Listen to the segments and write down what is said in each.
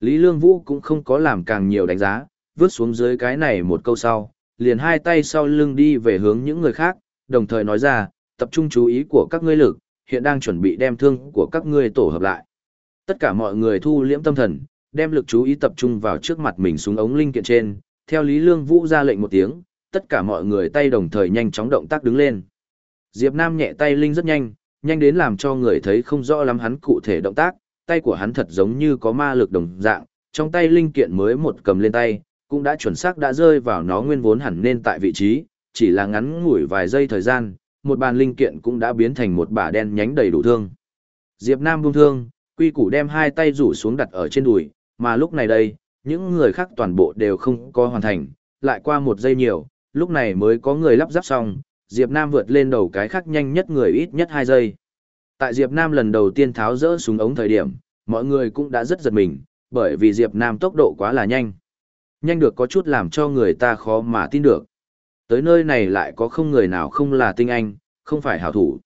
Lý Lương Vũ cũng không có làm càng nhiều đánh giá, vứt xuống dưới cái này một câu sau, liền hai tay sau lưng đi về hướng những người khác, đồng thời nói ra, tập trung chú ý của các ngươi lực, hiện đang chuẩn bị đem thương của các ngươi tổ hợp lại. Tất cả mọi người thu liễm tâm thần, đem lực chú ý tập trung vào trước mặt mình xuống ống linh kiện trên, theo Lý Lương Vũ ra lệnh một tiếng, tất cả mọi người tay đồng thời nhanh chóng động tác đứng lên. Diệp Nam nhẹ tay linh rất nhanh, nhanh đến làm cho người thấy không rõ lắm hắn cụ thể động tác, tay của hắn thật giống như có ma lực đồng dạng, trong tay linh kiện mới một cầm lên tay, cũng đã chuẩn xác đã rơi vào nó nguyên vốn hẳn nên tại vị trí, chỉ là ngắn ngủi vài giây thời gian, một bàn linh kiện cũng đã biến thành một bả đen nhánh đầy đủ thương. Diệp Nam buông thương, quy củ đem hai tay rủ xuống đặt ở trên đùi, mà lúc này đây, những người khác toàn bộ đều không có hoàn thành, lại qua một giây nhiều, lúc này mới có người lắp ráp xong, Diệp Nam vượt lên đầu cái khác nhanh nhất người ít nhất 2 giây. Tại Diệp Nam lần đầu tiên tháo rỡ súng ống thời điểm, mọi người cũng đã rất giật mình, bởi vì Diệp Nam tốc độ quá là nhanh. Nhanh được có chút làm cho người ta khó mà tin được. Tới nơi này lại có không người nào không là tinh anh, không phải hảo thủ.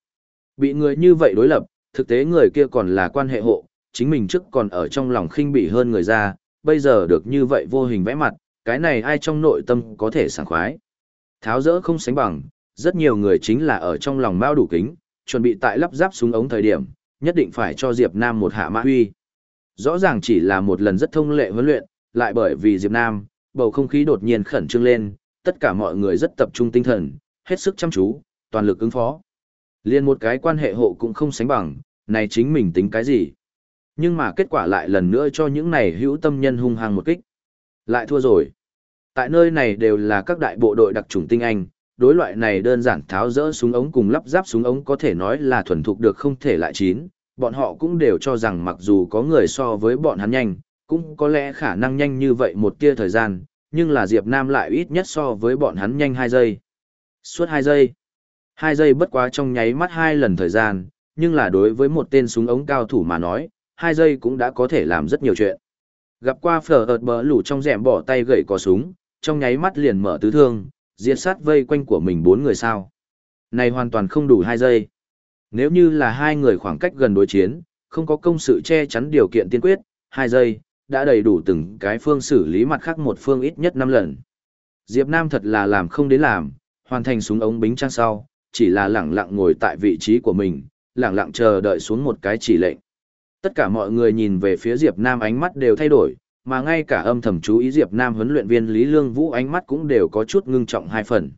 Bị người như vậy đối lập, thực tế người kia còn là quan hệ hộ, chính mình trước còn ở trong lòng khinh bỉ hơn người ra, bây giờ được như vậy vô hình vẽ mặt, cái này ai trong nội tâm có thể sảng khoái. Tháo rỡ không sánh bằng, rất nhiều người chính là ở trong lòng mao đủ kính, chuẩn bị tại lắp ráp súng ống thời điểm, nhất định phải cho Diệp Nam một hạ mã huy. Rõ ràng chỉ là một lần rất thông lệ huấn luyện, lại bởi vì Diệp Nam, bầu không khí đột nhiên khẩn trương lên, tất cả mọi người rất tập trung tinh thần, hết sức chăm chú, toàn lực ứng phó. Liên một cái quan hệ hộ cũng không sánh bằng, này chính mình tính cái gì. Nhưng mà kết quả lại lần nữa cho những này hữu tâm nhân hung hăng một kích. Lại thua rồi. Tại nơi này đều là các đại bộ đội đặc chủng tinh anh, đối loại này đơn giản tháo rỡ súng ống cùng lắp ráp súng ống có thể nói là thuần thục được không thể lại chín, bọn họ cũng đều cho rằng mặc dù có người so với bọn hắn nhanh, cũng có lẽ khả năng nhanh như vậy một tia thời gian, nhưng là Diệp Nam lại ít nhất so với bọn hắn nhanh 2 giây. Suốt 2 giây. 2 giây bất quá trong nháy mắt hai lần thời gian, nhưng là đối với một tên súng ống cao thủ mà nói, 2 giây cũng đã có thể làm rất nhiều chuyện. Gặp qua phở ợt bờ lủ trong rẻm bỏ tay gậy có súng, trong nháy mắt liền mở tứ thương, diệt sát vây quanh của mình bốn người sao. Này hoàn toàn không đủ hai giây. Nếu như là hai người khoảng cách gần đối chiến, không có công sự che chắn điều kiện tiên quyết, hai giây, đã đầy đủ từng cái phương xử lý mặt khác một phương ít nhất năm lần. Diệp Nam thật là làm không đến làm, hoàn thành súng ống bính trang sau, chỉ là lẳng lặng ngồi tại vị trí của mình, lẳng lặng chờ đợi xuống một cái chỉ lệnh. Tất cả mọi người nhìn về phía Diệp Nam ánh mắt đều thay đổi, mà ngay cả âm thầm chú ý Diệp Nam huấn luyện viên Lý Lương Vũ ánh mắt cũng đều có chút ngưng trọng hai phần.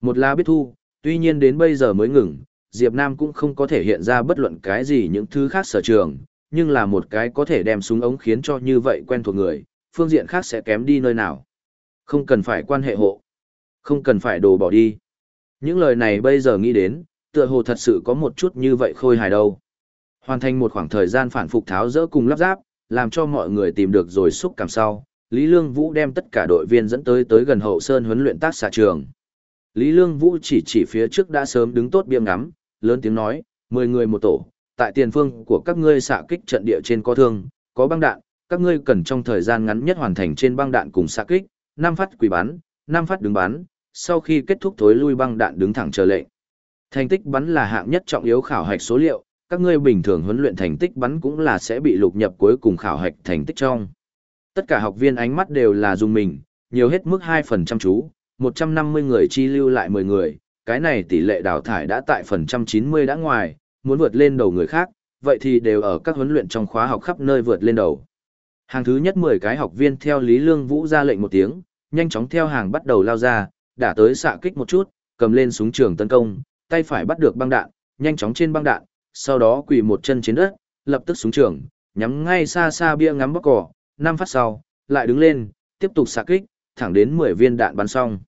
Một là biết thu, tuy nhiên đến bây giờ mới ngừng, Diệp Nam cũng không có thể hiện ra bất luận cái gì những thứ khác sở trường, nhưng là một cái có thể đem súng ống khiến cho như vậy quen thuộc người, phương diện khác sẽ kém đi nơi nào. Không cần phải quan hệ hộ, không cần phải đồ bỏ đi. Những lời này bây giờ nghĩ đến, tựa hồ thật sự có một chút như vậy khôi hài đâu. Hoàn thành một khoảng thời gian phản phục tháo dỡ cùng lắp ráp, làm cho mọi người tìm được rồi xúc cảm sau. Lý Lương Vũ đem tất cả đội viên dẫn tới tới gần hậu sơn huấn luyện tác xạ trường. Lý Lương Vũ chỉ chỉ phía trước đã sớm đứng tốt biêm ngắm, lớn tiếng nói, 10 người một tổ, tại tiền phương của các ngươi xạ kích trận địa trên có thương, có băng đạn, các ngươi cần trong thời gian ngắn nhất hoàn thành trên băng đạn cùng xạ kích, 5 phát quỷ bắn, 5 phát đứng bắn, sau khi kết thúc thối lui băng đạn đứng thẳng chờ lệnh. Thành tích bắn là hạng nhất trọng yếu khảo hạch số liệu, các ngươi bình thường huấn luyện thành tích bắn cũng là sẽ bị lục nhập cuối cùng khảo hạch thành tích trong. Tất cả học viên ánh mắt đều là dùng mình, nhiều hết mức 2% chú, 150 người chi lưu lại 10 người, cái này tỷ lệ đào thải đã tại phần trăm 90 đã ngoài, muốn vượt lên đầu người khác, vậy thì đều ở các huấn luyện trong khóa học khắp nơi vượt lên đầu. Hàng thứ nhất 10 cái học viên theo Lý Lương Vũ ra lệnh một tiếng, nhanh chóng theo hàng bắt đầu lao ra, đã tới xạ kích một chút, cầm lên súng trường tấn công, tay phải bắt được băng đạn, nhanh chóng trên băng đạn, sau đó quỳ một chân trên đất, lập tức xuống trường, nhắm ngay xa xa bia ngắm bóc cỏ, năm phát sau, lại đứng lên, tiếp tục xạ kích, thẳng đến 10 viên đạn bắn xong.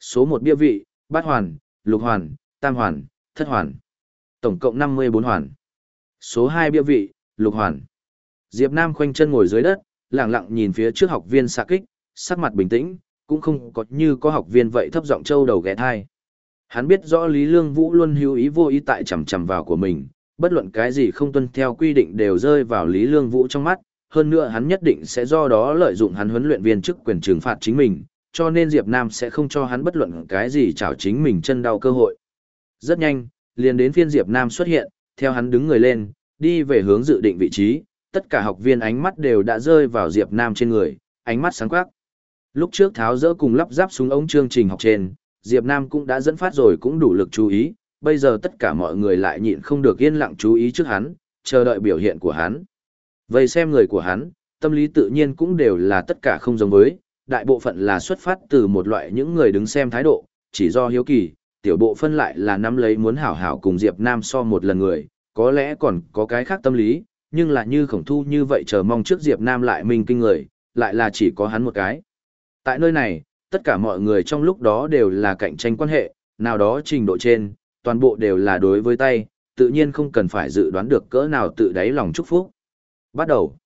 Số 1 bia vị, bát hoàn, lục hoàn, tam hoàn, thất hoàn. Tổng cộng 54 hoàn. Số 2 bia vị, lục hoàn. Diệp Nam khoanh chân ngồi dưới đất, lặng lặng nhìn phía trước học viên xạ kích, sắc mặt bình tĩnh, cũng không có như có học viên vậy thấp giọng châu đầu ghé thai. Hắn biết rõ Lý Lương Vũ luôn hữu ý vô ý tại chằm chằm vào của mình, bất luận cái gì không tuân theo quy định đều rơi vào Lý Lương Vũ trong mắt, hơn nữa hắn nhất định sẽ do đó lợi dụng hắn huấn luyện viên chức quyền trừng phạt chính mình, cho nên Diệp Nam sẽ không cho hắn bất luận cái gì chảo chính mình chân đau cơ hội. Rất nhanh, liền đến phiên Diệp Nam xuất hiện, theo hắn đứng người lên, đi về hướng dự định vị trí, tất cả học viên ánh mắt đều đã rơi vào Diệp Nam trên người, ánh mắt sáng quắc. Lúc trước tháo dỡ cùng lắp ráp súng ống chương trình học trên, Diệp Nam cũng đã dẫn phát rồi cũng đủ lực chú ý, bây giờ tất cả mọi người lại nhịn không được yên lặng chú ý trước hắn, chờ đợi biểu hiện của hắn. Vậy xem người của hắn, tâm lý tự nhiên cũng đều là tất cả không giống với, đại bộ phận là xuất phát từ một loại những người đứng xem thái độ, chỉ do hiếu kỳ, tiểu bộ phân lại là nắm lấy muốn hảo hảo cùng Diệp Nam so một lần người, có lẽ còn có cái khác tâm lý, nhưng là như khổng thu như vậy chờ mong trước Diệp Nam lại mình kinh người, lại là chỉ có hắn một cái. Tại nơi này, tất cả mọi người trong lúc đó đều là cạnh tranh quan hệ, nào đó trình độ trên, toàn bộ đều là đối với tay, tự nhiên không cần phải dự đoán được cỡ nào tự đáy lòng chúc phúc. Bắt đầu.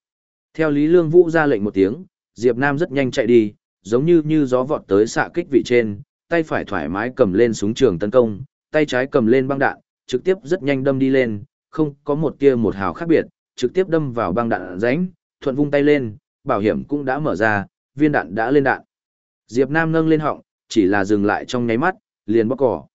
Theo Lý Lương Vũ ra lệnh một tiếng, Diệp Nam rất nhanh chạy đi, giống như như gió vọt tới xạ kích vị trên, tay phải thoải mái cầm lên súng trường tấn công, tay trái cầm lên băng đạn, trực tiếp rất nhanh đâm đi lên, không có một tia một hào khác biệt, trực tiếp đâm vào băng đạn rãnh, thuận vung tay lên, bảo hiểm cũng đã mở ra, viên đạn đã lên đạn. Diệp Nam nâng lên họng, chỉ là dừng lại trong nháy mắt, liền bóc cỏ.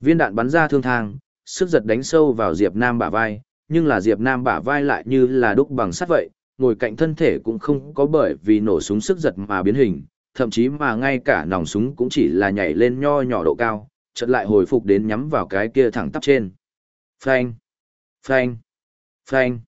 Viên đạn bắn ra thương thang, sức giật đánh sâu vào Diệp Nam bả vai, nhưng là Diệp Nam bả vai lại như là đúc bằng sắt vậy, ngồi cạnh thân thể cũng không có bởi vì nổ súng sức giật mà biến hình, thậm chí mà ngay cả nòng súng cũng chỉ là nhảy lên nho nhỏ độ cao, chợt lại hồi phục đến nhắm vào cái kia thẳng tắp trên. Phanh, phanh, phanh.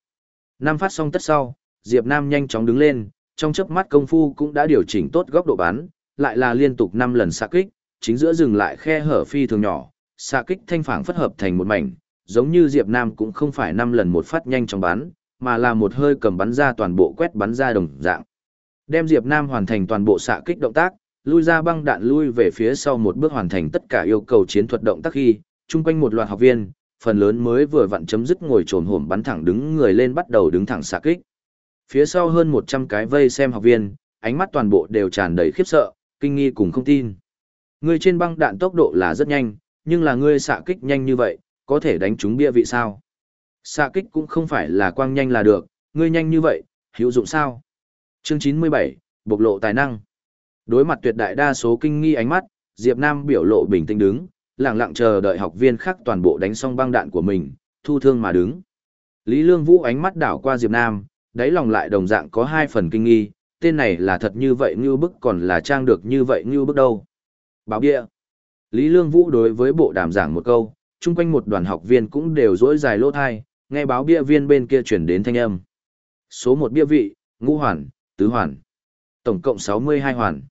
Năm phát xong tất sau, Diệp Nam nhanh chóng đứng lên, trong chớp mắt công phu cũng đã điều chỉnh tốt góc độ bắn, lại là liên tục 5 lần xạ kích, chính giữa dừng lại khe hở phi thường nhỏ, xạ kích thanh phảng phất hợp thành một mảnh, giống như Diệp Nam cũng không phải 5 lần một phát nhanh trong bắn, mà là một hơi cầm bắn ra toàn bộ quét bắn ra đồng dạng. Đem Diệp Nam hoàn thành toàn bộ xạ kích động tác, lui ra băng đạn lui về phía sau một bước hoàn thành tất cả yêu cầu chiến thuật động tác khi, chung quanh một loạt học viên, phần lớn mới vừa vặn chấm dứt ngồi trồn hổm bắn thẳng đứng người lên bắt đầu đứng thẳng xạ kích. Phía sau hơn 100 cái vây xem học viên, ánh mắt toàn bộ đều tràn đầy khiếp sợ, kinh nghi cùng không tin. Ngươi trên băng đạn tốc độ là rất nhanh, nhưng là ngươi xạ kích nhanh như vậy, có thể đánh trúng bia vị sao? Xạ kích cũng không phải là quang nhanh là được, ngươi nhanh như vậy, hữu dụng sao? Chương 97, bộc lộ tài năng. Đối mặt tuyệt đại đa số kinh nghi ánh mắt, Diệp Nam biểu lộ bình tĩnh đứng, lặng lặng chờ đợi học viên khác toàn bộ đánh xong băng đạn của mình, thu thương mà đứng. Lý Lương Vũ ánh mắt đảo qua Diệp Nam, đáy lòng lại đồng dạng có hai phần kinh nghi, tên này là thật như vậy như bức còn là trang được như vậy như bức đâu. Báo bịa. Lý Lương Vũ đối với bộ đàm giảng một câu, chung quanh một đoàn học viên cũng đều dỗi dài lỗ thai, nghe báo bia viên bên kia chuyển đến thanh âm. Số một bia vị, ngũ hoàn, tứ hoàn. Tổng cộng 62 hoàn.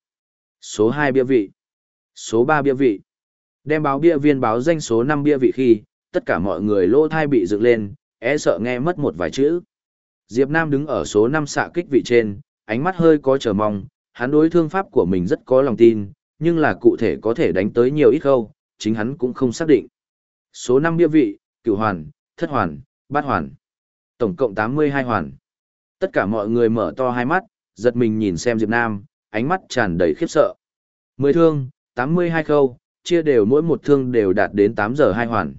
Số 2 bia vị. Số 3 bia vị. Đem báo bia viên báo danh số 5 bia vị khi, tất cả mọi người lỗ thai bị dựng lên, e sợ nghe mất một vài chữ. Diệp Nam đứng ở số 5 xạ kích vị trên, ánh mắt hơi có chờ mong, hắn đối thương pháp của mình rất có lòng tin, nhưng là cụ thể có thể đánh tới nhiều ít khâu, chính hắn cũng không xác định. Số 5 bia vị, cửu hoàn, thất hoàn, bát hoàn. Tổng cộng 82 hoàn. Tất cả mọi người mở to hai mắt, giật mình nhìn xem Diệp Nam, ánh mắt tràn đầy khiếp sợ. Mười thương, 82 khâu, chia đều mỗi một thương đều đạt đến 8 giờ hai hoàn.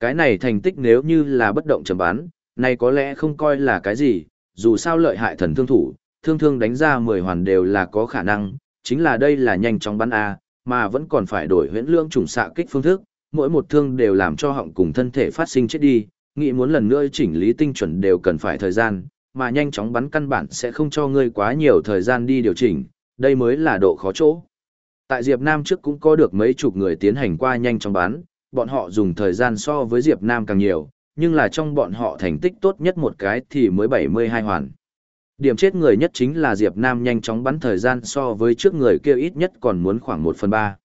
Cái này thành tích nếu như là bất động chấm bán, này có lẽ không coi là cái gì, dù sao lợi hại thần thương thủ, thương thương đánh ra 10 hoàn đều là có khả năng, chính là đây là nhanh chóng bắn A, mà vẫn còn phải đổi huyễn lương trùng xạ kích phương thức, mỗi một thương đều làm cho họng cùng thân thể phát sinh chết đi, nghĩ muốn lần nữa chỉnh lý tinh chuẩn đều cần phải thời gian, mà nhanh chóng bắn căn bản sẽ không cho ngươi quá nhiều thời gian đi điều chỉnh, đây mới là độ khó chỗ. Tại Diệp Nam trước cũng có được mấy chục người tiến hành qua nhanh chóng bắn, bọn họ dùng thời gian so với Diệp Nam càng nhiều, nhưng là trong bọn họ thành tích tốt nhất một cái thì mới 72 hoàn. Điểm chết người nhất chính là Diệp Nam nhanh chóng bắn thời gian so với trước người kia ít nhất còn muốn khoảng 1 phần 3.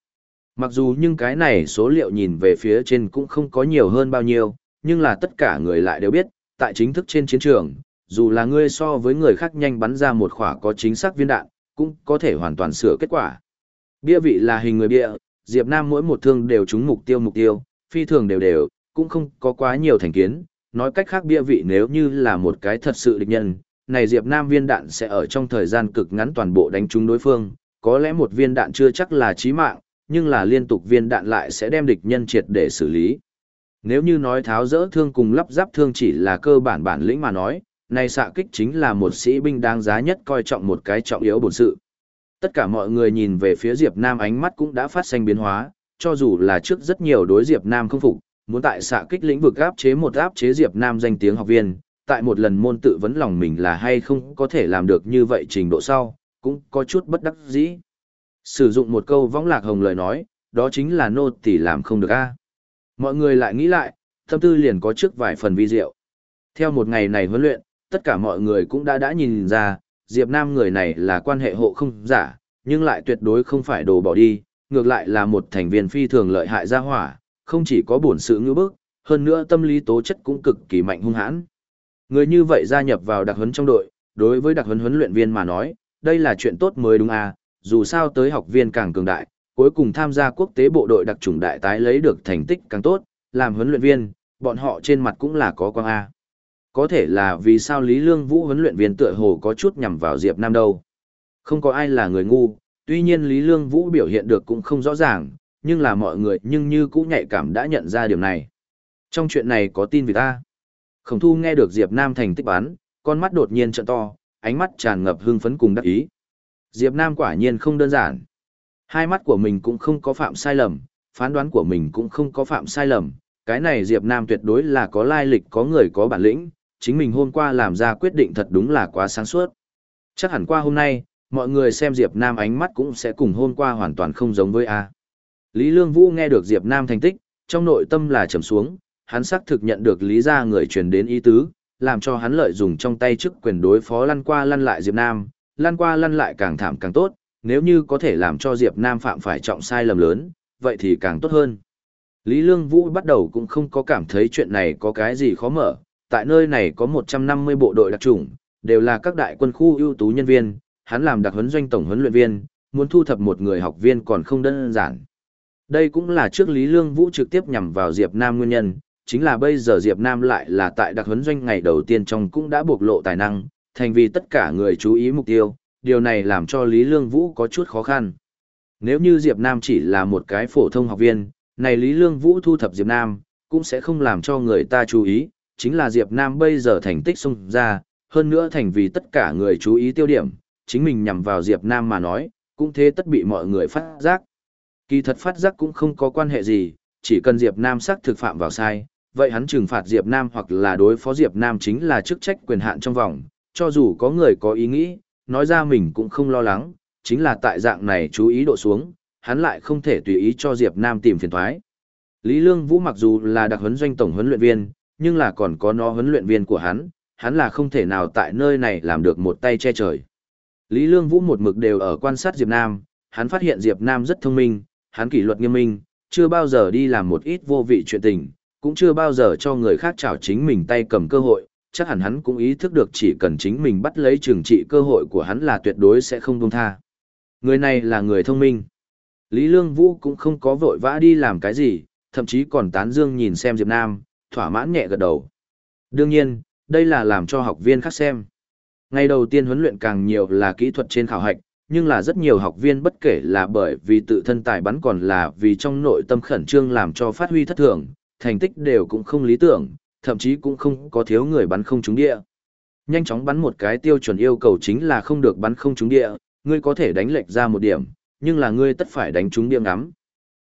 Mặc dù nhưng cái này số liệu nhìn về phía trên cũng không có nhiều hơn bao nhiêu, nhưng là tất cả người lại đều biết, tại chính thức trên chiến trường, dù là ngươi so với người khác nhanh bắn ra một khỏa có chính xác viên đạn, cũng có thể hoàn toàn sửa kết quả. Bia vị là hình người bia, Diệp Nam mỗi một thương đều trúng mục tiêu mục tiêu, phi thường đều đều, cũng không có quá nhiều thành kiến, nói cách khác bia vị nếu như là một cái thật sự địch nhân, này Diệp Nam viên đạn sẽ ở trong thời gian cực ngắn toàn bộ đánh trúng đối phương, có lẽ một viên đạn chưa chắc là chí mạng, nhưng là liên tục viên đạn lại sẽ đem địch nhân triệt để xử lý. Nếu như nói tháo rỡ thương cùng lắp ráp thương chỉ là cơ bản bản lĩnh mà nói, này xạ kích chính là một sĩ binh đáng giá nhất coi trọng một cái trọng yếu bổn sự. Tất cả mọi người nhìn về phía Diệp Nam ánh mắt cũng đã phát sinh biến hóa, cho dù là trước rất nhiều đối Diệp Nam không phục, muốn tại xạ kích lĩnh vực áp chế một áp chế Diệp Nam danh tiếng học viên, tại một lần môn tự vấn lòng mình là hay không có thể làm được như vậy trình độ sau, cũng có chút bất đắc dĩ. Sử dụng một câu võng lạc hồng lời nói, đó chính là nô tỷ làm không được a. Mọi người lại nghĩ lại, tâm tư liền có trước vài phần vi diệu. Theo một ngày này huấn luyện, tất cả mọi người cũng đã đã nhìn ra, Diệp Nam người này là quan hệ hộ không giả, nhưng lại tuyệt đối không phải đồ bỏ đi, ngược lại là một thành viên phi thường lợi hại gia hỏa, không chỉ có bổn sự ngữ bức, hơn nữa tâm lý tố chất cũng cực kỳ mạnh hung hãn. Người như vậy gia nhập vào đặc huấn trong đội, đối với đặc huấn huấn luyện viên mà nói, đây là chuyện tốt mới đúng à, dù sao tới học viên càng cường đại, cuối cùng tham gia quốc tế bộ đội đặc chủng đại tái lấy được thành tích càng tốt, làm huấn luyện viên, bọn họ trên mặt cũng là có quang A. Có thể là vì sao Lý Lương Vũ huấn luyện viên tựa hồ có chút nhằm vào Diệp Nam đâu. Không có ai là người ngu, tuy nhiên Lý Lương Vũ biểu hiện được cũng không rõ ràng, nhưng là mọi người nhưng như cũng nhạy cảm đã nhận ra điều này. Trong chuyện này có tin vì ta. Khổng thu nghe được Diệp Nam thành tích bán, con mắt đột nhiên trợn to, ánh mắt tràn ngập hưng phấn cùng đắc ý. Diệp Nam quả nhiên không đơn giản. Hai mắt của mình cũng không có phạm sai lầm, phán đoán của mình cũng không có phạm sai lầm. Cái này Diệp Nam tuyệt đối là có lai lịch có người có bản lĩnh, chính mình hôm qua làm ra quyết định thật đúng là quá sáng suốt. Chắc hẳn qua hôm nay, mọi người xem Diệp Nam ánh mắt cũng sẽ cùng hôm qua hoàn toàn không giống với A. Lý Lương Vũ nghe được Diệp Nam thành tích, trong nội tâm là trầm xuống, hắn xác thực nhận được lý gia người truyền đến ý tứ, làm cho hắn lợi dụng trong tay chức quyền đối phó lăn qua lăn lại Diệp Nam, lăn qua lăn lại càng thảm càng tốt, nếu như có thể làm cho Diệp Nam phạm phải trọng sai lầm lớn, vậy thì càng tốt hơn. Lý Lương Vũ bắt đầu cũng không có cảm thấy chuyện này có cái gì khó mở, tại nơi này có 150 bộ đội đặc chủng, đều là các đại quân khu ưu tú nhân viên, hắn làm đặc huấn doanh tổng huấn luyện viên, muốn thu thập một người học viên còn không đơn giản. Đây cũng là trước Lý Lương Vũ trực tiếp nhằm vào Diệp Nam nguyên nhân, chính là bây giờ Diệp Nam lại là tại đặc huấn doanh ngày đầu tiên trong cũng đã bộc lộ tài năng, thành vì tất cả người chú ý mục tiêu, điều này làm cho Lý Lương Vũ có chút khó khăn. Nếu như Diệp Nam chỉ là một cái phổ thông học viên, này Lý Lương Vũ thu thập Diệp Nam, cũng sẽ không làm cho người ta chú ý, chính là Diệp Nam bây giờ thành tích xung ra, hơn nữa thành vì tất cả người chú ý tiêu điểm, chính mình nhằm vào Diệp Nam mà nói, cũng thế tất bị mọi người phát giác. Kỳ thật phát giác cũng không có quan hệ gì, chỉ cần Diệp Nam xác thực phạm vào sai, vậy hắn trừng phạt Diệp Nam hoặc là đối phó Diệp Nam chính là chức trách quyền hạn trong vòng, cho dù có người có ý nghĩ, nói ra mình cũng không lo lắng, chính là tại dạng này chú ý độ xuống, hắn lại không thể tùy ý cho Diệp Nam tìm phiền toái. Lý Lương Vũ mặc dù là đặc huấn doanh tổng huấn luyện viên, nhưng là còn có nó huấn luyện viên của hắn, hắn là không thể nào tại nơi này làm được một tay che trời. Lý Lương Vũ một mực đều ở quan sát Diệp Nam, hắn phát hiện Diệp Nam rất thông minh, hắn kỷ luật nghiêm minh, chưa bao giờ đi làm một ít vô vị chuyện tình, cũng chưa bao giờ cho người khác chảo chính mình tay cầm cơ hội, chắc hẳn hắn cũng ý thức được chỉ cần chính mình bắt lấy trừng trị cơ hội của hắn là tuyệt đối sẽ không buông tha. Người này là người thông minh. Lý Lương Vũ cũng không có vội vã đi làm cái gì, thậm chí còn tán dương nhìn xem Diệp Nam, thỏa mãn nhẹ gật đầu. Đương nhiên, đây là làm cho học viên khác xem. Ngày đầu tiên huấn luyện càng nhiều là kỹ thuật trên khảo hạch, nhưng là rất nhiều học viên bất kể là bởi vì tự thân tài bắn còn là vì trong nội tâm khẩn trương làm cho phát huy thất thường, thành tích đều cũng không lý tưởng, thậm chí cũng không có thiếu người bắn không trúng địa. Nhanh chóng bắn một cái tiêu chuẩn yêu cầu chính là không được bắn không trúng địa, ngươi có thể đánh lệch ra một điểm, nhưng là ngươi tất phải đánh trúng bia ngắm.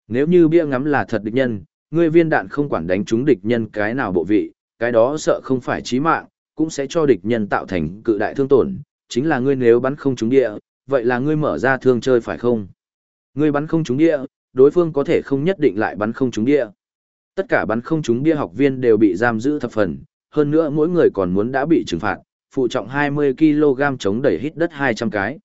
Nếu như bia ngắm là thật địch nhân, ngươi viên đạn không quản đánh trúng địch nhân cái nào bộ vị, cái đó sợ không phải chí mạng, cũng sẽ cho địch nhân tạo thành cự đại thương tổn, chính là ngươi nếu bắn không trúng địa, vậy là ngươi mở ra thương chơi phải không? Ngươi bắn không trúng địa, đối phương có thể không nhất định lại bắn không trúng địa. Tất cả bắn không trúng bia học viên đều bị giam giữ thập phần, hơn nữa mỗi người còn muốn đã bị trừng phạt, phụ trọng 20kg chống đẩy hít đất 200 cái.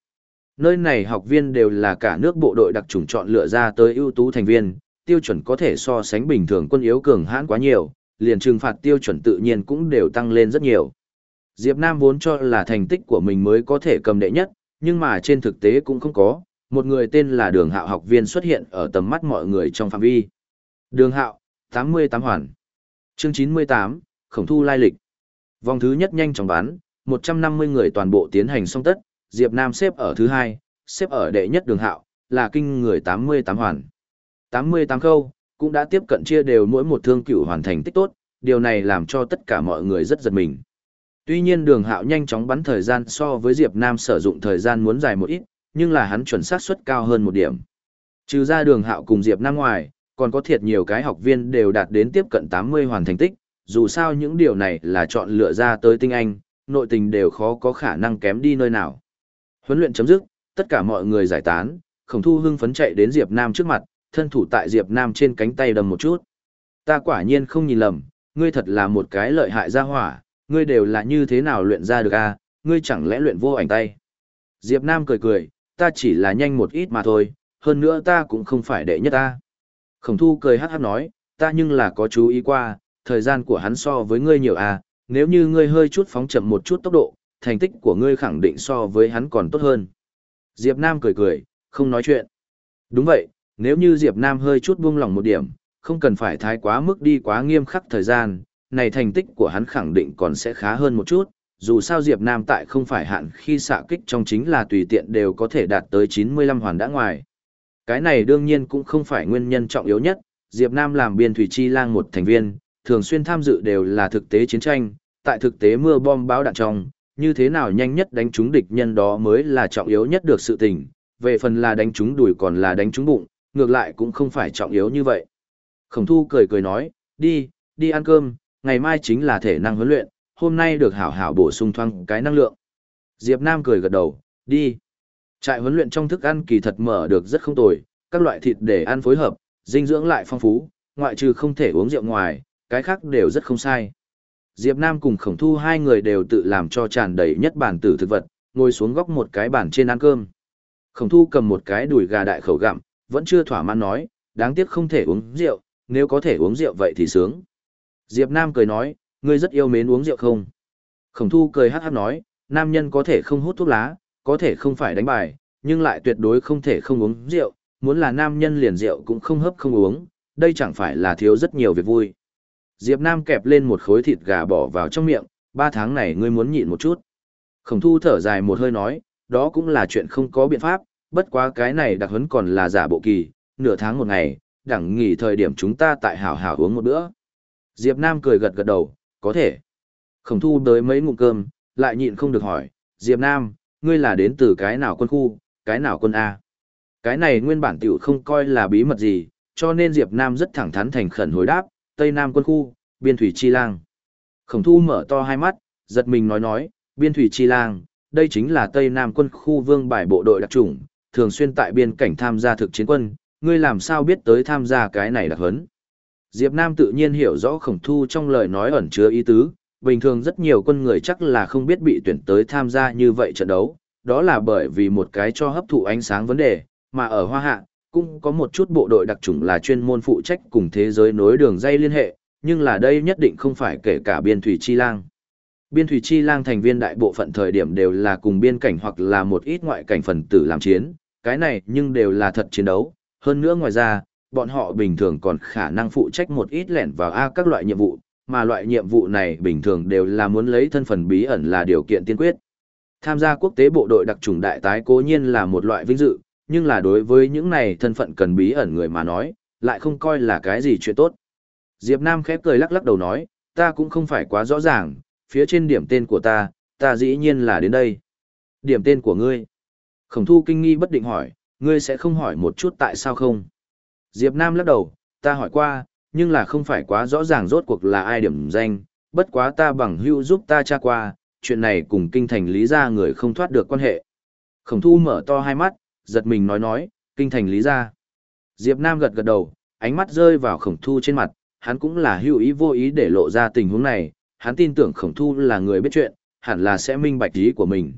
Nơi này học viên đều là cả nước bộ đội đặc trùng chọn lựa ra tới ưu tú thành viên, tiêu chuẩn có thể so sánh bình thường quân yếu cường hãn quá nhiều, liền trừng phạt tiêu chuẩn tự nhiên cũng đều tăng lên rất nhiều. Diệp Nam vốn cho là thành tích của mình mới có thể cầm đệ nhất, nhưng mà trên thực tế cũng không có, một người tên là Đường Hạo học viên xuất hiện ở tầm mắt mọi người trong phạm vi. Đường Hạo, 88 hoàn. Chương 98, khổng thu lai lịch. Vòng thứ nhất nhanh chóng bán, 150 người toàn bộ tiến hành xong tất, Diệp Nam xếp ở thứ hai, xếp ở đệ nhất đường hạo, là kinh người 88 hoàn. 88 khâu, cũng đã tiếp cận chia đều mỗi một thương cửu hoàn thành tích tốt, điều này làm cho tất cả mọi người rất giật mình. Tuy nhiên đường hạo nhanh chóng bắn thời gian so với Diệp Nam sử dụng thời gian muốn dài một ít, nhưng là hắn chuẩn xác suất cao hơn một điểm. Trừ ra đường hạo cùng Diệp Nam ngoài, còn có thiệt nhiều cái học viên đều đạt đến tiếp cận 80 hoàn thành tích, dù sao những điều này là chọn lựa ra tới tinh anh, nội tình đều khó có khả năng kém đi nơi nào. Huấn luyện chấm dứt, tất cả mọi người giải tán, khổng thu hưng phấn chạy đến Diệp Nam trước mặt, thân thủ tại Diệp Nam trên cánh tay đầm một chút. Ta quả nhiên không nhìn lầm, ngươi thật là một cái lợi hại gia hỏa, ngươi đều là như thế nào luyện ra được a? ngươi chẳng lẽ luyện vô ảnh tay. Diệp Nam cười cười, ta chỉ là nhanh một ít mà thôi, hơn nữa ta cũng không phải đệ nhất ta. Khổng thu cười hát hát nói, ta nhưng là có chú ý qua, thời gian của hắn so với ngươi nhiều à, nếu như ngươi hơi chút phóng chậm một chút tốc độ, thành tích của ngươi khẳng định so với hắn còn tốt hơn. Diệp Nam cười cười, không nói chuyện. Đúng vậy, nếu như Diệp Nam hơi chút buông lỏng một điểm, không cần phải thái quá mức đi quá nghiêm khắc thời gian, này thành tích của hắn khẳng định còn sẽ khá hơn một chút, dù sao Diệp Nam tại không phải hạn khi xạ kích trong chính là tùy tiện đều có thể đạt tới 95 hoàn đã ngoài. Cái này đương nhiên cũng không phải nguyên nhân trọng yếu nhất, Diệp Nam làm biên thủy chi lang một thành viên, thường xuyên tham dự đều là thực tế chiến tranh, tại thực tế mưa bom báo đạn trong, như thế nào nhanh nhất đánh trúng địch nhân đó mới là trọng yếu nhất được sự tình, về phần là đánh trúng đùi còn là đánh trúng bụng, ngược lại cũng không phải trọng yếu như vậy. Khổng thu cười cười nói, đi, đi ăn cơm, ngày mai chính là thể năng huấn luyện, hôm nay được hảo hảo bổ sung thoang cái năng lượng. Diệp Nam cười gật đầu, đi. Trại huấn luyện trong thức ăn kỳ thật mở được rất không tồi, các loại thịt để ăn phối hợp, dinh dưỡng lại phong phú, ngoại trừ không thể uống rượu ngoài, cái khác đều rất không sai. Diệp Nam cùng Khổng Thu hai người đều tự làm cho tràn đầy nhất bản tử thực vật, ngồi xuống góc một cái bàn trên ăn cơm. Khổng Thu cầm một cái đùi gà đại khẩu gặm, vẫn chưa thỏa mãn nói, đáng tiếc không thể uống rượu, nếu có thể uống rượu vậy thì sướng. Diệp Nam cười nói, ngươi rất yêu mến uống rượu không? Khổng Thu cười hát hát nói, nam nhân có thể không hút thuốc lá, có thể không phải đánh bài, nhưng lại tuyệt đối không thể không uống rượu, muốn là nam nhân liền rượu cũng không hấp không uống, đây chẳng phải là thiếu rất nhiều việc vui. Diệp Nam kẹp lên một khối thịt gà bỏ vào trong miệng, ba tháng này ngươi muốn nhịn một chút. Khổng thu thở dài một hơi nói, đó cũng là chuyện không có biện pháp, bất quá cái này đặc huấn còn là giả bộ kỳ, nửa tháng một ngày, đẳng nghỉ thời điểm chúng ta tại hảo hảo uống một bữa. Diệp Nam cười gật gật đầu, có thể. Khổng thu đới mấy ngụm cơm, lại nhịn không được hỏi, Diệp Nam, ngươi là đến từ cái nào quân khu, cái nào quân A. Cái này nguyên bản tiểu không coi là bí mật gì, cho nên Diệp Nam rất thẳng thắn thành khẩn hồi đáp, Tây Nam quân khu, biên thủy chi lang. Khổng thu mở to hai mắt, giật mình nói nói, biên thủy chi lang, đây chính là Tây Nam quân khu vương bài bộ đội đặc trùng, thường xuyên tại biên cảnh tham gia thực chiến quân, ngươi làm sao biết tới tham gia cái này đặc huấn. Diệp Nam tự nhiên hiểu rõ khổng thu trong lời nói ẩn chứa ý tứ, bình thường rất nhiều quân người chắc là không biết bị tuyển tới tham gia như vậy trận đấu, đó là bởi vì một cái cho hấp thụ ánh sáng vấn đề, mà ở Hoa Hạ, cũng có một chút bộ đội đặc trùng là chuyên môn phụ trách cùng thế giới nối đường dây liên hệ, nhưng là đây nhất định không phải kể cả biên thủy chi lang. Biên thủy chi lang thành viên đại bộ phận thời điểm đều là cùng biên cảnh hoặc là một ít ngoại cảnh phần tử làm chiến, cái này nhưng đều là thật chiến đấu, hơn nữa ngoài ra, bọn họ bình thường còn khả năng phụ trách một ít lẻn vào A các loại nhiệm vụ, mà loại nhiệm vụ này bình thường đều là muốn lấy thân phần bí ẩn là điều kiện tiên quyết. Tham gia quốc tế bộ đội đặc trùng đại tái cố nhiên là một loại vinh dự, nhưng là đối với những này thân phận cần bí ẩn người mà nói, lại không coi là cái gì chuyện tốt. Diệp Nam khép cười lắc lắc đầu nói, ta cũng không phải quá rõ ràng, phía trên điểm tên của ta, ta dĩ nhiên là đến đây. Điểm tên của ngươi. Khổng thu kinh nghi bất định hỏi, ngươi sẽ không hỏi một chút tại sao không? Diệp Nam lắc đầu, ta hỏi qua, nhưng là không phải quá rõ ràng rốt cuộc là ai điểm danh, bất quá ta bằng hữu giúp ta tra qua, chuyện này cùng kinh thành lý gia người không thoát được quan hệ. Khổng thu mở to hai mắt, giật mình nói nói, kinh thành lý gia. Diệp Nam gật gật đầu, ánh mắt rơi vào khổng thu trên mặt, hắn cũng là hữu ý vô ý để lộ ra tình huống này, hắn tin tưởng khổng thu là người biết chuyện, hẳn là sẽ minh bạch ý của mình.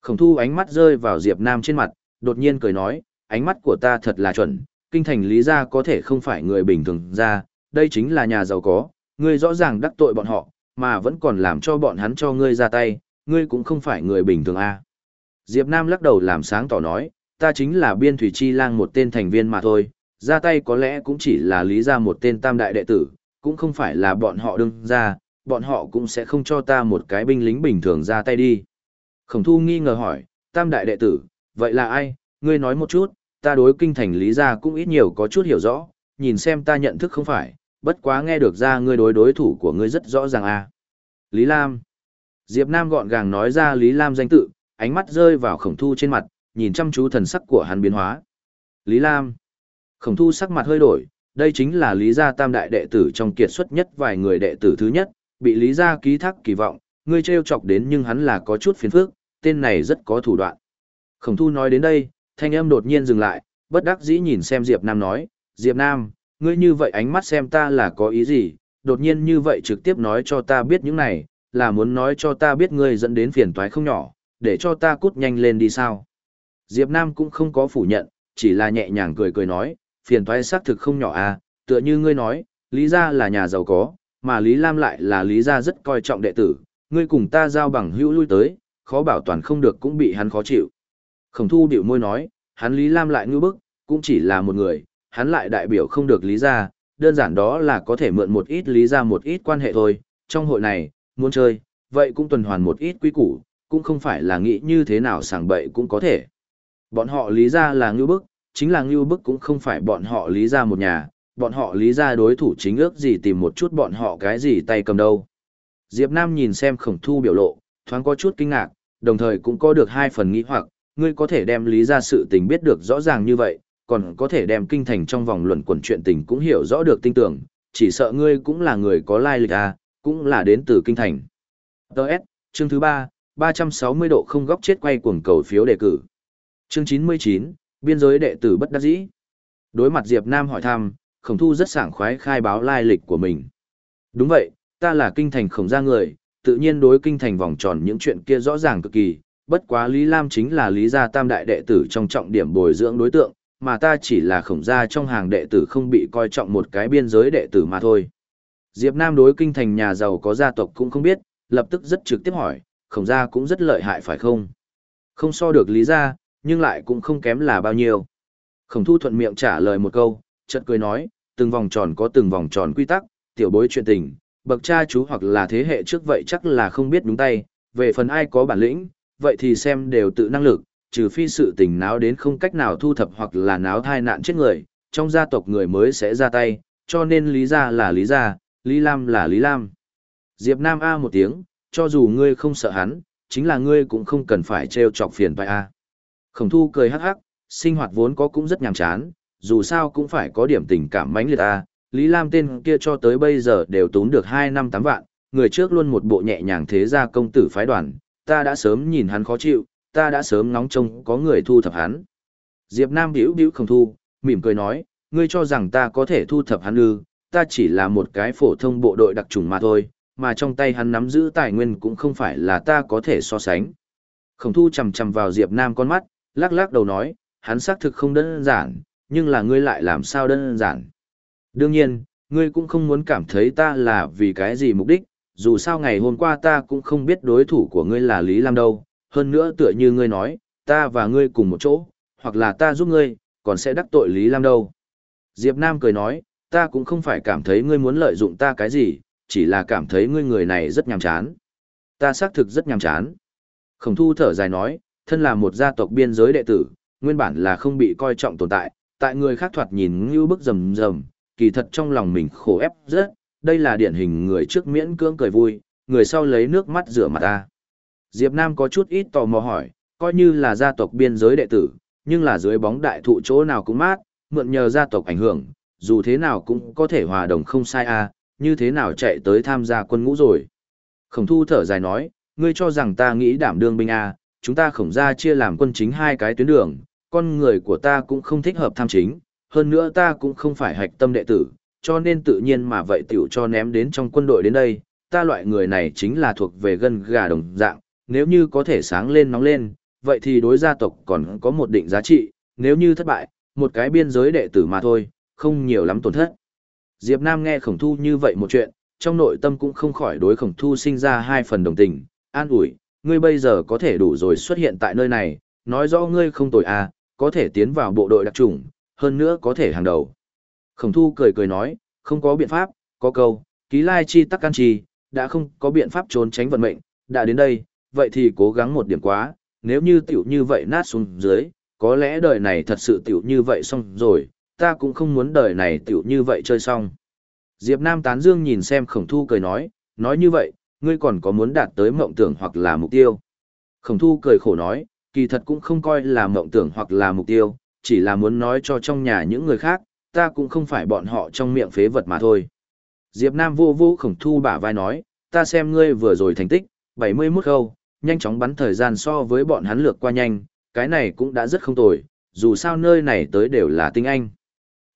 Khổng thu ánh mắt rơi vào Diệp Nam trên mặt, đột nhiên cười nói, ánh mắt của ta thật là chuẩn, kinh thành lý gia có thể không phải người bình thường ra, đây chính là nhà giàu có, ngươi rõ ràng đắc tội bọn họ, mà vẫn còn làm cho bọn hắn cho ngươi ra tay, ngươi cũng không phải người bình thường a. Diệp Nam lắc đầu làm sáng tỏ nói, ta chính là biên thủy chi lang một tên thành viên mà thôi, ra tay có lẽ cũng chỉ là lý Gia một tên tam đại đệ tử, cũng không phải là bọn họ đương ra, bọn họ cũng sẽ không cho ta một cái binh lính bình thường ra tay đi. Khổng thu nghi ngờ hỏi, tam đại đệ tử, vậy là ai, ngươi nói một chút, ta đối kinh thành lý Gia cũng ít nhiều có chút hiểu rõ, nhìn xem ta nhận thức không phải, bất quá nghe được ra ngươi đối đối thủ của ngươi rất rõ ràng à. Lý Lam. Diệp Nam gọn gàng nói ra Lý Lam danh tự, ánh mắt rơi vào khổng thu trên mặt, nhìn chăm chú thần sắc của hắn biến hóa. Lý Lam. Khổng thu sắc mặt hơi đổi, đây chính là Lý gia tam đại đệ tử trong kiệt xuất nhất vài người đệ tử thứ nhất, bị Lý gia ký thác kỳ vọng, ngươi trêu chọc đến nhưng hắn là có chút phiền phức, tên này rất có thủ đoạn. Khổng thu nói đến đây, thanh âm đột nhiên dừng lại, bất đắc dĩ nhìn xem Diệp Nam nói, Diệp Nam, ngươi như vậy ánh mắt xem ta là có ý gì, đột nhiên như vậy trực tiếp nói cho ta biết những này, là muốn nói cho ta biết ngươi dẫn đến phiền toái không nhỏ, để cho ta cút nhanh lên đi sao. Diệp Nam cũng không có phủ nhận, chỉ là nhẹ nhàng cười cười nói, phiền toái xác thực không nhỏ à, tựa như ngươi nói, Lý gia là nhà giàu có, mà Lý Lam lại là Lý gia rất coi trọng đệ tử, ngươi cùng ta giao bằng hữu lui tới, khó bảo toàn không được cũng bị hắn khó chịu. Khổng thu biểu môi nói, hắn Lý Lam lại ngư bức, cũng chỉ là một người, hắn lại đại biểu không được Lý gia, đơn giản đó là có thể mượn một ít Lý gia một ít quan hệ thôi, trong hội này, muốn chơi, vậy cũng tuần hoàn một ít quy củ, cũng không phải là nghĩ như thế nào sảng bậy cũng có thể. Bọn họ Lý gia là ngư bức, chính là ngư bức cũng không phải bọn họ Lý gia một nhà, bọn họ Lý gia đối thủ chính ước gì tìm một chút bọn họ cái gì tay cầm đâu. Diệp Nam nhìn xem khổng thu biểu lộ, thoáng có chút kinh ngạc, đồng thời cũng có được hai phần nghĩ hoặc, ngươi có thể đem lý ra sự tình biết được rõ ràng như vậy, còn có thể đem kinh thành trong vòng luận quần chuyện tình cũng hiểu rõ được tinh tưởng, chỉ sợ ngươi cũng là người có lai lịch à, cũng là đến từ kinh thành. Đợt, chương thứ 3, 360 độ không góc chết quay cuồng cầu phiếu đề cử. Chương 99, biên giới đệ tử bất đắc dĩ. Đối mặt Diệp Nam hỏi thăm, Khổng Thu rất sảng khoái khai báo lai lịch của mình. Đúng vậy, ta là kinh thành khổng gia người, tự nhiên đối kinh thành vòng tròn những chuyện kia rõ ràng cực kỳ, bất quá Lý Lam chính là Lý gia tam đại đệ tử trong trọng điểm bồi dưỡng đối tượng, mà ta chỉ là khổng gia trong hàng đệ tử không bị coi trọng một cái biên giới đệ tử mà thôi. Diệp Nam đối kinh thành nhà giàu có gia tộc cũng không biết, lập tức rất trực tiếp hỏi, khổng gia cũng rất lợi hại phải không? Không so được Lý gia, nhưng lại cũng không kém là bao nhiêu. Khổng thu thuận miệng trả lời một câu, chợt cười nói, từng vòng tròn có từng vòng tròn quy tắc, tiểu bối chuyện tình, bậc cha chú hoặc là thế hệ trước vậy chắc là không biết đúng tay, về phần ai có bản lĩnh, vậy thì xem đều tự năng lực, trừ phi sự tình náo đến không cách nào thu thập hoặc là náo thai nạn chết người, trong gia tộc người mới sẽ ra tay, cho nên Lý Gia là Lý Gia, Lý Lam là Lý Lam. Diệp Nam A một tiếng, cho dù ngươi không sợ hắn, chính là ngươi cũng không cần phải treo chọc phiền phải A. Khổng thu cười hắc hắc, sinh hoạt vốn có cũng rất nhàm chán, dù sao cũng phải có điểm tình cảm mãnh liệt A, Lý Lam tên kia cho tới bây giờ đều tốn được 2 năm 8 vạn, người trước luôn một bộ nhẹ nhàng thế gia công tử phái đoàn, ta đã sớm nhìn hắn khó chịu, ta đã sớm ngóng trông có người thu thập hắn. Diệp Nam biểu biểu không thu, mỉm cười nói, ngươi cho rằng ta có thể thu thập hắn ư, ta chỉ là một cái phổ thông bộ đội đặc trùng mà thôi, mà trong tay hắn nắm giữ tài nguyên cũng không phải là ta có thể so sánh. Khổng thu chầm chầm vào Diệp Nam con mắt, lắc lắc đầu nói, hắn xác thực không đơn giản, nhưng là ngươi lại làm sao đơn giản. Đương nhiên, ngươi cũng không muốn cảm thấy ta là vì cái gì mục đích, dù sao ngày hôm qua ta cũng không biết đối thủ của ngươi là Lý Lam đâu, hơn nữa tựa như ngươi nói, ta và ngươi cùng một chỗ, hoặc là ta giúp ngươi, còn sẽ đắc tội Lý Lam đâu. Diệp Nam cười nói, ta cũng không phải cảm thấy ngươi muốn lợi dụng ta cái gì, chỉ là cảm thấy ngươi người này rất nhàm chán. Ta xác thực rất nhàm chán. Khổng thu thở dài nói, thân là một gia tộc biên giới đệ tử, nguyên bản là không bị coi trọng tồn tại, tại người khác thoạt nhìn như bức rầm rầm, kỳ thật trong lòng mình khổ ép rất, đây là điển hình người trước miễn cưỡng cười vui, người sau lấy nước mắt rửa mặt ta. Diệp Nam có chút ít tò mò hỏi, coi như là gia tộc biên giới đệ tử, nhưng là dưới bóng đại thụ chỗ nào cũng mát, mượn nhờ gia tộc ảnh hưởng, dù thế nào cũng có thể hòa đồng không sai a, à, như thế nào chạy tới tham gia quân ngũ rồi. Khổng thu thở dài nói, ngươi cho rằng ta nghĩ đảm đương binh a, à, chúng ta khổng gia chia làm quân chính hai cái tuyến đường, con người của ta cũng không thích hợp tham chính, hơn nữa ta cũng không phải hạch tâm đệ tử, cho nên tự nhiên mà vậy tiểu cho ném đến trong quân đội đến đây, ta loại người này chính là thuộc về gân gà đồng dạng, nếu như có thể sáng lên nóng lên, vậy thì đối gia tộc còn có một định giá trị, nếu như thất bại, một cái biên giới đệ tử mà thôi, không nhiều lắm tổn thất. Diệp Nam nghe khổng thu như vậy một chuyện, trong nội tâm cũng không khỏi đối khổng thu sinh ra hai phần đồng tình, an ủi, ngươi bây giờ có thể đủ rồi xuất hiện tại nơi này, nói rõ ngươi không tội à, có thể tiến vào bộ đội đặc trùng, hơn nữa có thể hàng đầu. Khổng thu cười cười nói, không có biện pháp, có câu, ký lai chi tắc can chi, đã không có biện pháp trốn tránh vận mệnh, đã đến đây, vậy thì cố gắng một điểm quá, nếu như tiểu như vậy nát xuống dưới, có lẽ đời này thật sự tiểu như vậy xong rồi, ta cũng không muốn đời này tiểu như vậy chơi xong. Diệp Nam Tán Dương nhìn xem khổng thu cười nói, nói như vậy, ngươi còn có muốn đạt tới mộng tưởng hoặc là mục tiêu. Khổng thu cười khổ nói, kỳ thật cũng không coi là mộng tưởng hoặc là mục tiêu, chỉ là muốn nói cho trong nhà những người khác, ta cũng không phải bọn họ trong miệng phế vật mà thôi. Diệp Nam vô vô khổng thu bả vai nói, ta xem ngươi vừa rồi thành tích, 71 khâu, nhanh chóng bắn thời gian so với bọn hắn lược qua nhanh, cái này cũng đã rất không tồi, dù sao nơi này tới đều là tinh anh.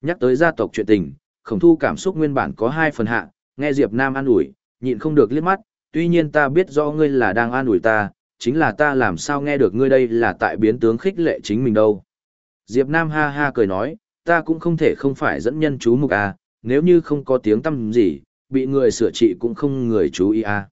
Nhắc tới gia tộc chuyện tình, khổng thu cảm xúc nguyên bản có hai phần hạ, nghe Diệp Nam an ủi, nhịn không được liếc mắt, tuy nhiên ta biết rõ ngươi là đang an ủi ta, chính là ta làm sao nghe được ngươi đây là tại biến tướng khích lệ chính mình đâu. Diệp Nam ha ha cười nói, ta cũng không thể không phải dẫn nhân chú mục à, nếu như không có tiếng tâm gì, bị người sửa trị cũng không người chú ý à.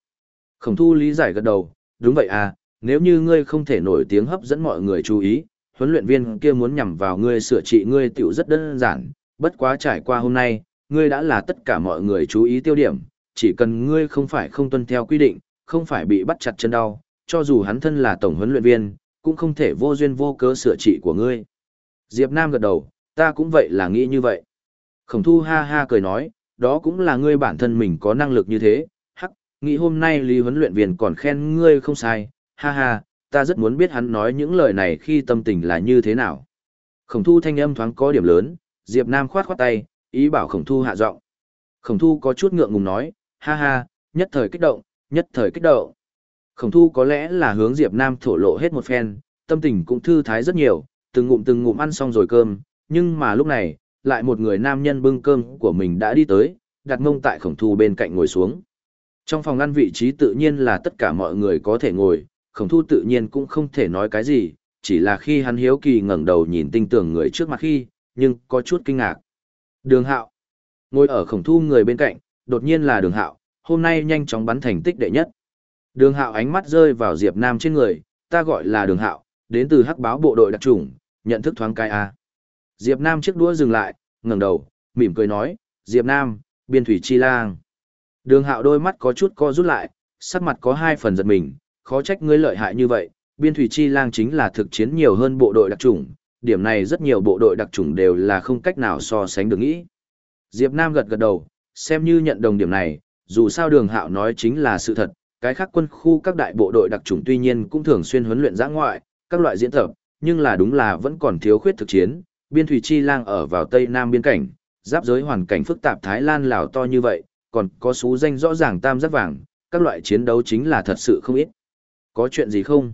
Khổng thu lý giải gật đầu, đúng vậy à, nếu như ngươi không thể nổi tiếng hấp dẫn mọi người chú ý, huấn luyện viên kia muốn nhằm vào ngươi sửa trị ngươi tiểu rất đơn giản, bất quá trải qua hôm nay, ngươi đã là tất cả mọi người chú ý tiêu điểm, chỉ cần ngươi không phải không tuân theo quy định, không phải bị bắt chặt chân đau, cho dù hắn thân là tổng huấn luyện viên, cũng không thể vô duyên vô cớ sửa trị của ngươi. Diệp Nam gật đầu, ta cũng vậy là nghĩ như vậy. Khổng thu ha ha cười nói, đó cũng là ngươi bản thân mình có năng lực như thế, hắc, nghĩ hôm nay lý huấn luyện viên còn khen ngươi không sai, ha ha, ta rất muốn biết hắn nói những lời này khi tâm tình là như thế nào. Khổng thu thanh âm thoáng có điểm lớn, Diệp Nam khoát khoát tay, ý bảo khổng thu hạ giọng. Khổng thu có chút ngượng ngùng nói, ha ha, nhất thời kích động, nhất thời kích động. Khổng thu có lẽ là hướng Diệp Nam thổ lộ hết một phen, tâm tình cũng thư thái rất nhiều, từng ngụm từng ngụm ăn xong rồi cơm, nhưng mà lúc này, lại một người nam nhân bưng cơm của mình đã đi tới, đặt mông tại khổng thu bên cạnh ngồi xuống. Trong phòng ăn vị trí tự nhiên là tất cả mọi người có thể ngồi, khổng thu tự nhiên cũng không thể nói cái gì, chỉ là khi hắn hiếu kỳ ngẩng đầu nhìn tinh tưởng người trước mặt khi, nhưng có chút kinh ngạc. Đường hạo, ngồi ở khổng thu người bên cạnh, đột nhiên là đường hạo, hôm nay nhanh chóng bắn thành tích đệ nhất. Đường hạo ánh mắt rơi vào Diệp Nam trên người, ta gọi là đường hạo, đến từ hắc báo bộ đội đặc trùng, nhận thức thoáng cái A. Diệp Nam chiếc đũa dừng lại, ngẩng đầu, mỉm cười nói, Diệp Nam, biên thủy chi lang. Đường hạo đôi mắt có chút co rút lại, sắc mặt có hai phần giật mình, khó trách ngươi lợi hại như vậy, biên thủy chi lang chính là thực chiến nhiều hơn bộ đội đặc trùng, điểm này rất nhiều bộ đội đặc trùng đều là không cách nào so sánh được nghĩ. Diệp Nam gật gật đầu, xem như nhận đồng điểm này, dù sao đường hạo nói chính là sự thật, cái khác quân khu các đại bộ đội đặc trùng tuy nhiên cũng thường xuyên huấn luyện giã ngoại, các loại diễn tập, nhưng là đúng là vẫn còn thiếu khuyết thực chiến, biên thủy chi lang ở vào tây nam biên cảnh, giáp giới hoàn cảnh phức tạp Thái Lan Lào to như vậy, còn có số danh rõ ràng tam giác vàng, các loại chiến đấu chính là thật sự không ít. Có chuyện gì không?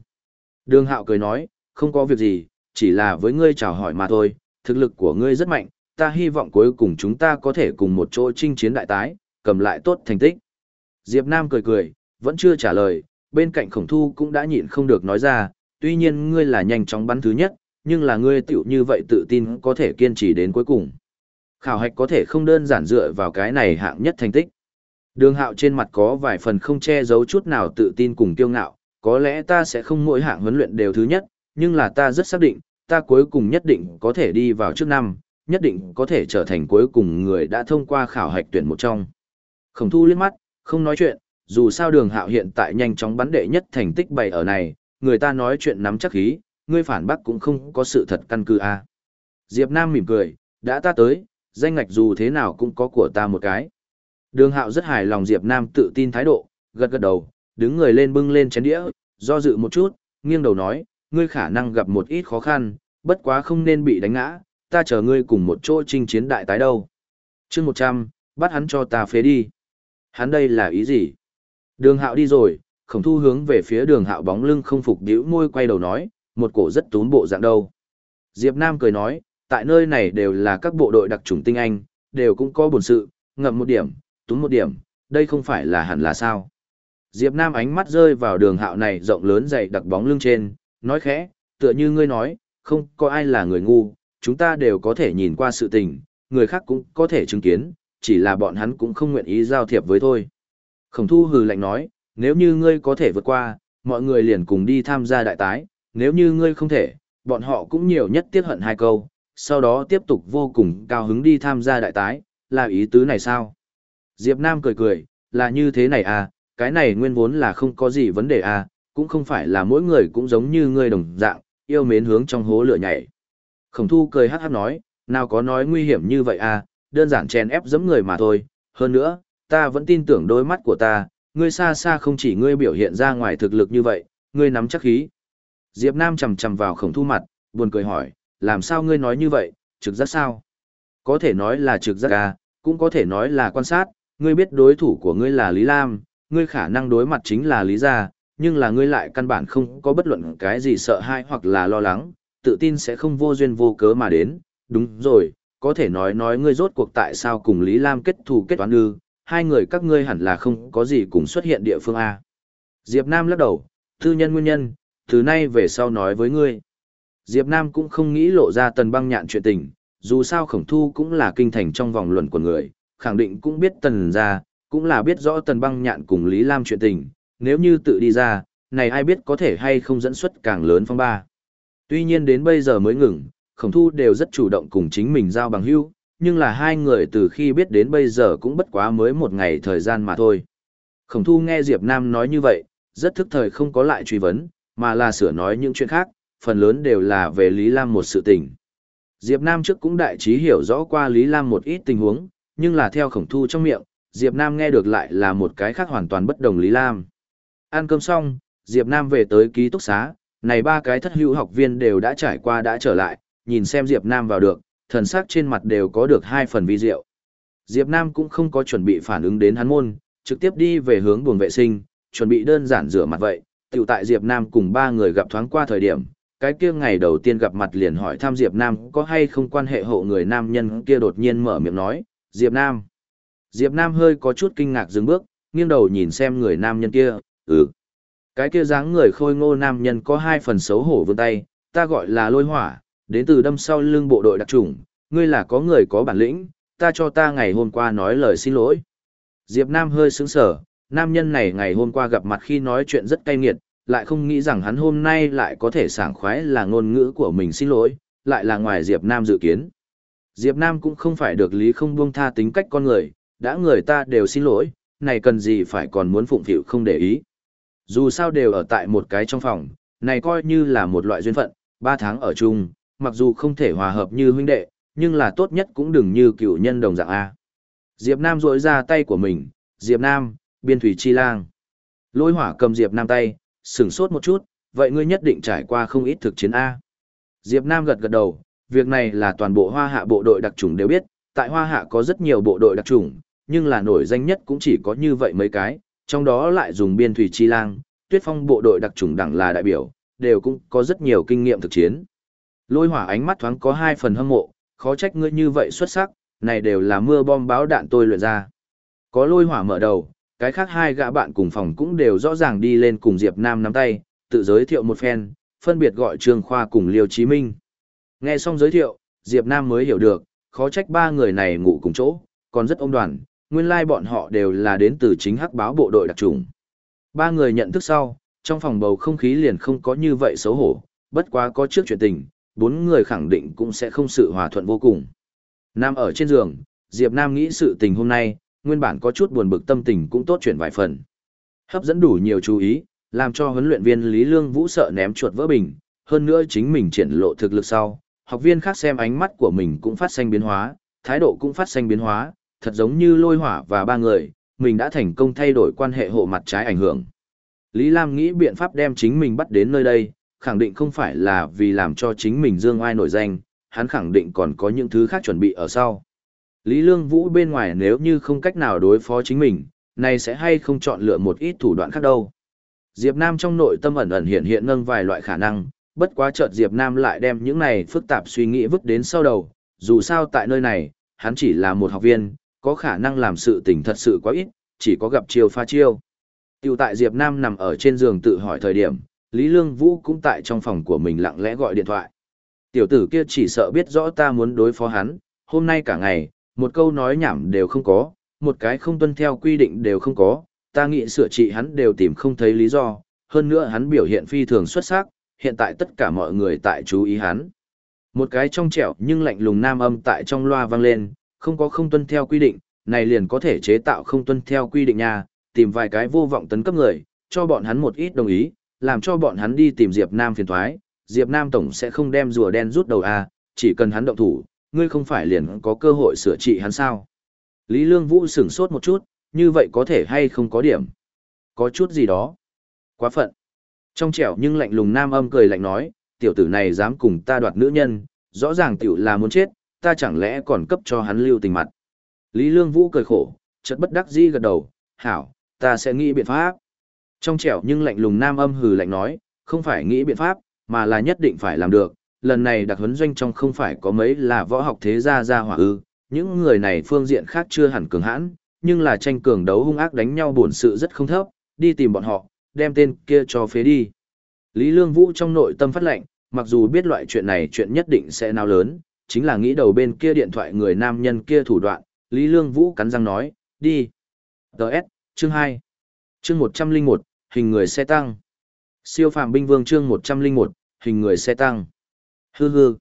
Đường Hạo cười nói, không có việc gì, chỉ là với ngươi chào hỏi mà thôi, thực lực của ngươi rất mạnh, ta hy vọng cuối cùng chúng ta có thể cùng một chỗ chinh chiến đại tái, cầm lại tốt thành tích. Diệp Nam cười cười, vẫn chưa trả lời, bên cạnh khổng thu cũng đã nhịn không được nói ra, tuy nhiên ngươi là nhanh chóng bắn thứ nhất, nhưng là ngươi tựu như vậy tự tin có thể kiên trì đến cuối cùng. Khảo hạch có thể không đơn giản dựa vào cái này hạng nhất thành tích. Đường hạo trên mặt có vài phần không che giấu chút nào tự tin cùng kiêu ngạo, có lẽ ta sẽ không mỗi hạng huấn luyện đều thứ nhất, nhưng là ta rất xác định, ta cuối cùng nhất định có thể đi vào trước năm, nhất định có thể trở thành cuối cùng người đã thông qua khảo hạch tuyển một trong. Khổng thu liếc mắt, không nói chuyện, dù sao đường hạo hiện tại nhanh chóng bắn đệ nhất thành tích bày ở này, người ta nói chuyện nắm chắc khí, ngươi phản bác cũng không có sự thật căn cứ. À. Diệp Nam mỉm cười, đã ta tới, danh ngạch dù thế nào cũng có của ta một cái. Đường hạo rất hài lòng Diệp Nam tự tin thái độ, gật gật đầu, đứng người lên bưng lên chén đĩa, do dự một chút, nghiêng đầu nói, ngươi khả năng gặp một ít khó khăn, bất quá không nên bị đánh ngã, ta chờ ngươi cùng một chỗ chinh chiến đại tái đâu. Chương 100, bắt hắn cho ta phế đi. Hắn đây là ý gì? Đường hạo đi rồi, khổng thu hướng về phía đường hạo bóng lưng không phục điếu môi quay đầu nói, một cổ rất tốn bộ dạng đâu. Diệp Nam cười nói, tại nơi này đều là các bộ đội đặc trùng tinh anh, đều cũng có bổn sự, ngậm một điểm, tốn một điểm, đây không phải là hẳn là sao. Diệp Nam ánh mắt rơi vào đường hạo này rộng lớn dày đặc bóng lưng trên, nói khẽ, tựa như ngươi nói, không có ai là người ngu, chúng ta đều có thể nhìn qua sự tình, người khác cũng có thể chứng kiến, chỉ là bọn hắn cũng không nguyện ý giao thiệp với thôi. Khổng thu hừ lạnh nói, nếu như ngươi có thể vượt qua, mọi người liền cùng đi tham gia đại tái, nếu như ngươi không thể, bọn họ cũng nhiều nhất tiết hận hai câu, sau đó tiếp tục vô cùng cao hứng đi tham gia đại tái, là ý tứ này sao? Diệp Nam cười cười, là như thế này à, cái này nguyên vốn là không có gì vấn đề à, cũng không phải là mỗi người cũng giống như ngươi đồng dạng, yêu mến hướng trong hố lửa nhảy. Khổng thu cười hát hát nói, nào có nói nguy hiểm như vậy à, đơn giản chèn ép giẫm người mà thôi, hơn nữa, ta vẫn tin tưởng đôi mắt của ta, ngươi xa xa không chỉ ngươi biểu hiện ra ngoài thực lực như vậy, ngươi nắm chắc khí. Diệp Nam chầm chầm vào khổng thu mặt, buồn cười hỏi, làm sao ngươi nói như vậy, trực giác sao? Có thể nói là trực giác à, cũng có thể nói là quan sát, ngươi biết đối thủ của ngươi là Lý Lam, ngươi khả năng đối mặt chính là Lý Gia, nhưng là ngươi lại căn bản không có bất luận cái gì sợ hãi hoặc là lo lắng, tự tin sẽ không vô duyên vô cớ mà đến. Đúng rồi, có thể nói nói ngươi rốt cuộc tại sao cùng Lý Lam kết thù kết toán ư, hai người các ngươi hẳn là không có gì cùng xuất hiện địa phương A. Diệp Nam lắc đầu, tư nhân nguyên nhân, từ nay về sau nói với ngươi. Diệp Nam cũng không nghĩ lộ ra tần băng nhạn chuyện tình, dù sao khổng thu cũng là kinh thành trong vòng luận của người, khẳng định cũng biết tần ra, cũng là biết rõ tần băng nhạn cùng Lý Lam chuyện tình, nếu như tự đi ra, này ai biết có thể hay không dẫn xuất càng lớn phong ba. Tuy nhiên đến bây giờ mới ngừng, khổng thu đều rất chủ động cùng chính mình giao bằng hữu, nhưng là hai người từ khi biết đến bây giờ cũng bất quá mới một ngày thời gian mà thôi. Khổng thu nghe Diệp Nam nói như vậy, rất thức thời không có lại truy vấn, mà là sửa nói những chuyện khác, phần lớn đều là về Lý Lam một sự tình. Diệp Nam trước cũng đại trí hiểu rõ qua Lý Lam một ít tình huống, nhưng là theo khổng thu trong miệng, Diệp Nam nghe được lại là một cái khác hoàn toàn bất đồng Lý Lam. Ăn cơm xong, Diệp Nam về tới ký túc xá, này ba cái thất hữu học viên đều đã trải qua đã trở lại, nhìn xem Diệp Nam vào được, thần sắc trên mặt đều có được hai phần vi diệu. Diệp Nam cũng không có chuẩn bị phản ứng đến hắn môn, trực tiếp đi về hướng buồng vệ sinh, chuẩn bị đơn giản rửa mặt vậy. Tiểu tại Diệp Nam cùng ba người gặp thoáng qua thời điểm, cái kia ngày đầu tiên gặp mặt liền hỏi thăm Diệp Nam có hay không quan hệ hộ người nam nhân kia đột nhiên mở miệng nói, Diệp Nam. Diệp Nam hơi có chút kinh ngạc dừng bước, nghiêng đầu nhìn xem người nam nhân kia, ừ. Cái kia dáng người khôi ngô nam nhân có hai phần xấu hổ vươn tay, ta gọi là lôi hỏa, đến từ đâm sau lưng bộ đội đặc trùng, ngươi là có người có bản lĩnh, ta cho ta ngày hôm qua nói lời xin lỗi. Diệp Nam hơi sững sờ, nam nhân này ngày hôm qua gặp mặt khi nói chuyện rất cay nghiệt, lại không nghĩ rằng hắn hôm nay lại có thể sảng khoái là ngôn ngữ của mình xin lỗi, lại là ngoài Diệp Nam dự kiến. Diệp Nam cũng không phải được lý không buông tha tính cách con người, đã người ta đều xin lỗi, này cần gì phải còn muốn phụng phịu không để ý. Dù sao đều ở tại một cái trong phòng, này coi như là một loại duyên phận, ba tháng ở chung, mặc dù không thể hòa hợp như huynh đệ, nhưng là tốt nhất cũng đừng như cựu nhân đồng dạng A. Diệp Nam rỗi ra tay của mình, Diệp Nam, biên thủy chi lang. Lôi hỏa cầm Diệp Nam tay, sửng sốt một chút, vậy ngươi nhất định trải qua không ít thực chiến A. Diệp Nam gật gật đầu, việc này là toàn bộ hoa hạ bộ đội đặc trùng đều biết, tại hoa hạ có rất nhiều bộ đội đặc trùng, nhưng là nổi danh nhất cũng chỉ có như vậy mấy cái, trong đó lại dùng biên thủy chi lang, tuyết phong bộ đội đặc trùng đẳng là đại biểu, đều cũng có rất nhiều kinh nghiệm thực chiến. Lôi hỏa ánh mắt thoáng có hai phần hâm mộ, khó trách ngươi như vậy xuất sắc, này đều là mưa bom báo đạn tôi luyện ra. Có lôi hỏa mở đầu, cái khác hai gã bạn cùng phòng cũng đều rõ ràng đi lên cùng Diệp Nam nắm tay, tự giới thiệu một phen, phân biệt gọi Trương Khoa cùng Liêu Chí Minh. Nghe xong giới thiệu, Diệp Nam mới hiểu được, khó trách ba người này ngủ cùng chỗ, còn rất ôm đoàn, nguyên lai like bọn họ đều là đến từ chính hắc báo bộ đội đặc trùng. Ba người nhận thức sau, trong phòng bầu không khí liền không có như vậy xấu hổ, bất quá có trước chuyện tình, bốn người khẳng định cũng sẽ không sự hòa thuận vô cùng. Nam ở trên giường, Diệp Nam nghĩ sự tình hôm nay, nguyên bản có chút buồn bực tâm tình cũng tốt chuyển vài phần. Hấp dẫn đủ nhiều chú ý, làm cho huấn luyện viên Lý Lương Vũ sợ ném chuột vỡ bình, hơn nữa chính mình triển lộ thực lực sau, học viên khác xem ánh mắt của mình cũng phát sinh biến hóa, thái độ cũng phát sinh biến hóa, thật giống như lôi hỏa và ba người, mình đã thành công thay đổi quan hệ hộ mặt trái ảnh hưởng. Lý Lam nghĩ biện pháp đem chính mình bắt đến nơi đây, khẳng định không phải là vì làm cho chính mình dương ai nổi danh, hắn khẳng định còn có những thứ khác chuẩn bị ở sau. Lý Lương Vũ bên ngoài nếu như không cách nào đối phó chính mình, này sẽ hay không chọn lựa một ít thủ đoạn khác đâu. Diệp Nam trong nội tâm ẩn ẩn hiện hiện nâng vài loại khả năng, bất quá chợt Diệp Nam lại đem những này phức tạp suy nghĩ vứt đến sau đầu, dù sao tại nơi này, hắn chỉ là một học viên, có khả năng làm sự tình thật sự quá ít, chỉ có gặp chiêu pha chiêu. Tiểu tại Diệp Nam nằm ở trên giường tự hỏi thời điểm, Lý Lương Vũ cũng tại trong phòng của mình lặng lẽ gọi điện thoại. Tiểu tử kia chỉ sợ biết rõ ta muốn đối phó hắn, hôm nay cả ngày, một câu nói nhảm đều không có, một cái không tuân theo quy định đều không có, ta nghĩ sửa trị hắn đều tìm không thấy lý do, hơn nữa hắn biểu hiện phi thường xuất sắc, hiện tại tất cả mọi người tại chú ý hắn. Một cái trong trẻo nhưng lạnh lùng nam âm tại trong loa vang lên, không có không tuân theo quy định, này liền có thể chế tạo không tuân theo quy định nha, tìm vài cái vô vọng tấn cấp người, cho bọn hắn một ít đồng ý, làm cho bọn hắn đi tìm Diệp Nam phiền toái, Diệp Nam tổng sẽ không đem rùa đen rút đầu a, chỉ cần hắn động thủ, ngươi không phải liền có cơ hội sửa trị hắn sao? Lý Lương Vũ sửng sốt một chút, như vậy có thể hay không có điểm? Có chút gì đó. Quá phận. Trong trẻo nhưng lạnh lùng nam âm cười lạnh nói, tiểu tử này dám cùng ta đoạt nữ nhân, rõ ràng tiểu là muốn chết, ta chẳng lẽ còn cấp cho hắn lưu tình mặt. Lý Lương Vũ cười khổ, chợt bất đắc dĩ gật đầu, hảo, ta sẽ nghĩ biện pháp. Trong trẻo nhưng lạnh lùng nam âm hừ lạnh nói, không phải nghĩ biện pháp, mà là nhất định phải làm được. Lần này đặc huấn doanh trong không phải có mấy là võ học thế gia gia hỏa ư, những người này phương diện khác chưa hẳn cường hãn, nhưng là tranh cường đấu hung ác đánh nhau bổn sự rất không thấp, đi tìm bọn họ, đem tên kia cho phế đi. Lý Lương Vũ trong nội tâm phát lệnh, mặc dù biết loại chuyện này chuyện nhất định sẽ nào lớn, chính là nghĩ đầu bên kia điện thoại người nam nhân kia thủ đoạn, Lý Lương Vũ cắn răng nói, đi. Đợt, chương 2. Chương 101, hình người xe tăng. Siêu phàm binh vương chương 101, hình người xe tăng. Hư hư.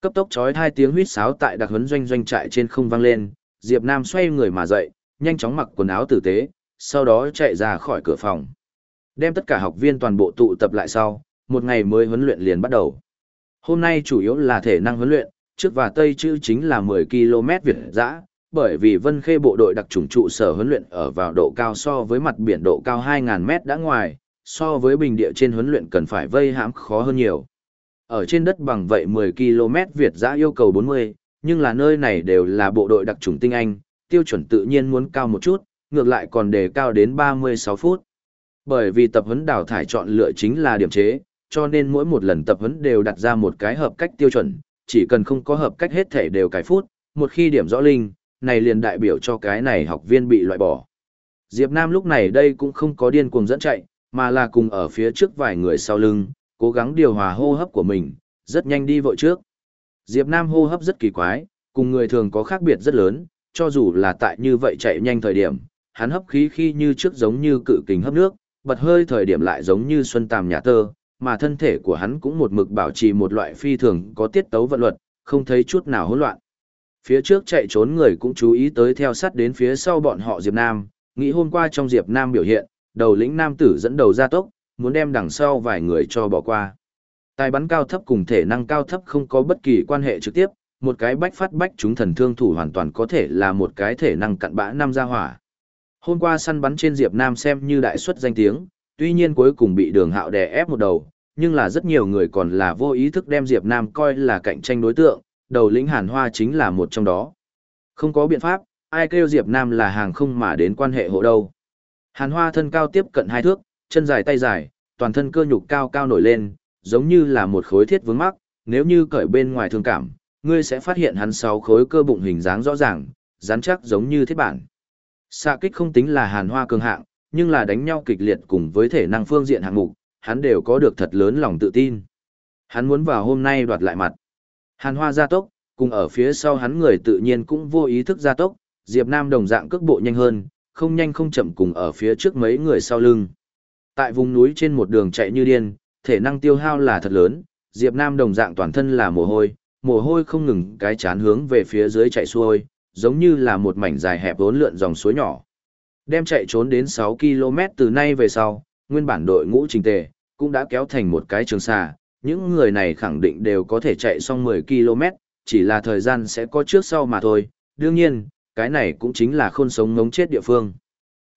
Cấp tốc chói hai tiếng huýt sáo tại đặc huấn doanh doanh trại trên không vang lên, Diệp Nam xoay người mà dậy, nhanh chóng mặc quần áo tử tế, sau đó chạy ra khỏi cửa phòng. Đem tất cả học viên toàn bộ tụ tập lại sau, một ngày mới huấn luyện liền bắt đầu. Hôm nay chủ yếu là thể năng huấn luyện, trước và tây chữ chính là 10 km Việt dã, bởi vì Vân Khê bộ đội đặc trùng trụ sở huấn luyện ở vào độ cao so với mặt biển độ cao 2.000 mét đã ngoài, so với bình địa trên huấn luyện cần phải vây hãm khó hơn nhiều. Ở trên đất bằng vậy 10 km Việt giã yêu cầu 40, nhưng là nơi này đều là bộ đội đặc trùng tinh anh, tiêu chuẩn tự nhiên muốn cao một chút, ngược lại còn đề cao đến 36 phút. Bởi vì tập huấn đào thải chọn lựa chính là điểm chế, cho nên mỗi một lần tập huấn đều đặt ra một cái hợp cách tiêu chuẩn, chỉ cần không có hợp cách hết thể đều cái phút, một khi điểm rõ linh, này liền đại biểu cho cái này học viên bị loại bỏ. Diệp Nam lúc này đây cũng không có điên cuồng dẫn chạy, mà là cùng ở phía trước vài người sau lưng, cố gắng điều hòa hô hấp của mình, rất nhanh đi vội trước. Diệp Nam hô hấp rất kỳ quái, cùng người thường có khác biệt rất lớn, cho dù là tại như vậy chạy nhanh thời điểm, hắn hấp khí khi như trước giống như cự kình hấp nước, bật hơi thời điểm lại giống như xuân tàm nhà tơ, mà thân thể của hắn cũng một mực bảo trì một loại phi thường có tiết tấu vận luật, không thấy chút nào hỗn loạn. Phía trước chạy trốn người cũng chú ý tới theo sát đến phía sau bọn họ Diệp Nam, nghĩ hôm qua trong Diệp Nam biểu hiện, đầu lĩnh nam tử dẫn đầu ra tốc, muốn đem đằng sau vài người cho bỏ qua. Tài bắn cao thấp cùng thể năng cao thấp không có bất kỳ quan hệ trực tiếp, một cái bách phát bách chúng thần thương thủ hoàn toàn có thể là một cái thể năng cặn bã năm gia hỏa. Hôm qua săn bắn trên Diệp Nam xem như đại suất danh tiếng, tuy nhiên cuối cùng bị đường hạo đè ép một đầu, nhưng là rất nhiều người còn là vô ý thức đem Diệp Nam coi là cạnh tranh đối tượng, đầu lĩnh hàn hoa chính là một trong đó. Không có biện pháp, ai kêu Diệp Nam là hàng không mà đến quan hệ hộ đâu. Hàn hoa thân cao tiếp cận hai thước, chân dài tay dài, toàn thân cơ nhục cao cao nổi lên, giống như là một khối thiết vướng mắc, nếu như cởi bên ngoài thương cảm, ngươi sẽ phát hiện hắn sáu khối cơ bụng hình dáng rõ ràng, rắn chắc giống như thiết bản. Xạ kích không tính là hàn hoa cường hạng, nhưng là đánh nhau kịch liệt cùng với thể năng phương diện hạng mục, hắn đều có được thật lớn lòng tự tin. Hắn muốn vào hôm nay đoạt lại mặt. Hàn hoa gia tốc, cùng ở phía sau hắn người tự nhiên cũng vô ý thức gia tốc, Diệp Nam đồng dạng cước bộ nhanh hơn, không nhanh không chậm cùng ở phía trước mấy người sau lưng. Tại vùng núi trên một đường chạy như điên, thể năng tiêu hao là thật lớn, Diệp Nam đồng dạng toàn thân là mồ hôi, mồ hôi không ngừng cái chán hướng về phía dưới chạy xuôi, giống như là một mảnh dài hẹp vốn lượn dòng suối nhỏ. Đem chạy trốn đến 6 km từ nay về sau, nguyên bản đội ngũ trình tề, cũng đã kéo thành một cái trường xa, những người này khẳng định đều có thể chạy xong 10 km, chỉ là thời gian sẽ có trước sau mà thôi, đương nhiên, cái này cũng chính là khôn sống ngống chết địa phương.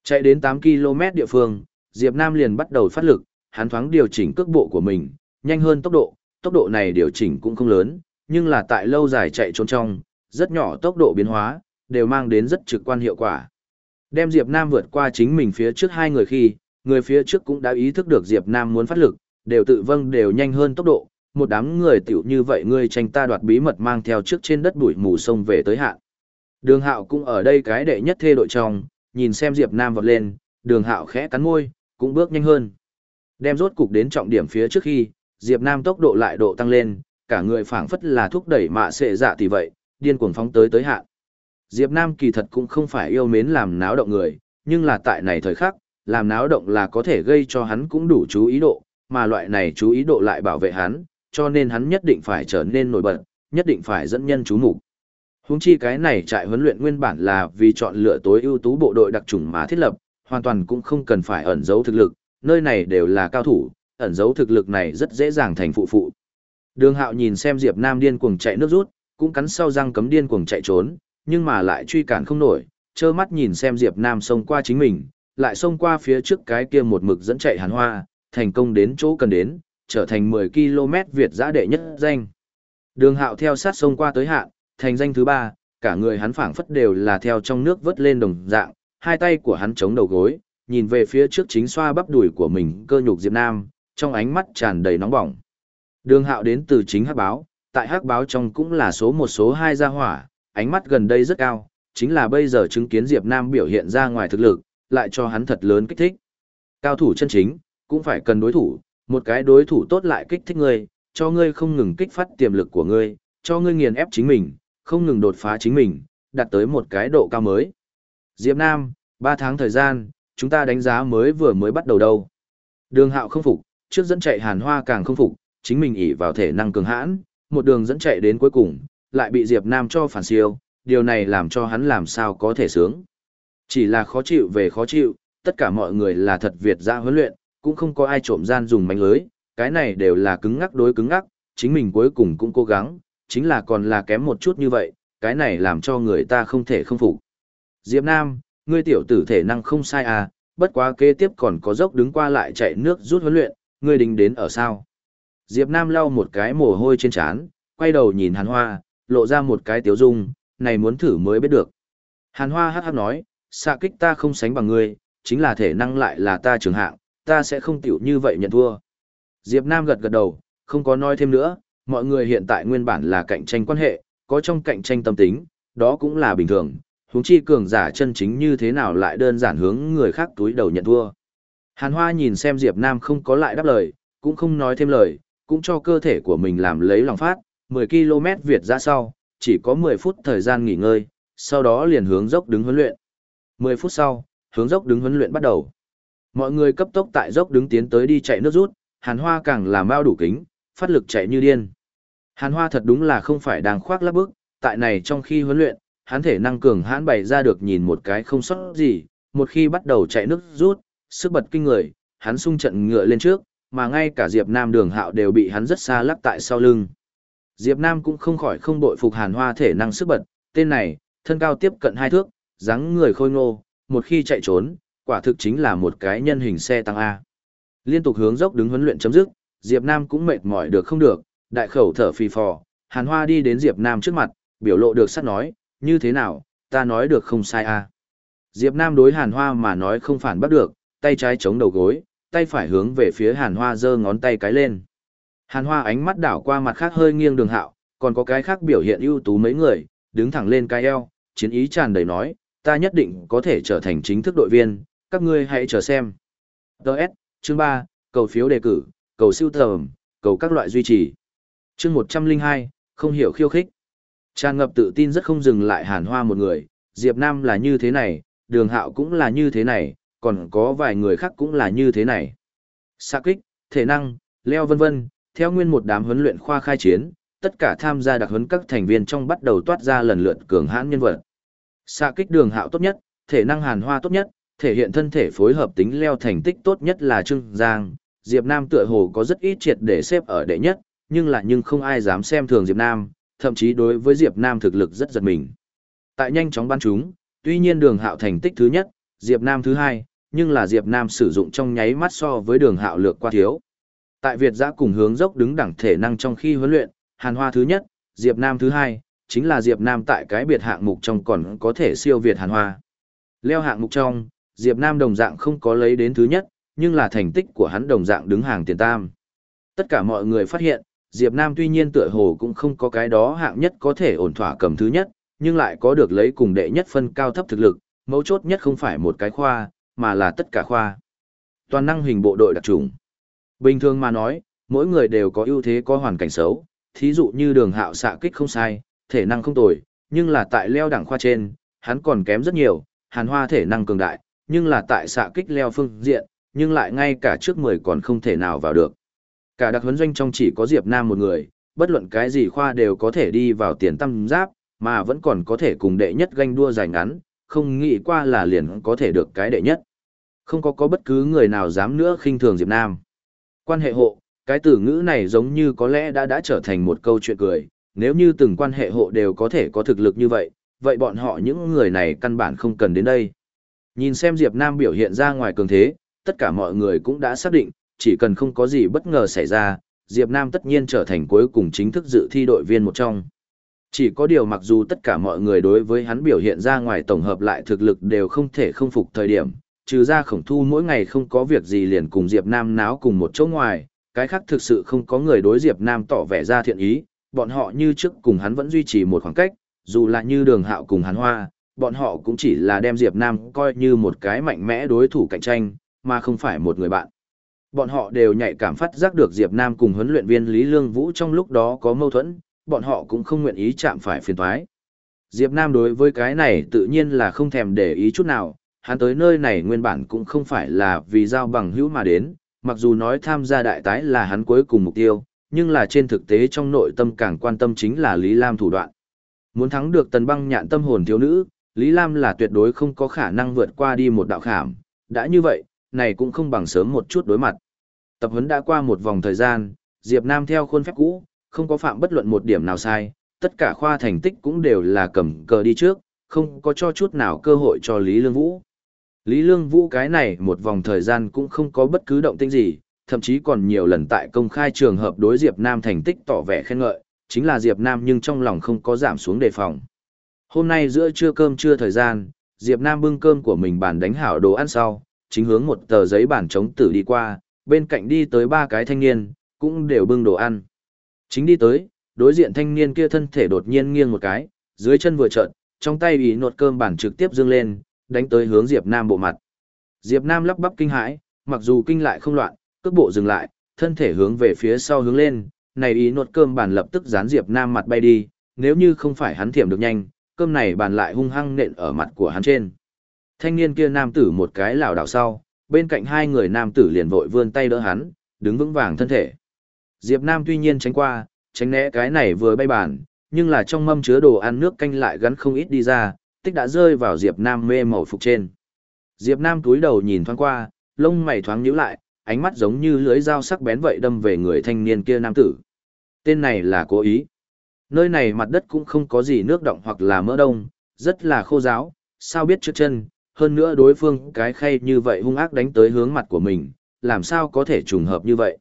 Chạy đến 8 km địa phương, Diệp Nam liền bắt đầu phát lực, hắn thoáng điều chỉnh cước bộ của mình, nhanh hơn tốc độ, tốc độ này điều chỉnh cũng không lớn, nhưng là tại lâu dài chạy trốn trong, rất nhỏ tốc độ biến hóa, đều mang đến rất trực quan hiệu quả. Đem Diệp Nam vượt qua chính mình phía trước hai người khi, người phía trước cũng đã ý thức được Diệp Nam muốn phát lực, đều tự vâng đều nhanh hơn tốc độ, một đám người tiểu như vậy ngươi tranh ta đoạt bí mật mang theo trước trên đất bụi mù sông về tới hạn. Đường Hạo cũng ở đây cái đệ nhất thê đội trong, nhìn xem Diệp Nam vọt lên, Đường Hạo khẽ cắn môi, cũng bước nhanh hơn. Đem rốt cục đến trọng điểm phía trước khi, Diệp Nam tốc độ lại độ tăng lên, cả người phảng phất là thúc đẩy mạ xệ dạ thì vậy, điên cuồng phóng tới tới hạn. Diệp Nam kỳ thật cũng không phải yêu mến làm náo động người, nhưng là tại này thời khắc, làm náo động là có thể gây cho hắn cũng đủ chú ý độ, mà loại này chú ý độ lại bảo vệ hắn, cho nên hắn nhất định phải trở nên nổi bật, nhất định phải dẫn nhân chú mục. Huống chi cái này trại huấn luyện nguyên bản là vì chọn lựa tối ưu tú bộ đội đặc chủng mà thiết lập, hoàn toàn cũng không cần phải ẩn giấu thực lực, nơi này đều là cao thủ, ẩn giấu thực lực này rất dễ dàng thành phụ phụ. Đường Hạo nhìn xem Diệp Nam điên cuồng chạy nước rút, cũng cắn sau răng cấm điên cuồng chạy trốn, nhưng mà lại truy cản không nổi, trơ mắt nhìn xem Diệp Nam xông qua chính mình, lại xông qua phía trước cái kia một mực dẫn chạy hàn hoa, thành công đến chỗ cần đến, trở thành 10 km Việt giã đệ nhất danh. Đường hạo theo sát xông qua tới hạn, thành danh thứ ba, cả người hắn phảng phất đều là theo trong nước vớt lên đồng dạng, hai tay của hắn chống đầu gối, nhìn về phía trước chính xoa bắp đùi của mình cơ nhục Diệp Nam, trong ánh mắt tràn đầy nóng bỏng. Đường hạo đến từ chính hắc báo, tại hắc báo trong cũng là số một số hai gia hỏa, ánh mắt gần đây rất cao, chính là bây giờ chứng kiến Diệp Nam biểu hiện ra ngoài thực lực, lại cho hắn thật lớn kích thích. Cao thủ chân chính, cũng phải cần đối thủ, một cái đối thủ tốt lại kích thích ngươi, cho ngươi không ngừng kích phát tiềm lực của ngươi, cho ngươi nghiền ép chính mình, không ngừng đột phá chính mình, đạt tới một cái độ cao mới. Diệp Nam, 3 tháng thời gian, chúng ta đánh giá mới vừa mới bắt đầu đâu. Đường hạo không phục, trước dẫn chạy hàn hoa càng không phục, chính mình ỷ vào thể năng cường hãn, một đường dẫn chạy đến cuối cùng, lại bị Diệp Nam cho phản siêu, điều này làm cho hắn làm sao có thể sướng. Chỉ là khó chịu về khó chịu, tất cả mọi người là thật Việt ra huấn luyện, cũng không có ai trộm gian dùng mánh lưới, cái này đều là cứng ngắc đối cứng ngắc, chính mình cuối cùng cũng cố gắng, chính là còn là kém một chút như vậy, cái này làm cho người ta không thể không phục. Diệp Nam, ngươi tiểu tử thể năng không sai à, bất quá kế tiếp còn có dốc đứng qua lại chạy nước rút huấn luyện, ngươi định đến ở sao? Diệp Nam lau một cái mồ hôi trên trán, quay đầu nhìn Hàn Hoa, lộ ra một cái tiếu dung, này muốn thử mới biết được. Hàn Hoa hắc hắc nói, xạ kích ta không sánh bằng ngươi, chính là thể năng lại là ta trường hạng, ta sẽ không tiểu như vậy nhận thua. Diệp Nam gật gật đầu, không có nói thêm nữa, mọi người hiện tại nguyên bản là cạnh tranh quan hệ, có trong cạnh tranh tâm tính, đó cũng là bình thường, huống chi cường giả chân chính như thế nào lại đơn giản hướng người khác túi đầu nhận thua. Hàn Hoa nhìn xem Diệp Nam không có lại đáp lời, cũng không nói thêm lời, cũng cho cơ thể của mình làm lấy lòng phát, 10 km Việt ra sau, chỉ có 10 phút thời gian nghỉ ngơi, sau đó liền hướng dốc đứng huấn luyện. 10 phút sau, hướng dốc đứng huấn luyện bắt đầu. Mọi người cấp tốc tại dốc đứng tiến tới đi chạy nước rút, Hàn Hoa càng làm bao đủ kính, phát lực chạy như điên. Hàn Hoa thật đúng là không phải đang khoác lác bước, tại này trong khi huấn luyện, hắn thể năng cường hãn bày ra được nhìn một cái không sót gì, một khi bắt đầu chạy nước rút, sức bật kinh người, hắn sung trận ngựa lên trước, mà ngay cả Diệp Nam đường hạo đều bị hắn rất xa lắc tại sau lưng. Diệp Nam cũng không khỏi không bội phục hàn hoa thể năng sức bật, tên này, thân cao tiếp cận hai thước, dáng người khôi ngô, một khi chạy trốn, quả thực chính là một cái nhân hình xe tăng A. Liên tục hướng dốc đứng huấn luyện chấm dứt, Diệp Nam cũng mệt mỏi được không được, đại khẩu thở phì phò, hàn hoa đi đến Diệp Nam trước mặt, biểu lộ được sắt nói, như thế nào, ta nói được không sai à? Diệp Nam đối hàn hoa mà nói không phản bắt được, tay trái chống đầu gối, tay phải hướng về phía hàn hoa giơ ngón tay cái lên. Hàn hoa ánh mắt đảo qua mặt khác hơi nghiêng đường hạo, còn có cái khác biểu hiện ưu tú mấy người, đứng thẳng lên cái eo, chiến ý tràn đầy nói, ta nhất định có thể trở thành chính thức đội viên, các ngươi hãy chờ xem. Đợt, chương 3, cầu phiếu đề cử, cầu siêu tầm, cầu các loại duy trì. Chương 102, không hiểu khiêu khích. Tràn ngập tự tin rất không dừng lại hàn hoa một người, Diệp Nam là như thế này, đường hạo cũng là như thế này, còn có vài người khác cũng là như thế này. Xạ kích, thể năng, leo vân vân, theo nguyên một đám huấn luyện khoa khai chiến, tất cả tham gia đặc huấn các thành viên trong bắt đầu toát ra lần lượt cường hãn nhân vật. Xạ kích đường hạo tốt nhất, thể năng hàn hoa tốt nhất, thể hiện thân thể phối hợp tính leo thành tích tốt nhất là Trương Giang. Diệp Nam tựa hồ có rất ít triệt để xếp ở đệ nhất, nhưng là nhưng không ai dám xem thường Diệp Nam, thậm chí đối với Diệp Nam thực lực rất giật mình. Tại nhanh chóng ban chúng, tuy nhiên đường hạo thành tích thứ nhất, Diệp Nam thứ hai, nhưng là Diệp Nam sử dụng trong nháy mắt so với đường hạo lược qua thiếu. Tại Việt giã cùng hướng dốc đứng đẳng thể năng trong khi huấn luyện, Hàn Hoa thứ nhất, Diệp Nam thứ hai, chính là Diệp Nam tại cái biệt hạng mục trong còn có thể siêu Việt Hàn Hoa. Leo hạng mục trong, Diệp Nam đồng dạng không có lấy đến thứ nhất, nhưng là thành tích của hắn đồng dạng đứng hàng tiền tam. Tất cả mọi người phát hiện, Diệp Nam tuy nhiên tựa hồ cũng không có cái đó hạng nhất có thể ổn thỏa cầm thứ nhất, nhưng lại có được lấy cùng đệ nhất phân cao thấp thực lực, mấu chốt nhất không phải một cái khoa, mà là tất cả khoa. Toàn năng hình bộ đội đặc trùng. Bình thường mà nói, mỗi người đều có ưu thế có hoàn cảnh xấu, thí dụ như đường hạo xạ kích không sai, thể năng không tồi, nhưng là tại leo đẳng khoa trên, hắn còn kém rất nhiều, hàn hoa thể năng cường đại, nhưng là tại xạ kích leo phương diện, nhưng lại ngay cả trước 10 còn không thể nào vào được. Cả đặc huấn doanh trong chỉ có Diệp Nam một người, bất luận cái gì khoa đều có thể đi vào tiền tâm giáp, mà vẫn còn có thể cùng đệ nhất ganh đua dài ngắn, không nghĩ qua là liền có thể được cái đệ nhất. Không có có bất cứ người nào dám nữa khinh thường Diệp Nam. Quan hệ hộ, cái từ ngữ này giống như có lẽ đã đã trở thành một câu chuyện cười, nếu như từng quan hệ hộ đều có thể có thực lực như vậy, vậy bọn họ những người này căn bản không cần đến đây. Nhìn xem Diệp Nam biểu hiện ra ngoài cường thế, tất cả mọi người cũng đã xác định, chỉ cần không có gì bất ngờ xảy ra, Diệp Nam tất nhiên trở thành cuối cùng chính thức dự thi đội viên một trong. Chỉ có điều mặc dù tất cả mọi người đối với hắn biểu hiện ra ngoài tổng hợp lại thực lực đều không thể không phục thời điểm, trừ ra khổng thu mỗi ngày không có việc gì liền cùng Diệp Nam náo cùng một chỗ ngoài, cái khác thực sự không có người đối Diệp Nam tỏ vẻ ra thiện ý, bọn họ như trước cùng hắn vẫn duy trì một khoảng cách, dù là như đường hạo cùng hắn hoa, bọn họ cũng chỉ là đem Diệp Nam coi như một cái mạnh mẽ đối thủ cạnh tranh, mà không phải một người bạn. Bọn họ đều nhạy cảm phát giác được Diệp Nam cùng huấn luyện viên Lý Lương Vũ trong lúc đó có mâu thuẫn, bọn họ cũng không nguyện ý chạm phải phiền toái. Diệp Nam đối với cái này tự nhiên là không thèm để ý chút nào, hắn tới nơi này nguyên bản cũng không phải là vì giao bằng hữu mà đến, mặc dù nói tham gia đại tái là hắn cuối cùng mục tiêu, nhưng là trên thực tế trong nội tâm càng quan tâm chính là Lý Lam thủ đoạn. Muốn thắng được tần băng nhạn tâm hồn thiếu nữ, Lý Lam là tuyệt đối không có khả năng vượt qua đi một đạo khảm, đã như vậy, này cũng không bằng sớm một chút đối mặt. Tập huấn đã qua một vòng thời gian, Diệp Nam theo khuôn phép cũ, không có phạm bất luận một điểm nào sai, tất cả khoa thành tích cũng đều là cầm cờ đi trước, không có cho chút nào cơ hội cho Lý Lương Vũ. Lý Lương Vũ cái này một vòng thời gian cũng không có bất cứ động tĩnh gì, thậm chí còn nhiều lần tại công khai trường hợp đối Diệp Nam thành tích tỏ vẻ khen ngợi, chính là Diệp Nam nhưng trong lòng không có giảm xuống đề phòng. Hôm nay giữa trưa cơm trưa thời gian, Diệp Nam bưng cơm của mình bàn đánh hảo đồ ăn sau, chính hướng một tờ giấy bản chống tử đi qua, bên cạnh đi tới ba cái thanh niên, cũng đều bưng đồ ăn. Chính đi tới, đối diện thanh niên kia thân thể đột nhiên nghiêng một cái, dưới chân vừa trợn, trong tay ý nột cơm bản trực tiếp dương lên, đánh tới hướng Diệp Nam bộ mặt. Diệp Nam lắp bắp kinh hãi, mặc dù kinh lại không loạn, cước bộ dừng lại, thân thể hướng về phía sau hướng lên, này ý nột cơm bản lập tức dán Diệp Nam mặt bay đi, nếu như không phải hắn thiểm được nhanh, cơm này bàn lại hung hăng nện ở mặt của hắn trên. Thanh niên kia nam tử một cái lảo đảo sau, bên cạnh hai người nam tử liền vội vươn tay đỡ hắn, đứng vững vàng thân thể. Diệp Nam tuy nhiên tránh qua, tránh né cái này vừa bay bàn, nhưng là trong mâm chứa đồ ăn nước canh lại gắn không ít đi ra, tích đã rơi vào Diệp Nam mê màu phục trên. Diệp Nam túi đầu nhìn thoáng qua, lông mày thoáng nhíu lại, ánh mắt giống như lưới dao sắc bén vậy đâm về người thanh niên kia nam tử. Tên này là cố ý. Nơi này mặt đất cũng không có gì nước động hoặc là mỡ đông, rất là khô ráo, sao biết trước chân, hơn nữa đối phương cái khay như vậy hung ác đánh tới hướng mặt của mình, làm sao có thể trùng hợp như vậy.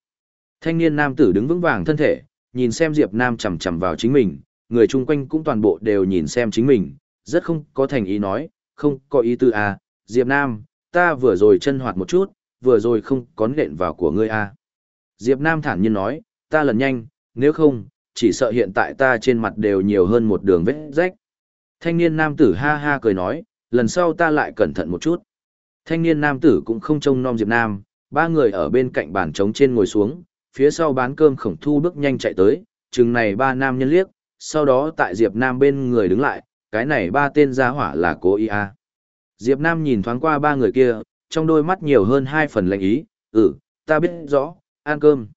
Thanh niên nam tử đứng vững vàng thân thể, nhìn xem Diệp Nam chầm chầm vào chính mình, người chung quanh cũng toàn bộ đều nhìn xem chính mình, rất không có thành ý nói, không có ý tư à, Diệp Nam, ta vừa rồi chân hoạt một chút, vừa rồi không có nện vào của ngươi à. Diệp Nam thản nhiên nói, ta lần nhanh, nếu không, chỉ sợ hiện tại ta trên mặt đều nhiều hơn một đường vết rách. Thanh niên nam tử ha ha cười nói, lần sau ta lại cẩn thận một chút. Thanh niên nam tử cũng không trông nom Diệp Nam, ba người ở bên cạnh bàn trống trên ngồi xuống, phía sau bán cơm khổng thu bước nhanh chạy tới, chừng này ba nam nhân liếc, sau đó tại Diệp Nam bên người đứng lại, cái này ba tên gia hỏa là cố ý à. Diệp Nam nhìn thoáng qua ba người kia, trong đôi mắt nhiều hơn hai phần lạnh ý, ừ, ta biết rõ, ăn cơm.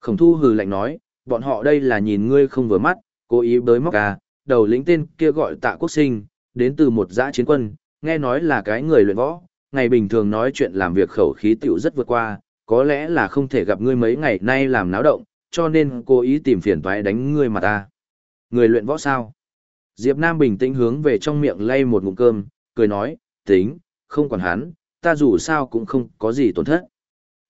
Khổng thu hừ lạnh nói, bọn họ đây là nhìn ngươi không vừa mắt, cố ý bới móc à, đầu lĩnh tên kia gọi tạ quốc sinh, đến từ một dã chiến quân, nghe nói là cái người luyện võ, ngày bình thường nói chuyện làm việc khẩu khí tiểu rất vượt qua, có lẽ là không thể gặp ngươi mấy ngày nay làm náo động, cho nên cố ý tìm phiền toái đánh ngươi mà ta. Người luyện võ sao? Diệp Nam bình tĩnh hướng về trong miệng lay một ngụm cơm, cười nói, tính, không còn hắn, ta dù sao cũng không có gì tổn thất.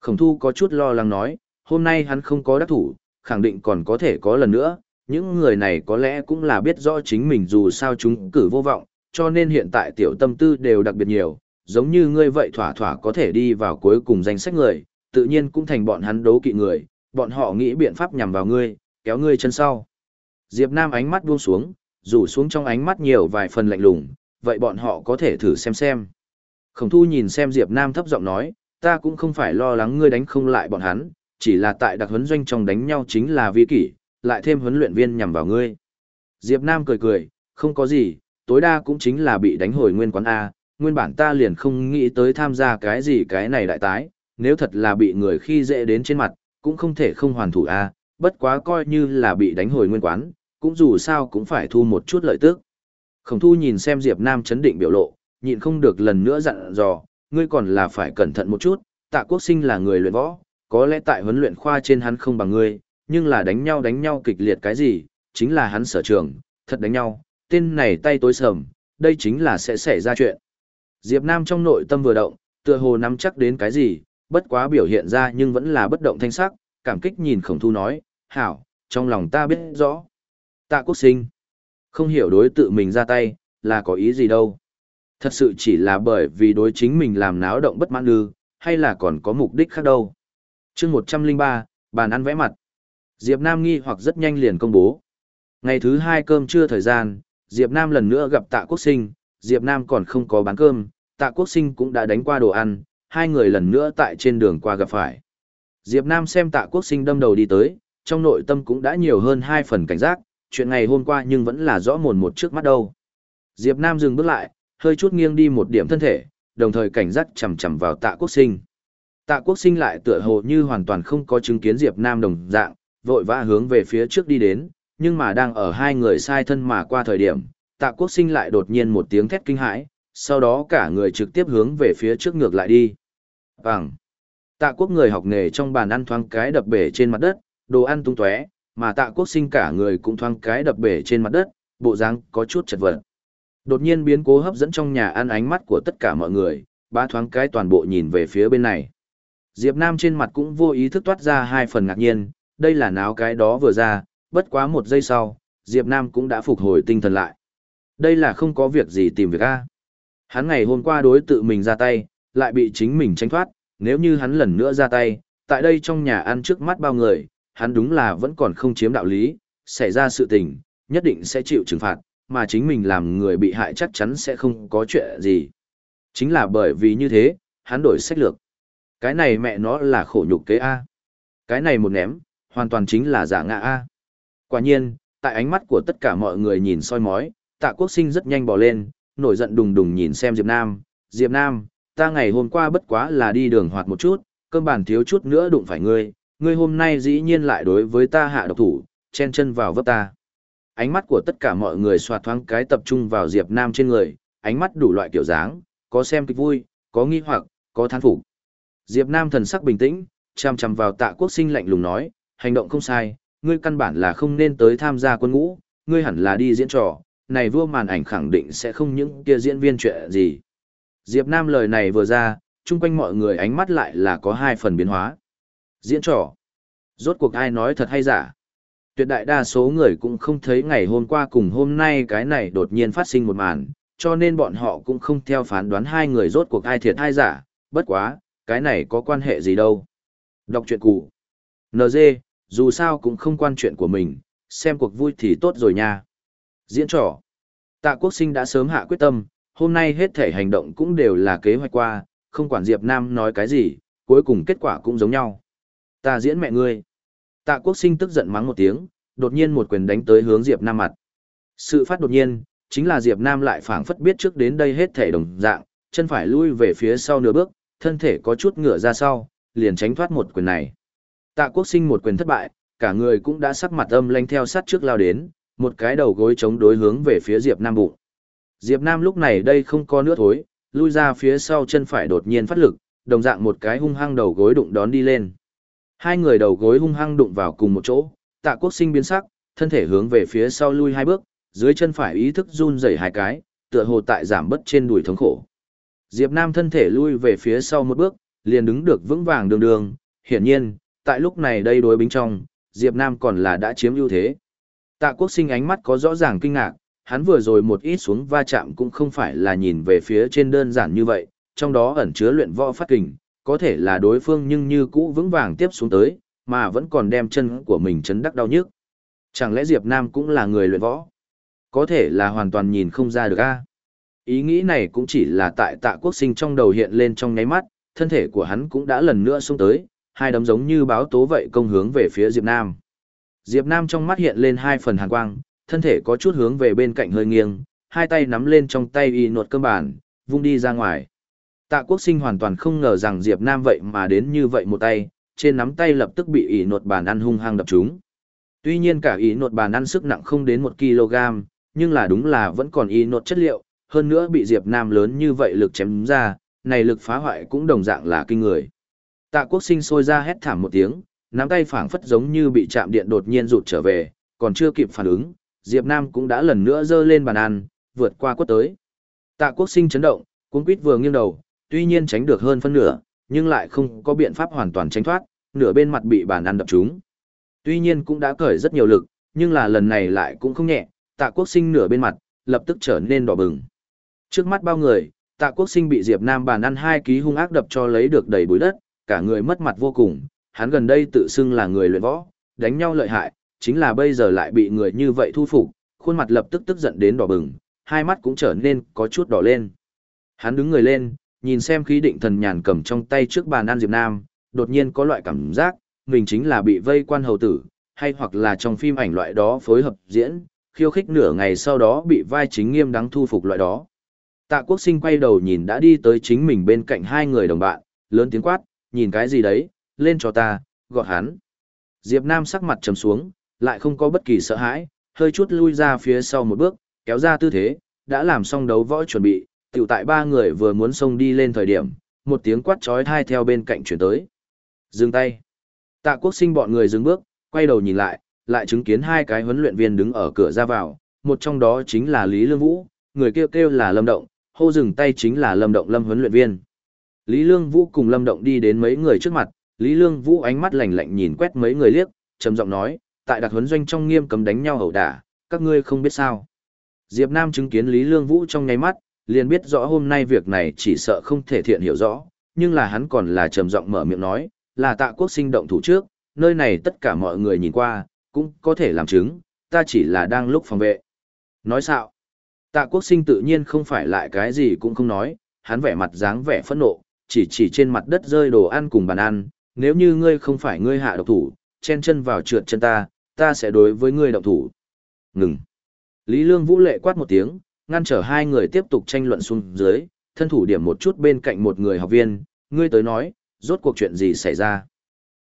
Khổng thu có chút lo lắng nói, hôm nay hắn không có đắc thủ, khẳng định còn có thể có lần nữa, những người này có lẽ cũng là biết rõ chính mình dù sao chúng cử vô vọng, cho nên hiện tại tiểu tâm tư đều đặc biệt nhiều, giống như ngươi vậy thỏa thỏa có thể đi vào cuối cùng danh sách người, tự nhiên cũng thành bọn hắn đấu kỵ người, bọn họ nghĩ biện pháp nhằm vào ngươi, kéo ngươi chân sau. Diệp Nam ánh mắt buông xuống, rủ xuống trong ánh mắt nhiều vài phần lạnh lùng, vậy bọn họ có thể thử xem xem. Khổng thu nhìn xem Diệp Nam thấp giọng nói, ta cũng không phải lo lắng ngươi đánh không lại bọn hắn, chỉ là tại đặc huấn doanh trong đánh nhau chính là vi kỷ, lại thêm huấn luyện viên nhằm vào ngươi. Diệp Nam cười cười, không có gì, tối đa cũng chính là bị đánh hồi nguyên quán A, nguyên bản ta liền không nghĩ tới tham gia cái gì cái này đại tái, nếu thật là bị người khi dễ đến trên mặt, cũng không thể không hoàn thủ A, bất quá coi như là bị đánh hồi nguyên quán, cũng dù sao cũng phải thu một chút lợi tức. Khổng thu nhìn xem Diệp Nam chấn định biểu lộ, nhịn không được lần nữa dặn dò, ngươi còn là phải cẩn thận một chút, tạ quốc sinh là người luyện võ, có lẽ tại huấn luyện khoa trên hắn không bằng ngươi, nhưng là đánh nhau đánh nhau kịch liệt cái gì, chính là hắn sở trường, thật đánh nhau, tên này tay tối sầm, đây chính là sẽ xảy ra chuyện. Diệp Nam trong nội tâm vừa động, tựa hồ nắm chắc đến cái gì, bất quá biểu hiện ra nhưng vẫn là bất động thanh sắc, cảm kích nhìn khổng thu nói, hảo, trong lòng ta biết rõ. Tạ quốc sinh. Không hiểu đối tự mình ra tay, là có ý gì đâu. Thật sự chỉ là bởi vì đối chính mình làm náo động bất mãn ư, hay là còn có mục đích khác đâu. chương 103, bàn ăn vẽ mặt. Diệp Nam nghi hoặc rất nhanh liền công bố. Ngày thứ hai cơm trưa thời gian, Diệp Nam lần nữa gặp tạ quốc sinh, Diệp Nam còn không có bán cơm, tạ quốc sinh cũng đã đánh qua đồ ăn, hai người lần nữa tại trên đường qua gặp phải. Diệp Nam xem tạ quốc sinh đâm đầu đi tới, trong nội tâm cũng đã nhiều hơn hai phần cảnh giác, chuyện ngày hôm qua nhưng vẫn là rõ mồn một trước mắt đâu. Diệp Nam dừng bước lại, hơi chút nghiêng đi một điểm thân thể, đồng thời cảnh giác chầm chầm vào tạ quốc sinh. Tạ quốc sinh lại tựa hồ như hoàn toàn không có chứng kiến Diệp Nam đồng dạng, vội vã hướng về phía trước đi đến, nhưng mà đang ở hai người sai thân mà qua thời điểm, tạ quốc sinh lại đột nhiên một tiếng thét kinh hãi, sau đó cả người trực tiếp hướng về phía trước ngược lại đi. Bằng. Tạ quốc người học nghề trong bàn ăn thoáng cái đập bể trên mặt đất, đồ ăn tung tóe, mà tạ quốc sinh cả người cũng thoáng cái đập bể trên mặt đất, bộ dáng có chút chật vật. Đột nhiên biến cố hấp dẫn trong nhà ăn ánh mắt của tất cả mọi người, ba thoáng cái toàn bộ nhìn về phía bên này. Diệp Nam trên mặt cũng vô ý thức toát ra hai phần ngạc nhiên, đây là náo cái đó vừa ra, bất quá một giây sau, Diệp Nam cũng đã phục hồi tinh thần lại. Đây là không có việc gì tìm việc a. Hắn ngày hôm qua đối tự mình ra tay, lại bị chính mình tránh thoát, nếu như hắn lần nữa ra tay, tại đây trong nhà ăn trước mắt bao người, hắn đúng là vẫn còn không chiếm đạo lý, xảy ra sự tình, nhất định sẽ chịu trừng phạt, mà chính mình làm người bị hại chắc chắn sẽ không có chuyện gì. Chính là bởi vì như thế, hắn đổi sách lược. Cái này mẹ nó là khổ nhục kế A. Cái này một ném, hoàn toàn chính là giả ngạ A. Quả nhiên, tại ánh mắt của tất cả mọi người nhìn soi mói, tạ quốc sinh rất nhanh bỏ lên, nổi giận đùng đùng nhìn xem Diệp Nam. Diệp Nam, ta ngày hôm qua bất quá là đi đường hoạt một chút, cơm bản thiếu chút nữa đụng phải ngươi, ngươi hôm nay dĩ nhiên lại đối với ta hạ độc thủ, chen chân vào vấp ta. Ánh mắt của tất cả mọi người xoạt thoáng cái tập trung vào Diệp Nam trên người, ánh mắt đủ loại kiểu dáng, có xem kịch vui, có nghi hoặc, có thán phục. Diệp Nam thần sắc bình tĩnh, chăm chăm vào tạ quốc sinh lạnh lùng nói, hành động không sai, ngươi căn bản là không nên tới tham gia quân ngũ, ngươi hẳn là đi diễn trò, này vua màn ảnh khẳng định sẽ không những kia diễn viên chuyện gì. Diệp Nam lời này vừa ra, chung quanh mọi người ánh mắt lại là có hai phần biến hóa. Diễn trò. Rốt cuộc ai nói thật hay giả? Tuyệt đại đa số người cũng không thấy ngày hôm qua cùng hôm nay cái này đột nhiên phát sinh một màn, cho nên bọn họ cũng không theo phán đoán hai người rốt cuộc ai thiệt hay giả, bất quá, cái này có quan hệ gì đâu. Đọc truyện cũ. NG, dù sao cũng không quan chuyện của mình, xem cuộc vui thì tốt rồi nha. Diễn trò. Tạ quốc sinh đã sớm hạ quyết tâm, hôm nay hết thể hành động cũng đều là kế hoạch qua, không quản Diệp Nam nói cái gì, cuối cùng kết quả cũng giống nhau. Ta diễn mẹ ngươi. Tạ quốc sinh tức giận mắng một tiếng, đột nhiên một quyền đánh tới hướng Diệp Nam mặt. Sự phát đột nhiên, chính là Diệp Nam lại phảng phất biết trước đến đây hết thể đồng dạng, chân phải lui về phía sau nửa bước, thân thể có chút ngửa ra sau, liền tránh thoát một quyền này. Tạ quốc sinh một quyền thất bại, cả người cũng đã sắc mặt âm lanh theo sát trước lao đến, một cái đầu gối chống đối hướng về phía Diệp Nam bụng. Diệp Nam lúc này đây không có nữa thối, lui ra phía sau chân phải đột nhiên phát lực, đồng dạng một cái hung hăng đầu gối đụng đón đi lên. Hai người đầu gối hung hăng đụng vào cùng một chỗ, tạ quốc sinh biến sắc, thân thể hướng về phía sau lui hai bước, dưới chân phải ý thức run rẩy hai cái, tựa hồ tại giảm bớt trên đùi thống khổ. Diệp Nam thân thể lui về phía sau một bước, liền đứng được vững vàng đường đường, hiển nhiên, tại lúc này đây đối bính trong, Diệp Nam còn là đã chiếm ưu thế. Tạ quốc sinh ánh mắt có rõ ràng kinh ngạc, hắn vừa rồi một ít xuống va chạm cũng không phải là nhìn về phía trên đơn giản như vậy, trong đó ẩn chứa luyện võ phát kình, có thể là đối phương nhưng như cũ vững vàng tiếp xuống tới, mà vẫn còn đem chân của mình chấn đắc đau nhức. Chẳng lẽ Diệp Nam cũng là người luyện võ? Có thể là hoàn toàn nhìn không ra được a. Ý nghĩ này cũng chỉ là tại tạ quốc sinh trong đầu hiện lên trong nháy mắt, thân thể của hắn cũng đã lần nữa xuống tới, hai đấm giống như báo tố vậy công hướng về phía Diệp Nam. Diệp Nam trong mắt hiện lên hai phần hàn quang, thân thể có chút hướng về bên cạnh hơi nghiêng, hai tay nắm lên trong tay y nột cơ bản, vung đi ra ngoài. Tạ quốc sinh hoàn toàn không ngờ rằng Diệp Nam vậy mà đến như vậy một tay, trên nắm tay lập tức bị y nột bàn ăn hung hăng đập trúng. Tuy nhiên cả y nột bàn ăn sức nặng không đến 1 kg, nhưng là đúng là vẫn còn y nột chất liệu, hơn nữa bị Diệp Nam lớn như vậy lực chém ra, này lực phá hoại cũng đồng dạng là kinh người. Tạ quốc sinh sôi ra hét thảm một tiếng, nắm tay phảng phất giống như bị chạm điện đột nhiên rụt trở về, còn chưa kịp phản ứng, Diệp Nam cũng đã lần nữa giơ lên bàn ăn, vượt qua quất tới. Tạ quốc sinh chấn động, cuốn quýt vừa nghiêng đầu, tuy nhiên tránh được hơn phân nửa, nhưng lại không có biện pháp hoàn toàn tránh thoát, nửa bên mặt bị bàn ăn đập trúng. Tuy nhiên cũng đã cởi rất nhiều lực, nhưng là lần này lại cũng không nhẹ, tạ quốc sinh nửa bên mặt, lập tức trở nên đỏ bừng. Trước mắt bao người, tạ quốc sinh bị Diệp Nam bàn ăn hai ký hung ác đập cho lấy được đầy bụi đất, cả người mất mặt vô cùng, hắn gần đây tự xưng là người luyện võ, đánh nhau lợi hại, chính là bây giờ lại bị người như vậy thu phục, khuôn mặt lập tức tức giận đến đỏ bừng, hai mắt cũng trở nên có chút đỏ lên. Hắn đứng người lên, nhìn xem khí định thần nhàn cầm trong tay trước bàn ăn Diệp Nam, đột nhiên có loại cảm giác, mình chính là bị vây quan hầu tử, hay hoặc là trong phim ảnh loại đó phối hợp diễn, khiêu khích nửa ngày sau đó bị vai chính nghiêm đáng thu phục loại đó. Tạ quốc sinh quay đầu nhìn đã đi tới chính mình bên cạnh hai người đồng bạn, lớn tiếng quát, nhìn cái gì đấy, lên cho ta, gọi hắn. Diệp Nam sắc mặt trầm xuống, lại không có bất kỳ sợ hãi, hơi chút lui ra phía sau một bước, kéo ra tư thế, đã làm xong đấu võ chuẩn bị, tiểu tại ba người vừa muốn xông đi lên thời điểm, một tiếng quát chói tai theo bên cạnh chuyển tới. Dừng tay. Tạ quốc sinh bọn người dừng bước, quay đầu nhìn lại, lại chứng kiến hai cái huấn luyện viên đứng ở cửa ra vào, một trong đó chính là Lý Lương Vũ, người kêu kêu là Lâm Động, hô dừng tay chính là Lâm Động Lâm huấn luyện viên. Lý Lương Vũ cùng Lâm Động đi đến mấy người trước mặt, Lý Lương Vũ ánh mắt lạnh lạnh nhìn quét mấy người liếc, trầm giọng nói, tại đặc huấn doanh trong nghiêm cấm đánh nhau ẩu đả, các ngươi không biết sao. Diệp Nam chứng kiến Lý Lương Vũ trong nháy mắt, liền biết rõ hôm nay việc này chỉ sợ không thể thiện hiểu rõ, nhưng là hắn còn là trầm giọng mở miệng nói, là tạ quốc sinh động thủ trước, nơi này tất cả mọi người nhìn qua, cũng có thể làm chứng, ta chỉ là đang lúc phòng vệ. Nói sao? Tạ quốc sinh tự nhiên không phải lại cái gì cũng không nói, hắn vẻ mặt dáng vẻ phẫn nộ, chỉ chỉ trên mặt đất rơi đồ ăn cùng bàn ăn, nếu như ngươi không phải ngươi hạ độc thủ, chen chân vào trượt chân ta, ta sẽ đối với ngươi động thủ. Ngừng. Lý Lương Vũ lệ quát một tiếng, ngăn trở hai người tiếp tục tranh luận xuống dưới, thân thủ điểm một chút bên cạnh một người học viên, ngươi tới nói, rốt cuộc chuyện gì xảy ra.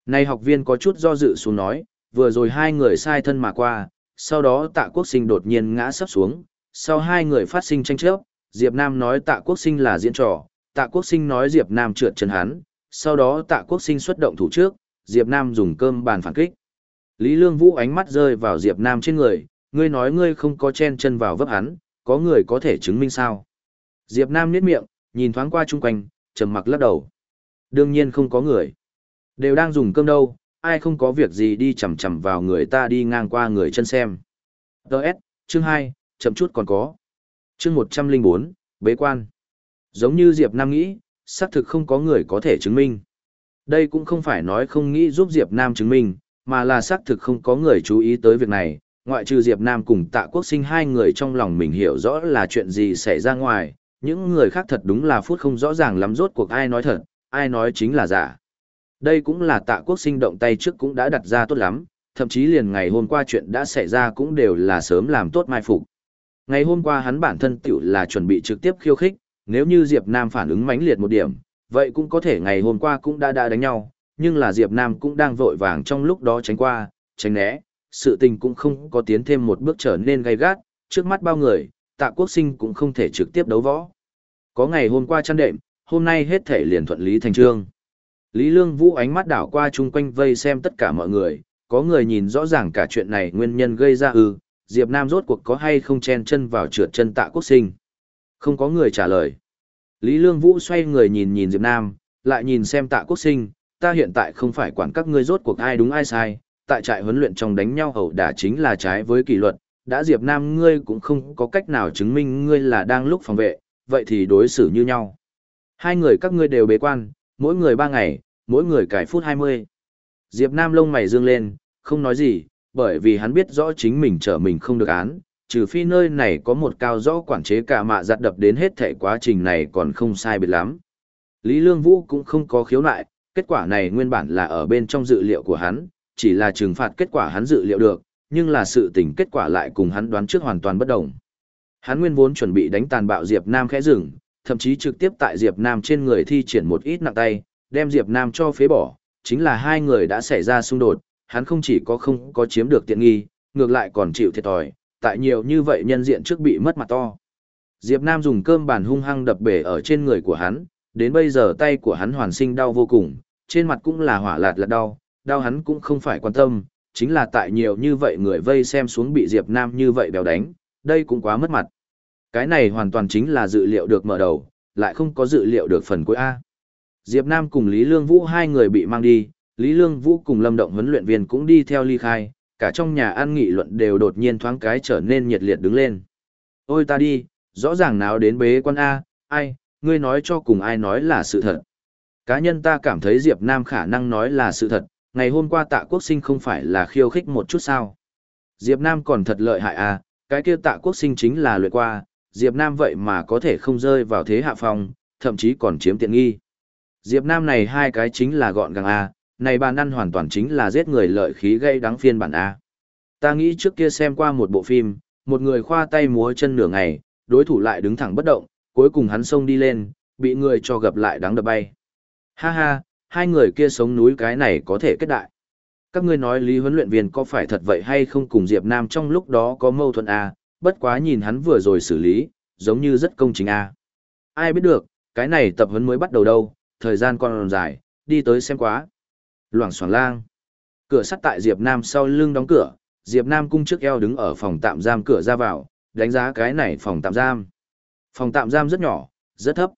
Này học viên có chút do dự xuống nói, vừa rồi hai người sai thân mà qua, sau đó tạ quốc sinh đột nhiên ngã sắp xuống, sau hai người phát sinh tranh chấp, Diệp Nam nói tạ quốc sinh là diễn trò, tạ quốc sinh nói Diệp Nam trượt chân hắn, sau đó tạ quốc sinh xuất động thủ trước, Diệp Nam dùng cơm bàn phản kích. Lý Lương Vũ ánh mắt rơi vào Diệp Nam trên người, ngươi nói ngươi không có chen chân vào vấp hắn, có người có thể chứng minh sao? Diệp Nam nhếch miệng, nhìn thoáng qua chung quanh, trầm mặc lắc đầu. Đương nhiên không có người. Đều đang dùng cơm đâu, ai không có việc gì đi chầm chầm vào người ta đi ngang qua người chân xem. Đợt, chương 2, chậm chút còn có. Chương 104, bế quan. Giống như Diệp Nam nghĩ, xác thực không có người có thể chứng minh. Đây cũng không phải nói không nghĩ giúp Diệp Nam chứng minh, mà là xác thực không có người chú ý tới việc này, ngoại trừ Diệp Nam cùng Tạ Quốc Sinh hai người trong lòng mình hiểu rõ là chuyện gì xảy ra ngoài, những người khác thật đúng là phút không rõ ràng lắm rốt cuộc ai nói thật, ai nói chính là giả. Đây cũng là Tạ Quốc Sinh động tay trước cũng đã đặt ra tốt lắm, thậm chí liền ngày hôm qua chuyện đã xảy ra cũng đều là sớm làm tốt mai phục. Ngày hôm qua hắn bản thân tiểu là chuẩn bị trực tiếp khiêu khích, nếu như Diệp Nam phản ứng mãnh liệt một điểm, vậy cũng có thể ngày hôm qua cũng đã đã đánh nhau, nhưng là Diệp Nam cũng đang vội vàng trong lúc đó tránh qua, tránh né, sự tình cũng không có tiến thêm một bước trở nên gay gắt, trước mắt bao người, tạ quốc sinh cũng không thể trực tiếp đấu võ. Có ngày hôm qua chăn đệm, hôm nay hết thể liền thuận lý thành trương. Lý Lương Vũ ánh mắt đảo qua chung quanh vây xem tất cả mọi người, có người nhìn rõ ràng cả chuyện này nguyên nhân gây ra ư, Diệp Nam rốt cuộc có hay không chen chân vào trượt chân tạ quốc sinh. Không có người trả lời. Lý Lương Vũ xoay người nhìn nhìn Diệp Nam, lại nhìn xem tạ quốc sinh, ta hiện tại không phải quản các ngươi rốt cuộc ai đúng ai sai, tại trại huấn luyện trong đánh nhau ẩu đả chính là trái với kỷ luật, đã Diệp Nam ngươi cũng không có cách nào chứng minh ngươi là đang lúc phòng vệ, vậy thì đối xử như nhau. Hai người các ngươi đều bế quan, mỗi người ba ngày, mỗi người cải phút 20. Diệp Nam lông mày dương lên, không nói gì, bởi vì hắn biết rõ chính mình trở mình không được án, trừ phi nơi này có một cao rõ quản chế cả mạ giặt đập đến hết thể quá trình này còn không sai biệt lắm. Lý Lương Vũ cũng không có khiếu nại, kết quả này nguyên bản là ở bên trong dự liệu của hắn, chỉ là trừng phạt kết quả hắn dự liệu được, nhưng là sự tình kết quả lại cùng hắn đoán trước hoàn toàn bất đồng. Hắn nguyên vốn chuẩn bị đánh tàn bạo Diệp Nam khẽ rừng, thậm chí trực tiếp tại Diệp Nam trên người thi triển một ít nặng tay, đem Diệp Nam cho phế bỏ, chính là hai người đã xảy ra xung đột, hắn không chỉ có không có chiếm được tiện nghi, ngược lại còn chịu thiệt thòi, tại nhiều như vậy nhân diện trước bị mất mặt to. Diệp Nam dùng cơm bàn hung hăng đập bể ở trên người của hắn, đến bây giờ tay của hắn hoàn sinh đau vô cùng, trên mặt cũng là hỏa lạt lạt đau, đau hắn cũng không phải quan tâm, chính là tại nhiều như vậy người vây xem xuống bị Diệp Nam như vậy bèo đánh, đây cũng quá mất mặt. Cái này hoàn toàn chính là dự liệu được mở đầu, lại không có dự liệu được phần cuối A. Diệp Nam cùng Lý Lương Vũ hai người bị mang đi, Lý Lương Vũ cùng Lâm Động huấn luyện viên cũng đi theo ly khai, cả trong nhà ăn nghị luận đều đột nhiên thoáng cái trở nên nhiệt liệt đứng lên. Ôi ta đi, rõ ràng nào đến bế quan A, ai, ngươi nói cho cùng ai nói là sự thật. Cá nhân ta cảm thấy Diệp Nam khả năng nói là sự thật, ngày hôm qua tạ quốc sinh không phải là khiêu khích một chút sao. Diệp Nam còn thật lợi hại à, cái kia tạ quốc sinh chính là luyện qua, Diệp Nam vậy mà có thể không rơi vào thế hạ phong, thậm chí còn chiếm tiện nghi. Diệp Nam này hai cái chính là gọn gàng A, này bàn ăn hoàn toàn chính là giết người lợi khí gây đáng phiên bản A. Ta nghĩ trước kia xem qua một bộ phim, một người khoa tay múa chân nửa ngày, đối thủ lại đứng thẳng bất động, cuối cùng hắn xông đi lên, bị người cho gặp lại đáng đập bay. Ha ha, hai người kia sống núi cái này có thể kết đại. Các ngươi nói lý huấn luyện viên có phải thật vậy hay không cùng Diệp Nam trong lúc đó có mâu thuẫn A, bất quá nhìn hắn vừa rồi xử lý, giống như rất công chính A. Ai biết được, cái này tập huấn mới bắt đầu đâu, thời gian còn dài, đi tới xem quá. Loảng xoảng lang. Cửa sắt tại Diệp Nam sau lưng đóng cửa, Diệp Nam cung trước eo đứng ở phòng tạm giam cửa ra vào, đánh giá cái này phòng tạm giam. Phòng tạm giam rất nhỏ, rất thấp.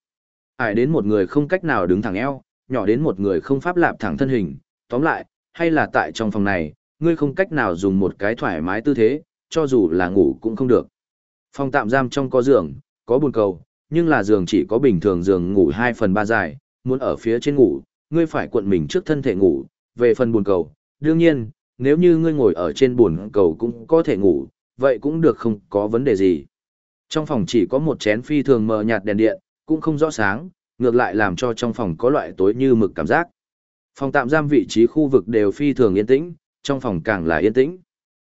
Ải đến một người không cách nào đứng thẳng eo, nhỏ đến một người không pháp lạp thẳng thân hình. Tóm lại, hay là tại trong phòng này, ngươi không cách nào dùng một cái thoải mái tư thế, cho dù là ngủ cũng không được. Phòng tạm giam trong có giường, có bồn cầu, nhưng là giường chỉ có bình thường giường ngủ 2 phần 3 dài, muốn ở phía trên ngủ, ngươi phải cuộn mình trước thân thể ngủ, về phần buồn cầu, đương nhiên, nếu như ngươi ngồi ở trên buồn cầu cũng có thể ngủ, vậy cũng được không có vấn đề gì. Trong phòng chỉ có một chén phi thường mờ nhạt đèn điện, cũng không rõ sáng, ngược lại làm cho trong phòng có loại tối như mực cảm giác. Phòng tạm giam vị trí khu vực đều phi thường yên tĩnh, trong phòng càng là yên tĩnh.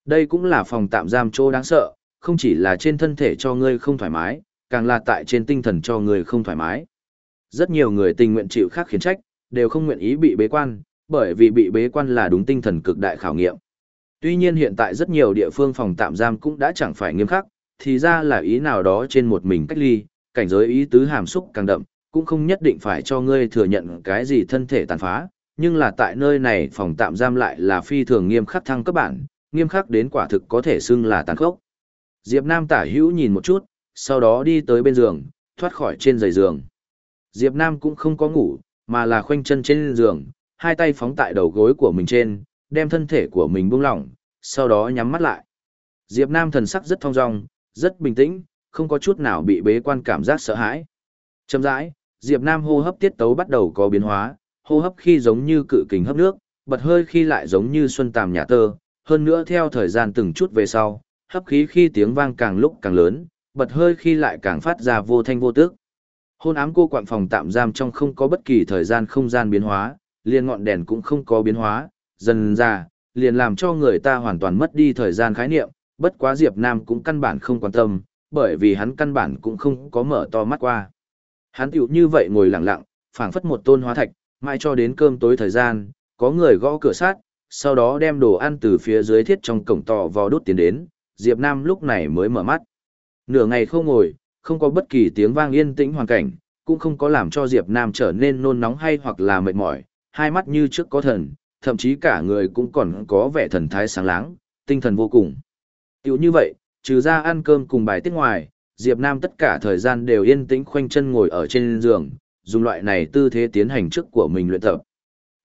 Đây cũng là phòng tạm giam chỗ đáng sợ, không chỉ là trên thân thể cho ngươi không thoải mái, càng là tại trên tinh thần cho ngươi không thoải mái. Rất nhiều người tình nguyện chịu khác khiến trách, đều không nguyện ý bị bế quan, bởi vì bị bế quan là đúng tinh thần cực đại khảo nghiệm. Tuy nhiên hiện tại rất nhiều địa phương phòng tạm giam cũng đã chẳng phải nghiêm khắc, thì ra là ý nào đó trên một mình cách ly, cảnh giới ý tứ hàm xúc càng đậm, cũng không nhất định phải cho ngươi thừa nhận cái gì thân thể tàn phá, nhưng là tại nơi này phòng tạm giam lại là phi thường nghiêm khắc thăng cấp bản, nghiêm khắc đến quả thực có thể xưng là tàn khốc. Diệp Nam tả hữu nhìn một chút, sau đó đi tới bên giường, thoát khỏi trên giày giường. Diệp Nam cũng không có ngủ, mà là khoanh chân trên giường, hai tay phóng tại đầu gối của mình trên, đem thân thể của mình buông lỏng, sau đó nhắm mắt lại. Diệp Nam thần sắc rất thong dong, rất bình tĩnh, không có chút nào bị bế quan cảm giác sợ hãi. Chậm rãi, Diệp Nam hô hấp tiết tấu bắt đầu có biến hóa, hô hấp khi giống như cự kình hấp nước, bật hơi khi lại giống như xuân tàm nhà tơ, hơn nữa theo thời gian từng chút về sau, hấp khí khi tiếng vang càng lúc càng lớn, bật hơi khi lại càng phát ra vô thanh vô tức. Hôn ám cô quạng phòng tạm giam trong không có bất kỳ thời gian không gian biến hóa, liền ngọn đèn cũng không có biến hóa, dần ra, liền làm cho người ta hoàn toàn mất đi thời gian khái niệm, bất quá Diệp Nam cũng căn bản không quan tâm, bởi vì hắn căn bản cũng không có mở to mắt qua. Hắn tiểu như vậy ngồi lặng lặng, phảng phất một tôn hóa thạch, mãi cho đến cơm tối thời gian, có người gõ cửa sát, sau đó đem đồ ăn từ phía dưới thiết trong cổng tỏ vào đốt tiến đến, Diệp Nam lúc này mới mở mắt. Nửa ngày không ngồi, không có bất kỳ tiếng vang yên tĩnh hoàn cảnh, cũng không có làm cho Diệp Nam trở nên nôn nóng hay hoặc là mệt mỏi, hai mắt như trước có thần, thậm chí cả người cũng còn có vẻ thần thái sáng láng, tinh thần vô cùng. Tiểu như vậy, trừ ra ăn cơm cùng bài tiết ngoài, Diệp Nam tất cả thời gian đều yên tĩnh khoanh chân ngồi ở trên giường, dùng loại này tư thế tiến hành trước của mình luyện tập.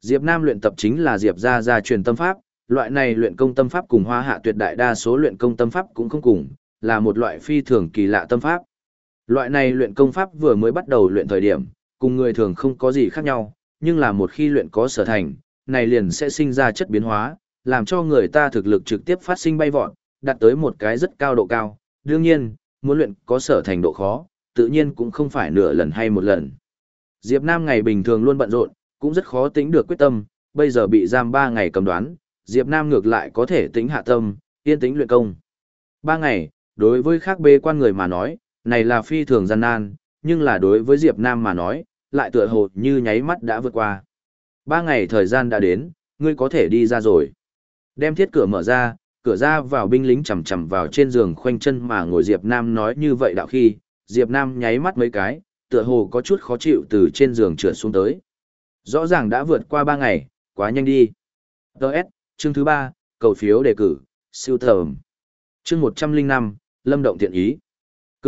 Diệp Nam luyện tập chính là Diệp gia gia truyền tâm pháp, loại này luyện công tâm pháp cùng hoa hạ tuyệt đại đa số luyện công tâm pháp cũng không cùng, là một loại phi thường kỳ lạ tâm pháp. Loại này luyện công pháp vừa mới bắt đầu luyện thời điểm, cùng người thường không có gì khác nhau, nhưng là một khi luyện có sở thành, này liền sẽ sinh ra chất biến hóa, làm cho người ta thực lực trực tiếp phát sinh bay vọt, đạt tới một cái rất cao độ cao. Đương nhiên, muốn luyện có sở thành độ khó, tự nhiên cũng không phải nửa lần hay một lần. Diệp Nam ngày bình thường luôn bận rộn, cũng rất khó tính được quyết tâm, bây giờ bị giam 3 ngày cầm đoán, Diệp Nam ngược lại có thể tính hạ tâm, yên tĩnh luyện công. 3 ngày, đối với khác bê quan người mà nói, này là phi thường gian nan, nhưng là đối với Diệp Nam mà nói, lại tựa hồ như nháy mắt đã vượt qua. ba ngày thời gian đã đến, ngươi có thể đi ra rồi. Đem thiết cửa mở ra, cửa ra vào binh lính chầm chầm vào trên giường khoanh chân mà ngồi Diệp Nam nói như vậy đạo khi, Diệp Nam nháy mắt mấy cái, tựa hồ có chút khó chịu từ trên giường trượt xuống tới. Rõ ràng đã vượt qua ba ngày, quá nhanh đi. Đợt, chương thứ ba cầu phiếu đề cử, siêu thầm. Chương 105, Lâm Động Thiện Ý.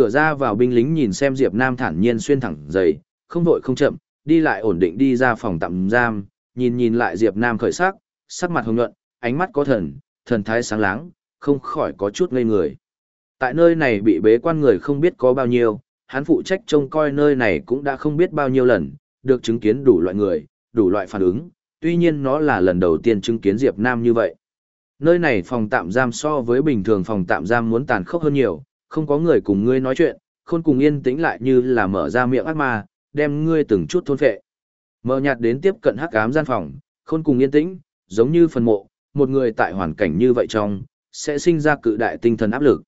Cửa ra vào binh lính nhìn xem Diệp Nam thản nhiên xuyên thẳng giày, không vội không chậm, đi lại ổn định đi ra phòng tạm giam, nhìn nhìn lại Diệp Nam khởi sắc, sắc mặt hồng nhuận, ánh mắt có thần, thần thái sáng láng, không khỏi có chút ngây người. Tại nơi này bị bế quan người không biết có bao nhiêu, hắn phụ trách trông coi nơi này cũng đã không biết bao nhiêu lần, được chứng kiến đủ loại người, đủ loại phản ứng, tuy nhiên nó là lần đầu tiên chứng kiến Diệp Nam như vậy. Nơi này phòng tạm giam so với bình thường phòng tạm giam muốn tàn khốc hơn nhiều, không có người cùng ngươi nói chuyện, khôn cùng yên tĩnh lại như là mở ra miệng ác ma, đem ngươi từng chút thôn phệ. Mở nhạt đến tiếp cận hắc ám gian phòng, khôn cùng yên tĩnh, giống như phần mộ, một người tại hoàn cảnh như vậy trong, sẽ sinh ra cự đại tinh thần áp lực.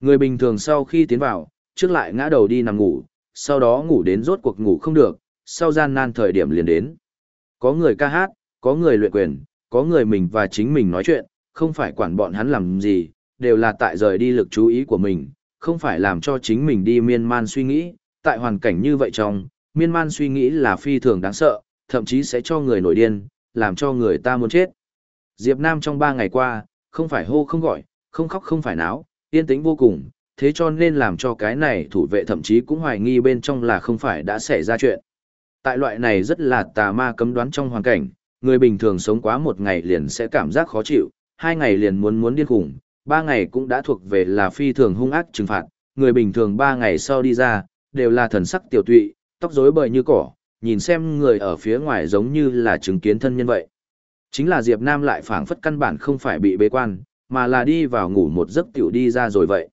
Người bình thường sau khi tiến vào, trước lại ngã đầu đi nằm ngủ, sau đó ngủ đến rốt cuộc ngủ không được, sau gian nan thời điểm liền đến. Có người ca hát, có người luyện quyền, có người mình và chính mình nói chuyện, không phải quản bọn hắn làm gì, đều là tại rời đi lực chú ý của mình, không phải làm cho chính mình đi miên man suy nghĩ, tại hoàn cảnh như vậy trong, miên man suy nghĩ là phi thường đáng sợ, thậm chí sẽ cho người nổi điên, làm cho người ta muốn chết. Diệp Nam trong ba ngày qua, không phải hô không gọi, không khóc không phải náo, yên tĩnh vô cùng, thế cho nên làm cho cái này thủ vệ thậm chí cũng hoài nghi bên trong là không phải đã xảy ra chuyện. Tại loại này rất là tà ma cấm đoán trong hoàn cảnh, người bình thường sống quá một ngày liền sẽ cảm giác khó chịu, hai ngày liền muốn muốn điên khủng, ba ngày cũng đã thuộc về là phi thường hung ác trừng phạt, người bình thường ba ngày sau đi ra, đều là thần sắc tiểu tụy, tóc rối bời như cỏ, nhìn xem người ở phía ngoài giống như là chứng kiến thân nhân vậy. Chính là Diệp Nam lại phảng phất căn bản không phải bị bế quan, mà là đi vào ngủ một giấc tiểu đi ra rồi vậy.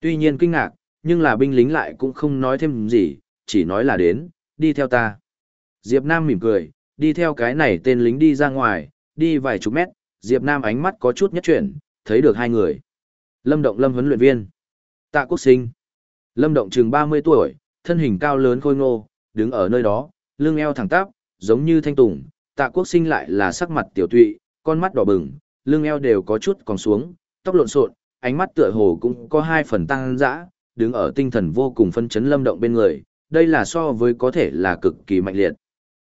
Tuy nhiên kinh ngạc, nhưng là binh lính lại cũng không nói thêm gì, chỉ nói là đến, đi theo ta. Diệp Nam mỉm cười, đi theo cái này tên lính đi ra ngoài, đi vài chục mét, Diệp Nam ánh mắt có chút nhất chuyển, thấy được hai người. Lâm Động Lâm huấn luyện viên. Tạ Quốc Sinh. Lâm Động chừng 30 tuổi, thân hình cao lớn khôi ngô, đứng ở nơi đó, lưng eo thẳng tắp, giống như thanh tùng. Tạ Quốc Sinh lại là sắc mặt tiểu tụy, con mắt đỏ bừng, lưng eo đều có chút còn xuống, tóc lộn xộn, ánh mắt tựa hồ cũng có hai phần tăng dã, đứng ở tinh thần vô cùng phân chấn Lâm Động bên người, đây là so với có thể là cực kỳ mạnh liệt.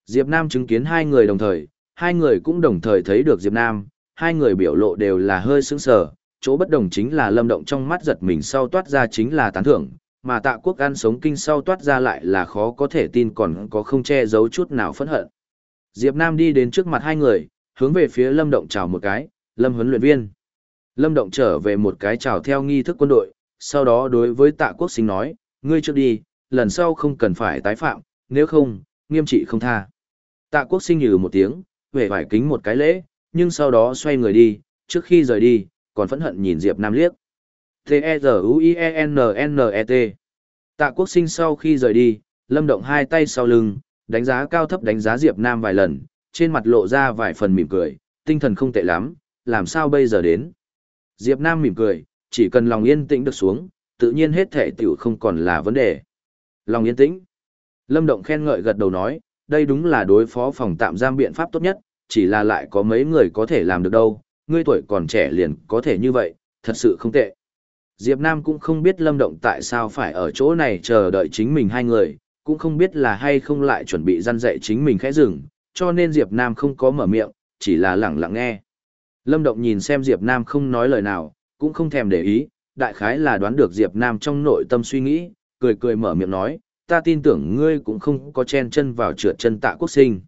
Diệp Nam chứng kiến hai người đồng thời, hai người cũng đồng thời thấy được Diệp Nam, hai người biểu lộ đều là hơi sững sờ, chỗ bất đồng chính là lâm động trong mắt giật mình sau toát ra chính là tán thưởng, mà tạ quốc ăn sống kinh sau toát ra lại là khó có thể tin còn có không che giấu chút nào phẫn hận. Diệp Nam đi đến trước mặt hai người, hướng về phía lâm động chào một cái, lâm huấn luyện viên. Lâm động trở về một cái chào theo nghi thức quân đội, sau đó đối với tạ quốc sinh nói, ngươi trước đi, lần sau không cần phải tái phạm, nếu không, nghiêm trị không tha. Tạ quốc sinh nhừ một tiếng, về vải kính một cái lễ, nhưng sau đó xoay người đi, trước khi rời đi, còn phẫn hận nhìn Diệp Nam liếc. T-E-Z-U-I-E-N-N-E-T Tạ quốc sinh sau khi rời đi, lâm động hai tay sau lưng, đánh giá cao thấp đánh giá Diệp Nam vài lần, trên mặt lộ ra vài phần mỉm cười, tinh thần không tệ lắm, làm sao bây giờ đến. Diệp Nam mỉm cười, chỉ cần lòng yên tĩnh được xuống, tự nhiên hết thể tiểu không còn là vấn đề. Lòng yên tĩnh. Lâm Động khen ngợi gật đầu nói, đây đúng là đối phó phòng tạm giam biện pháp tốt nhất, chỉ là lại có mấy người có thể làm được đâu, ngươi tuổi còn trẻ liền có thể như vậy, thật sự không tệ. Diệp Nam cũng không biết Lâm Động tại sao phải ở chỗ này chờ đợi chính mình hai người, cũng không biết là hay không lại chuẩn bị gian dạy chính mình khẽ rừng, cho nên Diệp Nam không có mở miệng, chỉ là lặng lặng nghe. Lâm Động nhìn xem Diệp Nam không nói lời nào, cũng không thèm để ý, đại khái là đoán được Diệp Nam trong nội tâm suy nghĩ, cười cười mở miệng nói, ta tin tưởng ngươi cũng không có chen chân vào trượt chân tạ quốc sinh.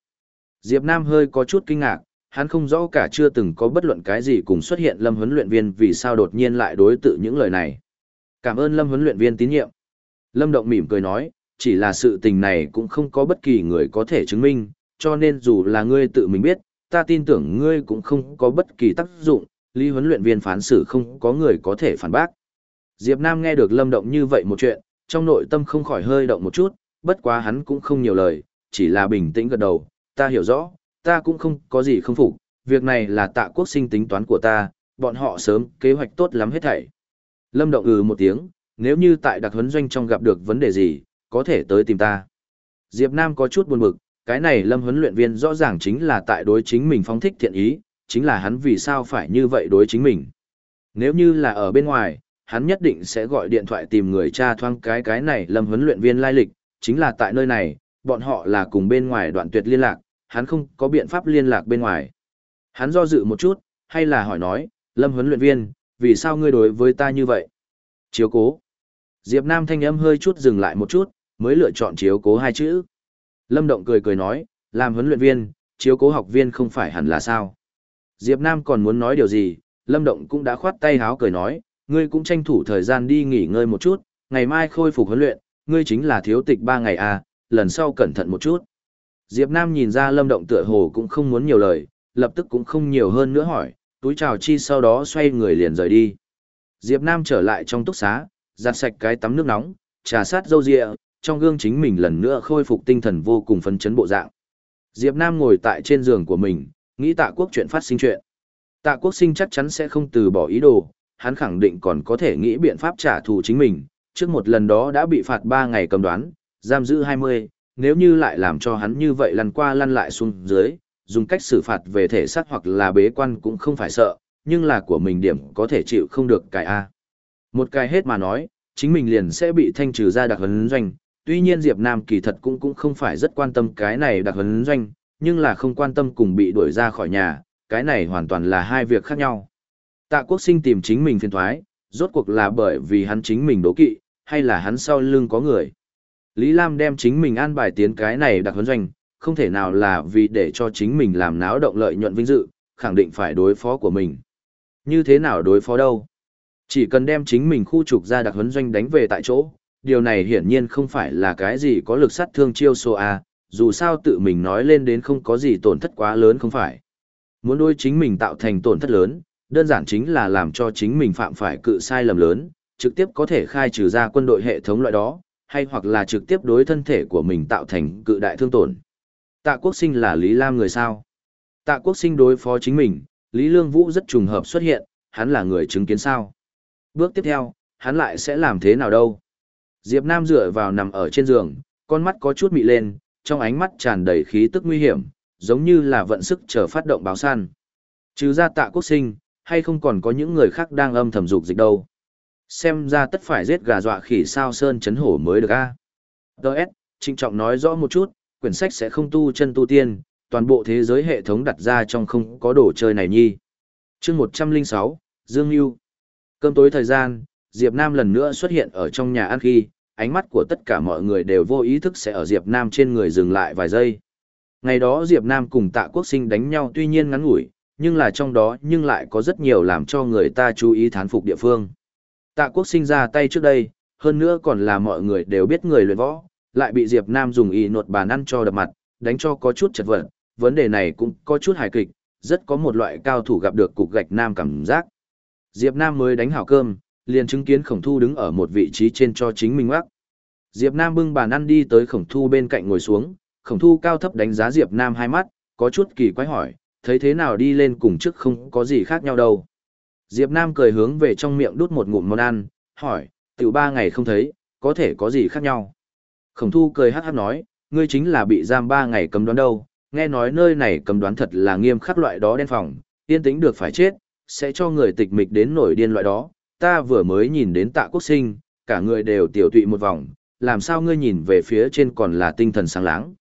Diệp Nam hơi có chút kinh ngạc, hắn không rõ cả chưa từng có bất luận cái gì cùng xuất hiện lâm huấn luyện viên vì sao đột nhiên lại đối tự những lời này. Cảm ơn lâm huấn luyện viên tín nhiệm. Lâm Động mỉm cười nói, chỉ là sự tình này cũng không có bất kỳ người có thể chứng minh, cho nên dù là ngươi tự mình biết, ta tin tưởng ngươi cũng không có bất kỳ tác dụng, lý huấn luyện viên phán xử không có người có thể phản bác. Diệp Nam nghe được Lâm Động như vậy một chuyện, trong nội tâm không khỏi hơi động một chút, bất quá hắn cũng không nhiều lời, chỉ là bình tĩnh gật đầu, ta hiểu rõ, ta cũng không có gì không phục, việc này là tạ quốc sinh tính toán của ta, bọn họ sớm kế hoạch tốt lắm hết thảy. Lâm Động ừ một tiếng, nếu như tại đặc huấn doanh trong gặp được vấn đề gì, có thể tới tìm ta. Diệp Nam có chút buồn bực, cái này Lâm huấn luyện viên rõ ràng chính là tại đối chính mình phóng thích thiện ý, chính là hắn vì sao phải như vậy đối chính mình. Nếu như là ở bên ngoài, hắn nhất định sẽ gọi điện thoại tìm người cha thoang cái cái này Lâm huấn luyện viên lai lịch, chính là tại nơi này, bọn họ là cùng bên ngoài đoạn tuyệt liên lạc, hắn không có biện pháp liên lạc bên ngoài. Hắn do dự một chút, hay là hỏi nói, Lâm huấn luyện viên, vì sao ngươi đối với ta như vậy? Chiếu cố. Diệp Nam thanh âm hơi chút dừng lại một chút, mới lựa chọn chiếu cố hai chữ. Lâm Động cười cười nói, làm huấn luyện viên, chiếu cố học viên không phải hẳn là sao. Diệp Nam còn muốn nói điều gì, Lâm Động cũng đã khoát tay háo cười nói, ngươi cũng tranh thủ thời gian đi nghỉ ngơi một chút, ngày mai khôi phục huấn luyện, ngươi chính là thiếu tịch ba ngày à, lần sau cẩn thận một chút. Diệp Nam nhìn ra Lâm Động tựa hồ cũng không muốn nhiều lời, lập tức cũng không nhiều hơn nữa hỏi, túi chào chi sau đó xoay người liền rời đi. Diệp Nam trở lại trong túc xá, giặt sạch cái tắm nước nóng, trà sát dâu dịa, trong gương chính mình lần nữa khôi phục tinh thần vô cùng phấn chấn bộ dạng. Diệp Nam ngồi tại trên giường của mình, nghĩ tạ quốc chuyện phát sinh chuyện. Tạ quốc sinh chắc chắn sẽ không từ bỏ ý đồ, hắn khẳng định còn có thể nghĩ biện pháp trả thù chính mình, trước một lần đó đã bị phạt 3 ngày cầm đoán, giam giữ 20, nếu như lại làm cho hắn như vậy lăn qua lăn lại xuống dưới, dùng cách xử phạt về thể xác hoặc là bế quan cũng không phải sợ, nhưng là của mình điểm có thể chịu không được cái A. Một cái hết mà nói, chính mình liền sẽ bị thanh trừ ra đặc huấn doanh, tuy nhiên Diệp Nam kỳ thật cũng cũng không phải rất quan tâm cái này đặc huấn doanh, nhưng là không quan tâm cùng bị đuổi ra khỏi nhà, cái này hoàn toàn là hai việc khác nhau. Tạ quốc sinh tìm chính mình phiền thoái, rốt cuộc là bởi vì hắn chính mình đố kỵ, hay là hắn sau lưng có người. Lý Lam đem chính mình an bài tiến cái này đặc huấn doanh, không thể nào là vì để cho chính mình làm náo động lợi nhuận vinh dự, khẳng định phải đối phó của mình. Như thế nào đối phó đâu? Chỉ cần đem chính mình khu trục ra đặc huấn doanh đánh về tại chỗ, điều này hiển nhiên không phải là cái gì có lực sát thương chiêu số A, dù sao tự mình nói lên đến không có gì tổn thất quá lớn không phải. Muốn đối chính mình tạo thành tổn thất lớn, đơn giản chính là làm cho chính mình phạm phải cự sai lầm lớn, trực tiếp có thể khai trừ ra quân đội hệ thống loại đó, hay hoặc là trực tiếp đối thân thể của mình tạo thành cự đại thương tổn. Tạ quốc sinh là Lý Lam người sao? Tạ quốc sinh đối phó chính mình, Lý Lương Vũ rất trùng hợp xuất hiện, hắn là người chứng kiến sao? Bước tiếp theo, hắn lại sẽ làm thế nào đâu? Diệp Nam dựa vào nằm ở trên giường, con mắt có chút mị lên, trong ánh mắt tràn đầy khí tức nguy hiểm, giống như là vận sức chờ phát động báo săn. Trừ ra tạ quốc sinh, hay không còn có những người khác đang âm thầm dục dịch đâu. Xem ra tất phải giết gà dọa khỉ sao sơn chấn hổ mới được a. Đợt, trịnh trọng nói rõ một chút, quyển sách sẽ không tu chân tu tiên, toàn bộ thế giới hệ thống đặt ra trong không có đồ chơi này nhi. chương 106, Dương Yêu. Cơm tối thời gian, Diệp Nam lần nữa xuất hiện ở trong nhà ăn khi, ánh mắt của tất cả mọi người đều vô ý thức sẽ ở Diệp Nam trên người dừng lại vài giây. Ngày đó Diệp Nam cùng tạ quốc sinh đánh nhau tuy nhiên ngắn ngủi, nhưng là trong đó nhưng lại có rất nhiều làm cho người ta chú ý thán phục địa phương. Tạ quốc sinh ra tay trước đây, hơn nữa còn là mọi người đều biết người luyện võ, lại bị Diệp Nam dùng y nột bàn ăn cho đập mặt, đánh cho có chút chật vật, vấn đề này cũng có chút hài kịch, rất có một loại cao thủ gặp được cục gạch nam cảm giác. Diệp Nam mới đánh hảo cơm, liền chứng kiến khổng thu đứng ở một vị trí trên cho chính mình ngoắc. Diệp Nam bưng bàn ăn đi tới khổng thu bên cạnh ngồi xuống, khổng thu cao thấp đánh giá Diệp Nam hai mắt, có chút kỳ quái hỏi, thấy thế nào đi lên cùng trước không có gì khác nhau đâu. Diệp Nam cười hướng về trong miệng đút một ngụm món ăn, hỏi, tiểu ba ngày không thấy, có thể có gì khác nhau. Khổng thu cười hát hát nói, ngươi chính là bị giam ba ngày cấm đoán đâu, nghe nói nơi này cấm đoán thật là nghiêm khắc loại đó đen phòng, yên tĩnh được phải chết, sẽ cho người tịch mịch đến nổi điên loại đó, ta vừa mới nhìn đến tạ quốc sinh, cả người đều tiểu tụy một vòng, làm sao ngươi nhìn về phía trên còn là tinh thần sáng láng.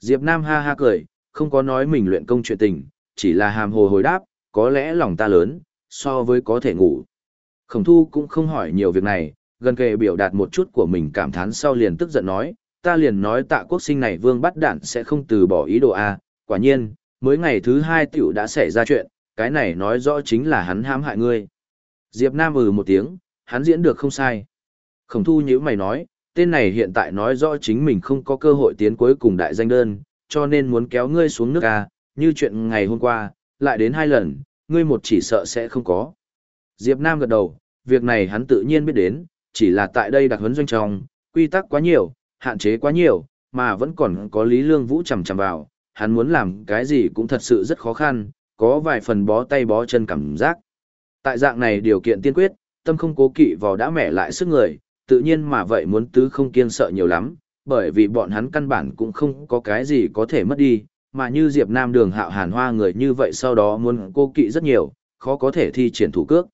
Diệp Nam ha ha cười, không có nói mình luyện công chuyện tình, chỉ là hàm hồ hồi đáp, có lẽ lòng ta lớn, so với có thể ngủ. Khổng thu cũng không hỏi nhiều việc này, gần kề biểu đạt một chút của mình cảm thán sau liền tức giận nói, ta liền nói tạ quốc sinh này vương bắt đạn sẽ không từ bỏ ý đồ A, quả nhiên, mới ngày thứ hai tiểu đã xảy ra chuyện, cái này nói rõ chính là hắn hãm hại ngươi. Diệp Nam ừ một tiếng, hắn diễn được không sai. Khổng thu nhíu mày nói, tên này hiện tại nói rõ chính mình không có cơ hội tiến cuối cùng đại danh đơn, cho nên muốn kéo ngươi xuống nước A, như chuyện ngày hôm qua, lại đến hai lần, ngươi một chỉ sợ sẽ không có. Diệp Nam gật đầu, việc này hắn tự nhiên biết đến, chỉ là tại đây đặc huấn doanh trong, quy tắc quá nhiều, hạn chế quá nhiều, mà vẫn còn có Lý Lương Vũ chầm chầm vào, hắn muốn làm cái gì cũng thật sự rất khó khăn, có vài phần bó tay bó chân cảm giác. Tại dạng này điều kiện tiên quyết, tâm không cố kỵ vào đã mẻ lại sức người, tự nhiên mà vậy muốn tứ không kiên sợ nhiều lắm, bởi vì bọn hắn căn bản cũng không có cái gì có thể mất đi, mà như Diệp Nam đường hạo hàn hoa người như vậy sau đó muốn cô kỵ rất nhiều, khó có thể thi triển thủ cước.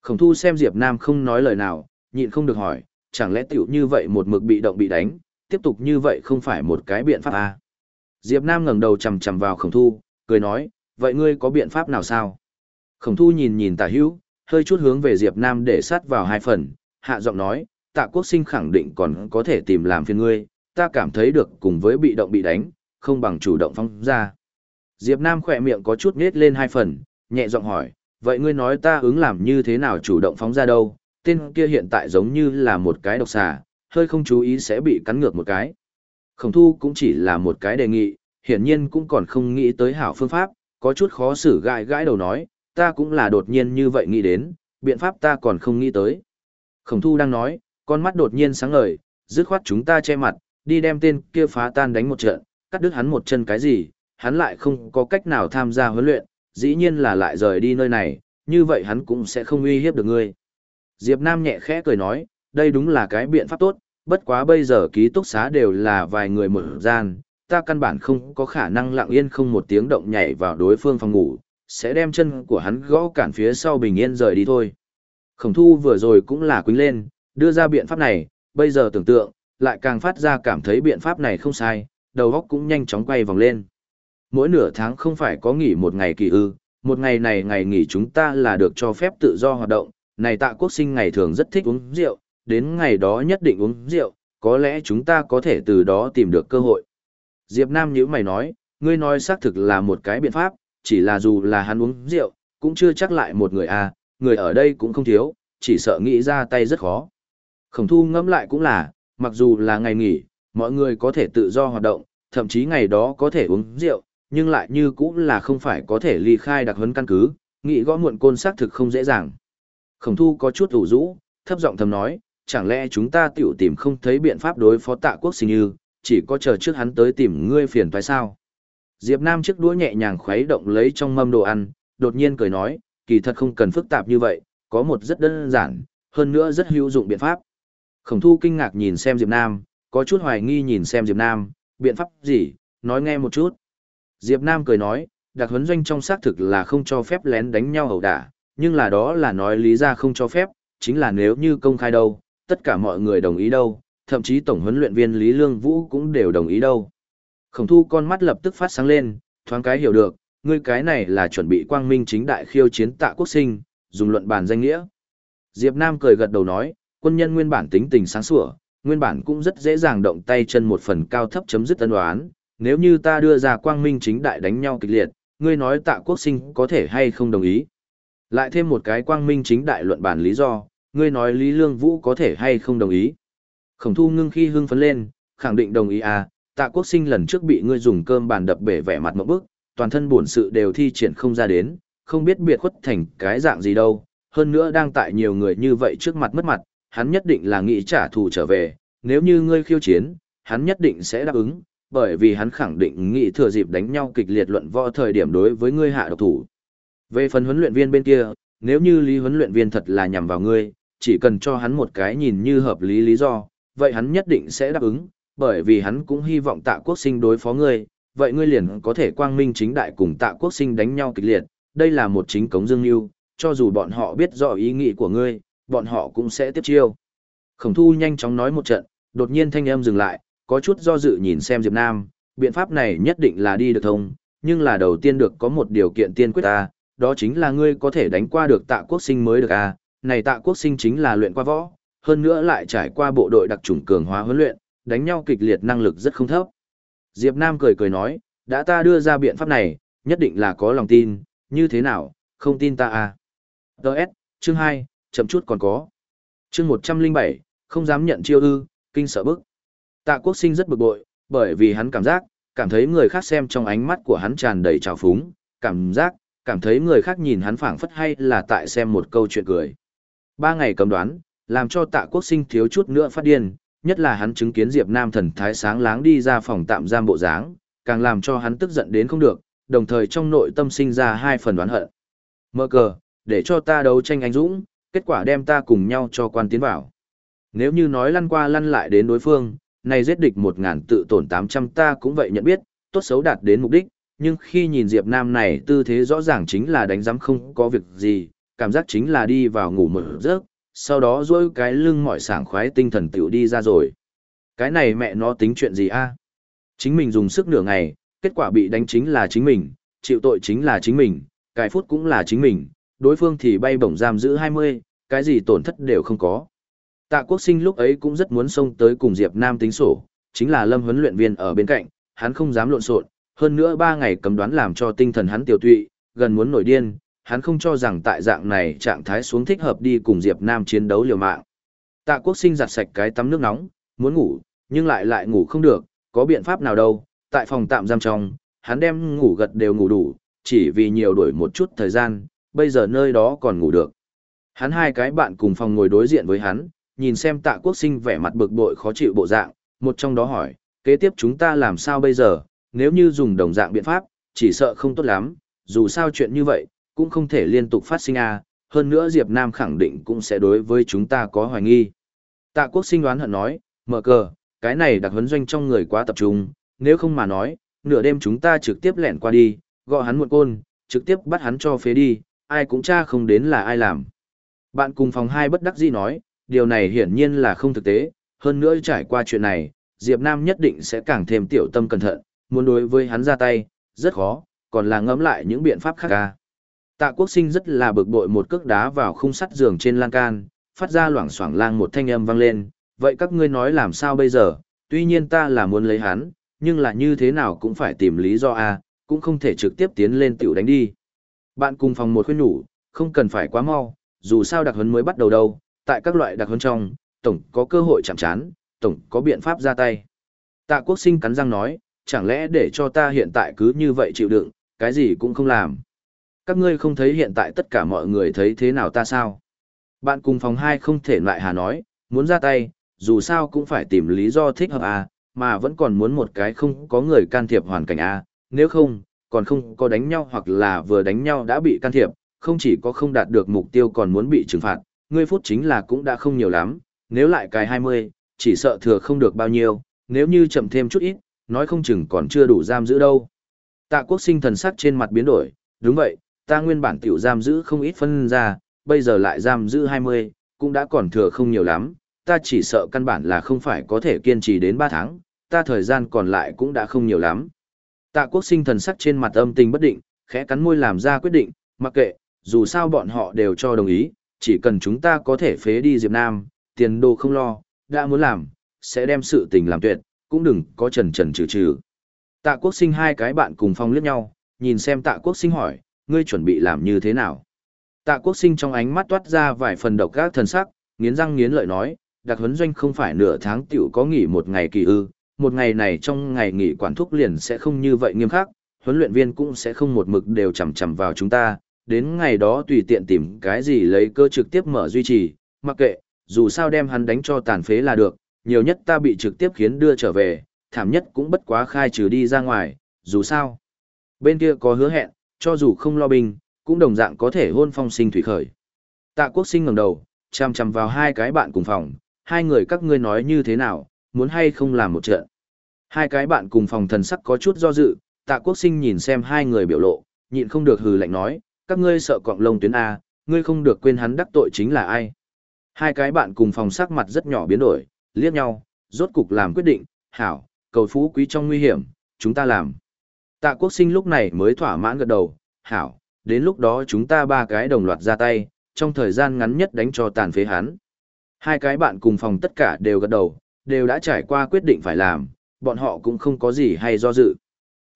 Khổng thu xem Diệp Nam không nói lời nào, nhịn không được hỏi, chẳng lẽ tiểu như vậy một mực bị động bị đánh, tiếp tục như vậy không phải một cái biện pháp à? Diệp Nam ngẩng đầu chầm chầm vào khổng thu, cười nói, vậy ngươi có biện pháp nào sao? Khổng thu nhìn nhìn tả hữu, hơi chút hướng về Diệp Nam để sát vào hai phần, hạ giọng nói, tạ quốc sinh khẳng định còn có thể tìm làm phiền ngươi, ta cảm thấy được cùng với bị động bị đánh, không bằng chủ động phong ra. Diệp Nam khỏe miệng có chút nhếch lên hai phần, nhẹ giọng hỏi, Vậy ngươi nói ta ứng làm như thế nào chủ động phóng ra đâu, tên kia hiện tại giống như là một cái độc xà, hơi không chú ý sẽ bị cắn ngược một cái. Khổng thu cũng chỉ là một cái đề nghị, hiển nhiên cũng còn không nghĩ tới hảo phương pháp, có chút khó xử gãi gãi đầu nói, ta cũng là đột nhiên như vậy nghĩ đến, biện pháp ta còn không nghĩ tới. Khổng thu đang nói, con mắt đột nhiên sáng ngời, dứt khoát chúng ta che mặt, đi đem tên kia phá tan đánh một trận, cắt đứt hắn một chân cái gì, hắn lại không có cách nào tham gia huấn luyện, dĩ nhiên là lại rời đi nơi này, như vậy hắn cũng sẽ không uy hiếp được ngươi. Diệp Nam nhẹ khẽ cười nói, đây đúng là cái biện pháp tốt, bất quá bây giờ ký túc xá đều là vài người một gian, ta căn bản không có khả năng lặng yên không một tiếng động nhảy vào đối phương phòng ngủ, sẽ đem chân của hắn gõ cản phía sau bình yên rời đi thôi. Khổng thu vừa rồi cũng là quính lên, đưa ra biện pháp này, bây giờ tưởng tượng, lại càng phát ra cảm thấy biện pháp này không sai, đầu óc cũng nhanh chóng quay vòng lên. Mỗi nửa tháng không phải có nghỉ một ngày kỳ ư, một ngày này ngày nghỉ chúng ta là được cho phép tự do hoạt động, này tạ quốc sinh ngày thường rất thích uống rượu, đến ngày đó nhất định uống rượu, có lẽ chúng ta có thể từ đó tìm được cơ hội. Diệp Nam nhíu mày nói, ngươi nói xác thực là một cái biện pháp, chỉ là dù là hắn uống rượu, cũng chưa chắc lại một người à, người ở đây cũng không thiếu, chỉ sợ nghĩ ra tay rất khó. Khổng thu ngẫm lại cũng là, mặc dù là ngày nghỉ, mọi người có thể tự do hoạt động, thậm chí ngày đó có thể uống rượu, nhưng lại như cũng là không phải có thể ly khai đặc huấn căn cứ, nghĩ gõ muộn côn xác thực không dễ dàng. Khổng thu có chút ủ rũ, thấp giọng thầm nói, chẳng lẽ chúng ta tiểu tìm không thấy biện pháp đối phó tạ quốc sinh như, chỉ có chờ trước hắn tới tìm ngươi phiền phải sao? Diệp Nam chiếc đũa nhẹ nhàng khuấy động lấy trong mâm đồ ăn, đột nhiên cười nói, kỳ thật không cần phức tạp như vậy, có một rất đơn giản, hơn nữa rất hữu dụng biện pháp. Khổng thu kinh ngạc nhìn xem Diệp Nam, có chút hoài nghi nhìn xem Diệp Nam, biện pháp gì, nói nghe một chút. Diệp Nam cười nói, đặc huấn doanh trong xác thực là không cho phép lén đánh nhau ẩu đả, nhưng là đó là nói lý ra không cho phép, chính là nếu như công khai đâu, tất cả mọi người đồng ý đâu, thậm chí tổng huấn luyện viên Lý Lương Vũ cũng đều đồng ý đâu. Khổng thu con mắt lập tức phát sáng lên, thoáng cái hiểu được, ngươi cái này là chuẩn bị quang minh chính đại khiêu chiến tạ quốc sinh, dùng luận bàn danh nghĩa. Diệp Nam cười gật đầu nói, quân nhân nguyên bản tính tình sáng sủa, nguyên bản cũng rất dễ dàng động tay chân một phần cao thấp chấm dứt tân đoán, nếu như ta đưa ra quang minh chính đại đánh nhau kịch liệt, ngươi nói tạ quốc sinh có thể hay không đồng ý. Lại thêm một cái quang minh chính đại luận bản lý do, ngươi nói Lý Lương Vũ có thể hay không đồng ý. Khổng thu ngưng khi hưng phấn lên, khẳng định đồng ý à, tạ quốc sinh lần trước bị ngươi dùng cơm bàn đập bể vẻ mặt một bức, toàn thân buồn sự đều thi triển không ra đến, không biết biệt khuất thành cái dạng gì đâu, hơn nữa đang tại nhiều người như vậy trước mặt mất mặt, hắn nhất định là nghĩ trả thù trở về, nếu như ngươi khiêu chiến, hắn nhất định sẽ đáp ứng, bởi vì hắn khẳng định nghĩ thừa dịp đánh nhau kịch liệt luận võ thời điểm đối với ngươi hạ độc thủ. Về phần huấn luyện viên bên kia, nếu như lý huấn luyện viên thật là nhằm vào ngươi, chỉ cần cho hắn một cái nhìn như hợp lý lý do, vậy hắn nhất định sẽ đáp ứng, bởi vì hắn cũng hy vọng tạ quốc sinh đối phó ngươi, vậy ngươi liền có thể quang minh chính đại cùng tạ quốc sinh đánh nhau kịch liệt, đây là một chính cống dương yêu, cho dù bọn họ biết rõ ý nghĩ của ngươi, bọn họ cũng sẽ tiếp chiêu. Khổng thu nhanh chóng nói một trận, đột nhiên thanh âm dừng lại, có chút do dự nhìn xem Diệp Nam, biện pháp này nhất định là đi được thông, nhưng là đầu tiên được có một điều kiện tiên quyết ta, đó chính là ngươi có thể đánh qua được tạ quốc sinh mới được à, này tạ quốc sinh chính là luyện qua võ, hơn nữa lại trải qua bộ đội đặc trùng cường hóa huấn luyện, đánh nhau kịch liệt năng lực rất không thấp. Diệp Nam cười cười nói, đã ta đưa ra biện pháp này, nhất định là có lòng tin, như thế nào, không tin ta à. Đợt, chương 2, chậm chút còn có. Chương 107, không dám nhận chiêu ư, kinh sợ bức. Tạ quốc sinh rất bực bội, bởi vì hắn cảm giác, cảm thấy người khác xem trong ánh mắt của hắn tràn đầy trào phúng, cảm giác, cảm thấy người khác nhìn hắn phảng phất hay là tại xem một câu chuyện cười. Ba ngày cầm đoán, làm cho tạ quốc sinh thiếu chút nữa phát điên, nhất là hắn chứng kiến Diệp Nam thần thái sáng láng đi ra phòng tạm giam bộ dáng, càng làm cho hắn tức giận đến không được, đồng thời trong nội tâm sinh ra hai phần đoán hận. Mơ cờ, để cho ta đấu tranh anh dũng, kết quả đem ta cùng nhau cho quan tiến vào. Nếu như nói lăn qua lăn lại đến đối phương, này giết địch một ngàn tự tổn tám trăm ta cũng vậy nhận biết, tốt xấu đạt đến mục đích, nhưng khi nhìn Diệp Nam này tư thế rõ ràng chính là đánh giám không có việc gì, cảm giác chính là đi vào ngủ mở giấc, sau đó duỗi cái lưng mỏi sảng khoái tinh thần tiểu đi ra rồi. Cái này mẹ nó tính chuyện gì a? Chính mình dùng sức nửa ngày, kết quả bị đánh chính là chính mình, chịu tội chính là chính mình, cái phút cũng là chính mình, đối phương thì bay bổng giam giữ 20, cái gì tổn thất đều không có. Tạ quốc sinh lúc ấy cũng rất muốn xông tới cùng Diệp Nam tính sổ, chính là lâm huấn luyện viên ở bên cạnh, hắn không dám lộn xộn, hơn nữa ba ngày cấm đoán làm cho tinh thần hắn tiểu tụy, gần muốn nổi điên, hắn không cho rằng tại dạng này trạng thái xuống thích hợp đi cùng Diệp Nam chiến đấu liều mạng. Tạ Quốc Sinh giặt sạch cái tắm nước nóng, muốn ngủ, nhưng lại lại ngủ không được, có biện pháp nào đâu, tại phòng tạm giam trong, hắn đem ngủ gật đều ngủ đủ, chỉ vì nhiều đuổi một chút thời gian, bây giờ nơi đó còn ngủ được. Hắn hai cái bạn cùng phòng ngồi đối diện với hắn, nhìn xem tạ quốc sinh vẻ mặt bực bội khó chịu bộ dạng, một trong đó hỏi, kế tiếp chúng ta làm sao bây giờ, nếu như dùng đồng dạng biện pháp, chỉ sợ không tốt lắm, dù sao chuyện như vậy, cũng không thể liên tục phát sinh à, hơn nữa Diệp Nam khẳng định cũng sẽ đối với chúng ta có hoài nghi. Tạ quốc sinh đoán hận nói, mở cờ, cái này đặc huấn doanh trong người quá tập trung, nếu không mà nói, nửa đêm chúng ta trực tiếp lẻn qua đi, gọi hắn một côn, trực tiếp bắt hắn cho phế đi, ai cũng tra không đến là ai làm. Bạn cùng phòng hai bất đắc dĩ nói, điều này hiển nhiên là không thực tế, hơn nữa trải qua chuyện này, Diệp Nam nhất định sẽ càng thêm tiểu tâm cẩn thận, muốn đối với hắn ra tay, rất khó, còn là ngẫm lại những biện pháp khác ca. Tạ quốc sinh rất là bực bội một cước đá vào khung sắt giường trên lan can, phát ra loảng xoảng lang một thanh âm vang lên, vậy các ngươi nói làm sao bây giờ, tuy nhiên ta là muốn lấy hắn, nhưng là như thế nào cũng phải tìm lý do a, cũng không thể trực tiếp tiến lên tiểu đánh đi. Bạn cùng phòng một khuyên nhủ, không cần phải quá mau, dù sao đặc huấn mới bắt đầu đâu, tại các loại đặc huấn trong, tổng có cơ hội chạm chán, tổng có biện pháp ra tay. Tạ quốc sinh cắn răng nói, chẳng lẽ để cho ta hiện tại cứ như vậy chịu đựng, cái gì cũng không làm. Các ngươi không thấy hiện tại tất cả mọi người thấy thế nào ta sao? Bạn cùng phòng 2 không thể lại hà nói, muốn ra tay, dù sao cũng phải tìm lý do thích hợp à, mà vẫn còn muốn một cái không có người can thiệp hoàn cảnh à, nếu không, còn không có đánh nhau hoặc là vừa đánh nhau đã bị can thiệp, không chỉ có không đạt được mục tiêu còn muốn bị trừng phạt, ngươi phút chính là cũng đã không nhiều lắm, nếu lại cài 20, chỉ sợ thừa không được bao nhiêu, nếu như chậm thêm chút ít, nói không chừng còn chưa đủ giam giữ đâu. Tạ quốc sinh thần sắc trên mặt biến đổi, đúng vậy, ta nguyên bản tiểu giam giữ không ít phân ra, bây giờ lại giam giữ 20, cũng đã còn thừa không nhiều lắm, ta chỉ sợ căn bản là không phải có thể kiên trì đến 3 tháng, ta thời gian còn lại cũng đã không nhiều lắm. Tạ quốc sinh thần sắc trên mặt âm tình bất định, khẽ cắn môi làm ra quyết định, mặc kệ, dù sao bọn họ đều cho đồng ý, chỉ cần chúng ta có thể phế đi Diệp Nam, tiền đồ không lo, đã muốn làm, sẽ đem sự tình làm tuyệt, cũng đừng có trần trần trừ trừ. Tạ quốc sinh hai cái bạn cùng phong liếc nhau, nhìn xem tạ quốc sinh hỏi, ngươi chuẩn bị làm như thế nào? Tạ quốc sinh trong ánh mắt toát ra vài phần độc các thần sắc, nghiến răng nghiến lợi nói, đặc huấn doanh không phải nửa tháng tiểu có nghỉ một ngày kỳ ư, một ngày này trong ngày nghỉ quản thúc liền sẽ không như vậy nghiêm khắc, huấn luyện viên cũng sẽ không một mực đều chầm chầm vào chúng ta, đến ngày đó tùy tiện tìm cái gì lấy cơ trực tiếp mở duy trì, mặc kệ, dù sao đem hắn đánh cho tàn phế là được, nhiều nhất ta bị trực tiếp khiến đưa trở về, thảm nhất cũng bất quá khai trừ đi ra ngoài, dù sao. Bên kia có hứa hẹn, cho dù không lo bình cũng đồng dạng có thể hôn phong sinh thủy khởi. Tạ quốc sinh ngẩng đầu, chằm chằm vào hai cái bạn cùng phòng, hai người các ngươi nói như thế nào, muốn hay không làm một trận. Hai cái bạn cùng phòng thần sắc có chút do dự, tạ quốc sinh nhìn xem hai người biểu lộ, nhịn không được hừ lạnh nói, các ngươi sợ cọng lông tuyến A, ngươi không được quên hắn đắc tội chính là ai. Hai cái bạn cùng phòng sắc mặt rất nhỏ biến đổi, liếc nhau, rốt cục làm quyết định, hảo, cầu phú quý trong nguy hiểm, chúng ta làm. Tạ quốc sinh lúc này mới thỏa mãn gật đầu, hảo, đến lúc đó chúng ta ba cái đồng loạt ra tay, trong thời gian ngắn nhất đánh cho tàn phế hắn. Hai cái bạn cùng phòng tất cả đều gật đầu, đều đã trải qua quyết định phải làm, bọn họ cũng không có gì hay do dự.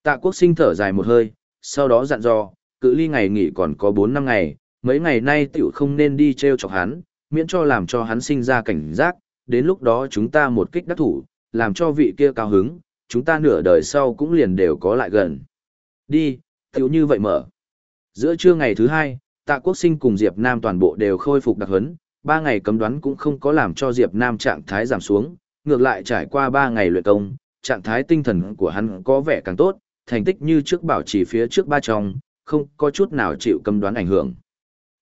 Tạ quốc sinh thở dài một hơi, sau đó dặn dò, cự ly ngày nghỉ còn có 4 năm ngày, mấy ngày nay tiểu không nên đi treo chọc hắn, miễn cho làm cho hắn sinh ra cảnh giác, đến lúc đó chúng ta một kích đắc thủ, làm cho vị kia cao hứng, chúng ta nửa đời sau cũng liền đều có lại gần. Đi, tiểu như vậy mở. Giữa trưa ngày thứ hai, tạ quốc sinh cùng Diệp Nam toàn bộ đều khôi phục đặc huấn, ba ngày cấm đoán cũng không có làm cho Diệp Nam trạng thái giảm xuống, ngược lại trải qua ba ngày luyện công, trạng thái tinh thần của hắn có vẻ càng tốt, thành tích như trước bảo trì phía trước ba trong, không có chút nào chịu cấm đoán ảnh hưởng.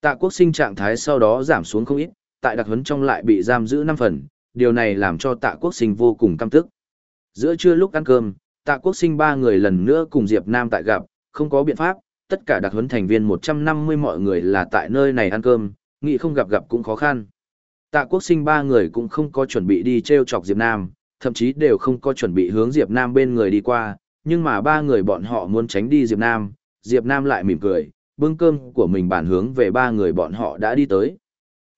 Tạ quốc sinh trạng thái sau đó giảm xuống không ít, tại đặc huấn trong lại bị giam giữ 5 phần, điều này làm cho tạ quốc sinh vô cùng căm tức. Giữa trưa lúc ăn cơm, tạ quốc sinh ba người lần nữa cùng Diệp Nam tại gặp, không có biện pháp, tất cả đặc huấn thành viên 150 mọi người là tại nơi này ăn cơm, nghĩ không gặp gặp cũng khó khăn. Tạ quốc sinh ba người cũng không có chuẩn bị đi treo chọc Diệp Nam, thậm chí đều không có chuẩn bị hướng Diệp Nam bên người đi qua, nhưng mà ba người bọn họ muốn tránh đi Diệp Nam, Diệp Nam lại mỉm cười, bưng cơm của mình bản hướng về ba người bọn họ đã đi tới.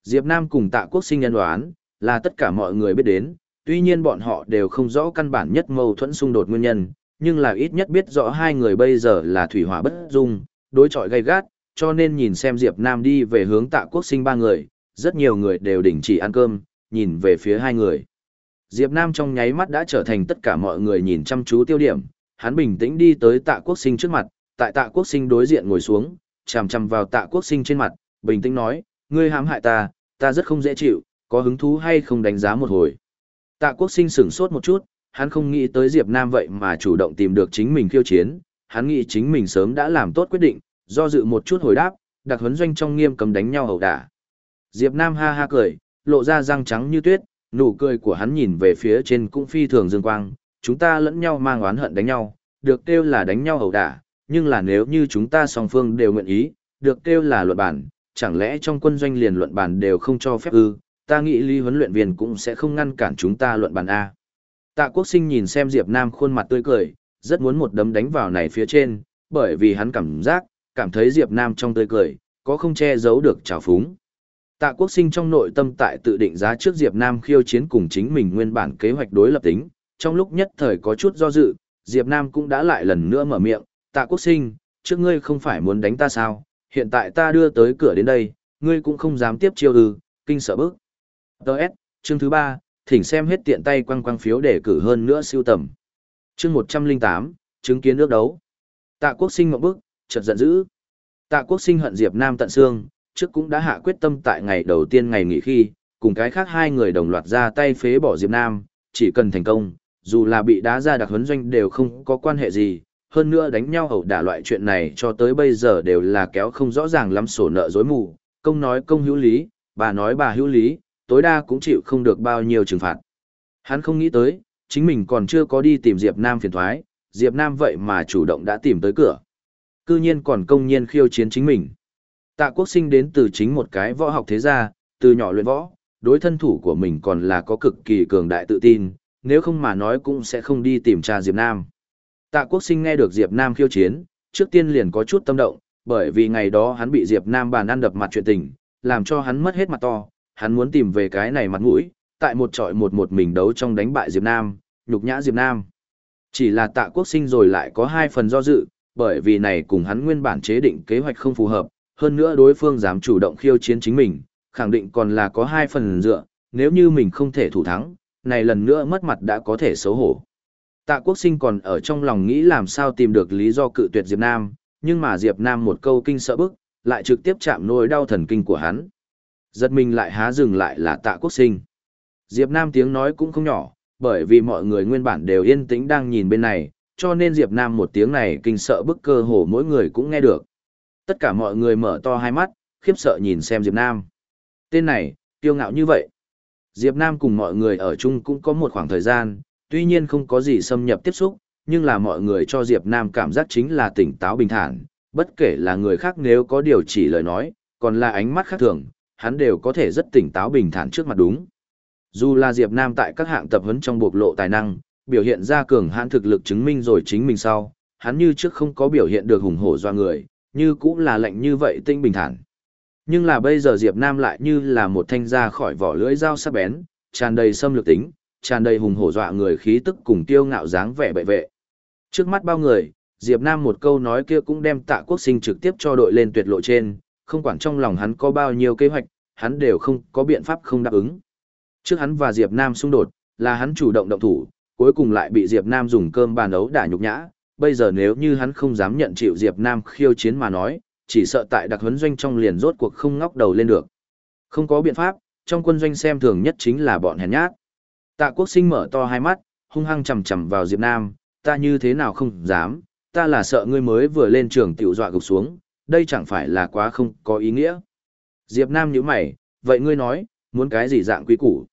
Diệp Nam cùng tạ quốc sinh nhân đoán, là tất cả mọi người biết đến, tuy nhiên bọn họ đều không rõ căn bản nhất mâu thuẫn xung đột nguyên nhân, nhưng là ít nhất biết rõ hai người bây giờ là thủy hỏa bất dung, đối chọi gay gắt, cho nên nhìn xem Diệp Nam đi về hướng tạ quốc sinh ba người, rất nhiều người đều đình chỉ ăn cơm, nhìn về phía hai người. Diệp Nam trong nháy mắt đã trở thành tất cả mọi người nhìn chăm chú tiêu điểm, hắn bình tĩnh đi tới tạ quốc sinh trước mặt, tại tạ quốc sinh đối diện ngồi xuống, chằm chằm vào tạ quốc sinh trên mặt, bình tĩnh nói, ngươi hãm hại ta, ta rất không dễ chịu, có hứng thú hay không đánh giá một hồi. Tạ quốc sinh sửng sốt một chút, hắn không nghĩ tới Diệp Nam vậy mà chủ động tìm được chính mình khiêu chiến, hắn nghĩ chính mình sớm đã làm tốt quyết định, do dự một chút hồi đáp, đặc huấn doanh trong nghiêm cấm đánh nhau ẩu đả. Diệp Nam ha ha cười, lộ ra răng trắng như tuyết, nụ cười của hắn nhìn về phía trên cũng phi thường dương quang, chúng ta lẫn nhau mang oán hận đánh nhau, được kêu là đánh nhau ẩu đả, nhưng là nếu như chúng ta song phương đều nguyện ý, được kêu là luận bản, chẳng lẽ trong quân doanh liền luận bản đều không cho phép ư, ta nghĩ lý huấn luyện viên cũng sẽ không ngăn cản chúng ta luận bản A. Tạ quốc sinh nhìn xem Diệp Nam khuôn mặt tươi cười, rất muốn một đấm đánh vào này phía trên, bởi vì hắn cảm giác, cảm thấy Diệp Nam trong tươi cười, có không che giấu được trào phúng. Tạ quốc sinh trong nội tâm tại tự định giá trước Diệp Nam khiêu chiến cùng chính mình nguyên bản kế hoạch đối lập tính, trong lúc nhất thời có chút do dự, Diệp Nam cũng đã lại lần nữa mở miệng, tạ quốc sinh, trước ngươi không phải muốn đánh ta sao, hiện tại ta đưa tới cửa đến đây, ngươi cũng không dám tiếp chiêu ư, kinh sợ bức. Đợt, chương thứ ba, thỉnh xem hết tiện tay quăng quăng phiếu để cử hơn nữa siêu tầm. Chương 108, chứng kiến nước đấu. Tạ quốc sinh ngậm bước, chợt giận dữ. Tạ quốc sinh hận Diệp Nam tận xương, trước cũng đã hạ quyết tâm tại ngày đầu tiên ngày nghỉ khi, cùng cái khác hai người đồng loạt ra tay phế bỏ Diệp Nam, chỉ cần thành công, dù là bị đá ra đặc huấn doanh đều không có quan hệ gì, hơn nữa đánh nhau ẩu đả loại chuyện này cho tới bây giờ đều là kéo không rõ ràng lắm sổ nợ dối mù, công nói công hữu lý, bà nói bà hữu lý, tối đa cũng chịu không được bao nhiêu trừng phạt. Hắn không nghĩ tới, chính mình còn chưa có đi tìm Diệp Nam phiền thoái, Diệp Nam vậy mà chủ động đã tìm tới cửa. Cư nhiên còn công nhiên khiêu chiến chính mình. Tạ quốc sinh đến từ chính một cái võ học thế gia, từ nhỏ luyện võ, đối thân thủ của mình còn là có cực kỳ cường đại tự tin, nếu không mà nói cũng sẽ không đi tìm tra Diệp Nam. Tạ quốc sinh nghe được Diệp Nam khiêu chiến, trước tiên liền có chút tâm động, bởi vì ngày đó hắn bị Diệp Nam bàn ăn đập mặt chuyện tình, làm cho hắn mất hết mặt to, hắn muốn tìm về cái này mặt mũi, tại một trọi một một mình đấu trong đánh bại Diệp Nam, nhục nhã Diệp Nam. Chỉ là tạ quốc sinh rồi lại có hai phần do dự, bởi vì này cùng hắn nguyên bản chế định kế hoạch không phù hợp, hơn nữa đối phương dám chủ động khiêu chiến chính mình, khẳng định còn là có hai phần dựa, nếu như mình không thể thủ thắng, này lần nữa mất mặt đã có thể xấu hổ. Tạ quốc sinh còn ở trong lòng nghĩ làm sao tìm được lý do cự tuyệt Diệp Nam, nhưng mà Diệp Nam một câu kinh sợ bức, lại trực tiếp chạm nỗi đau thần kinh của hắn. Giật mình lại há dừng lại là tạ quốc sinh. Diệp Nam tiếng nói cũng không nhỏ, bởi vì mọi người nguyên bản đều yên tĩnh đang nhìn bên này, cho nên Diệp Nam một tiếng này kinh sợ bức cơ hồ mỗi người cũng nghe được. Tất cả mọi người mở to hai mắt, khiếp sợ nhìn xem Diệp Nam. Tên này, kiêu ngạo như vậy. Diệp Nam cùng mọi người ở chung cũng có một khoảng thời gian, tuy nhiên không có gì xâm nhập tiếp xúc, nhưng là mọi người cho Diệp Nam cảm giác chính là tỉnh táo bình thản, bất kể là người khác nếu có điều chỉ lời nói, còn là ánh mắt khác thường, hắn đều có thể rất tỉnh táo bình thản trước mặt đúng. Dù là Diệp Nam tại các hạng tập huấn trong bộc lộ tài năng, biểu hiện ra cường hãn thực lực chứng minh rồi chính mình sau, hắn như trước không có biểu hiện được hùng hổ doa người, như cũng là lạnh như vậy tinh bình thản. Nhưng là bây giờ Diệp Nam lại như là một thanh ra khỏi vỏ lưỡi dao sắc bén, tràn đầy xâm lược tính, tràn đầy hùng hổ dọa người khí tức cùng tiêu ngạo dáng vẻ bệ vệ. Trước mắt bao người, Diệp Nam một câu nói kia cũng đem tạ quốc sinh trực tiếp cho đội lên tuyệt lộ trên, không quản trong lòng hắn có bao nhiêu kế hoạch, hắn đều không có biện pháp không đáp ứng. Trước hắn và Diệp Nam xung đột, là hắn chủ động động thủ, cuối cùng lại bị Diệp Nam dùng cơm bàn ấu đả nhục nhã, bây giờ nếu như hắn không dám nhận chịu Diệp Nam khiêu chiến mà nói, chỉ sợ tại đặc huấn doanh trong liền rốt cuộc không ngóc đầu lên được. Không có biện pháp, trong quân doanh xem thường nhất chính là bọn hèn nhát. Tạ quốc sinh mở to hai mắt, hung hăng chầm chầm vào Diệp Nam, ta như thế nào không dám, ta là sợ ngươi mới vừa lên trường tiểu dọa gục xuống, đây chẳng phải là quá không có ý nghĩa. Diệp Nam nhíu mày, vậy ngươi nói, muốn cái gì dạng quý củ?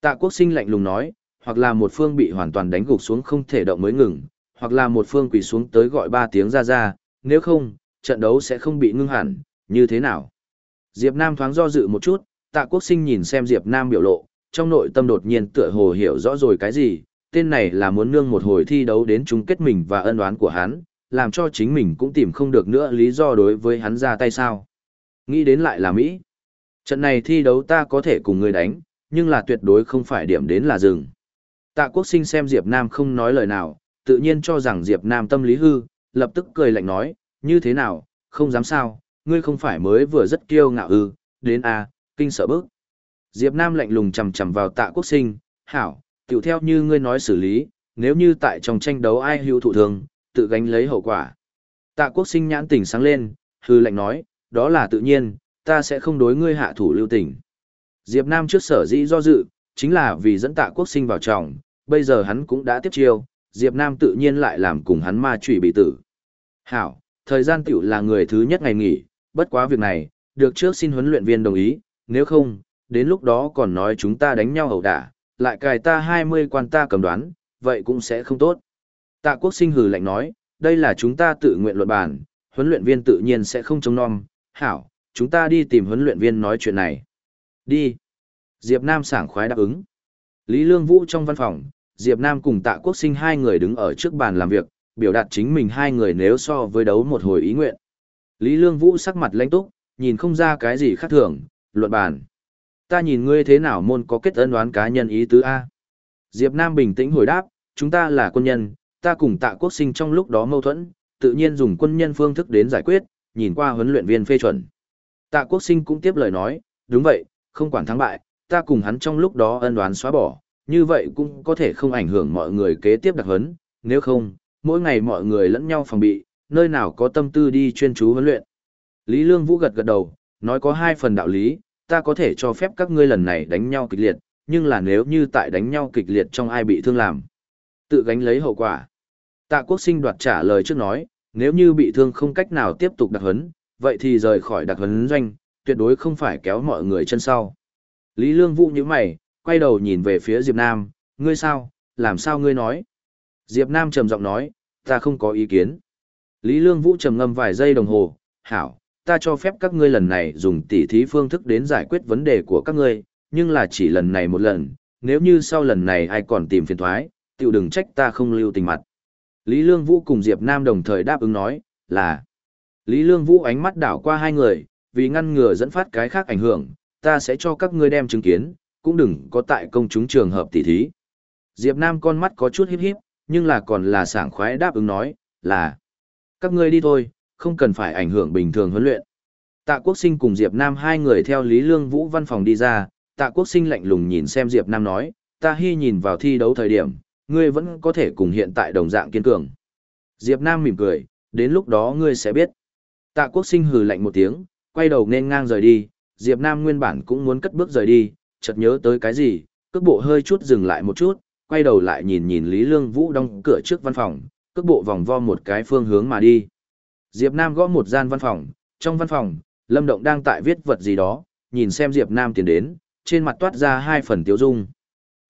Tạ quốc sinh lạnh lùng nói, hoặc là một phương bị hoàn toàn đánh gục xuống không thể động mới ngừng, hoặc là một phương quỳ xuống tới gọi ba tiếng ra ra, nếu không, trận đấu sẽ không bị ngưng hẳn, như thế nào? Diệp Nam thoáng do dự một chút, tạ quốc sinh nhìn xem Diệp Nam biểu lộ, trong nội tâm đột nhiên tựa hồ hiểu rõ rồi cái gì, tên này là muốn nương một hồi thi đấu đến chung kết mình và ân oán của hắn, làm cho chính mình cũng tìm không được nữa lý do đối với hắn ra tay sao. Nghĩ đến lại là Mỹ. Trận này thi đấu ta có thể cùng người đánh, nhưng là tuyệt đối không phải điểm đến là dừng. Tạ quốc sinh xem Diệp Nam không nói lời nào, tự nhiên cho rằng Diệp Nam tâm lý hư, lập tức cười lạnh nói, như thế nào, không dám sao, ngươi không phải mới vừa rất kiêu ngạo ư, đến a, kinh sợ bức. Diệp Nam lạnh lùng chầm chầm vào tạ quốc sinh, hảo, tiểu theo như ngươi nói xử lý, nếu như tại trong tranh đấu ai hữu thụ thương, tự gánh lấy hậu quả. Tạ quốc sinh nhãn tỉnh sáng lên, hư lạnh nói, đó là tự nhiên, ta sẽ không đối ngươi hạ thủ lưu tình. Diệp Nam trước sở dĩ do dự, chính là vì dẫn tạ quốc sinh vào trọng, bây giờ hắn cũng đã tiếp chiêu, Diệp Nam tự nhiên lại làm cùng hắn ma trụy bị tử. Hảo, thời gian tiểu là người thứ nhất ngày nghỉ, bất quá việc này, được trước xin huấn luyện viên đồng ý, nếu không, đến lúc đó còn nói chúng ta đánh nhau ẩu đả, lại cài ta 20 quan ta cầm đoán, vậy cũng sẽ không tốt. Tạ quốc sinh hừ lạnh nói, đây là chúng ta tự nguyện luận bàn, huấn luyện viên tự nhiên sẽ không chống non, hảo, chúng ta đi tìm huấn luyện viên nói chuyện này. Đi. Diệp Nam sảng khoái đáp ứng. Lý Lương Vũ trong văn phòng, Diệp Nam cùng Tạ Quốc Sinh hai người đứng ở trước bàn làm việc, biểu đạt chính mình hai người nếu so với đấu một hồi ý nguyện. Lý Lương Vũ sắc mặt lãnh túc, nhìn không ra cái gì khác thường, luận bàn. Ta nhìn ngươi thế nào môn có kết ân đoán cá nhân ý tứ A. Diệp Nam bình tĩnh hồi đáp, chúng ta là quân nhân, ta cùng Tạ Quốc Sinh trong lúc đó mâu thuẫn, tự nhiên dùng quân nhân phương thức đến giải quyết, nhìn qua huấn luyện viên phê chuẩn. Tạ Quốc Sinh cũng tiếp lời nói, đúng vậy, không quản thắng bại, ta cùng hắn trong lúc đó ân đoán xóa bỏ, như vậy cũng có thể không ảnh hưởng mọi người kế tiếp đặc huấn, nếu không, mỗi ngày mọi người lẫn nhau phòng bị, nơi nào có tâm tư đi chuyên chú huấn luyện. Lý Lương Vũ gật gật đầu, nói có hai phần đạo lý, ta có thể cho phép các ngươi lần này đánh nhau kịch liệt, nhưng là nếu như tại đánh nhau kịch liệt trong ai bị thương làm, tự gánh lấy hậu quả. Tạ Quốc Sinh đoạt trả lời trước nói, nếu như bị thương không cách nào tiếp tục đặc huấn, vậy thì rời khỏi đặc huấn doanh, tuyệt đối không phải kéo mọi người chân sau. Lý Lương Vũ như mày, quay đầu nhìn về phía Diệp Nam, ngươi sao, làm sao ngươi nói? Diệp Nam trầm giọng nói, ta không có ý kiến. Lý Lương Vũ trầm ngâm vài giây đồng hồ, hảo, ta cho phép các ngươi lần này dùng tỉ thí phương thức đến giải quyết vấn đề của các ngươi, nhưng là chỉ lần này một lần, nếu như sau lần này ai còn tìm phiền toái, tiểu đừng trách ta không lưu tình mặt. Lý Lương Vũ cùng Diệp Nam đồng thời đáp ứng nói, là. Lý Lương Vũ ánh mắt đảo qua hai người, vì ngăn ngừa dẫn phát cái khác ảnh hưởng, ta sẽ cho các ngươi đem chứng kiến, cũng đừng có tại công chúng trường hợp tỉ thí. Diệp Nam con mắt có chút híp híp, nhưng là còn là sảng khoái đáp ứng nói, là. Các ngươi đi thôi, không cần phải ảnh hưởng bình thường huấn luyện. Tạ Quốc Sinh cùng Diệp Nam hai người theo Lý Lương Vũ văn phòng đi ra, Tạ Quốc Sinh lạnh lùng nhìn xem Diệp Nam nói, ta hy nhìn vào thi đấu thời điểm, ngươi vẫn có thể cùng hiện tại đồng dạng kiên cường. Diệp Nam mỉm cười, đến lúc đó ngươi sẽ biết. Tạ Quốc Sinh hừ lạnh một tiếng, quay đầu nên ngang rời đi, Diệp Nam nguyên bản cũng muốn cất bước rời đi, chợt nhớ tới cái gì, cước bộ hơi chút dừng lại một chút, quay đầu lại nhìn nhìn Lý Lương Vũ đóng cửa trước văn phòng, cước bộ vòng vo một cái phương hướng mà đi. Diệp Nam gõ một gian văn phòng, trong văn phòng, Lâm Động đang tại viết vật gì đó, nhìn xem Diệp Nam tiến đến, trên mặt toát ra hai phần tiếu dung.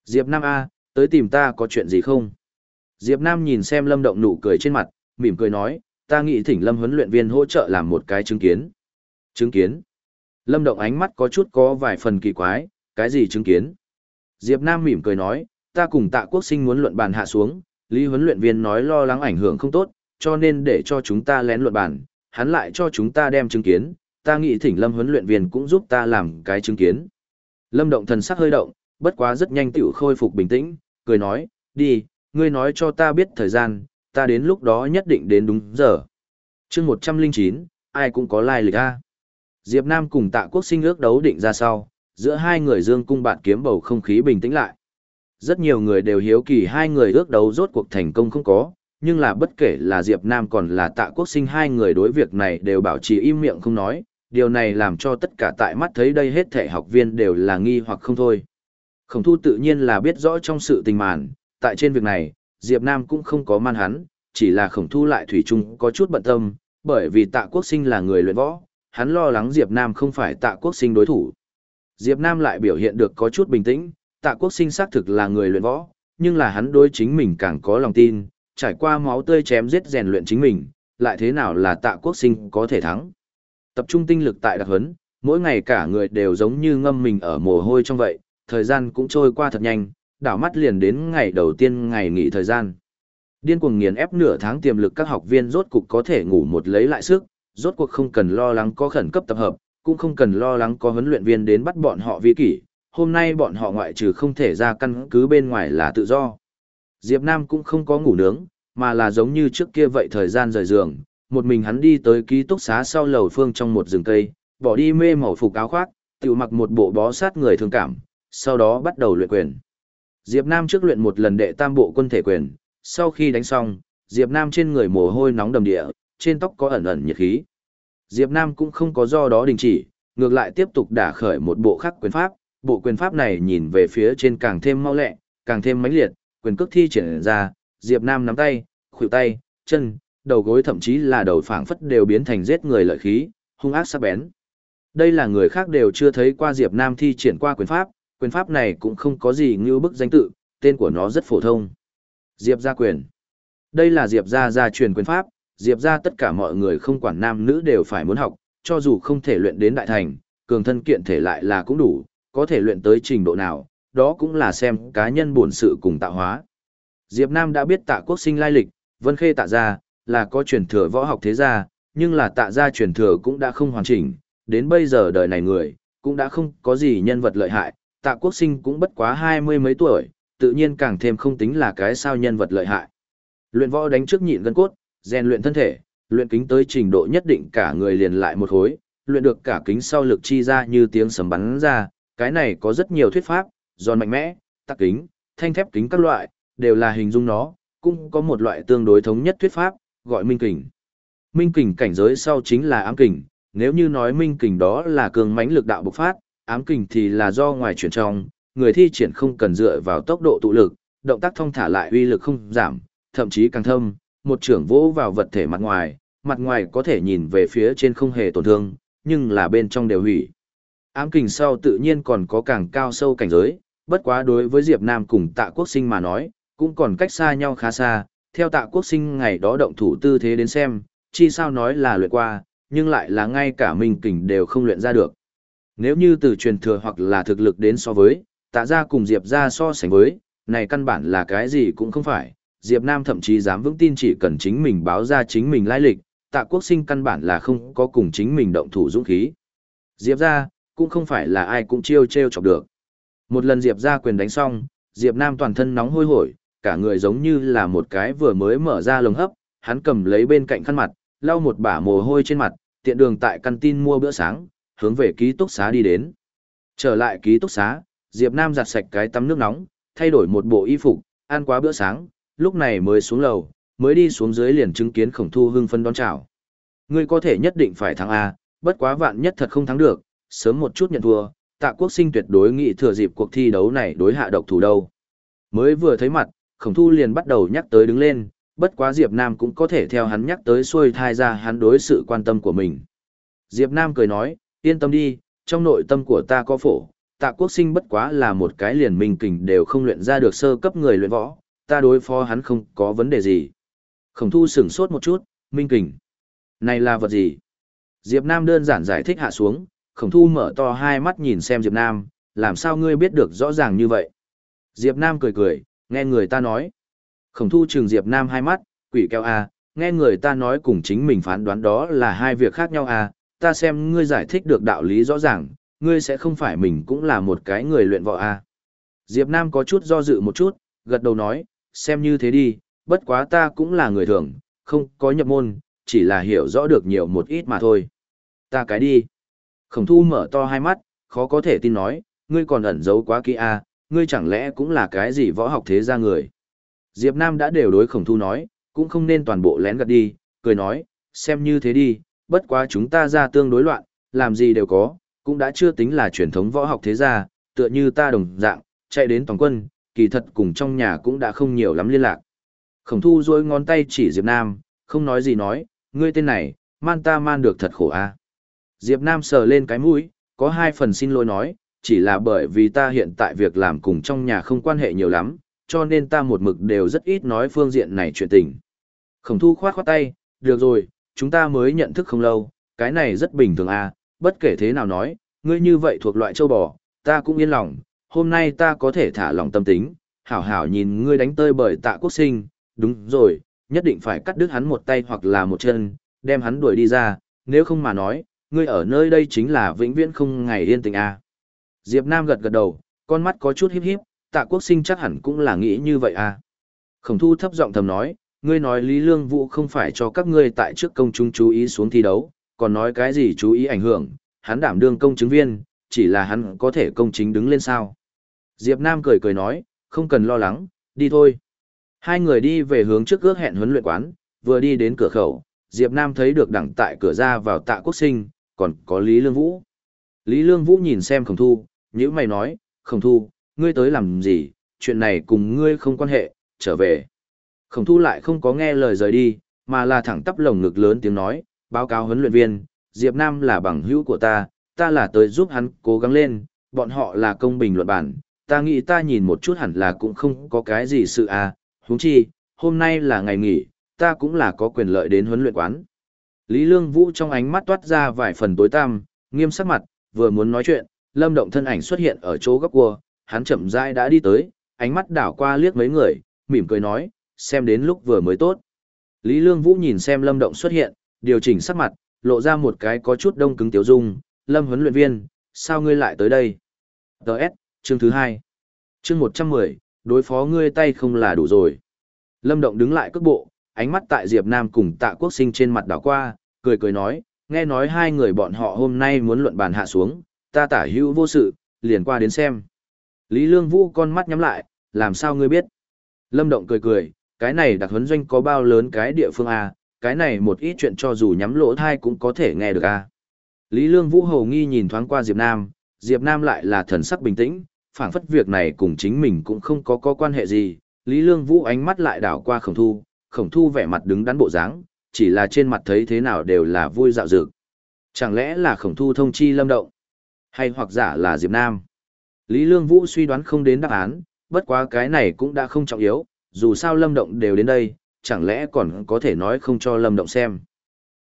Diệp Nam A, tới tìm ta có chuyện gì không? Diệp Nam nhìn xem Lâm Động nụ cười trên mặt, mỉm cười nói, ta nghĩ thỉnh Lâm huấn luyện viên hỗ trợ làm một cái chứng kiến. Chứng kiến? Lâm Động ánh mắt có chút có vài phần kỳ quái, cái gì chứng kiến? Diệp Nam mỉm cười nói, ta cùng tạ quốc sinh muốn luận bàn hạ xuống, Lý huấn luyện viên nói lo lắng ảnh hưởng không tốt, cho nên để cho chúng ta lén luận bàn, hắn lại cho chúng ta đem chứng kiến, ta nghĩ thỉnh Lâm huấn luyện viên cũng giúp ta làm cái chứng kiến. Lâm Động thần sắc hơi động, bất quá rất nhanh tiểu khôi phục bình tĩnh, cười nói, đi, ngươi nói cho ta biết thời gian, ta đến lúc đó nhất định đến đúng giờ. chương 109, ai cũng có lai lịch a. Diệp Nam cùng tạ quốc sinh ước đấu định ra sau, giữa hai người dương cung bạn kiếm bầu không khí bình tĩnh lại. Rất nhiều người đều hiếu kỳ hai người ước đấu rốt cuộc thành công không có, nhưng là bất kể là Diệp Nam còn là tạ quốc sinh hai người đối việc này đều bảo trì im miệng không nói, điều này làm cho tất cả tại mắt thấy đây hết thể học viên đều là nghi hoặc không thôi. Khổng thu tự nhiên là biết rõ trong sự tình màn, tại trên việc này, Diệp Nam cũng không có man hắn, chỉ là khổng thu lại thủy chung có chút bận tâm, bởi vì tạ quốc sinh là người luyện võ, hắn lo lắng Diệp Nam không phải tạ quốc sinh đối thủ. Diệp Nam lại biểu hiện được có chút bình tĩnh, tạ quốc sinh xác thực là người luyện võ, nhưng là hắn đối chính mình càng có lòng tin, trải qua máu tươi chém giết rèn luyện chính mình, lại thế nào là tạ quốc sinh có thể thắng. Tập trung tinh lực tại đặc huấn, mỗi ngày cả người đều giống như ngâm mình ở mồ hôi trong vậy, thời gian cũng trôi qua thật nhanh, đảo mắt liền đến ngày đầu tiên ngày nghỉ thời gian. Điên cuồng nghiền ép nửa tháng tiềm lực các học viên rốt cục có thể ngủ một lấy lại sức, rốt cuộc không cần lo lắng có khẩn cấp tập hợp, cũng không cần lo lắng có huấn luyện viên đến bắt bọn họ vi kỷ. Hôm nay bọn họ ngoại trừ không thể ra căn cứ bên ngoài là tự do. Diệp Nam cũng không có ngủ nướng, mà là giống như trước kia vậy thời gian rời giường, một mình hắn đi tới ký túc xá sau lầu phương trong một rừng cây, bỏ đi mê màu phục áo khoác, tự mặc một bộ bó sát người thương cảm, sau đó bắt đầu luyện quyền. Diệp Nam trước luyện một lần đệ tam bộ quân thể quyền, sau khi đánh xong, Diệp Nam trên người mồ hôi nóng đầm địa, trên tóc có ẩn ẩn nhiệt khí. Diệp Nam cũng không có do đó đình chỉ, ngược lại tiếp tục đả khởi một bộ khắc quyền pháp, bộ quyền pháp này nhìn về phía trên càng thêm mau lẹ, càng thêm mãnh liệt, quyền cước thi triển ra, Diệp Nam nắm tay, khuỷu tay, chân, đầu gối thậm chí là đầu phảng phất đều biến thành giết người lợi khí, hung ác sắc bén. Đây là người khác đều chưa thấy qua Diệp Nam thi triển qua quyền pháp, quyền pháp này cũng không có gì như bức danh tự, tên của nó rất phổ thông. Diệp gia quyền. Đây là Diệp gia gia truyền quyền pháp, Diệp gia tất cả mọi người không quản nam nữ đều phải muốn học, cho dù không thể luyện đến đại thành, cường thân kiện thể lại là cũng đủ, có thể luyện tới trình độ nào, đó cũng là xem cá nhân bổn sự cùng tạo hóa. Diệp Nam đã biết tạ quốc sinh lai lịch, vân khê tạ gia, là có truyền thừa võ học thế gia, nhưng là tạ gia truyền thừa cũng đã không hoàn chỉnh, đến bây giờ đời này người, cũng đã không có gì nhân vật lợi hại, tạ quốc sinh cũng bất quá hai mươi mấy tuổi, tự nhiên càng thêm không tính là cái sao nhân vật lợi hại. Luyện võ đánh trước nhịn gân cốt, rèn luyện thân thể, luyện kính tới trình độ nhất định cả người liền lại một hối, luyện được cả kính sau lực chi ra như tiếng sấm bắn ra, cái này có rất nhiều thuyết pháp, giòn mạnh mẽ, tắc kính, thanh thép kính các loại, đều là hình dung nó, cũng có một loại tương đối thống nhất thuyết pháp, gọi minh kình. Minh kình cảnh giới sau chính là ám kình, nếu như nói minh kình đó là cường mãnh lực đạo bộc phát, ám kình thì là do ngoài chuyển trong, người thi triển không cần dựa vào tốc độ tụ lực, động tác thông thả lại uy lực không giảm, thậm chí càng thâm, một trưởng vỗ vào vật thể mặt ngoài, mặt ngoài có thể nhìn về phía trên không hề tổn thương, nhưng là bên trong đều hủy. Ám kình sau tự nhiên còn có càng cao sâu cảnh giới, bất quá đối với Diệp Nam cùng tạ quốc sinh mà nói, cũng còn cách xa nhau khá xa, theo tạ quốc sinh ngày đó động thủ tư thế đến xem, chi sao nói là luyện qua, nhưng lại là ngay cả mình kình đều không luyện ra được. Nếu như từ truyền thừa hoặc là thực lực đến so với, tạ gia cùng Diệp gia so sánh với, này căn bản là cái gì cũng không phải, Diệp Nam thậm chí dám vững tin chỉ cần chính mình báo ra chính mình lai lịch, tạ quốc sinh căn bản là không có cùng chính mình động thủ dũng khí. Diệp ra, cũng không phải là ai cũng chiêu treo chọc được. Một lần Diệp ra quyền đánh xong, Diệp Nam toàn thân nóng hôi hổi, cả người giống như là một cái vừa mới mở ra lồng hấp, hắn cầm lấy bên cạnh khăn mặt, lau một bả mồ hôi trên mặt, tiện đường tại căn tin mua bữa sáng, hướng về ký túc xá đi đến. Trở lại ký túc xá, Diệp Nam giặt sạch cái tắm nước nóng, thay đổi một bộ y phục, ăn quá bữa sáng, lúc này mới xuống lầu, mới đi xuống dưới liền chứng kiến khổng thu hưng phân đón chào. Ngươi có thể nhất định phải thắng A, bất quá vạn nhất thật không thắng được, sớm một chút nhận thua, tạ quốc sinh tuyệt đối nghị thừa dịp cuộc thi đấu này đối hạ độc thủ đâu. Mới vừa thấy mặt, khổng thu liền bắt đầu nhắc tới đứng lên, bất quá Diệp Nam cũng có thể theo hắn nhắc tới xuôi thai ra hắn đối sự quan tâm của mình. Diệp Nam cười nói, yên tâm đi, trong nội tâm của ta có phổ, tạ quốc sinh bất quá là một cái liền mình kình đều không luyện ra được sơ cấp người luyện võ, ta đối phó hắn không có vấn đề gì. Khổng thu sửng sốt một chút, minh kình. Này là vật gì? Diệp Nam đơn giản giải thích hạ xuống, khổng thu mở to hai mắt nhìn xem Diệp Nam, làm sao ngươi biết được rõ ràng như vậy? Diệp Nam cười cười, nghe người ta nói. Khổng thu trừng Diệp Nam hai mắt, quỷ keo a, à, nghe người ta nói cùng chính mình phán đoán đó là hai việc khác nhau à, ta xem ngươi giải thích được đạo lý rõ ràng, ngươi sẽ không phải mình cũng là một cái người luyện võ à. Diệp Nam có chút do dự một chút, gật đầu nói, xem như thế đi, bất quá ta cũng là người thường, không có nhập môn, chỉ là hiểu rõ được nhiều một ít mà thôi. Ta cái đi. Khổng thu mở to hai mắt, khó có thể tin nói, ngươi còn ẩn giấu quá kỹ à, ngươi chẳng lẽ cũng là cái gì võ học thế gia người. Diệp Nam đã đều đối khổng thu nói, cũng không nên toàn bộ lén gạt đi, cười nói, xem như thế đi, bất quá chúng ta ra tương đối loạn, làm gì đều có, cũng đã chưa tính là truyền thống võ học thế gia, tựa như ta đồng dạng, chạy đến toàn quân, kỳ thật cùng trong nhà cũng đã không nhiều lắm liên lạc. Khổng thu dối ngón tay chỉ Diệp Nam, không nói gì nói, ngươi tên này, man ta man được thật khổ a. À. Diệp Nam sờ lên cái mũi, có hai phần xin lỗi nói, chỉ là bởi vì ta hiện tại việc làm cùng trong nhà không quan hệ nhiều lắm, cho nên ta một mực đều rất ít nói phương diện này chuyện tình. Khổng thu khoát khoát tay, được rồi, chúng ta mới nhận thức không lâu, cái này rất bình thường à, bất kể thế nào nói, ngươi như vậy thuộc loại châu bò, ta cũng yên lòng, hôm nay ta có thể thả lòng tâm tính, hảo hảo nhìn ngươi đánh tơi bởi tạ quốc sinh, đúng rồi, nhất định phải cắt đứt hắn một tay hoặc là một chân, đem hắn đuổi đi ra, nếu không mà nói, ngươi ở nơi đây chính là vĩnh viễn không ngày yên tình à. Diệp Nam gật gật đầu, con mắt có chút híp híp, tạ quốc sinh chắc hẳn cũng là nghĩ như vậy à. Khổng thu thấp giọng thầm nói, ngươi nói Lý Lương Vũ không phải cho các ngươi tại trước công chúng chú ý xuống thi đấu, còn nói cái gì chú ý ảnh hưởng, hắn đảm đương công chứng viên, chỉ là hắn có thể công chính đứng lên sao. Diệp Nam cười cười nói, không cần lo lắng, đi thôi. Hai người đi về hướng trước ước hẹn huấn luyện quán, vừa đi đến cửa khẩu, Diệp Nam thấy được đẳng tại cửa ra vào tạ quốc sinh, còn có Lý Lương Vũ. Lý Lương Vũ nhìn xem khổng thu, nhữ mày nói, khổng thu, ngươi tới làm gì, chuyện này cùng ngươi không quan hệ, trở về. Khổng thu lại không có nghe lời rời đi, mà là thẳng tắp lồng ngực lớn tiếng nói, báo cáo huấn luyện viên, Diệp Nam là bằng hữu của ta, ta là tới giúp hắn cố gắng lên, bọn họ là công bình luận bản, ta nghĩ ta nhìn một chút hẳn là cũng không có cái gì sự à, huống chi, hôm nay là ngày nghỉ, ta cũng là có quyền lợi đến huấn luyện quán. Lý Lương Vũ trong ánh mắt toát ra vài phần tối tăm, nghiêm sắc mặt, vừa muốn nói chuyện, Lâm Động thân ảnh xuất hiện ở chỗ góc cua, hắn chậm rãi đã đi tới, ánh mắt đảo qua liếc mấy người, mỉm cười nói, xem đến lúc vừa mới tốt. Lý Lương Vũ nhìn xem Lâm Động xuất hiện, điều chỉnh sắc mặt, lộ ra một cái có chút đông cứng tiểu dung, Lâm huấn luyện viên, sao ngươi lại tới đây? Đợt, chương thứ hai. Chương 110, đối phó ngươi tay không là đủ rồi. Lâm Động đứng lại cước bộ, ánh mắt tại Diệp Nam cùng Tạ Quốc Sinh trên mặt đảo qua, cười cười nói, nghe nói hai người bọn họ hôm nay muốn luận bàn hạ xuống, ta tả hữu vô sự, liền qua đến xem. Lý Lương Vũ con mắt nhắm lại, làm sao ngươi biết? Lâm Động cười cười, cái này đặc huấn doanh có bao lớn cái địa phương A, cái này một ít chuyện cho dù nhắm lỗ thai cũng có thể nghe được A. Lý Lương Vũ hầu nghi nhìn thoáng qua Diệp Nam, Diệp Nam lại là thần sắc bình tĩnh, phảng phất việc này cùng chính mình cũng không có có quan hệ gì. Lý Lương Vũ ánh mắt lại đảo qua khổng thu, khổng thu vẻ mặt đứng đắn bộ dáng, chỉ là trên mặt thấy thế nào đều là vui dạo dực. Chẳng lẽ là khổng thu thông chi lâm động? Hay hoặc giả là Diệp Nam? Lý Lương Vũ suy đoán không đến đáp án, bất quá cái này cũng đã không trọng yếu, dù sao lâm động đều đến đây, chẳng lẽ còn có thể nói không cho lâm động xem.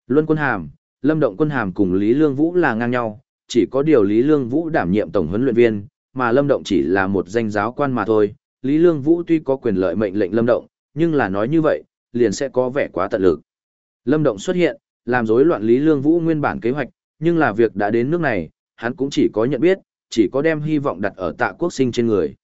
Luân quân hàm, lâm động quân hàm cùng Lý Lương Vũ là ngang nhau, chỉ có điều Lý Lương Vũ đảm nhiệm tổng huấn luyện viên, mà lâm động chỉ là một danh giáo quan mà thôi. Lý Lương Vũ tuy có quyền lợi mệnh lệnh lâm động, nhưng là nói như vậy, liền sẽ có vẻ quá tận lực. Lâm động xuất hiện, làm rối loạn Lý Lương Vũ nguyên bản kế hoạch, nhưng là việc đã đến nước này, hắn cũng chỉ có nhận biết, chỉ có đem hy vọng đặt ở tạ quốc sinh trên người.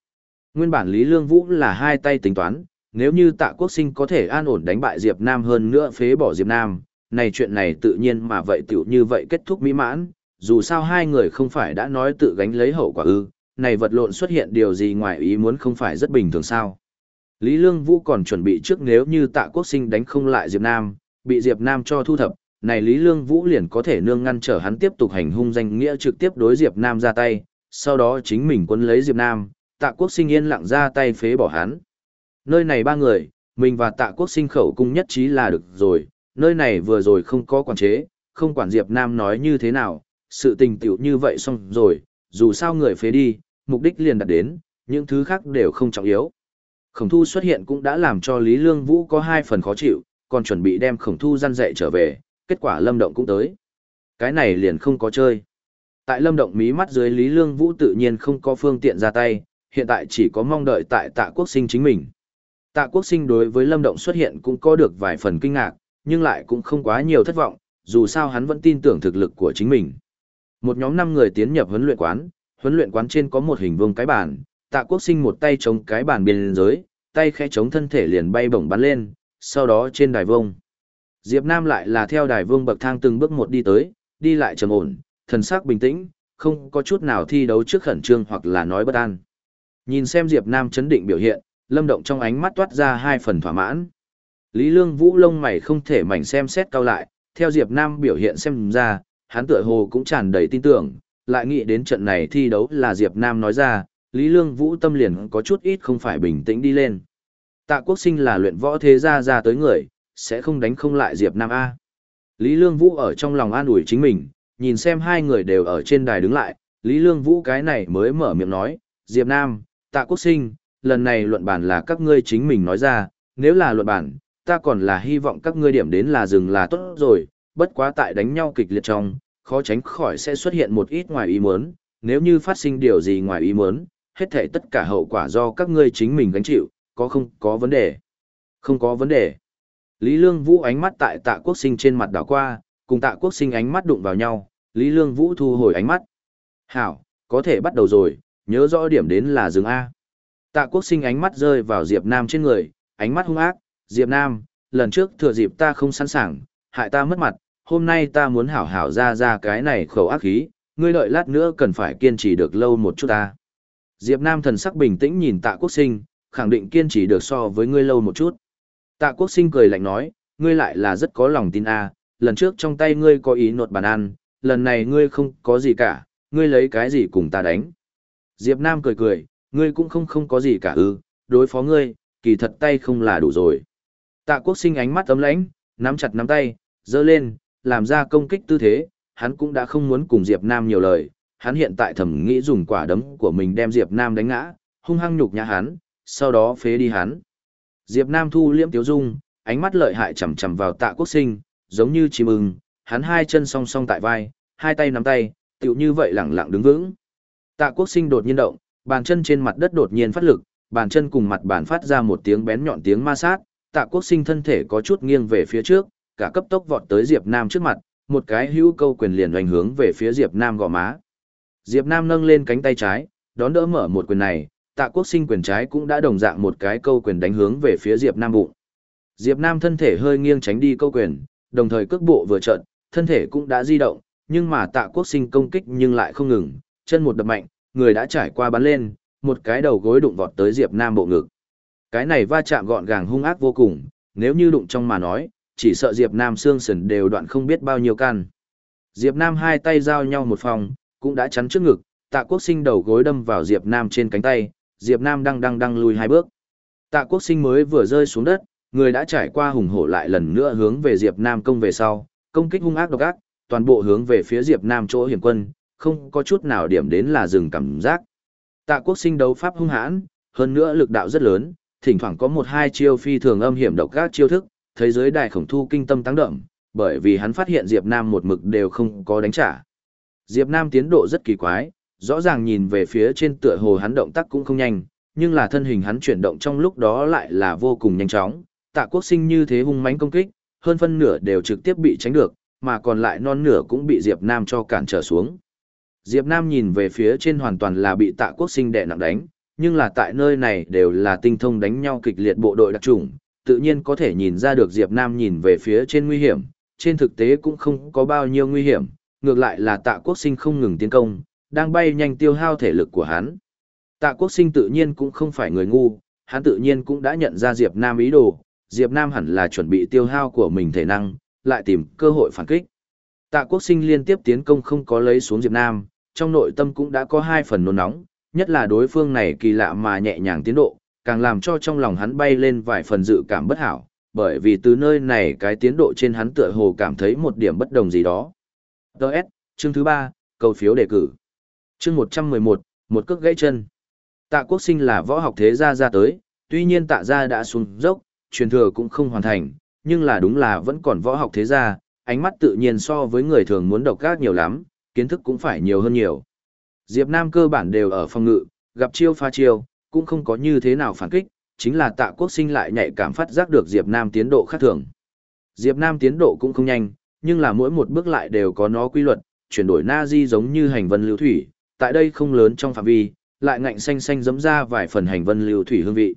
Nguyên bản Lý Lương Vũ là hai tay tính toán, nếu như tạ quốc sinh có thể an ổn đánh bại Diệp Nam hơn nữa phế bỏ Diệp Nam, này chuyện này tự nhiên mà vậy tiểu như vậy kết thúc mỹ mãn, dù sao hai người không phải đã nói tự gánh lấy hậu quả ư, này vật lộn xuất hiện điều gì ngoài ý muốn không phải rất bình thường sao. Lý Lương Vũ còn chuẩn bị trước nếu như tạ quốc sinh đánh không lại Diệp Nam, bị Diệp Nam cho thu thập, này Lý Lương Vũ liền có thể nương ngăn trở hắn tiếp tục hành hung danh nghĩa trực tiếp đối Diệp Nam ra tay, sau đó chính mình quân lấy Diệp Nam, tạ quốc sinh yên lặng ra tay phế bỏ hắn. Nơi này ba người, mình và tạ quốc sinh khẩu cung nhất trí là được rồi, nơi này vừa rồi không có quản chế, không quản Diệp Nam nói như thế nào, sự tình tiểu như vậy xong rồi, dù sao người phế đi, mục đích liền đạt đến, những thứ khác đều không trọng yếu. Khổng thu xuất hiện cũng đã làm cho Lý Lương Vũ có hai phần khó chịu, còn chuẩn bị đem khổng thu gian dạy trở về, kết quả lâm động cũng tới. Cái này liền không có chơi. Tại lâm động mí mắt dưới Lý Lương Vũ tự nhiên không có phương tiện ra tay, hiện tại chỉ có mong đợi tại tạ quốc sinh chính mình. Tạ quốc sinh đối với lâm động xuất hiện cũng có được vài phần kinh ngạc, nhưng lại cũng không quá nhiều thất vọng, dù sao hắn vẫn tin tưởng thực lực của chính mình. Một nhóm năm người tiến nhập huấn luyện quán, huấn luyện quán trên có một hình vuông cái bàn, tạ quốc sinh một tay chống cái bàn biên giới, tay khẽ chống thân thể liền bay bổng bắn lên, sau đó trên đài vông. Diệp Nam lại là theo đài vương bậc thang từng bước một đi tới, đi lại trầm ổn, thần sắc bình tĩnh, không có chút nào thi đấu trước khẩn trương hoặc là nói bất an. Nhìn xem Diệp Nam chấn định biểu hiện, Lâm Động trong ánh mắt toát ra hai phần thỏa mãn. Lý Lương Vũ lông mày không thể mảnh xem xét cao lại, theo Diệp Nam biểu hiện xem ra, hắn tựa hồ cũng tràn đầy tin tưởng, lại nghĩ đến trận này thi đấu là Diệp Nam nói ra, Lý Lương Vũ tâm liền có chút ít không phải bình tĩnh đi lên. Tạ Quốc Sinh là luyện võ thế gia ra tới người, sẽ không đánh không lại Diệp Nam A. Lý Lương Vũ ở trong lòng an ủi chính mình, nhìn xem hai người đều ở trên đài đứng lại, Lý Lương Vũ cái này mới mở miệng nói, Diệp Nam, Tạ Quốc Sinh, lần này luận bản là các ngươi chính mình nói ra, nếu là luận bản, ta còn là hy vọng các ngươi điểm đến là dừng là tốt rồi, bất quá tại đánh nhau kịch liệt trong, khó tránh khỏi sẽ xuất hiện một ít ngoài ý muốn, nếu như phát sinh điều gì ngoài ý muốn, hết thảy tất cả hậu quả do các ngươi chính mình gánh chịu, có không có vấn đề? Không có vấn đề. Lý Lương Vũ ánh mắt tại tạ quốc sinh trên mặt đảo qua, cùng tạ quốc sinh ánh mắt đụng vào nhau, Lý Lương Vũ thu hồi ánh mắt. Hảo, có thể bắt đầu rồi, nhớ rõ điểm đến là rừng A. Tạ quốc sinh ánh mắt rơi vào Diệp Nam trên người, ánh mắt hung ác, Diệp Nam, lần trước thừa dịp ta không sẵn sàng, hại ta mất mặt, hôm nay ta muốn hảo hảo ra ra cái này khẩu ác khí, ngươi đợi lát nữa cần phải kiên trì được lâu một chút ta. Diệp Nam thần sắc bình tĩnh nhìn tạ quốc sinh, khẳng định kiên trì được so với ngươi lâu một chút. Tạ quốc sinh cười lạnh nói, ngươi lại là rất có lòng tin a. À, lần trước trong tay ngươi có ý nột bàn ăn, lần này ngươi không có gì cả, ngươi lấy cái gì cùng ta đánh. Diệp Nam cười cười, ngươi cũng không không có gì cả ư, đối phó ngươi, kỳ thật tay không là đủ rồi. Tạ quốc sinh ánh mắt ấm lãnh, nắm chặt nắm tay, giơ lên, làm ra công kích tư thế, hắn cũng đã không muốn cùng Diệp Nam nhiều lời, hắn hiện tại thầm nghĩ dùng quả đấm của mình đem Diệp Nam đánh ngã, hung hăng nhục nhã hắn, sau đó phế đi hắn. Diệp Nam thu liễm tiếu dung, ánh mắt lợi hại chầm chầm vào tạ quốc sinh, giống như chim ưng, hắn hai chân song song tại vai, hai tay nắm tay, tựu như vậy lẳng lặng đứng vững. Tạ quốc sinh đột nhiên động, bàn chân trên mặt đất đột nhiên phát lực, bàn chân cùng mặt bàn phát ra một tiếng bén nhọn tiếng ma sát, tạ quốc sinh thân thể có chút nghiêng về phía trước, cả cấp tốc vọt tới Diệp Nam trước mặt, một cái hữu câu quyền liền hoành hướng về phía Diệp Nam gò má. Diệp Nam nâng lên cánh tay trái, đón đỡ mở một quyền này, tạ quốc sinh quyền trái cũng đã đồng dạng một cái câu quyền đánh hướng về phía Diệp Nam bụng. Diệp Nam thân thể hơi nghiêng tránh đi câu quyền, đồng thời cước bộ vừa trận, thân thể cũng đã di động, nhưng mà tạ quốc sinh công kích nhưng lại không ngừng, chân một đập mạnh, người đã trải qua bắn lên, một cái đầu gối đụng vọt tới Diệp Nam bộ ngực. Cái này va chạm gọn gàng hung ác vô cùng, nếu như đụng trong mà nói, chỉ sợ Diệp Nam xương sườn đều đoạn không biết bao nhiêu can. Diệp Nam hai tay giao nhau một phòng, cũng đã chắn trước ngực, tạ quốc sinh đầu gối đâm vào Diệp Nam trên cánh tay, Diệp Nam đang đang đang lùi hai bước. Tạ quốc sinh mới vừa rơi xuống đất, người đã trải qua hùng hổ lại lần nữa hướng về Diệp Nam công về sau, công kích hung ác độc ác, toàn bộ hướng về phía Diệp Nam chỗ hiểm quân, không có chút nào điểm đến là dừng cảm giác. Tạ quốc sinh đấu pháp hung hãn, hơn nữa lực đạo rất lớn, thỉnh thoảng có một hai chiêu phi thường âm hiểm độc ác chiêu thức, thấy giới đại khổng thu kinh tâm tăng đậm, bởi vì hắn phát hiện Diệp Nam một mực đều không có đánh trả. Diệp Nam tiến độ rất kỳ quái, rõ ràng nhìn về phía trên tựa hồ hắn động tác cũng không nhanh, nhưng là thân hình hắn chuyển động trong lúc đó lại là vô cùng nhanh chóng, tạ quốc sinh như thế hung mãnh công kích, hơn phân nửa đều trực tiếp bị tránh được, mà còn lại non nửa cũng bị Diệp Nam cho cản trở xuống. Diệp Nam nhìn về phía trên hoàn toàn là bị tạ quốc sinh đè nặng đánh, nhưng là tại nơi này đều là tinh thông đánh nhau kịch liệt bộ đội đặc trùng, tự nhiên có thể nhìn ra được Diệp Nam nhìn về phía trên nguy hiểm, trên thực tế cũng không có bao nhiêu nguy hiểm, ngược lại là tạ quốc sinh không ngừng tiến công, đang bay nhanh tiêu hao thể lực của hắn. Tạ quốc sinh tự nhiên cũng không phải người ngu, hắn tự nhiên cũng đã nhận ra Diệp Nam ý đồ, Diệp Nam hẳn là chuẩn bị tiêu hao của mình thể năng, lại tìm cơ hội phản kích. Tạ quốc sinh liên tiếp tiến công không có lấy xuống Diệp Nam, trong nội tâm cũng đã có hai phần nôn nóng, nhất là đối phương này kỳ lạ mà nhẹ nhàng tiến độ, càng làm cho trong lòng hắn bay lên vài phần dự cảm bất hảo, bởi vì từ nơi này cái tiến độ trên hắn tựa hồ cảm thấy một điểm bất đồng gì đó. Đợt, chương thứ 3, cầu phiếu đề cử. Chương 111, một cước gãy chân. Tạ quốc sinh là võ học thế gia ra tới, tuy nhiên tạ gia đã xuống dốc, truyền thừa cũng không hoàn thành, nhưng là đúng là vẫn còn võ học thế gia, ánh mắt tự nhiên so với người thường muốn độc ác nhiều lắm, kiến thức cũng phải nhiều hơn nhiều. Diệp Nam cơ bản đều ở phòng ngự, gặp chiêu pha chiêu, cũng không có như thế nào phản kích, chính là tạ quốc sinh lại nhạy cảm phát giác được Diệp Nam tiến độ khác thường. Diệp Nam tiến độ cũng không nhanh, nhưng là mỗi một bước lại đều có nó quy luật, chuyển đổi na di giống như hành vân lưu thủy, tại đây không lớn trong phạm vi, lại ngạnh xanh xanh dấm ra vài phần hành vân lưu thủy hương vị.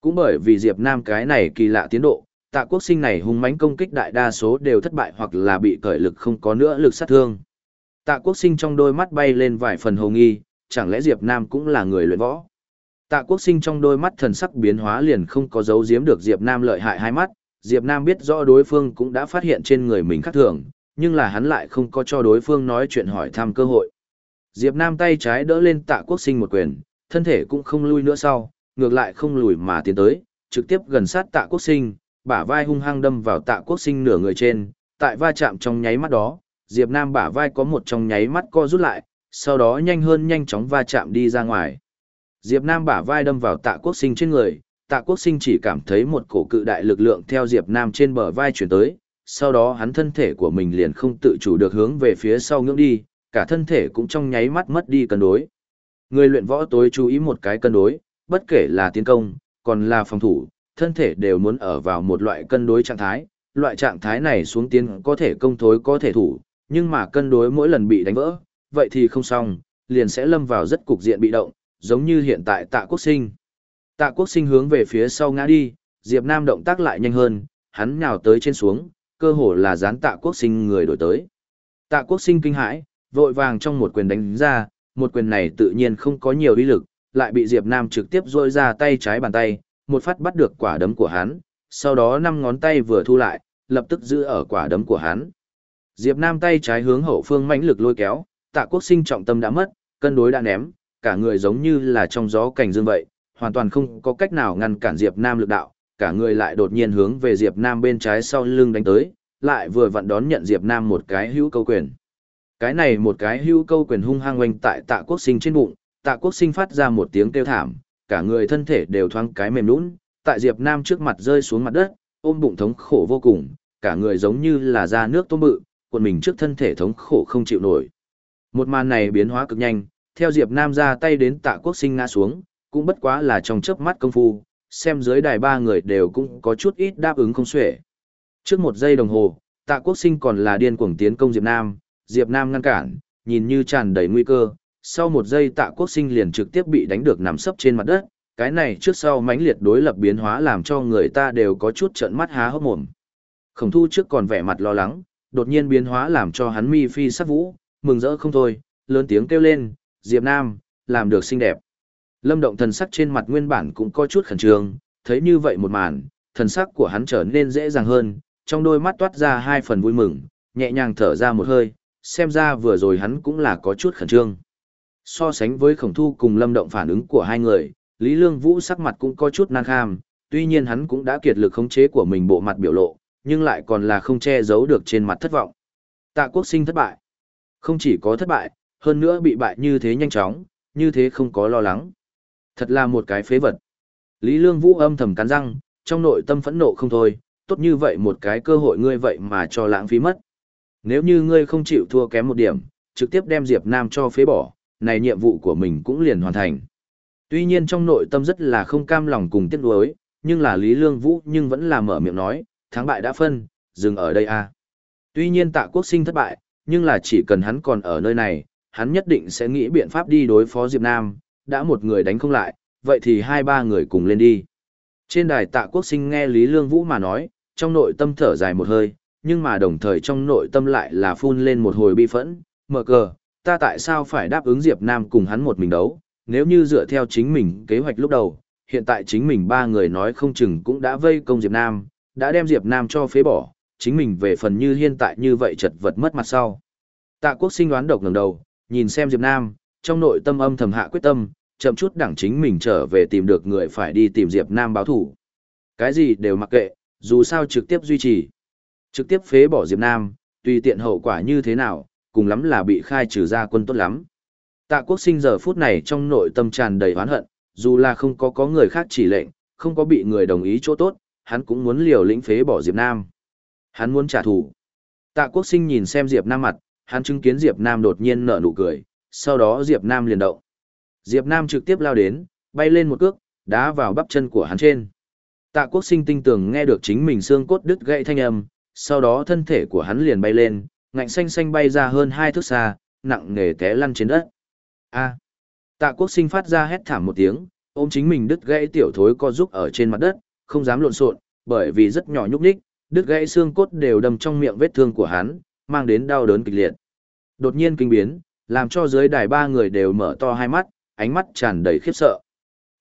Cũng bởi vì Diệp Nam cái này kỳ lạ tiến độ, tạ quốc sinh này hung mãnh công kích đại đa số đều thất bại hoặc là bị cởi lực không có nữa lực sát thương. Tạ quốc sinh trong đôi mắt bay lên vài phần hồ nghi, chẳng lẽ Diệp Nam cũng là người luyện võ. Tạ quốc sinh trong đôi mắt thần sắc biến hóa liền không có dấu giếm được Diệp Nam lợi hại hai mắt, Diệp Nam biết rõ đối phương cũng đã phát hiện trên người mình khác thường, nhưng là hắn lại không có cho đối phương nói chuyện hỏi thăm cơ hội. Diệp Nam tay trái đỡ lên tạ quốc sinh một quyền, thân thể cũng không lui nữa sau, ngược lại không lùi mà tiến tới, trực tiếp gần sát tạ quốc sinh, bả vai hung hăng đâm vào tạ quốc sinh nửa người trên, tại va chạm trong nháy mắt đó, Diệp Nam bả vai có một trong nháy mắt co rút lại, sau đó nhanh hơn nhanh chóng va chạm đi ra ngoài. Diệp Nam bả vai đâm vào tạ quốc sinh trên người, tạ quốc sinh chỉ cảm thấy một cổ cự đại lực lượng theo Diệp Nam trên bờ vai chuyển tới, sau đó hắn thân thể của mình liền không tự chủ được hướng về phía sau ngưỡng đi, cả thân thể cũng trong nháy mắt mất đi cân đối. Người luyện võ tối chú ý một cái cân đối, bất kể là tiến công, còn là phòng thủ, thân thể đều muốn ở vào một loại cân đối trạng thái, loại trạng thái này xuống tiến có thể công thối có thể thủ, nhưng mà cân đối mỗi lần bị đánh vỡ, vậy thì không xong, liền sẽ lâm vào rất cục diện bị động, giống như hiện tại tạ quốc sinh. Tạ quốc sinh hướng về phía sau ngã đi, Diệp Nam động tác lại nhanh hơn, hắn nhào tới trên xuống, cơ hồ là dán tạ quốc sinh người đổi tới. Tạ quốc sinh kinh hãi, vội vàng trong một quyền đánh ra, một quyền này tự nhiên không có nhiều uy lực, lại bị Diệp Nam trực tiếp rôi ra tay trái bàn tay, một phát bắt được quả đấm của hắn, sau đó năm ngón tay vừa thu lại, lập tức giữ ở quả đấm của hắn. Diệp Nam tay trái hướng hậu phương mãnh lực lôi kéo, tạ quốc sinh trọng tâm đã mất, cân đối đã ném, cả người giống như là trong gió cảnh dương vậy, hoàn toàn không có cách nào ngăn cản Diệp Nam lực đạo, cả người lại đột nhiên hướng về Diệp Nam bên trái sau lưng đánh tới, lại vừa vặn đón nhận Diệp Nam một cái hữu câu quyền. Cái này một cái hữu câu quyền hung hăng oanh tại tạ quốc sinh trên bụng, tạ quốc sinh phát ra một tiếng kêu thảm, cả người thân thể đều thoáng cái mềm nũng, tại Diệp Nam trước mặt rơi xuống mặt đất, ôm bụng thống khổ vô cùng, cả người giống như là ra nước tôm bự, cuộn mình trước thân thể thống khổ không chịu nổi. Một màn này biến hóa cực nhanh, theo Diệp Nam ra tay đến tạ quốc sinh ngã xuống, cũng bất quá là trong chớp mắt công phu, xem dưới đài ba người đều cũng có chút ít đáp ứng không xuể. Trước một giây đồng hồ, tạ quốc sinh còn là điên cuồng tiến công Diệp Nam, Diệp Nam ngăn cản, nhìn như tràn đầy nguy cơ, sau một giây tạ quốc sinh liền trực tiếp bị đánh được nằm sấp trên mặt đất, cái này trước sau mãnh liệt đối lập biến hóa làm cho người ta đều có chút trợn mắt há hốc mồm. Khổng thu trước còn vẻ mặt lo lắng, đột nhiên biến hóa làm cho hắn mi phi sắc vũ, mừng rỡ không thôi, lớn tiếng kêu lên, Diệp Nam, làm được xinh đẹp. Lâm động thần sắc trên mặt nguyên bản cũng có chút khẩn trương, thấy như vậy một màn, thần sắc của hắn trở nên dễ dàng hơn, trong đôi mắt toát ra hai phần vui mừng, nhẹ nhàng thở ra một hơi, xem ra vừa rồi hắn cũng là có chút khẩn trương. So sánh với khổng thu cùng lâm động phản ứng của hai người, Lý Lương Vũ sắc mặt cũng có chút nan kham, tuy nhiên hắn cũng đã kiệt lực khống chế của mình bộ mặt biểu lộ, nhưng lại còn là không che giấu được trên mặt thất vọng. Tạ quốc sinh thất bại. Không chỉ có thất bại, hơn nữa bị bại như thế nhanh chóng, như thế không có lo lắng. Thật là một cái phế vật. Lý Lương Vũ âm thầm cắn răng, trong nội tâm phẫn nộ không thôi, tốt như vậy một cái cơ hội ngươi vậy mà cho lãng phí mất. Nếu như ngươi không chịu thua kém một điểm, trực tiếp đem Diệp Nam cho phế bỏ, này nhiệm vụ của mình cũng liền hoàn thành. Tuy nhiên trong nội tâm rất là không cam lòng cùng tiếc nuối, nhưng là Lý Lương Vũ nhưng vẫn là mở miệng nói, thắng bại đã phân, dừng ở đây a. À. Tuy nhiên tạ quốc sinh thất bại, nhưng là chỉ cần hắn còn ở nơi này, hắn nhất định sẽ nghĩ biện pháp đi đối phó Diệp Nam, đã một người đánh không lại, vậy thì hai ba người cùng lên đi. Trên đài tạ quốc sinh nghe Lý Lương Vũ mà nói, trong nội tâm thở dài một hơi, nhưng mà đồng thời trong nội tâm lại là phun lên một hồi bi phẫn, mở cờ, ta tại sao phải đáp ứng Diệp Nam cùng hắn một mình đấu, nếu như dựa theo chính mình kế hoạch lúc đầu, hiện tại chính mình ba người nói không chừng cũng đã vây công Diệp Nam, đã đem Diệp Nam cho phế bỏ, chính mình về phần như hiện tại như vậy chật vật mất mặt sau. Tạ quốc sinh đoán độc ngẩng đầu, nhìn xem Diệp Nam, trong nội tâm âm thầm hạ quyết tâm, chậm chút đẳng chính mình trở về tìm được người phải đi tìm Diệp Nam báo thủ. Cái gì đều mặc kệ, dù sao trực tiếp duy trì. Trực tiếp phế bỏ Diệp Nam, tùy tiện hậu quả như thế nào, cùng lắm là bị khai trừ ra quân tốt lắm. Tạ quốc sinh giờ phút này trong nội tâm tràn đầy oán hận, dù là không có có người khác chỉ lệnh, không có bị người đồng ý chỗ tốt, hắn cũng muốn liều lĩnh phế bỏ Diệp Nam. Hắn muốn trả thù. Tạ quốc sinh nhìn xem Diệp Nam mặt, hắn chứng kiến Diệp Nam đột nhiên nở nụ cười, sau đó Diệp Nam liền động. Diệp Nam trực tiếp lao đến, bay lên một cước, đá vào bắp chân của hắn trên. Tạ quốc sinh tinh tường nghe được chính mình xương cốt đứt gãy thanh âm, sau đó thân thể của hắn liền bay lên, ngạnh xanh xanh bay ra hơn hai thước xa, nặng nề té lăn trên đất. A. Tạ quốc sinh phát ra hét thảm một tiếng, ôm chính mình đứt gãy tiểu thối co giúp ở trên mặt đất, không dám lộn xộn, bởi vì rất nhỏ nhúc nhích, đứt gãy xương cốt đều đâm trong miệng vết thương của hắn, mang đến đau đớn kịch liệt. Đột nhiên kinh biến, làm cho dưới đài ba người đều mở to hai mắt, ánh mắt tràn đầy khiếp sợ.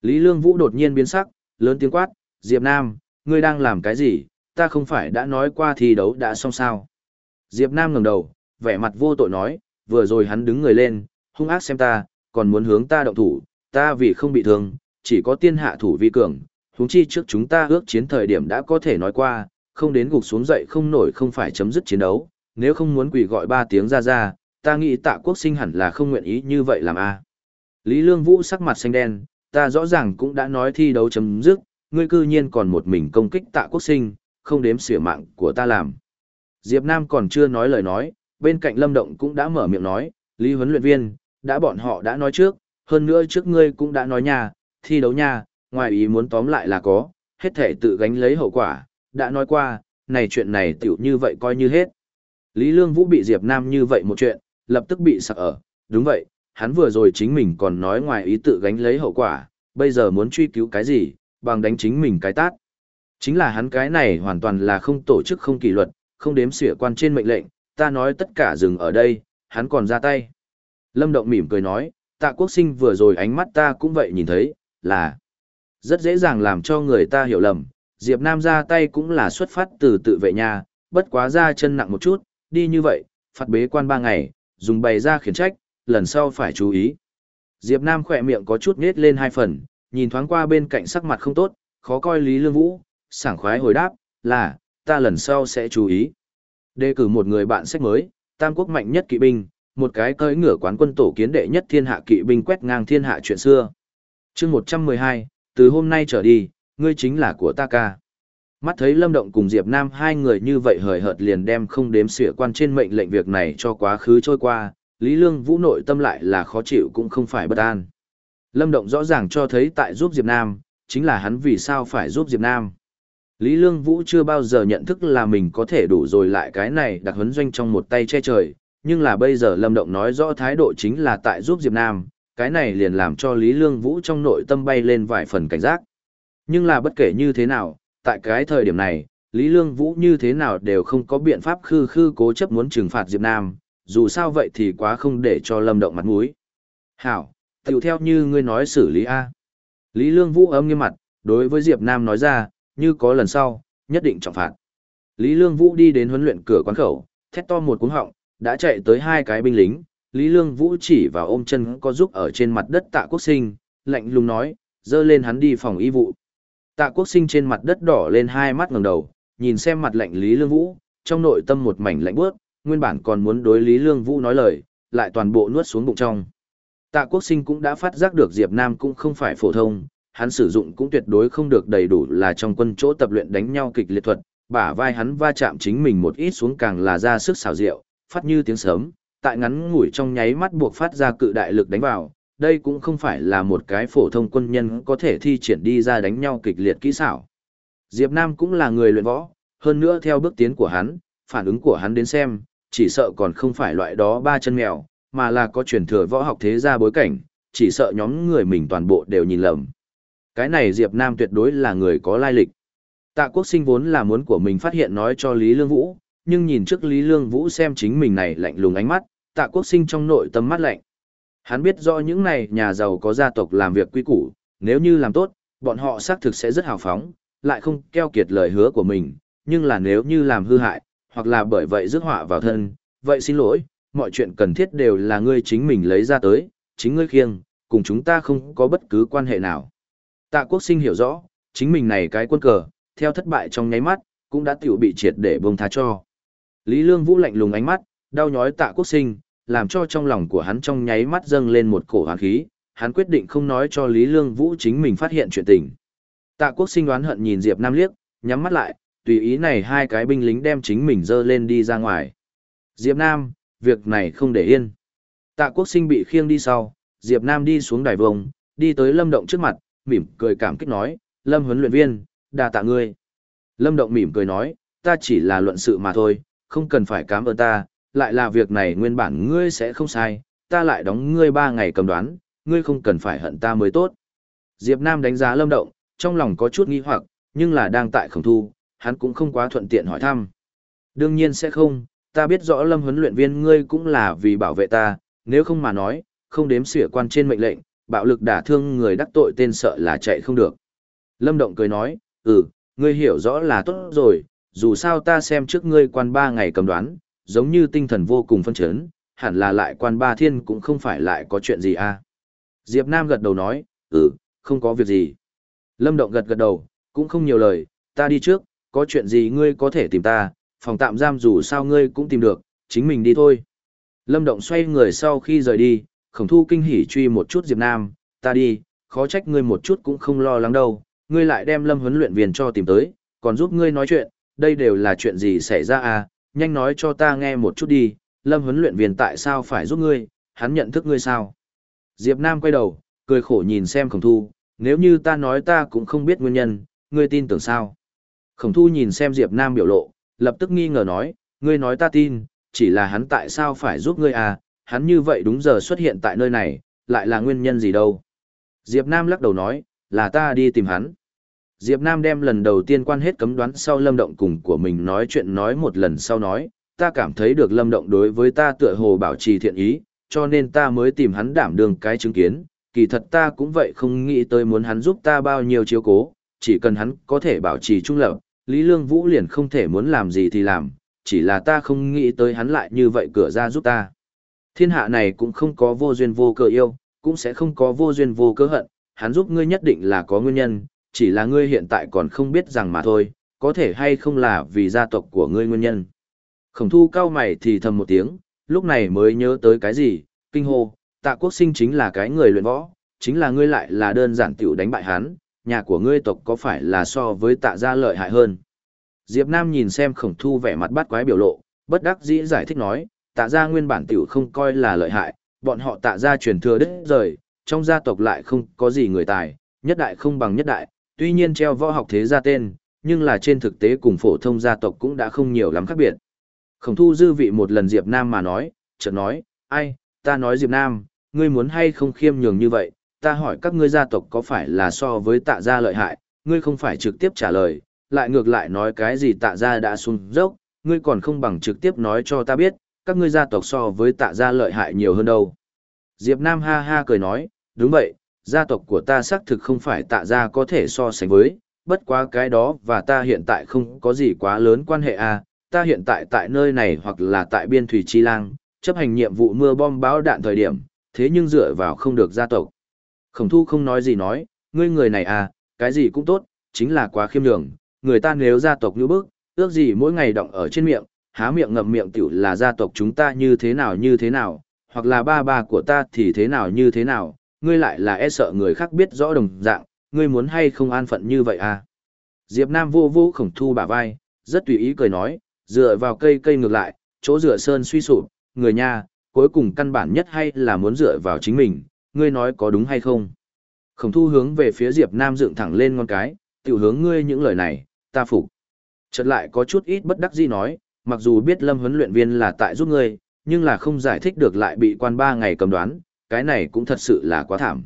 Lý Lương Vũ đột nhiên biến sắc, lớn tiếng quát, Diệp Nam, ngươi đang làm cái gì, ta không phải đã nói qua thi đấu đã xong sao. Diệp Nam ngẩng đầu, vẻ mặt vô tội nói, vừa rồi hắn đứng người lên, hung ác xem ta, còn muốn hướng ta động thủ, ta vì không bị thương, chỉ có tiên hạ thủ vi cường, huống chi trước chúng ta ước chiến thời điểm đã có thể nói qua, không đến gục xuống dậy không nổi không phải chấm dứt chiến đấu, nếu không muốn quỷ gọi ba tiếng ra ra, ta nghĩ tạ quốc sinh hẳn là không nguyện ý như vậy làm a. Lý Lương Vũ sắc mặt xanh đen, ta rõ ràng cũng đã nói thi đấu chấm dứt, ngươi cư nhiên còn một mình công kích tạ quốc sinh, không đếm xỉa mạng của ta làm. Diệp Nam còn chưa nói lời nói, bên cạnh Lâm Động cũng đã mở miệng nói, Lý huấn luyện viên, đã bọn họ đã nói trước, hơn nữa trước ngươi cũng đã nói nha, thi đấu nha, ngoài ý muốn tóm lại là có, hết thể tự gánh lấy hậu quả, đã nói qua, này chuyện này tiểu như vậy coi như hết. Lý Lương Vũ bị Diệp Nam như vậy một chuyện, lập tức bị sặc ở, đúng vậy, hắn vừa rồi chính mình còn nói ngoài ý tự gánh lấy hậu quả, bây giờ muốn truy cứu cái gì, bằng đánh chính mình cái tát. Chính là hắn cái này hoàn toàn là không tổ chức không kỷ luật, không đếm xỉa quan trên mệnh lệnh, ta nói tất cả dừng ở đây, hắn còn ra tay. Lâm Động mỉm cười nói, tạ quốc sinh vừa rồi ánh mắt ta cũng vậy nhìn thấy, là rất dễ dàng làm cho người ta hiểu lầm. Diệp Nam ra tay cũng là xuất phát từ tự vệ nhà, bất quá ra chân nặng một chút, đi như vậy, phạt bế quan ba ngày, dùng bày ra khiển trách, lần sau phải chú ý. Diệp Nam khỏe miệng có chút nết lên hai phần, nhìn thoáng qua bên cạnh sắc mặt không tốt, khó coi Lý Lương Vũ, sảng khoái hồi đáp, là, ta lần sau sẽ chú ý. Đề cử một người bạn sách mới, tam quốc mạnh nhất kỵ binh, một cái cưỡi ngửa quán quân tổ kiến đệ nhất thiên hạ kỵ binh quét ngang thiên hạ chuyện xưa. chương 112, từ hôm nay trở đi, ngươi chính là của ta ca. Mắt thấy Lâm Động cùng Diệp Nam hai người như vậy hời hợt liền đem không đếm xỉa quan trên mệnh lệnh việc này cho quá khứ trôi qua, Lý Lương Vũ nội tâm lại là khó chịu cũng không phải bất an. Lâm Động rõ ràng cho thấy tại giúp Diệp Nam, chính là hắn vì sao phải giúp Diệp Nam. Lý Lương Vũ chưa bao giờ nhận thức là mình có thể đủ rồi lại cái này đặc huấn doanh trong một tay che trời, nhưng là bây giờ Lâm Động nói rõ thái độ chính là tại giúp Diệp Nam, cái này liền làm cho Lý Lương Vũ trong nội tâm bay lên vài phần cảnh giác. Nhưng là bất kể như thế nào, tại cái thời điểm này, Lý Lương Vũ như thế nào đều không có biện pháp khư khư cố chấp muốn trừng phạt Diệp Nam, dù sao vậy thì quá không để cho Lâm Động mặt mũi. Hảo, tiểu theo như ngươi nói xử lý A. Lý Lương Vũ ấm nghiêm mặt, đối với Diệp Nam nói ra, như có lần sau, nhất định trọng phạt. Lý Lương Vũ đi đến huấn luyện cửa quán khẩu, thét to một cú họng, đã chạy tới hai cái binh lính, Lý Lương Vũ chỉ vào ôm chân có giúp ở trên mặt đất tạ quốc sinh, lạnh lùng nói, dơ lên hắn đi phòng y vụ. Tạ quốc sinh trên mặt đất đỏ lên hai mắt ngẩng đầu, nhìn xem mặt lạnh Lý Lương Vũ, trong nội tâm một mảnh lạnh bước, nguyên bản còn muốn đối Lý Lương Vũ nói lời, lại toàn bộ nuốt xuống bụng trong. Tạ quốc sinh cũng đã phát giác được Diệp Nam cũng không phải phổ thông, hắn sử dụng cũng tuyệt đối không được đầy đủ là trong quân chỗ tập luyện đánh nhau kịch liệt thuật, bả vai hắn va chạm chính mình một ít xuống càng là ra sức xảo diệu, phát như tiếng sớm, tại ngắn ngủi trong nháy mắt buộc phát ra cự đại lực đánh vào, đây cũng không phải là một cái phổ thông quân nhân có thể thi triển đi ra đánh nhau kịch liệt kỹ xảo. Diệp Nam cũng là người luyện võ, hơn nữa theo bước tiến của hắn, phản ứng của hắn đến xem, chỉ sợ còn không phải loại đó ba chân mèo, mà là có truyền thừa võ học thế gia bối cảnh, chỉ sợ nhóm người mình toàn bộ đều nhìn lầm. Cái này Diệp Nam tuyệt đối là người có lai lịch. Tạ quốc sinh vốn là muốn của mình phát hiện nói cho Lý Lương Vũ, nhưng nhìn trước Lý Lương Vũ xem chính mình này lạnh lùng ánh mắt, tạ quốc sinh trong nội tâm mắt lạnh. Hắn biết rõ những này nhà giàu có gia tộc làm việc quy củ, nếu như làm tốt, bọn họ xác thực sẽ rất hào phóng, lại không keo kiệt lời hứa của mình, nhưng là nếu như làm hư hại, hoặc là bởi vậy rước họa vào thân, vậy xin lỗi, mọi chuyện cần thiết đều là ngươi chính mình lấy ra tới, chính ngươi khiêng, cùng chúng ta không có bất cứ quan hệ nào. Tạ quốc sinh hiểu rõ, chính mình này cái quân cờ, theo thất bại trong nháy mắt, cũng đã tiểu bị triệt để bông tha cho. Lý Lương Vũ lạnh lùng ánh mắt, đau nhói tạ quốc sinh, làm cho trong lòng của hắn trong nháy mắt dâng lên một cổ hoàn khí, hắn quyết định không nói cho Lý Lương Vũ chính mình phát hiện chuyện tình. Tạ quốc sinh đoán hận nhìn Diệp Nam liếc, nhắm mắt lại, tùy ý này hai cái binh lính đem chính mình dơ lên đi ra ngoài. Diệp Nam, việc này không để yên. Tạ quốc sinh bị khiêng đi sau, Diệp Nam đi xuống đài vông, đi tới Lâm Động trước mặt, mỉm cười cảm kích nói, Lâm huấn luyện viên, đà tạ ngươi. Lâm Động mỉm cười nói, ta chỉ là luận sự mà thôi, không cần phải cảm ơn ta, lại là việc này nguyên bản ngươi sẽ không sai, ta lại đóng ngươi ba ngày cầm đoán, ngươi không cần phải hận ta mới tốt. Diệp Nam đánh giá Lâm Động, trong lòng có chút nghi hoặc, nhưng là đang tại khổng thu, hắn cũng không quá thuận tiện hỏi thăm. Đương nhiên sẽ không, ta biết rõ Lâm huấn luyện viên ngươi cũng là vì bảo vệ ta, nếu không mà nói, không đếm xỉa quan trên mệnh lệnh, bạo lực đả thương người đắc tội tên sợ là chạy không được. Lâm Động cười nói, ừ, ngươi hiểu rõ là tốt rồi, dù sao ta xem trước ngươi quan ba ngày cầm đoán, giống như tinh thần vô cùng phân chấn, hẳn là lại quan ba thiên cũng không phải lại có chuyện gì à. Diệp Nam gật đầu nói, ừ, không có việc gì. Lâm Động gật gật đầu, cũng không nhiều lời, ta đi trước, có chuyện gì ngươi có thể tìm ta, phòng tạm giam dù sao ngươi cũng tìm được, chính mình đi thôi. Lâm Động xoay người sau khi rời đi, khổng thu kinh hỉ truy một chút Diệp Nam, ta đi, khó trách ngươi một chút cũng không lo lắng đâu, ngươi lại đem lâm huấn luyện viên cho tìm tới, còn giúp ngươi nói chuyện, đây đều là chuyện gì xảy ra à, nhanh nói cho ta nghe một chút đi, lâm huấn luyện viên tại sao phải giúp ngươi, hắn nhận thức ngươi sao. Diệp Nam quay đầu, cười khổ nhìn xem khổng thu, nếu như ta nói ta cũng không biết nguyên nhân, ngươi tin tưởng sao. Khổng thu nhìn xem Diệp Nam biểu lộ, lập tức nghi ngờ nói, ngươi nói ta tin, chỉ là hắn tại sao phải giúp ngươi à, hắn như vậy đúng giờ xuất hiện tại nơi này, lại là nguyên nhân gì đâu. Diệp Nam lắc đầu nói, là ta đi tìm hắn. Diệp Nam đem lần đầu tiên quan hết cấm đoán sau Lâm Động cùng của mình nói chuyện nói một lần sau nói, ta cảm thấy được Lâm Động đối với ta tựa hồ bảo trì thiện ý, cho nên ta mới tìm hắn đảm đương cái chứng kiến, kỳ thật ta cũng vậy không nghĩ tới muốn hắn giúp ta bao nhiêu chiếu cố, chỉ cần hắn có thể bảo trì trung lập, Lý Lương Vũ liền không thể muốn làm gì thì làm, chỉ là ta không nghĩ tới hắn lại như vậy cửa ra giúp ta. Thiên hạ này cũng không có vô duyên vô cớ yêu, cũng sẽ không có vô duyên vô cớ hận, hắn giúp ngươi nhất định là có nguyên nhân, chỉ là ngươi hiện tại còn không biết rằng mà thôi, có thể hay không là vì gia tộc của ngươi nguyên nhân. Khổng thu cao mày thì thầm một tiếng, lúc này mới nhớ tới cái gì, kinh hô, tạ quốc sinh chính là cái người luyện võ, chính là ngươi lại là đơn giản tiểu đánh bại hắn, nhà của ngươi tộc có phải là so với tạ gia lợi hại hơn. Diệp Nam nhìn xem khổng thu vẻ mặt bắt quái biểu lộ, bất đắc dĩ giải thích nói, tạ gia nguyên bản tiểu không coi là lợi hại, bọn họ tạ gia truyền thừa đứt rời, trong gia tộc lại không có gì người tài, nhất đại không bằng nhất đại, tuy nhiên treo võ học thế gia tên, nhưng là trên thực tế cùng phổ thông gia tộc cũng đã không nhiều lắm khác biệt. Khổng thu dư vị một lần Diệp Nam mà nói, chợt nói, ai, ta nói Diệp Nam, ngươi muốn hay không khiêm nhường như vậy, ta hỏi các ngươi gia tộc có phải là so với tạ gia lợi hại, ngươi không phải trực tiếp trả lời, lại ngược lại nói cái gì tạ gia đã xuống dốc, ngươi còn không bằng trực tiếp nói cho ta biết, các ngươi gia tộc so với tạ gia lợi hại nhiều hơn đâu. Diệp Nam ha ha cười nói, đúng vậy, gia tộc của ta xác thực không phải tạ gia có thể so sánh với, bất quá cái đó và ta hiện tại không có gì quá lớn quan hệ à, ta hiện tại tại nơi này hoặc là tại biên thủy chi lang, chấp hành nhiệm vụ mưa bom bão đạn thời điểm, thế nhưng dựa vào không được gia tộc. Khổng thu không nói gì nói, ngươi người này à, cái gì cũng tốt, chính là quá khiêm nhường, người ta nếu gia tộc như bước, ước gì mỗi ngày động ở trên miệng, há miệng ngậm miệng tiểu là gia tộc chúng ta như thế nào như thế nào, hoặc là ba ba của ta thì thế nào như thế nào, ngươi lại là e sợ người khác biết rõ đồng dạng, ngươi muốn hay không an phận như vậy à. Diệp Nam vô vô khổng thu bả vai, rất tùy ý cười nói, dựa vào cây cây ngược lại, chỗ dựa sơn suy sụp, người nha, cuối cùng căn bản nhất hay là muốn dựa vào chính mình, ngươi nói có đúng hay không. Khổng thu hướng về phía Diệp Nam dựng thẳng lên ngón cái, tiểu hướng ngươi những lời này, ta phục. Chợt lại có chút ít bất đắc dĩ nói, mặc dù biết lâm huấn luyện viên là tại giúp ngươi, nhưng là không giải thích được lại bị quan ba ngày cầm đoán, cái này cũng thật sự là quá thảm.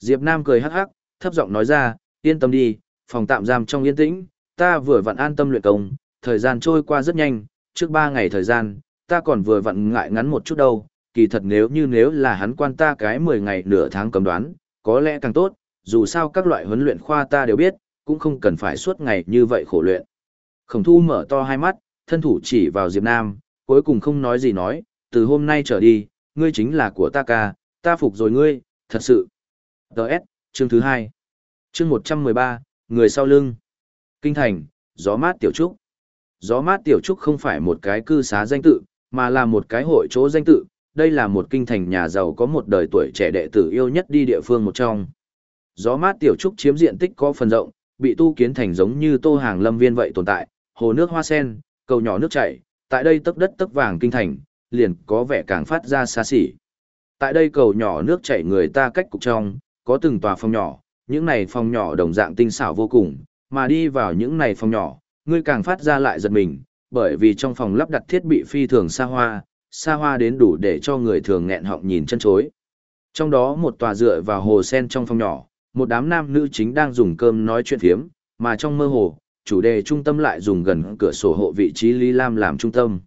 Diệp Nam cười hắc hắc, thấp giọng nói ra, yên tâm đi, phòng tạm giam trong yên tĩnh, ta vừa vặn an tâm luyện công, thời gian trôi qua rất nhanh, trước ba ngày thời gian, ta còn vừa vặn ngại ngắn một chút đâu, kỳ thật nếu như nếu là hắn quan ta cái 10 ngày nửa tháng cấm đoán, có lẽ càng tốt, dù sao các loại huấn luyện khoa ta đều biết, cũng không cần phải suốt ngày như vậy khổ luyện. Khổng thu mở to hai mắt, thân thủ chỉ vào Diệp Nam, cuối cùng không nói gì nói, từ hôm nay trở đi, ngươi chính là của ta ca, ta phục rồi ngươi, thật sự. Đợt, chương thứ hai. Chương 113, người sau lưng. Kinh thành, gió mát tiểu trúc. Gió mát tiểu trúc không phải một cái cư xá danh tự, mà là một cái hội chỗ danh tự. Đây là một kinh thành nhà giàu có một đời tuổi trẻ đệ tử yêu nhất đi địa phương một trong. Gió mát tiểu trúc chiếm diện tích có phần rộng, bị tu kiến thành giống như tô hàng lâm viên vậy tồn tại, hồ nước hoa sen, cầu nhỏ nước chảy, tại đây tấc đất tấc vàng kinh thành, liền có vẻ càng phát ra xa xỉ. Tại đây cầu nhỏ nước chảy người ta cách cục trong, có từng tòa phòng nhỏ, những này phòng nhỏ đồng dạng tinh xảo vô cùng, mà đi vào những này phòng nhỏ, ngươi càng phát ra lại giật mình, bởi vì trong phòng lắp đặt thiết bị phi thường xa hoa, xa hoa đến đủ để cho người thường nghẹn họng nhìn chân chối. Trong đó một tòa dựa vào hồ sen trong phòng nhỏ, một đám nam nữ chính đang dùng cơm nói chuyện thiếm, mà trong mơ hồ, chủ đề trung tâm lại dùng gần cửa sổ hộ vị trí Lý Lam làm trung tâm.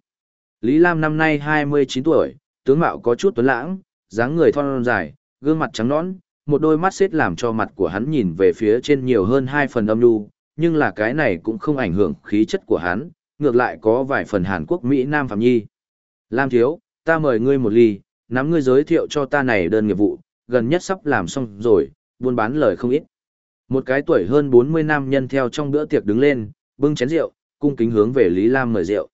Lý Lam năm nay 29 tuổi, tướng mạo có chút tuấn lãng, dáng người thon dài, gương mặt trắng nõn, một đôi mắt xếp làm cho mặt của hắn nhìn về phía trên nhiều hơn hai phần âm nhu, nhưng là cái này cũng không ảnh hưởng khí chất của hắn, ngược lại có vài phần Hàn Quốc Mỹ Nam Phạm Nhi. Lam thiếu, ta mời ngươi một ly, nắm ngươi giới thiệu cho ta này đơn nghiệp vụ, gần nhất sắp làm xong rồi, buôn bán lời không ít. Một cái tuổi hơn 40 nam nhân theo trong bữa tiệc đứng lên, bưng chén rượu, cung kính hướng về Lý Lam mời rượu.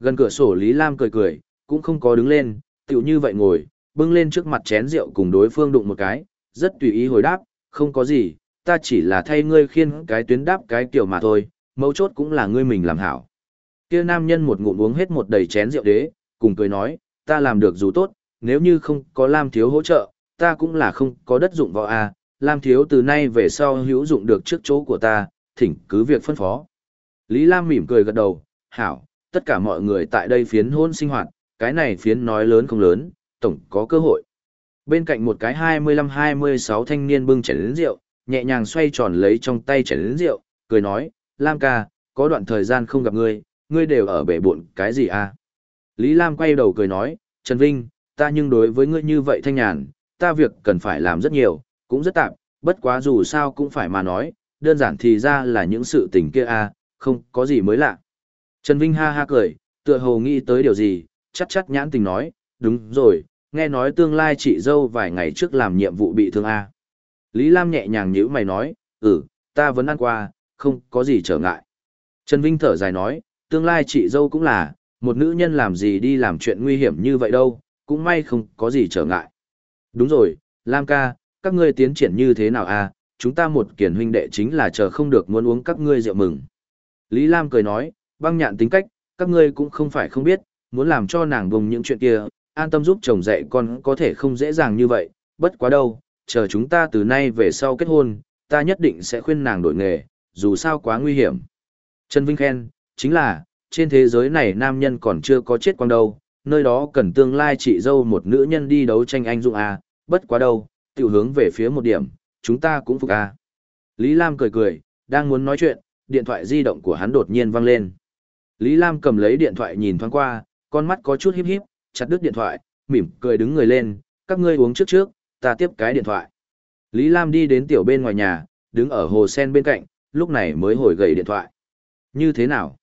Gần cửa sổ Lý Lam cười cười, cũng không có đứng lên, tiểu như vậy ngồi, bưng lên trước mặt chén rượu cùng đối phương đụng một cái, rất tùy ý hồi đáp, không có gì, ta chỉ là thay ngươi khiên cái tuyến đáp cái kiểu mà thôi, mấu chốt cũng là ngươi mình làm hảo. Kia nam nhân một ngụm uống hết một đầy chén rượu đế, cùng cười nói, ta làm được dù tốt, nếu như không có Lam thiếu hỗ trợ, ta cũng là không có đất dụng võ a, à. Lam thiếu từ nay về sau hữu dụng được trước chỗ của ta, thỉnh cứ việc phân phó. Lý Lam mỉm cười gật đầu, hảo, tất cả mọi người tại đây phiến hôn sinh hoạt, cái này phiến nói lớn không lớn, tổng có cơ hội. Bên cạnh một cái 25-26 thanh niên bưng chén rượu, nhẹ nhàng xoay tròn lấy trong tay chén lớn rượu, cười nói, Lam ca, có đoạn thời gian không gặp ngươi, ngươi đều ở bể buộn cái gì à? Lý Lam quay đầu cười nói, Trần Vinh, ta nhưng đối với ngươi như vậy thanh nhàn, ta việc cần phải làm rất nhiều, cũng rất tạm, bất quá dù sao cũng phải mà nói, đơn giản thì ra là những sự tình kia à, không có gì mới lạ. Trần Vinh ha ha cười, tựa hồ nghĩ tới điều gì, chắc chắc nhãn tình nói, đúng rồi, nghe nói tương lai chị dâu vài ngày trước làm nhiệm vụ bị thương à. Lý Lam nhẹ nhàng nhữ mày nói, ừ, ta vẫn ăn qua, không có gì trở ngại. Trần Vinh thở dài nói, tương lai chị dâu cũng là, một nữ nhân làm gì đi làm chuyện nguy hiểm như vậy đâu, cũng may không có gì trở ngại. Đúng rồi, Lam ca, các ngươi tiến triển như thế nào à, chúng ta một kiển huynh đệ chính là chờ không được muốn uống các ngươi rượu mừng. Lý Lam cười nói, băng nhạn tính cách, các ngươi cũng không phải không biết, muốn làm cho nàng vùng những chuyện kia, an tâm giúp chồng dạy con có thể không dễ dàng như vậy, bất quá đâu, chờ chúng ta từ nay về sau kết hôn, ta nhất định sẽ khuyên nàng đổi nghề, dù sao quá nguy hiểm. Trần Vinh khen, chính là, trên thế giới này nam nhân còn chưa có chết quang đâu, nơi đó cần tương lai chị dâu một nữ nhân đi đấu tranh anh dũng à, bất quá đâu, tiểu hướng về phía một điểm, chúng ta cũng phục à. Lý Lam cười cười, đang muốn nói chuyện, điện thoại di động của hắn đột nhiên vang lên. Lý Lam cầm lấy điện thoại nhìn thoáng qua, con mắt có chút híp híp, chặt đứt điện thoại, mỉm cười đứng người lên, các ngươi uống trước trước, ta tiếp cái điện thoại. Lý Lam đi đến tiểu bên ngoài nhà, đứng ở hồ sen bên cạnh, lúc này mới hồi gầy điện thoại. Như thế nào?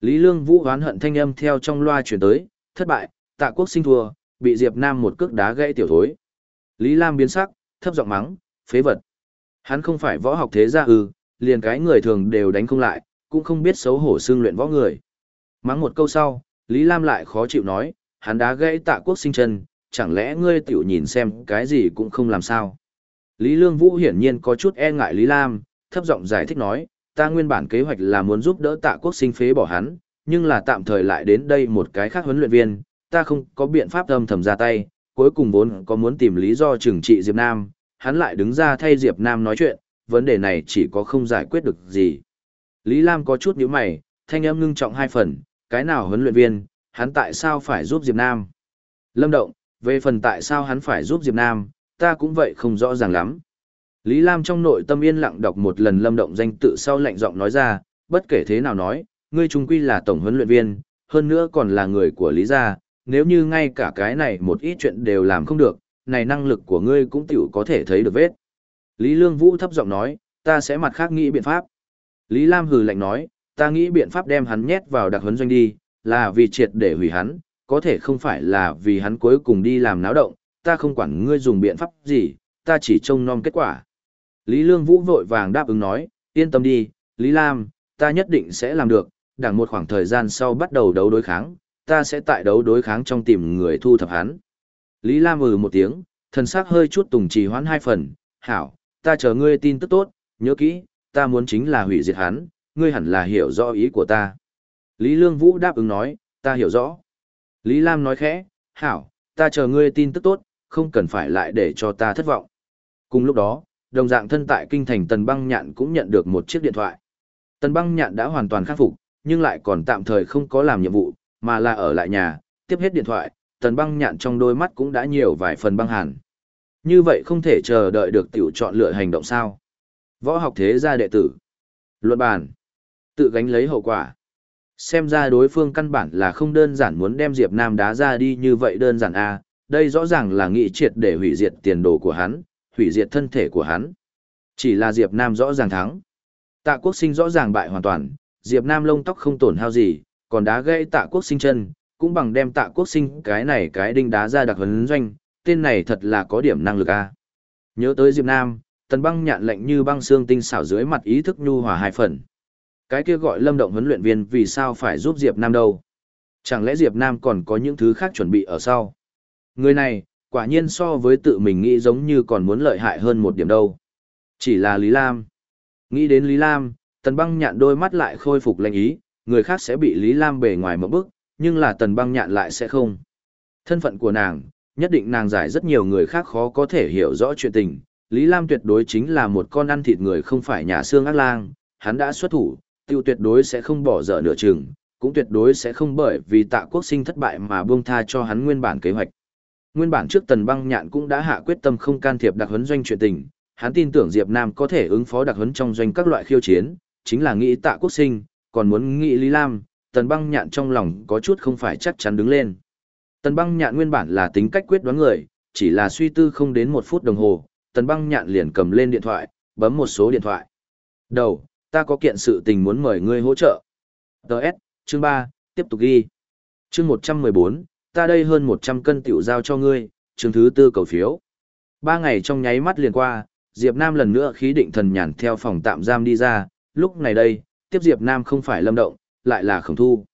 Lý Lương Vũ hoán hận thanh âm theo trong loa chuyển tới, thất bại, tạ quốc sinh thua, bị Diệp Nam một cước đá gãy tiểu thối. Lý Lam biến sắc, thấp giọng mắng, phế vật. Hắn không phải võ học thế gia ư, liền cái người thường đều đánh không lại, cũng không biết xấu hổ xương luyện võ người. Mắng một câu sau, Lý Lam lại khó chịu nói, hắn đá gãy tạ quốc sinh chân, chẳng lẽ ngươi tiểu nhìn xem cái gì cũng không làm sao. Lý Lương Vũ hiển nhiên có chút e ngại Lý Lam, thấp giọng giải thích nói, ta nguyên bản kế hoạch là muốn giúp đỡ tạ quốc sinh phế bỏ hắn, nhưng là tạm thời lại đến đây một cái khác huấn luyện viên, ta không có biện pháp âm thầm ra tay, cuối cùng vốn có muốn tìm lý do trừng trị Diệp Nam, hắn lại đứng ra thay Diệp Nam nói chuyện, vấn đề này chỉ có không giải quyết được gì. Lý Lam có chút nhíu mày, thanh âm ngưng trọng hai phần, cái nào huấn luyện viên, hắn tại sao phải giúp Diệp Nam? Lâm Động, về phần tại sao hắn phải giúp Diệp Nam, ta cũng vậy không rõ ràng lắm. Lý Lam trong nội tâm yên lặng đọc một lần Lâm Động danh tự sau lạnh giọng nói ra, bất kể thế nào nói, ngươi trung quy là tổng huấn luyện viên, hơn nữa còn là người của Lý gia, nếu như ngay cả cái này một ít chuyện đều làm không được, này năng lực của ngươi cũng tiểu có thể thấy được vết. Lý Lương Vũ thấp giọng nói, ta sẽ mặt khác nghĩ biện pháp. Lý Lam hừ lạnh nói, ta nghĩ biện pháp đem hắn nhét vào đặc huấn doanh đi, là vì triệt để hủy hắn, có thể không phải là vì hắn cuối cùng đi làm náo động, ta không quản ngươi dùng biện pháp gì, ta chỉ trông nom kết quả. Lý Lương Vũ vội vàng đáp ứng nói, yên tâm đi, Lý Lam, ta nhất định sẽ làm được, đằng một khoảng thời gian sau bắt đầu đấu đối kháng, ta sẽ tại đấu đối kháng trong tìm người thu thập hắn. Lý Lam ừ một tiếng, thần sắc hơi chút tùng trì hoãn hai phần, hảo, ta chờ ngươi tin tức tốt, nhớ kỹ, ta muốn chính là hủy diệt hắn, ngươi hẳn là hiểu rõ ý của ta. Lý Lương Vũ đáp ứng nói, ta hiểu rõ. Lý Lam nói khẽ, hảo, ta chờ ngươi tin tức tốt, không cần phải lại để cho ta thất vọng. Cùng lúc đó, đồng dạng thân tại kinh thành Tần Băng Nhạn cũng nhận được một chiếc điện thoại. Tần Băng Nhạn đã hoàn toàn khắc phục, nhưng lại còn tạm thời không có làm nhiệm vụ, mà là ở lại nhà, tiếp hết điện thoại, Tần Băng Nhạn trong đôi mắt cũng đã nhiều vài phần băng hàn. Như vậy không thể chờ đợi được tiểu chọn lựa hành động sao? Võ học thế gia đệ tử. Luận bàn. Tự gánh lấy hậu quả. Xem ra đối phương căn bản là không đơn giản muốn đem Diệp Nam đá ra đi như vậy đơn giản a, à, đây rõ ràng là nghị triệt để hủy diệt tiền đồ của hắn, hủy diệt thân thể của hắn. Chỉ là Diệp Nam rõ ràng thắng. Tạ Quốc Sinh rõ ràng bại hoàn toàn, Diệp Nam lông tóc không tổn hao gì, còn đá gãy Tạ Quốc Sinh chân, cũng bằng đem Tạ Quốc Sinh cái này cái đinh đá ra đặc huấn doanh, tên này thật là có điểm năng lực a. À. Nhớ tới Diệp Nam, Tần Băng nhạn lạnh như băng xương tinh xảo dưới mặt ý thức nhu hòa hai phần. Cái kia gọi Lâm Động huấn luyện viên vì sao phải giúp Diệp Nam đâu? Chẳng lẽ Diệp Nam còn có những thứ khác chuẩn bị ở sau? Người này, quả nhiên so với tự mình nghĩ giống như còn muốn lợi hại hơn một điểm đâu. Chỉ là Lý Lam. Nghĩ đến Lý Lam, Tần Băng nhạn đôi mắt lại khôi phục lanh ý, người khác sẽ bị Lý Lam bề ngoài một bức, nhưng là Tần Băng nhạn lại sẽ không. Thân phận của nàng, nhất định nàng giải rất nhiều người khác khó có thể hiểu rõ chuyện tình. Lý Lam tuyệt đối chính là một con ăn thịt người không phải nhà xương ác lang, hắn đã xuất thủ, tiêu tuyệt đối sẽ không bỏ dở nửa chừng, cũng tuyệt đối sẽ không bởi vì tạ quốc sinh thất bại mà buông tha cho hắn nguyên bản kế hoạch. Nguyên bản trước tần băng nhạn cũng đã hạ quyết tâm không can thiệp đặc huấn doanh chuyện tình, hắn tin tưởng Diệp Nam có thể ứng phó đặc huấn trong doanh các loại khiêu chiến, chính là nghĩ tạ quốc sinh, còn muốn nghĩ Lý Lam, tần băng nhạn trong lòng có chút không phải chắc chắn đứng lên. Tần băng nhạn nguyên bản là tính cách quyết đoán người, chỉ là suy tư không đến một phút đồng hồ, tần băng nhạn liền cầm lên điện thoại, bấm một số điện thoại. Đầu, ta có kiện sự tình muốn mời ngươi hỗ trợ. Đợt, chương 3, tiếp tục ghi. Chương 114, ta đây hơn 100 cân tiểu giao cho ngươi, chương thứ tư cầu phiếu. Ba ngày trong nháy mắt liền qua, Diệp Nam lần nữa khí định thần nhàn theo phòng tạm giam đi ra, lúc này đây, tiếp Diệp Nam không phải lâm động, lại là khổng thu.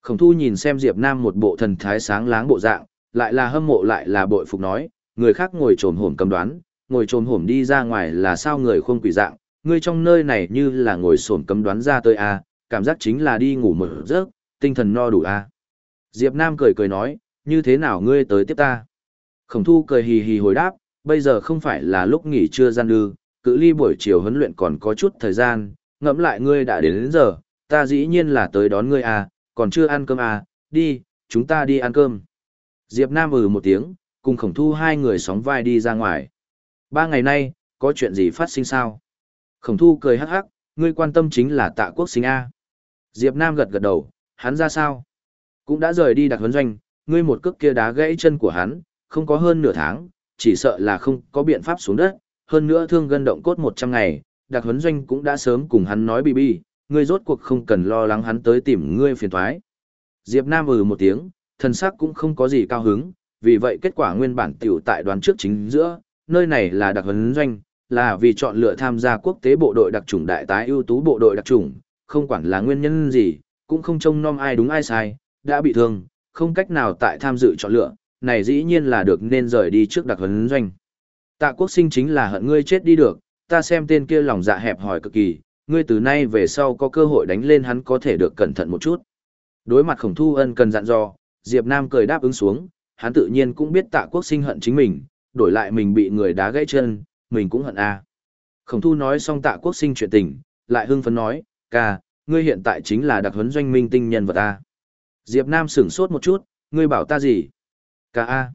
Khổng thu nhìn xem Diệp Nam một bộ thần thái sáng láng bộ dạng, lại là hâm mộ lại là bội phục nói, người khác ngồi trồm hổm cầm đoán, ngồi trồm hổm đi ra ngoài là sao người không quỷ dạng, ngươi trong nơi này như là ngồi sổm cấm đoán ra tới a, cảm giác chính là đi ngủ một giấc, tinh thần no đủ a. Diệp Nam cười cười nói, như thế nào ngươi tới tiếp ta? Khổng thu cười hì hì hồi đáp, bây giờ không phải là lúc nghỉ trưa gian đư, cự ly buổi chiều huấn luyện còn có chút thời gian, ngẫm lại ngươi đã đến, đến giờ, ta dĩ nhiên là tới đón ngươi à, còn chưa ăn cơm à, đi, chúng ta đi ăn cơm. Diệp Nam ừ một tiếng, cùng khổng thu hai người sóng vai đi ra ngoài. Ba ngày nay, có chuyện gì phát sinh sao? Khổng thu cười hắc hắc, ngươi quan tâm chính là tạ quốc sinh A. Diệp Nam gật gật đầu, hắn ra sao? Cũng đã rời đi đặc huấn doanh, ngươi một cước kia đá gãy chân của hắn, không có hơn nửa tháng, chỉ sợ là không có biện pháp xuống đất, hơn nữa thương gân động cốt 100 ngày, đặc huấn doanh cũng đã sớm cùng hắn nói bi bi, ngươi rốt cuộc không cần lo lắng hắn tới tìm ngươi phiền toái. Diệp Nam ừ một tiếng, thần sắc cũng không có gì cao hứng, vì vậy kết quả nguyên bản tiểu tại đoán trước chính giữa, nơi này là đặc huấn doanh, là vì chọn lựa tham gia quốc tế bộ đội đặc chủng đại tái ưu tú bộ đội đặc chủng, không quản là nguyên nhân gì, cũng không trông nom ai đúng ai sai, đã bị thương, không cách nào tại tham dự chọn lựa, này dĩ nhiên là được nên rời đi trước đặc huấn doanh. Tạ quốc sinh chính là hận ngươi chết đi được, ta xem tên kia lòng dạ hẹp hòi cực kỳ, ngươi từ nay về sau có cơ hội đánh lên hắn có thể được cẩn thận một chút. Đối mặt khổng thu ân cần dặn dò, Diệp Nam cười đáp ứng xuống, hắn tự nhiên cũng biết tạ quốc sinh hận chính mình, đổi lại mình bị người đá gãy chân, mình cũng hận a. Khổng thu nói xong tạ quốc sinh chuyện tình, lại hưng phấn nói, ca, ngươi hiện tại chính là đặc huấn doanh minh tinh nhân vật a. Diệp Nam sửng sốt một chút, ngươi bảo ta gì? Ca a.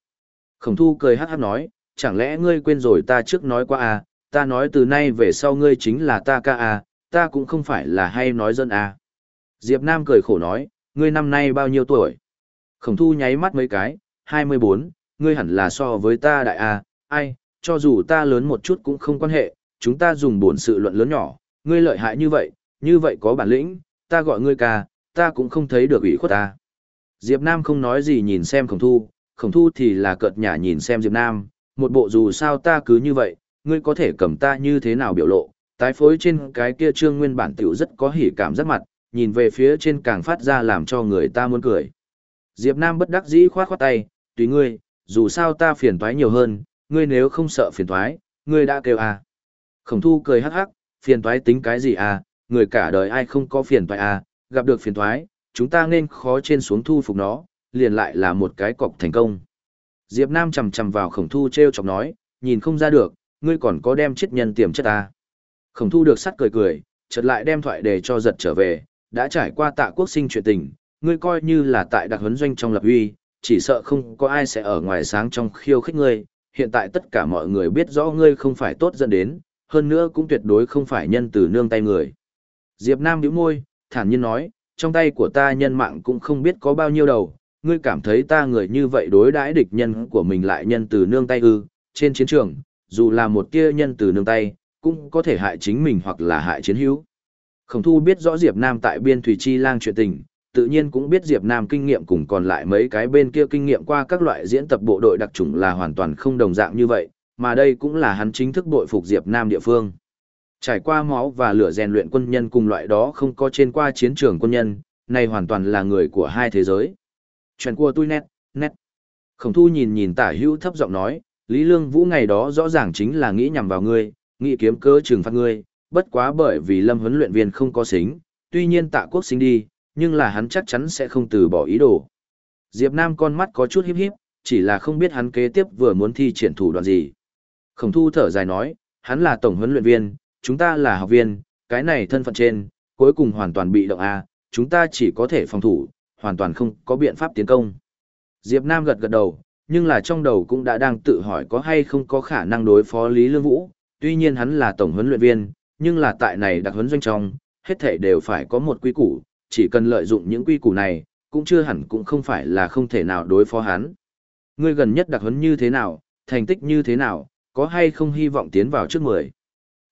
Khổng thu cười hát hát nói, chẳng lẽ ngươi quên rồi ta trước nói qua a, ta nói từ nay về sau ngươi chính là ta ca a, ta cũng không phải là hay nói dân a. Diệp Nam cười khổ nói, ngươi năm nay bao nhiêu tuổi? Khổng thu nháy mắt mấy cái, 24, ngươi hẳn là so với ta đại a, ai, cho dù ta lớn một chút cũng không quan hệ, chúng ta dùng bổn sự luận lớn nhỏ, ngươi lợi hại như vậy, như vậy có bản lĩnh, ta gọi ngươi ca, ta cũng không thấy được ủy khuất ta. Diệp Nam không nói gì nhìn xem khổng thu, khổng thu thì là cợt nhả nhìn xem Diệp Nam, một bộ dù sao ta cứ như vậy, ngươi có thể cầm ta như thế nào biểu lộ, tái phối trên cái kia trương nguyên bản tiểu rất có hỉ cảm rất mặt, nhìn về phía trên càng phát ra làm cho người ta muốn cười. Diệp Nam bất đắc dĩ khoát khoát tay, tùy ngươi, dù sao ta phiền toái nhiều hơn, ngươi nếu không sợ phiền toái, ngươi đã kêu à. Khổng thu cười hắc hắc, phiền toái tính cái gì à, người cả đời ai không có phiền toái à, gặp được phiền toái, chúng ta nên khó trên xuống thu phục nó, liền lại là một cái cọc thành công. Diệp Nam chầm chầm vào khổng thu treo chọc nói, nhìn không ra được, ngươi còn có đem chết nhân tiềm chất à. Khổng thu được sắt cười cười, chợt lại đem thoại đề cho giật trở về, đã trải qua tạ quốc sinh chuyện tình, ngươi coi như là tại đặc huấn doanh trong lập uy, chỉ sợ không có ai sẽ ở ngoài sáng trong khiêu khích ngươi, hiện tại tất cả mọi người biết rõ ngươi không phải tốt dẫn đến, hơn nữa cũng tuyệt đối không phải nhân từ nương tay người. Diệp Nam nhíu môi, thản nhiên nói, trong tay của ta nhân mạng cũng không biết có bao nhiêu đầu, ngươi cảm thấy ta người như vậy đối đãi địch nhân của mình lại nhân từ nương tay ư, trên chiến trường, dù là một tia nhân từ nương tay, cũng có thể hại chính mình hoặc là hại chiến hữu. Khổng thu biết rõ Diệp Nam tại biên thủy chi lang chuyện tình, tự nhiên cũng biết Diệp Nam kinh nghiệm cùng còn lại mấy cái bên kia kinh nghiệm qua các loại diễn tập bộ đội đặc chủng là hoàn toàn không đồng dạng như vậy, mà đây cũng là hắn chính thức đội phục Diệp Nam địa phương. Trải qua máu và lửa rèn luyện quân nhân cùng loại đó không có trên qua chiến trường quân nhân, này hoàn toàn là người của hai thế giới. Chuyện của tôi nét, nét. Khổng thu nhìn nhìn tả hữu thấp giọng nói, Lý Lương Vũ ngày đó rõ ràng chính là nghĩ nhằm vào ngươi, nghĩ kiếm cơ trừng phạt ngươi, bất quá bởi vì lâm huấn luyện viên không có xính, tuy nhiên tạ quốc xính đi, nhưng là hắn chắc chắn sẽ không từ bỏ ý đồ. Diệp Nam con mắt có chút híp híp, chỉ là không biết hắn kế tiếp vừa muốn thi triển thủ đoạn gì. Khổng thu thở dài nói, hắn là tổng huấn luyện viên, chúng ta là học viên, cái này thân phận trên, cuối cùng hoàn toàn bị động A, chúng ta chỉ có thể phòng thủ, hoàn toàn không có biện pháp tiến công. Diệp Nam gật gật đầu, nhưng là trong đầu cũng đã đang tự hỏi có hay không có khả năng đối phó Lý Lương Vũ, tuy nhiên hắn là tổng huấn luyện viên, nhưng là tại này đặc huấn doanh trong, hết thể đều phải có một quy củ, chỉ cần lợi dụng những quy củ này, cũng chưa hẳn cũng không phải là không thể nào đối phó hắn. Ngươi gần nhất đặc huấn như thế nào, thành tích như thế nào, có hay không hy vọng tiến vào trước 10.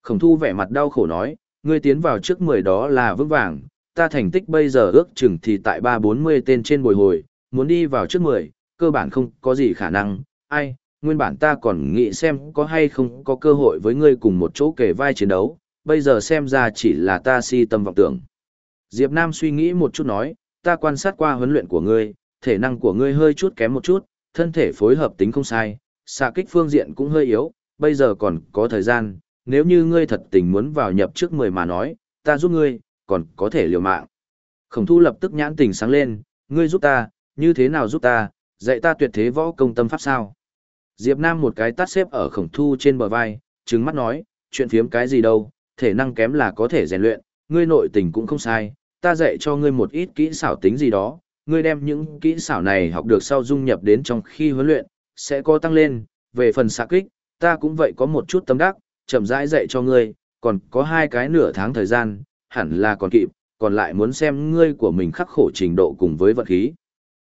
Khổng thu vẻ mặt đau khổ nói, ngươi tiến vào trước 10 đó là vững vàng, ta thành tích bây giờ ước chừng thì tại 340 tên trên bồi hồi, muốn đi vào trước 10, cơ bản không có gì khả năng, ai, nguyên bản ta còn nghĩ xem có hay không có cơ hội với ngươi cùng một chỗ kề vai chiến đấu, bây giờ xem ra chỉ là ta si tâm vọng tưởng. Diệp Nam suy nghĩ một chút nói, ta quan sát qua huấn luyện của ngươi, thể năng của ngươi hơi chút kém một chút, thân thể phối hợp tính không sai, xạ kích phương diện cũng hơi yếu, bây giờ còn có thời gian, nếu như ngươi thật tình muốn vào nhập trước 10 mà nói, ta giúp ngươi, còn có thể liều mạng. Khổng thu lập tức nhãn tình sáng lên, ngươi giúp ta, như thế nào giúp ta, dạy ta tuyệt thế võ công tâm pháp sao. Diệp Nam một cái tát xếp ở khổng thu trên bờ vai, trừng mắt nói, chuyện phiếm cái gì đâu, thể năng kém là có thể rèn luyện, ngươi nội tình cũng không sai, ta dạy cho ngươi một ít kỹ xảo tính gì đó, ngươi đem những kỹ xảo này học được sau dung nhập đến trong khi huấn luyện, sẽ có tăng lên, về phần xạ kích, ta cũng vậy có một chút tâm đắc, chậm rãi dạy cho ngươi, còn có hai cái nửa tháng thời gian, hẳn là còn kịp, còn lại muốn xem ngươi của mình khắc khổ trình độ cùng với vật khí.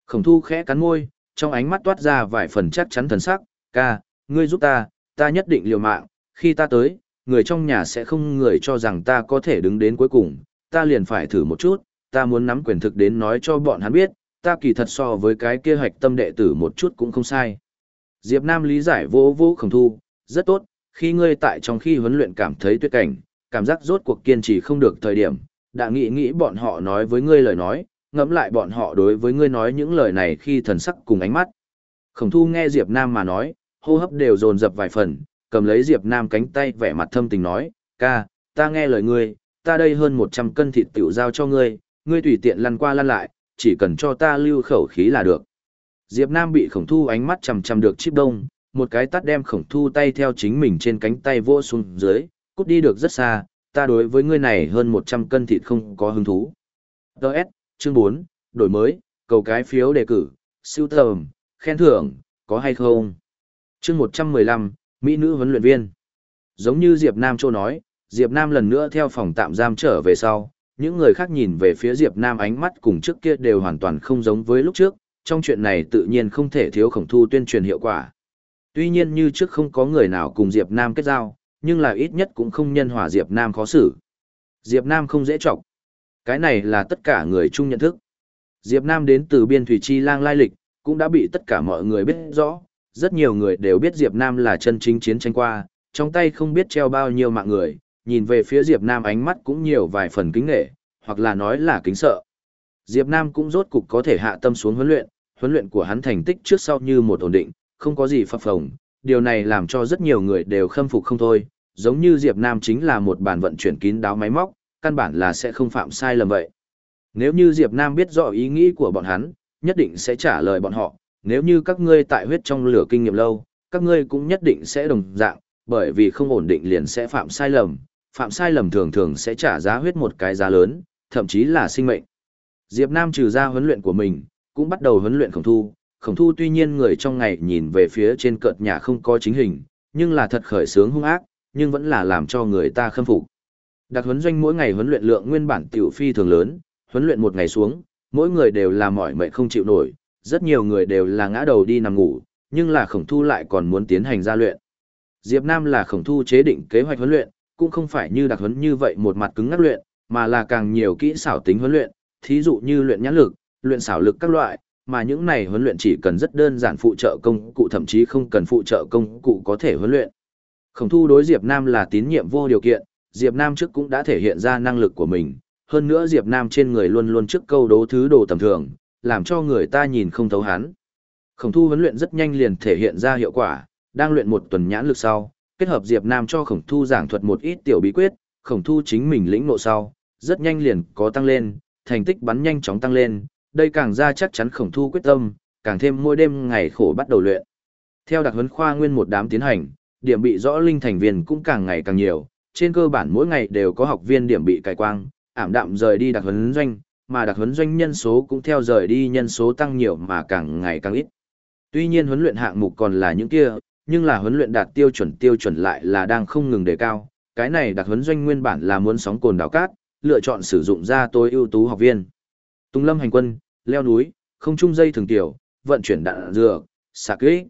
Khổng thu khẽ cắn môi, trong ánh mắt toát ra vài phần chắc chắn thần sắc, ca, ngươi giúp ta, ta nhất định liều mạng, khi ta tới, người trong nhà sẽ không người cho rằng ta có thể đứng đến cuối cùng, ta liền phải thử một chút, ta muốn nắm quyền thực đến nói cho bọn hắn biết, ta kỳ thật so với cái kia hạch tâm đệ tử một chút cũng không sai. Diệp Nam lý giải vô vô khổng thu, rất tốt, khi ngươi tại trong khi huấn luyện cảm thấy tuyệt cảnh, cảm giác rốt cuộc kiên trì không được thời điểm, đã nghĩ nghĩ bọn họ nói với ngươi lời nói, ngẫm lại bọn họ đối với ngươi nói những lời này khi thần sắc cùng ánh mắt. Khổng thu nghe Diệp Nam mà nói, hô hấp đều dồn dập vài phần, cầm lấy Diệp Nam cánh tay vẻ mặt thâm tình nói, ca, ta nghe lời ngươi, ta đây hơn 100 cân thịt tiểu giao cho ngươi, ngươi tùy tiện lăn qua lăn lại, chỉ cần cho ta lưu khẩu khí là được. Diệp Nam bị khổng thu ánh mắt chầm chầm được chip đông, một cái tát đem khổng thu tay theo chính mình trên cánh tay vỗ xuống dưới, cút đi được rất xa, ta đối với ngươi này hơn 100 cân thịt không có hứng thú. Đợt, chương 4, đổi mới, cầu cái phiếu đề cử, siêu tầm, khen thưởng, có hay không? chương 115, Mỹ nữ huấn luyện viên. Giống như Diệp Nam Châu nói, Diệp Nam lần nữa theo phòng tạm giam trở về sau, những người khác nhìn về phía Diệp Nam ánh mắt cùng trước kia đều hoàn toàn không giống với lúc trước, trong chuyện này tự nhiên không thể thiếu khổng thu tuyên truyền hiệu quả. Tuy nhiên như trước không có người nào cùng Diệp Nam kết giao, nhưng là ít nhất cũng không nhân hòa Diệp Nam khó xử. Diệp Nam không dễ trọng. Cái này là tất cả người chung nhận thức. Diệp Nam đến từ biên thủy chi lang lai lịch, cũng đã bị tất cả mọi người biết rõ. Rất nhiều người đều biết Diệp Nam là chân chính chiến tranh qua, trong tay không biết treo bao nhiêu mạng người, nhìn về phía Diệp Nam ánh mắt cũng nhiều vài phần kính nể, hoặc là nói là kính sợ. Diệp Nam cũng rốt cục có thể hạ tâm xuống huấn luyện, huấn luyện của hắn thành tích trước sau như một ổn định, không có gì phập phồng, điều này làm cho rất nhiều người đều khâm phục không thôi, giống như Diệp Nam chính là một bản vận chuyển kín đáo máy móc, căn bản là sẽ không phạm sai lầm vậy. Nếu như Diệp Nam biết rõ ý nghĩ của bọn hắn, nhất định sẽ trả lời bọn họ, nếu như các ngươi tại huyết trong lửa kinh nghiệm lâu, các ngươi cũng nhất định sẽ đồng dạng, bởi vì không ổn định liền sẽ phạm sai lầm, phạm sai lầm thường thường sẽ trả giá huyết một cái giá lớn, thậm chí là sinh mệnh. Diệp Nam trừ ra huấn luyện của mình, cũng bắt đầu huấn luyện khổng thu. Khổng thu tuy nhiên người trong ngày nhìn về phía trên cợt nhà không có chính hình, nhưng là thật khởi sướng hung ác, nhưng vẫn là làm cho người ta khâm phục. Đặc huấn doanh mỗi ngày huấn luyện lượng nguyên bản tiểu phi thường lớn, huấn luyện một ngày xuống, mỗi người đều là mỏi mệt không chịu nổi, rất nhiều người đều là ngã đầu đi nằm ngủ, nhưng là khổng thu lại còn muốn tiến hành gia luyện. Diệp Nam là khổng thu chế định kế hoạch huấn luyện, cũng không phải như đặc huấn như vậy một mặt cứng ngắc luyện, mà là càng nhiều kỹ xảo tính huấn luyện, thí dụ như luyện nhãn lực, luyện xảo lực các loại, mà những này huấn luyện chỉ cần rất đơn giản phụ trợ công cụ thậm chí không cần phụ trợ công cụ có thể huấn luyện. Khổng thu đối Diệp Nam là tín nhiệm vô điều kiện, Diệp Nam trước cũng đã thể hiện ra năng lực của mình, hơn nữa Diệp Nam trên người luôn luôn trước câu đố thứ đồ tầm thường, làm cho người ta nhìn không thấu hắn. Khổng thu huấn luyện rất nhanh liền thể hiện ra hiệu quả, đang luyện một tuần nhãn lực sau, kết hợp Diệp Nam cho khổng thu giảng thuật một ít tiểu bí quyết, khổng thu chính mình lĩnh ngộ sau, rất nhanh liền có tăng lên, thành tích bắn nhanh chóng tăng lên, đây càng ra chắc chắn khổng thu quyết tâm, càng thêm mỗi đêm ngày khổ bắt đầu luyện. Theo đặc huấn khoa nguyên một đám tiến hành, điểm bị rõ linh thành viên cũng càng ngày càng nhiều, trên cơ bản mỗi ngày đều có học viên điểm bị cải quang, ảm đạm rời đi đặc huấn doanh, mà đặc huấn doanh nhân số cũng theo rời đi nhân số tăng nhiều mà càng ngày càng ít. Tuy nhiên huấn luyện hạng mục còn là những kia, nhưng là huấn luyện đạt tiêu chuẩn tiêu chuẩn lại là đang không ngừng đề cao. Cái này đặc huấn doanh nguyên bản là muốn sóng cồn đảo cát, lựa chọn sử dụng ra tối ưu tú học viên. Tung lâm hành quân, leo núi, không trung dây thường tiểu, vận chuyển đạn dược, xạ kích.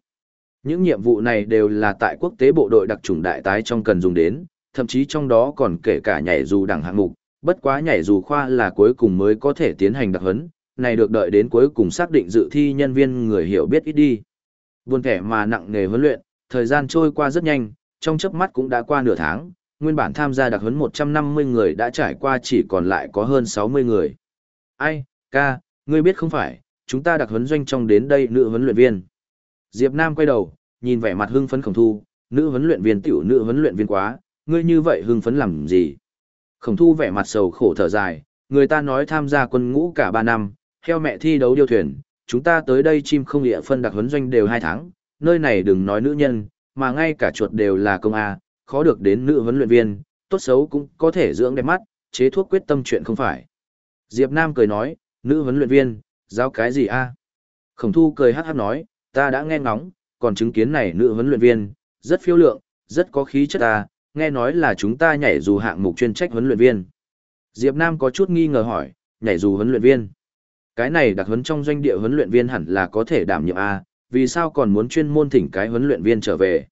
Những nhiệm vụ này đều là tại quốc tế bộ đội đặc trùng đại tái trong cần dùng đến, thậm chí trong đó còn kể cả nhảy dù đẳng hạng mục, bất quá nhảy dù khoa là cuối cùng mới có thể tiến hành đặc huấn, này được đợi đến cuối cùng xác định dự thi nhân viên người hiểu biết ít đi. Buồn kẻ mà nặng nghề huấn luyện, thời gian trôi qua rất nhanh, trong chớp mắt cũng đã qua nửa tháng, nguyên bản tham gia đặc huấn 150 người đã trải qua chỉ còn lại có hơn 60 người. Ai, ca, ngươi biết không phải, chúng ta đặc huấn doanh trong đến đây nữ huấn luyện viên. Diệp Nam quay đầu, nhìn vẻ mặt hưng phấn khổng thu, nữ huấn luyện viên tiểu nữ huấn luyện viên quá, ngươi như vậy hưng phấn làm gì? Khổng thu vẻ mặt sầu khổ thở dài, người ta nói tham gia quân ngũ cả 3 năm, theo mẹ thi đấu điêu thuyền, chúng ta tới đây chim không địa phân đặc huấn doanh đều 2 tháng, nơi này đừng nói nữ nhân, mà ngay cả chuột đều là công A, khó được đến nữ huấn luyện viên, tốt xấu cũng có thể dưỡng đẹp mắt, chế thuốc quyết tâm chuyện không phải. Diệp Nam cười nói, nữ huấn luyện viên, giao cái gì A? Khổng thu cười hát hát nói, ta đã nghe ngóng, còn chứng kiến này nữ huấn luyện viên, rất phiêu lượng, rất có khí chất ta, nghe nói là chúng ta nhảy dù hạng mục chuyên trách huấn luyện viên. Diệp Nam có chút nghi ngờ hỏi, nhảy dù huấn luyện viên. Cái này đặc huấn trong doanh địa huấn luyện viên hẳn là có thể đảm nhiệm A, vì sao còn muốn chuyên môn thỉnh cái huấn luyện viên trở về.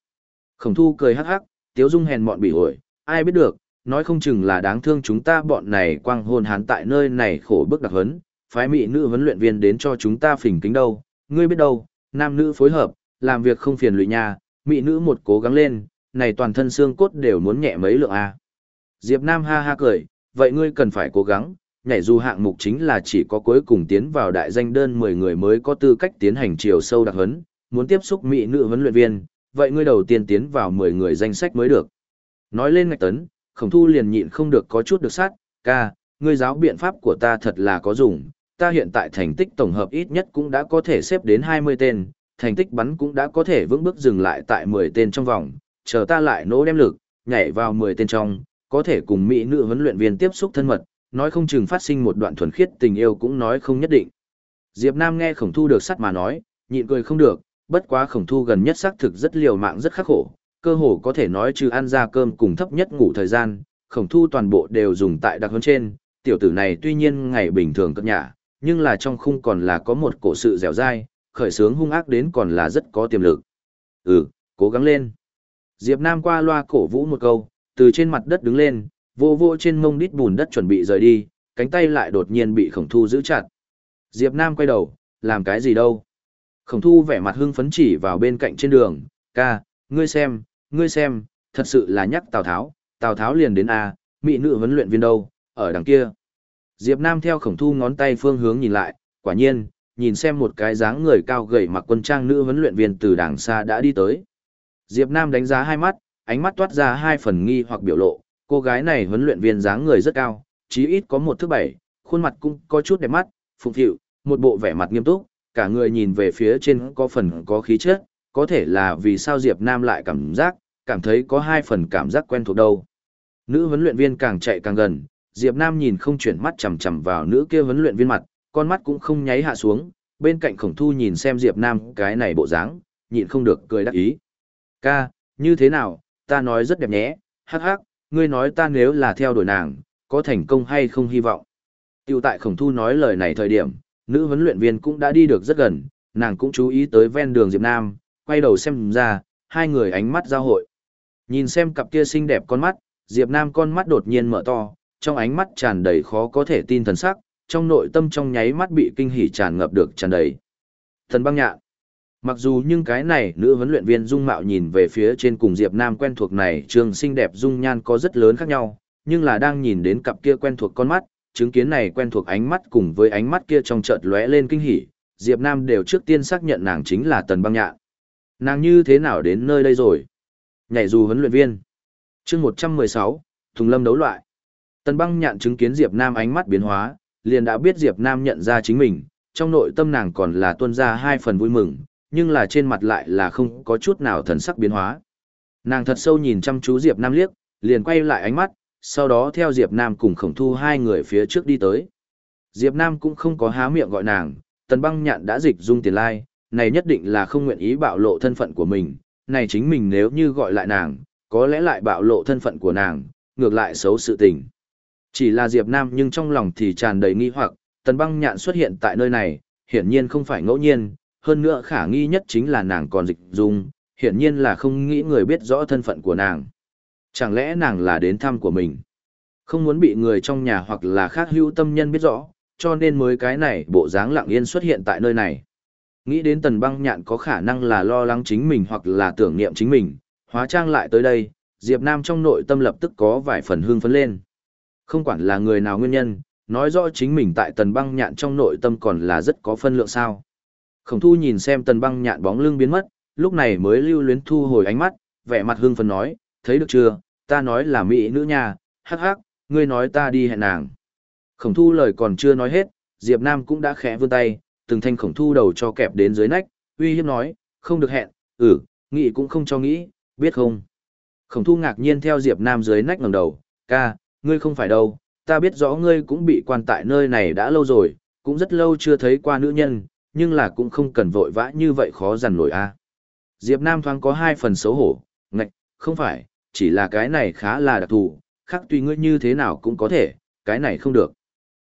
Khổng thu cười hắc hắc, tiếu dung hèn mọn bị ổi, ai biết được, nói không chừng là đáng thương chúng ta bọn này quang hôn hán tại nơi này khổ bức đặc huấn, phái mỹ nữ huấn luyện viên đến cho chúng ta phỉnh kính đâu, ngươi biết đâu, nam nữ phối hợp, làm việc không phiền lụy nha, mỹ nữ một cố gắng lên, này toàn thân xương cốt đều muốn nhẹ mấy lượng a. Diệp Nam ha ha cười, vậy ngươi cần phải cố gắng, nhảy dù hạng mục chính là chỉ có cuối cùng tiến vào đại danh đơn 10 người mới có tư cách tiến hành chiều sâu đặc huấn, muốn tiếp xúc mỹ nữ huấn luyện viên, vậy ngươi đầu tiên tiến vào 10 người danh sách mới được. Nói lên ngạch tấn, khổng thu liền nhịn không được có chút được sát, ca, ngươi giáo biện pháp của ta thật là có dùng, ta hiện tại thành tích tổng hợp ít nhất cũng đã có thể xếp đến 20 tên, thành tích bắn cũng đã có thể vững bước dừng lại tại 10 tên trong vòng, chờ ta lại nỗ đem lực, nhảy vào 10 tên trong, có thể cùng mỹ nữ huấn luyện viên tiếp xúc thân mật, nói không chừng phát sinh một đoạn thuần khiết tình yêu cũng nói không nhất định. Diệp Nam nghe khổng thu được sắt mà nói, nhịn cười không được, bất quá khổng thu gần nhất xác thực rất liều mạng rất khắc khổ, cơ hồ có thể nói trừ ăn ra cơm cùng thấp nhất ngủ thời gian, khổng thu toàn bộ đều dùng tại đặc huấn trên, tiểu tử này tuy nhiên ngày bình thường cất nhả, nhưng là trong khung còn là có một cổ sự dẻo dai, khởi sướng hung ác đến còn là rất có tiềm lực. Ừ, cố gắng lên. Diệp Nam qua loa cổ vũ một câu, từ trên mặt đất đứng lên, vô vô trên mông đít bùn đất chuẩn bị rời đi, cánh tay lại đột nhiên bị khổng thu giữ chặt. Diệp Nam quay đầu, làm cái gì đâu? Khổng thu vẻ mặt hưng phấn chỉ vào bên cạnh trên đường, ca, ngươi xem, ngươi xem, thật sự là nhắc Tào Tháo, Tào Tháo liền đến A, mỹ nữ huấn luyện viên đâu, ở đằng kia. Diệp Nam theo khổng thu ngón tay phương hướng nhìn lại, quả nhiên, nhìn xem một cái dáng người cao gầy mặc quân trang nữ huấn luyện viên từ đằng xa đã đi tới. Diệp Nam đánh giá hai mắt, ánh mắt toát ra hai phần nghi hoặc biểu lộ, cô gái này huấn luyện viên dáng người rất cao, chí ít có một thước bảy, khuôn mặt cũng có chút đẹp mắt, phụng phịu, một bộ vẻ mặt nghiêm túc, cả người nhìn về phía trên có phần có khí chất, có thể là vì sao Diệp Nam lại cảm giác, cảm thấy có hai phần cảm giác quen thuộc đâu. Nữ huấn luyện viên càng chạy càng gần, Diệp Nam nhìn không chuyển mắt chằm chằm vào nữ kia huấn luyện viên mặt, con mắt cũng không nháy hạ xuống, bên cạnh khổng thu nhìn xem Diệp Nam cái này bộ dáng, nhịn không được cười đắc ý. Ca, như thế nào, ta nói rất đẹp nhé, hắc hắc, ngươi nói ta nếu là theo đuổi nàng, có thành công hay không hy vọng. tiêu tại khổng thu nói lời này thời điểm, nữ huấn luyện viên cũng đã đi được rất gần, nàng cũng chú ý tới ven đường Diệp Nam, quay đầu xem ra, hai người ánh mắt giao hội. Nhìn xem cặp kia xinh đẹp con mắt, Diệp Nam con mắt đột nhiên mở to, trong ánh mắt tràn đầy khó có thể tin thần sắc, trong nội tâm trong nháy mắt bị kinh hỉ tràn ngập được tràn đầy. Thần băng nhạn. Mặc dù nhưng cái này nữ huấn luyện viên dung mạo nhìn về phía trên cùng Diệp Nam quen thuộc này trường xinh đẹp dung nhan có rất lớn khác nhau, nhưng là đang nhìn đến cặp kia quen thuộc con mắt, chứng kiến này quen thuộc ánh mắt cùng với ánh mắt kia trong chợt lóe lên kinh hỉ, Diệp Nam đều trước tiên xác nhận nàng chính là Tần Băng Nhạn. Nàng như thế nào đến nơi đây rồi? Nhảy dù huấn luyện viên. Chương 116, Thùng Lâm đấu loại. Tần Băng Nhạn chứng kiến Diệp Nam ánh mắt biến hóa, liền đã biết Diệp Nam nhận ra chính mình, trong nội tâm nàng còn là tuôn ra hai phần vui mừng, nhưng là trên mặt lại là không có chút nào thần sắc biến hóa. Nàng thật sâu nhìn chăm chú Diệp Nam liếc, liền quay lại ánh mắt, sau đó theo Diệp Nam cùng khổng thu hai người phía trước đi tới. Diệp Nam cũng không có há miệng gọi nàng, tần băng nhạn đã dịch dung tiền lai, này nhất định là không nguyện ý bạo lộ thân phận của mình, này chính mình nếu như gọi lại nàng, có lẽ lại bạo lộ thân phận của nàng, ngược lại xấu sự tình. Chỉ là Diệp Nam nhưng trong lòng thì tràn đầy nghi hoặc, tần băng nhạn xuất hiện tại nơi này, hiển nhiên không phải ngẫu nhiên, hơn nữa khả nghi nhất chính là nàng còn dịch dung, hiển nhiên là không nghĩ người biết rõ thân phận của nàng. Chẳng lẽ nàng là đến thăm của mình? Không muốn bị người trong nhà hoặc là khác hữu tâm nhân biết rõ, cho nên mới cái này bộ dáng lặng yên xuất hiện tại nơi này. Nghĩ đến tần băng nhạn có khả năng là lo lắng chính mình hoặc là tưởng niệm chính mình, hóa trang lại tới đây, Diệp Nam trong nội tâm lập tức có vài phần hương phấn lên. Không quản là người nào nguyên nhân, nói rõ chính mình tại tần băng nhạn trong nội tâm còn là rất có phân lượng sao. Khổng thu nhìn xem tần băng nhạn bóng lưng biến mất, lúc này mới lưu luyến thu hồi ánh mắt, vẻ mặt hương phấn nói, thấy được chưa, ta nói là mỹ nữ nha, hắc hắc, ngươi nói ta đi hẹn nàng. Khổng thu lời còn chưa nói hết, Diệp Nam cũng đã khẽ vươn tay, từng thanh khổng thu đầu cho kẹp đến dưới nách, uy hiếp nói, không được hẹn, ừ, nghĩ cũng không cho nghĩ, biết không. Khổng thu ngạc nhiên theo Diệp Nam dưới nách ngẩng đầu, ca, ngươi không phải đâu, ta biết rõ ngươi cũng bị quan tại nơi này đã lâu rồi, cũng rất lâu chưa thấy qua nữ nhân, nhưng là cũng không cần vội vã như vậy khó dằn nổi a. Diệp Nam thoáng có hai phần xấu hổ, ngạch, không phải, chỉ là cái này khá là đặc thù, khác tùy ngươi như thế nào cũng có thể, cái này không được.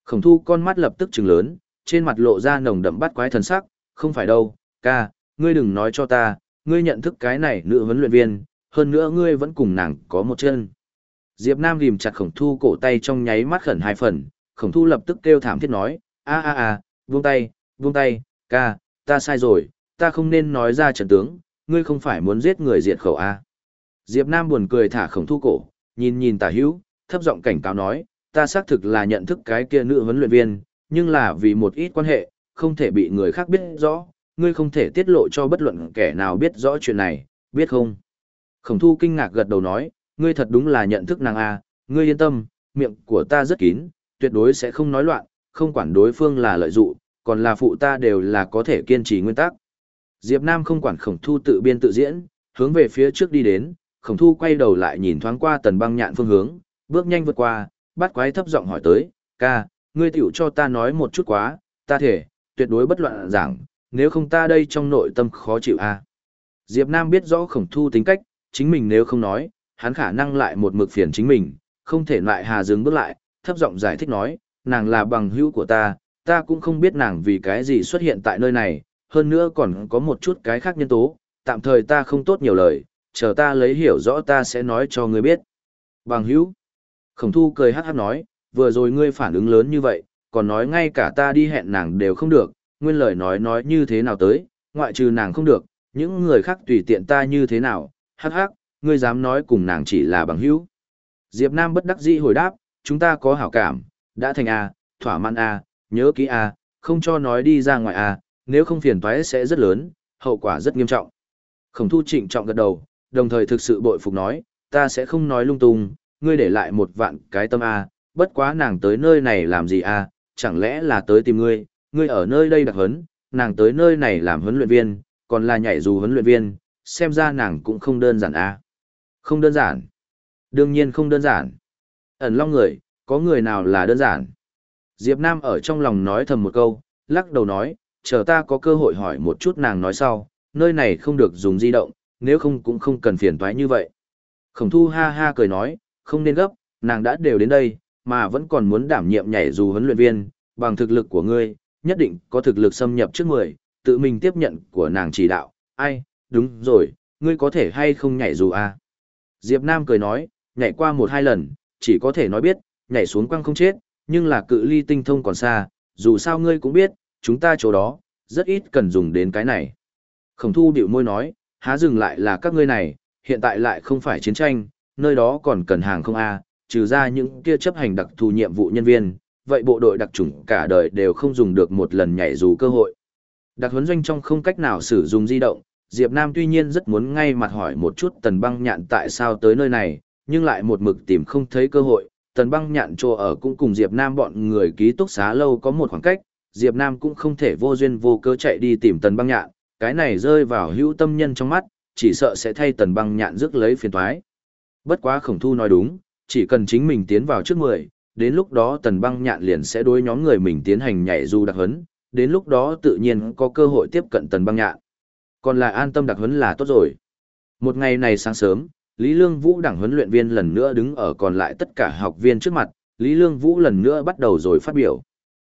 Khổng thu con mắt lập tức trừng lớn, trên mặt lộ ra nồng đậm bắt quái thần sắc, không phải đâu, ca, ngươi đừng nói cho ta, ngươi nhận thức cái này nữ huấn luyện viên, hơn nữa ngươi vẫn cùng nàng có một chân. Diệp Nam ghim chặt khổng thu cổ tay trong nháy mắt khẩn hai phần, khổng thu lập tức kêu thảm thiết nói, a a a, buông tay, buông tay, ca, ta sai rồi, ta không nên nói ra trận tướng, ngươi không phải muốn giết người diệt khẩu a. Diệp Nam buồn cười thả khổng thu cổ, nhìn nhìn tả hữu, thấp giọng cảnh cáo nói, ta xác thực là nhận thức cái kia nữ huấn luyện viên, nhưng là vì một ít quan hệ, không thể bị người khác biết rõ, ngươi không thể tiết lộ cho bất luận kẻ nào biết rõ chuyện này, biết không? Khổng thu kinh ngạc gật đầu nói, ngươi thật đúng là nhận thức nàng a, ngươi yên tâm, miệng của ta rất kín, tuyệt đối sẽ không nói loạn, không quản đối phương là lợi dụng, còn là phụ ta đều là có thể kiên trì nguyên tắc. Diệp Nam không quản khổng thu tự biên tự diễn, hướng về phía trước đi đến, khổng thu quay đầu lại nhìn thoáng qua tần băng nhạn phương hướng, bước nhanh vượt qua, bắt quái thấp giọng hỏi tới, ca, ngươi tiểu cho ta nói một chút quá, ta thể, tuyệt đối bất loạn giảng, nếu không ta đây trong nội tâm khó chịu a. Diệp Nam biết rõ khổng thu tính cách, chính mình nếu không nói, hắn khả năng lại một mực phiền chính mình, không thể lại hà dừng bước lại, thấp giọng giải thích nói, nàng là bằng hữu của ta, ta cũng không biết nàng vì cái gì xuất hiện tại nơi này, hơn nữa còn có một chút cái khác nhân tố, tạm thời ta không tốt nhiều lời, chờ ta lấy hiểu rõ ta sẽ nói cho ngươi biết. Bằng hữu. Khổng thu cười hát hát nói, vừa rồi ngươi phản ứng lớn như vậy, còn nói ngay cả ta đi hẹn nàng đều không được, nguyên lời nói nói như thế nào tới, ngoại trừ nàng không được, những người khác tùy tiện ta như thế nào, hát hát, ngươi dám nói cùng nàng chỉ là bằng hữu. Diệp Nam bất đắc dĩ hồi đáp, chúng ta có hảo cảm, đã thành A, thỏa mãn A, nhớ kỹ A, không cho nói đi ra ngoài A, nếu không phiền toái sẽ rất lớn, hậu quả rất nghiêm trọng. Khổng thu trịnh trọng gật đầu, đồng thời thực sự bội phục nói, ta sẽ không nói lung tung, ngươi để lại một vạn cái tâm A, bất quá nàng tới nơi này làm gì A, chẳng lẽ là tới tìm ngươi, ngươi ở nơi đây đặc huấn, nàng tới nơi này làm huấn luyện viên, còn là nhảy dù huấn luyện viên, xem ra nàng cũng không đơn giản A. Không đơn giản. Đương nhiên không đơn giản. Ẩn long người, có người nào là đơn giản. Diệp Nam ở trong lòng nói thầm một câu, lắc đầu nói, chờ ta có cơ hội hỏi một chút nàng nói sau, nơi này không được dùng di động, nếu không cũng không cần phiền toái như vậy. Khổng thu ha ha cười nói, không nên gấp, nàng đã đều đến đây, mà vẫn còn muốn đảm nhiệm nhảy dù huấn luyện viên, bằng thực lực của ngươi, nhất định có thực lực xâm nhập trước người, tự mình tiếp nhận của nàng chỉ đạo, ai, đúng rồi, ngươi có thể hay không nhảy dù à? Diệp Nam cười nói, nhảy qua một hai lần, chỉ có thể nói biết, nhảy xuống quăng không chết, nhưng là cự ly tinh thông còn xa, dù sao ngươi cũng biết, chúng ta chỗ đó, rất ít cần dùng đến cái này. Khổng thu biểu môi nói, há dừng lại là các ngươi này, hiện tại lại không phải chiến tranh, nơi đó còn cần hàng không a, trừ ra những kia chấp hành đặc thù nhiệm vụ nhân viên, vậy bộ đội đặc chủng cả đời đều không dùng được một lần nhảy dù cơ hội. Đặc huấn doanh trong không cách nào sử dụng di động, Diệp Nam tuy nhiên rất muốn ngay mặt hỏi một chút tần băng nhạn tại sao tới nơi này, nhưng lại một mực tìm không thấy cơ hội. Tần băng nhạn chỗ ở cũng cùng Diệp Nam bọn người ký túc xá lâu có một khoảng cách, Diệp Nam cũng không thể vô duyên vô cớ chạy đi tìm tần băng nhạn, cái này rơi vào hữu tâm nhân trong mắt, chỉ sợ sẽ thay tần băng nhạn rước lấy phiền toái. Bất quá khổng thu nói đúng, chỉ cần chính mình tiến vào trước 10, đến lúc đó tần băng nhạn liền sẽ đối nhóm người mình tiến hành nhảy du đặc hấn, đến lúc đó tự nhiên có cơ hội tiếp cận tần băng nhạn. Còn lại an tâm đặc huấn là tốt rồi. Một ngày này sáng sớm, Lý Lương Vũ đảng huấn luyện viên lần nữa đứng ở còn lại tất cả học viên trước mặt, Lý Lương Vũ lần nữa bắt đầu rồi phát biểu.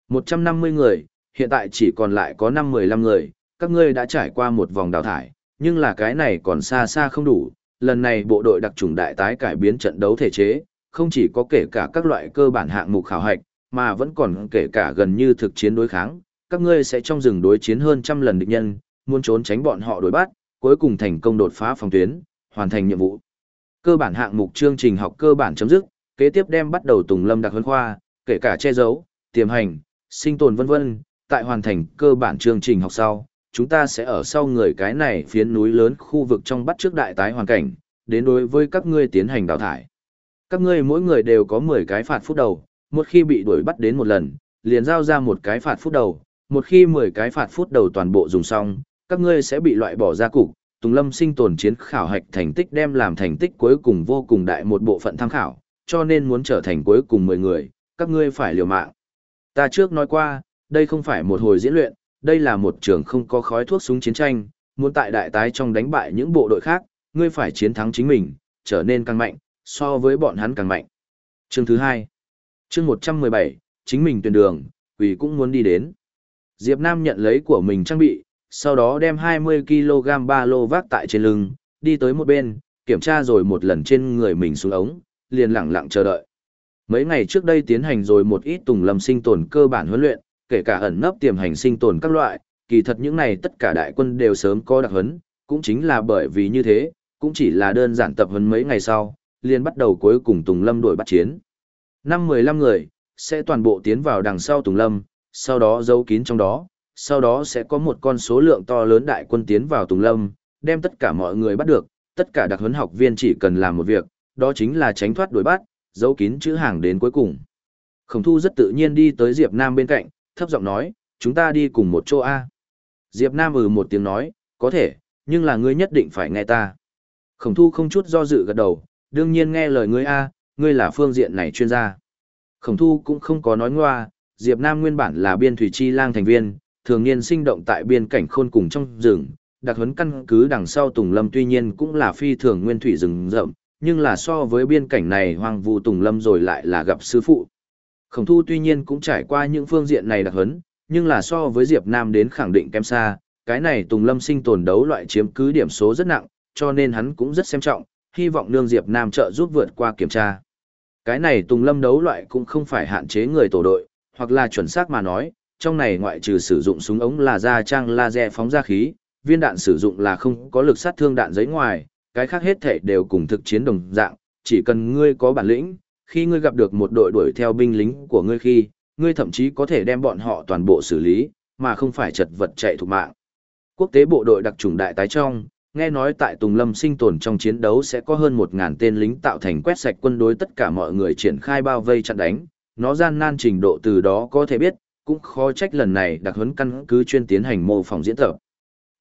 150 người, hiện tại chỉ còn lại có 5-15 người, các ngươi đã trải qua một vòng đào thải, nhưng là cái này còn xa xa không đủ. Lần này bộ đội đặc trùng đại tái cải biến trận đấu thể chế, không chỉ có kể cả các loại cơ bản hạng mục khảo hạch, mà vẫn còn kể cả gần như thực chiến đối kháng. Các ngươi sẽ trong rừng đối chiến hơn trăm lần địch nhân, muốn trốn tránh bọn họ đối bắt, cuối cùng thành công đột phá phòng tuyến, hoàn thành nhiệm vụ. Cơ bản hạng mục chương trình học cơ bản chấm dứt, kế tiếp đem bắt đầu Tùng Lâm đặc huấn khoa, kể cả che giấu, tiềm hành, sinh tồn vân vân, tại hoàn thành cơ bản chương trình học sau, chúng ta sẽ ở sau người cái này phiến núi lớn khu vực trong bắt trước đại tái hoàn cảnh, đến đối với các ngươi tiến hành đào thải. Các ngươi mỗi người đều có 10 cái phạt phút đầu, một khi bị đuổi bắt đến một lần, liền giao ra một cái phạt phút đầu, một khi 10 cái phạt phút đầu toàn bộ dùng xong, các ngươi sẽ bị loại bỏ ra cục. Tùng Lâm sinh tồn chiến khảo hạch thành tích đem làm thành tích cuối cùng vô cùng đại một bộ phận tham khảo, cho nên muốn trở thành cuối cùng 10 người, các ngươi phải liều mạng. Ta trước nói qua, đây không phải một hồi diễn luyện, đây là một trường không có khói thuốc súng chiến tranh, muốn tại đại tái trong đánh bại những bộ đội khác, ngươi phải chiến thắng chính mình, trở nên càng mạnh, so với bọn hắn càng mạnh. Chương thứ hai, Chương 117, chính mình tuyển đường, vì cũng muốn đi đến. Diệp Nam nhận lấy của mình trang bị, sau đó đem 20kg ba lô vác tại trên lưng, đi tới một bên, kiểm tra rồi một lần trên người mình xuống ống, liền lặng lặng chờ đợi. Mấy ngày trước đây tiến hành rồi một ít tùng lâm sinh tồn cơ bản huấn luyện, kể cả ẩn nấp tiềm hành sinh tồn các loại, kỳ thật những này tất cả đại quân đều sớm có đặc huấn, cũng chính là bởi vì như thế, cũng chỉ là đơn giản tập huấn mấy ngày sau, liền bắt đầu cuối cùng Tùng Lâm đuổi bắt chiến. Năm 15 người, sẽ toàn bộ tiến vào đằng sau Tùng Lâm, sau đó giấu kín trong đó, sau đó sẽ có một con số lượng to lớn đại quân tiến vào Tùng Lâm, đem tất cả mọi người bắt được, tất cả đặc huấn học viên chỉ cần làm một việc, đó chính là tránh thoát đuổi bắt, giấu kín chữ hàng đến cuối cùng. Khổng thu rất tự nhiên đi tới Diệp Nam bên cạnh, thấp giọng nói, chúng ta đi cùng một chỗ A. Diệp Nam ừ một tiếng nói, có thể, nhưng là ngươi nhất định phải nghe ta. Khổng thu không chút do dự gật đầu, đương nhiên nghe lời ngươi A, ngươi là phương diện này chuyên gia. Khổng thu cũng không có nói ngoa, Diệp Nam nguyên bản là biên thủy chi lang thành viên, thường niên sinh động tại biên cảnh khôn cùng trong rừng, đặc huấn căn cứ đằng sau Tùng Lâm tuy nhiên cũng là phi thường nguyên thủy rừng rậm, nhưng là so với biên cảnh này hoang vu Tùng Lâm rồi lại là gặp sư phụ. Khổng thu tuy nhiên cũng trải qua những phương diện này đặc huấn, nhưng là so với Diệp Nam đến khẳng định kém xa, cái này Tùng Lâm sinh tồn đấu loại chiếm cứ điểm số rất nặng, cho nên hắn cũng rất xem trọng, hy vọng nương Diệp Nam trợ giúp vượt qua kiểm tra. Cái này Tùng Lâm đấu loại cũng không phải hạn chế người tổ đội, hoặc là chuẩn xác mà nói, trong này ngoại trừ sử dụng súng ống là ra trang laser phóng ra khí, viên đạn sử dụng là không có lực sát thương đạn giấy ngoài, cái khác hết thể đều cùng thực chiến đồng dạng, chỉ cần ngươi có bản lĩnh, khi ngươi gặp được một đội đuổi theo binh lính của ngươi khi, ngươi thậm chí có thể đem bọn họ toàn bộ xử lý, mà không phải chật vật chạy thục mạng. Quốc tế bộ đội đặc trùng đại tái trong, nghe nói tại Tùng Lâm sinh tồn trong chiến đấu sẽ có hơn 1000 tên lính tạo thành quét sạch quân đối tất cả mọi người triển khai bao vây chặn đánh, nó gian nan trình độ từ đó có thể biết, cũng khó trách lần này đặc huấn căn cứ chuyên tiến hành mô phỏng diễn tập.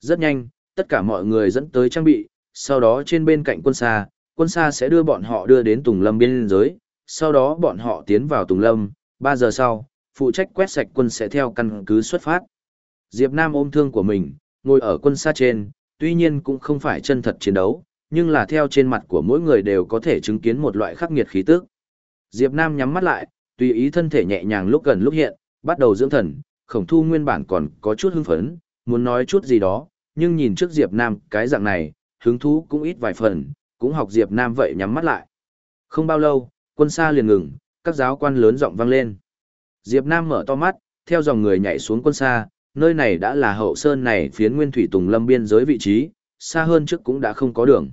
Rất nhanh, tất cả mọi người dẫn tới trang bị, sau đó trên bên cạnh quân xa, quân xa sẽ đưa bọn họ đưa đến Tùng Lâm biên giới, sau đó bọn họ tiến vào Tùng Lâm, 3 giờ sau, phụ trách quét sạch quân sẽ theo căn cứ xuất phát. Diệp Nam ôm thương của mình, ngồi ở quân xa trên, tuy nhiên cũng không phải chân thật chiến đấu, nhưng là theo trên mặt của mỗi người đều có thể chứng kiến một loại khắc nghiệt khí tức. Diệp Nam nhắm mắt lại, tùy ý thân thể nhẹ nhàng lúc gần lúc hiện, bắt đầu dưỡng thần, khổng thu nguyên bản còn có chút hưng phấn, muốn nói chút gì đó, nhưng nhìn trước Diệp Nam cái dạng này, hứng thú cũng ít vài phần, cũng học Diệp Nam vậy nhắm mắt lại. Không bao lâu, quân xa liền ngừng, các giáo quan lớn giọng vang lên. Diệp Nam mở to mắt, theo dòng người nhảy xuống quân xa, nơi này đã là hậu sơn này phiến nguyên thủy tùng lâm biên giới vị trí, xa hơn trước cũng đã không có đường.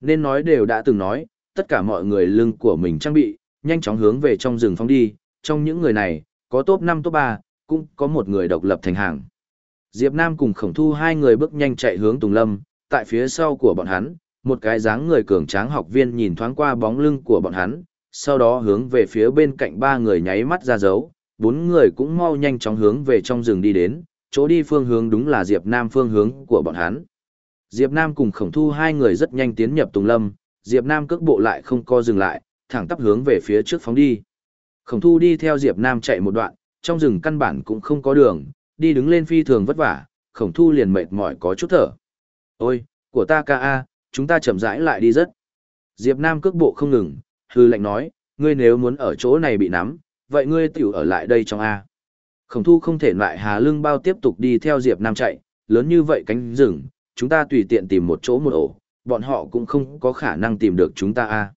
Nên nói đều đã từng nói, tất cả mọi người lưng của mình trang bị, nhanh chóng hướng về trong rừng phóng đi, trong những người này, có top 5 top 3, cũng có một người độc lập thành hàng. Diệp Nam cùng khổng thu hai người bước nhanh chạy hướng Tùng Lâm, tại phía sau của bọn hắn, một cái dáng người cường tráng học viên nhìn thoáng qua bóng lưng của bọn hắn, sau đó hướng về phía bên cạnh ba người nháy mắt ra dấu, bốn người cũng mau nhanh chóng hướng về trong rừng đi đến, chỗ đi phương hướng đúng là Diệp Nam phương hướng của bọn hắn. Diệp Nam cùng khổng thu hai người rất nhanh tiến nhập Tùng Lâm, Diệp Nam cước bộ lại không co dừng lại, thẳng tắp hướng về phía trước phóng đi. Khổng thu đi theo Diệp Nam chạy một đoạn, trong rừng căn bản cũng không có đường, đi đứng lên phi thường vất vả, khổng thu liền mệt mỏi có chút thở. Ôi, của ta ca a, chúng ta chậm rãi lại đi rất. Diệp Nam cước bộ không ngừng, hư lệnh nói, ngươi nếu muốn ở chỗ này bị nắm, vậy ngươi tiểu ở lại đây trong A. Khổng thu không thể lại hà lưng bao tiếp tục đi theo Diệp Nam chạy, lớn như vậy cánh rừng, chúng ta tùy tiện tìm một chỗ một ổ, bọn họ cũng không có khả năng tìm được chúng ta A.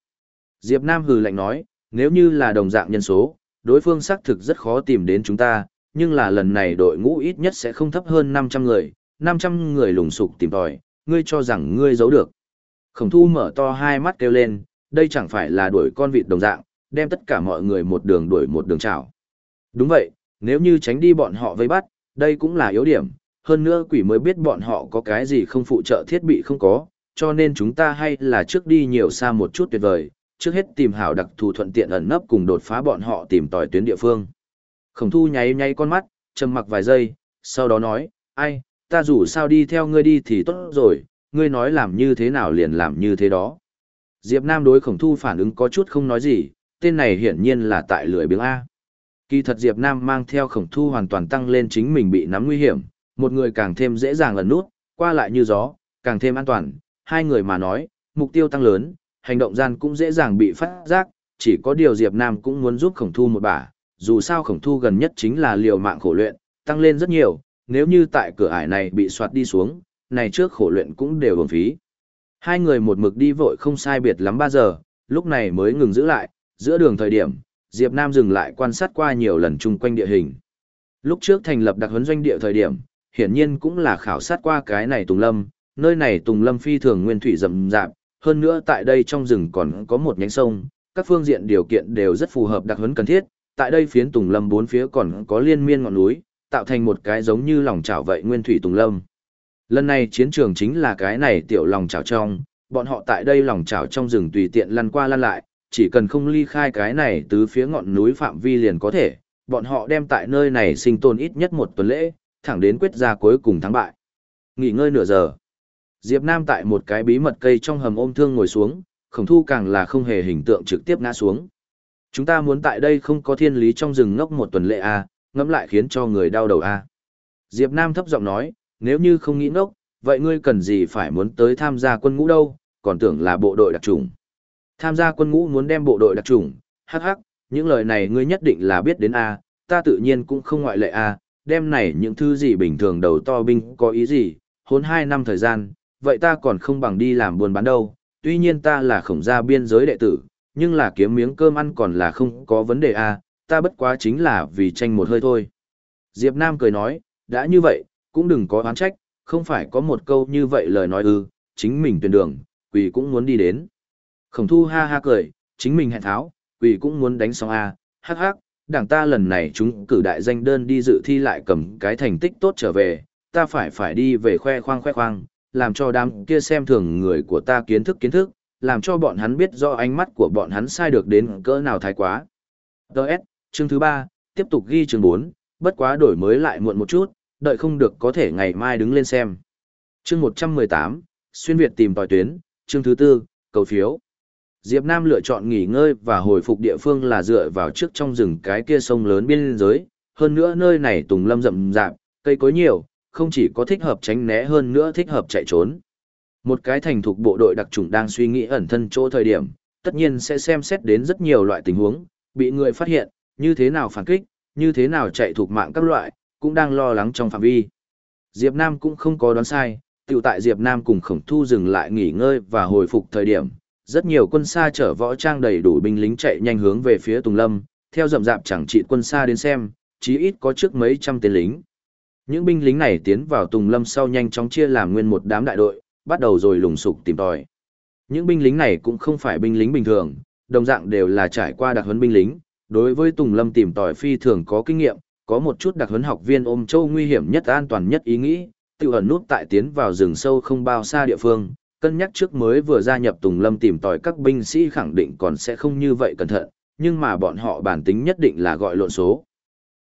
Diệp Nam hừ lạnh nói, nếu như là đồng dạng nhân số, đối phương xác thực rất khó tìm đến chúng ta, nhưng là lần này đội ngũ ít nhất sẽ không thấp hơn 500 người, 500 người lùng sục tìm tòi, ngươi cho rằng ngươi giấu được. Khổng thu mở to hai mắt kêu lên, đây chẳng phải là đuổi con vịt đồng dạng, đem tất cả mọi người một đường đuổi một đường chảo. Đúng vậy, nếu như tránh đi bọn họ vây bắt, đây cũng là yếu điểm, hơn nữa quỷ mới biết bọn họ có cái gì không phụ trợ thiết bị không có, cho nên chúng ta hay là trước đi nhiều xa một chút tuyệt vời, trước hết tìm hảo đặc thù thuận tiện ẩn nấp cùng đột phá bọn họ tìm tòi tuyến địa phương. Khổng thu nháy nháy con mắt, trầm mặc vài giây, sau đó nói, ai, ta rủ sao đi theo ngươi đi thì tốt rồi, ngươi nói làm như thế nào liền làm như thế đó. Diệp Nam đối khổng thu phản ứng có chút không nói gì, tên này hiển nhiên là tại lưỡi biếng A. Kỳ thật Diệp Nam mang theo khổng thu hoàn toàn tăng lên chính mình bị nắm nguy hiểm, một người càng thêm dễ dàng lần nút, qua lại như gió, càng thêm an toàn, hai người mà nói, mục tiêu tăng lớn, hành động gian cũng dễ dàng bị phát giác, chỉ có điều Diệp Nam cũng muốn giúp khổng thu một bả, dù sao khổng thu gần nhất chính là liều mạng khổ luyện, tăng lên rất nhiều, nếu như tại cửa ải này bị soạt đi xuống, này trước khổ luyện cũng đều bổng phí. Hai người một mực đi vội không sai biệt lắm 3 giờ, lúc này mới ngừng giữ lại, giữa đường thời điểm, Diệp Nam dừng lại quan sát qua nhiều lần chung quanh địa hình. Lúc trước thành lập đặc huấn doanh địa thời điểm, hiển nhiên cũng là khảo sát qua cái này Tùng Lâm, nơi này Tùng Lâm phi thường nguyên thủy rậm rạp, hơn nữa tại đây trong rừng còn có một nhánh sông, các phương diện điều kiện đều rất phù hợp đặc huấn cần thiết, tại đây phiến Tùng Lâm bốn phía còn có liên miên ngọn núi, tạo thành một cái giống như lòng chảo vậy nguyên thủy Tùng Lâm. Lần này chiến trường chính là cái này tiểu lòng chảo trong, bọn họ tại đây lòng chảo trong rừng tùy tiện lăn qua lăn lại, chỉ cần không ly khai cái này từ phía ngọn núi phạm vi liền có thể, bọn họ đem tại nơi này sinh tồn ít nhất một tuần lễ, thẳng đến quyết ra cuối cùng thắng bại. Nghỉ ngơi nửa giờ. Diệp Nam tại một cái bí mật cây trong hầm ôm thương ngồi xuống, khổng thu càng là không hề hình tượng trực tiếp ngã xuống. Chúng ta muốn tại đây không có thiên lý trong rừng ngốc một tuần lễ à, ngẫm lại khiến cho người đau đầu à. Diệp Nam thấp giọng nói, nếu như không nghĩ ngốc, vậy ngươi cần gì phải muốn tới tham gia quân ngũ đâu, còn tưởng là bộ đội đặc trùng. Tham gia quân ngũ muốn đem bộ đội đặc trùng, hắc hắc, những lời này ngươi nhất định là biết đến a, ta tự nhiên cũng không ngoại lệ a, đem này những thứ gì bình thường đầu to binh có ý gì, hốn hai năm thời gian, vậy ta còn không bằng đi làm buôn bán đâu, tuy nhiên ta là khổng gia biên giới đệ tử, nhưng là kiếm miếng cơm ăn còn là không có vấn đề a, ta bất quá chính là vì tranh một hơi thôi. Diệp Nam cười nói, đã như vậy, cũng đừng có oán trách, không phải có một câu như vậy lời nói ư, chính mình tuyển đường, quỷ cũng muốn đi đến. Khổng thu ha ha cười, chính mình hẹn tháo, quỷ cũng muốn đánh xong a, hắc hắc, đảng ta lần này chúng cử đại danh đơn đi dự thi lại cầm cái thành tích tốt trở về, ta phải phải đi về khoe khoang khoe khoang, làm cho đám kia xem thường người của ta kiến thức kiến thức, làm cho bọn hắn biết do ánh mắt của bọn hắn sai được đến cỡ nào thái quá. Đợt, chương thứ 3, tiếp tục ghi chương 4, bất quá đổi mới lại muộn một chút, đợi không được có thể ngày mai đứng lên xem. Chương 118, xuyên Việt tìm tòi tuyến, chương thứ 4, cầu phiếu. Diệp Nam lựa chọn nghỉ ngơi và hồi phục địa phương là dựa vào trước trong rừng cái kia sông lớn biên giới, hơn nữa nơi này tùng lâm rậm rạp, cây cối nhiều, không chỉ có thích hợp tránh né hơn nữa thích hợp chạy trốn. Một cái thành thục bộ đội đặc trùng đang suy nghĩ ẩn thân chỗ thời điểm, tất nhiên sẽ xem xét đến rất nhiều loại tình huống, bị người phát hiện, như thế nào phản kích, như thế nào chạy thuộc mạng các loại, cũng đang lo lắng trong phạm vi. Diệp Nam cũng không có đoán sai, tiểu tại Diệp Nam cùng khổng thu dừng lại nghỉ ngơi và hồi phục thời điểm, rất nhiều quân xa chở võ trang đầy đủ binh lính chạy nhanh hướng về phía Tùng Lâm, theo dậm dạp chẳng trị quân xa đến xem, chí ít có trước mấy trăm tên lính. Những binh lính này tiến vào Tùng Lâm sau nhanh chóng chia làm nguyên một đám đại đội, bắt đầu rồi lùng sục tìm tòi. Những binh lính này cũng không phải binh lính bình thường, đồng dạng đều là trải qua đặc huấn binh lính, đối với Tùng Lâm tìm tòi phi thường có kinh nghiệm, có một chút đặc huấn học viên ôm châu nguy hiểm nhất an toàn nhất ý nghĩ, tự ẩn nút tại tiến vào rừng sâu không bao xa địa phương, cân nhắc trước mới vừa gia nhập Tùng Lâm tìm tòi các binh sĩ khẳng định còn sẽ không như vậy cẩn thận, nhưng mà bọn họ bản tính nhất định là gọi lộn số.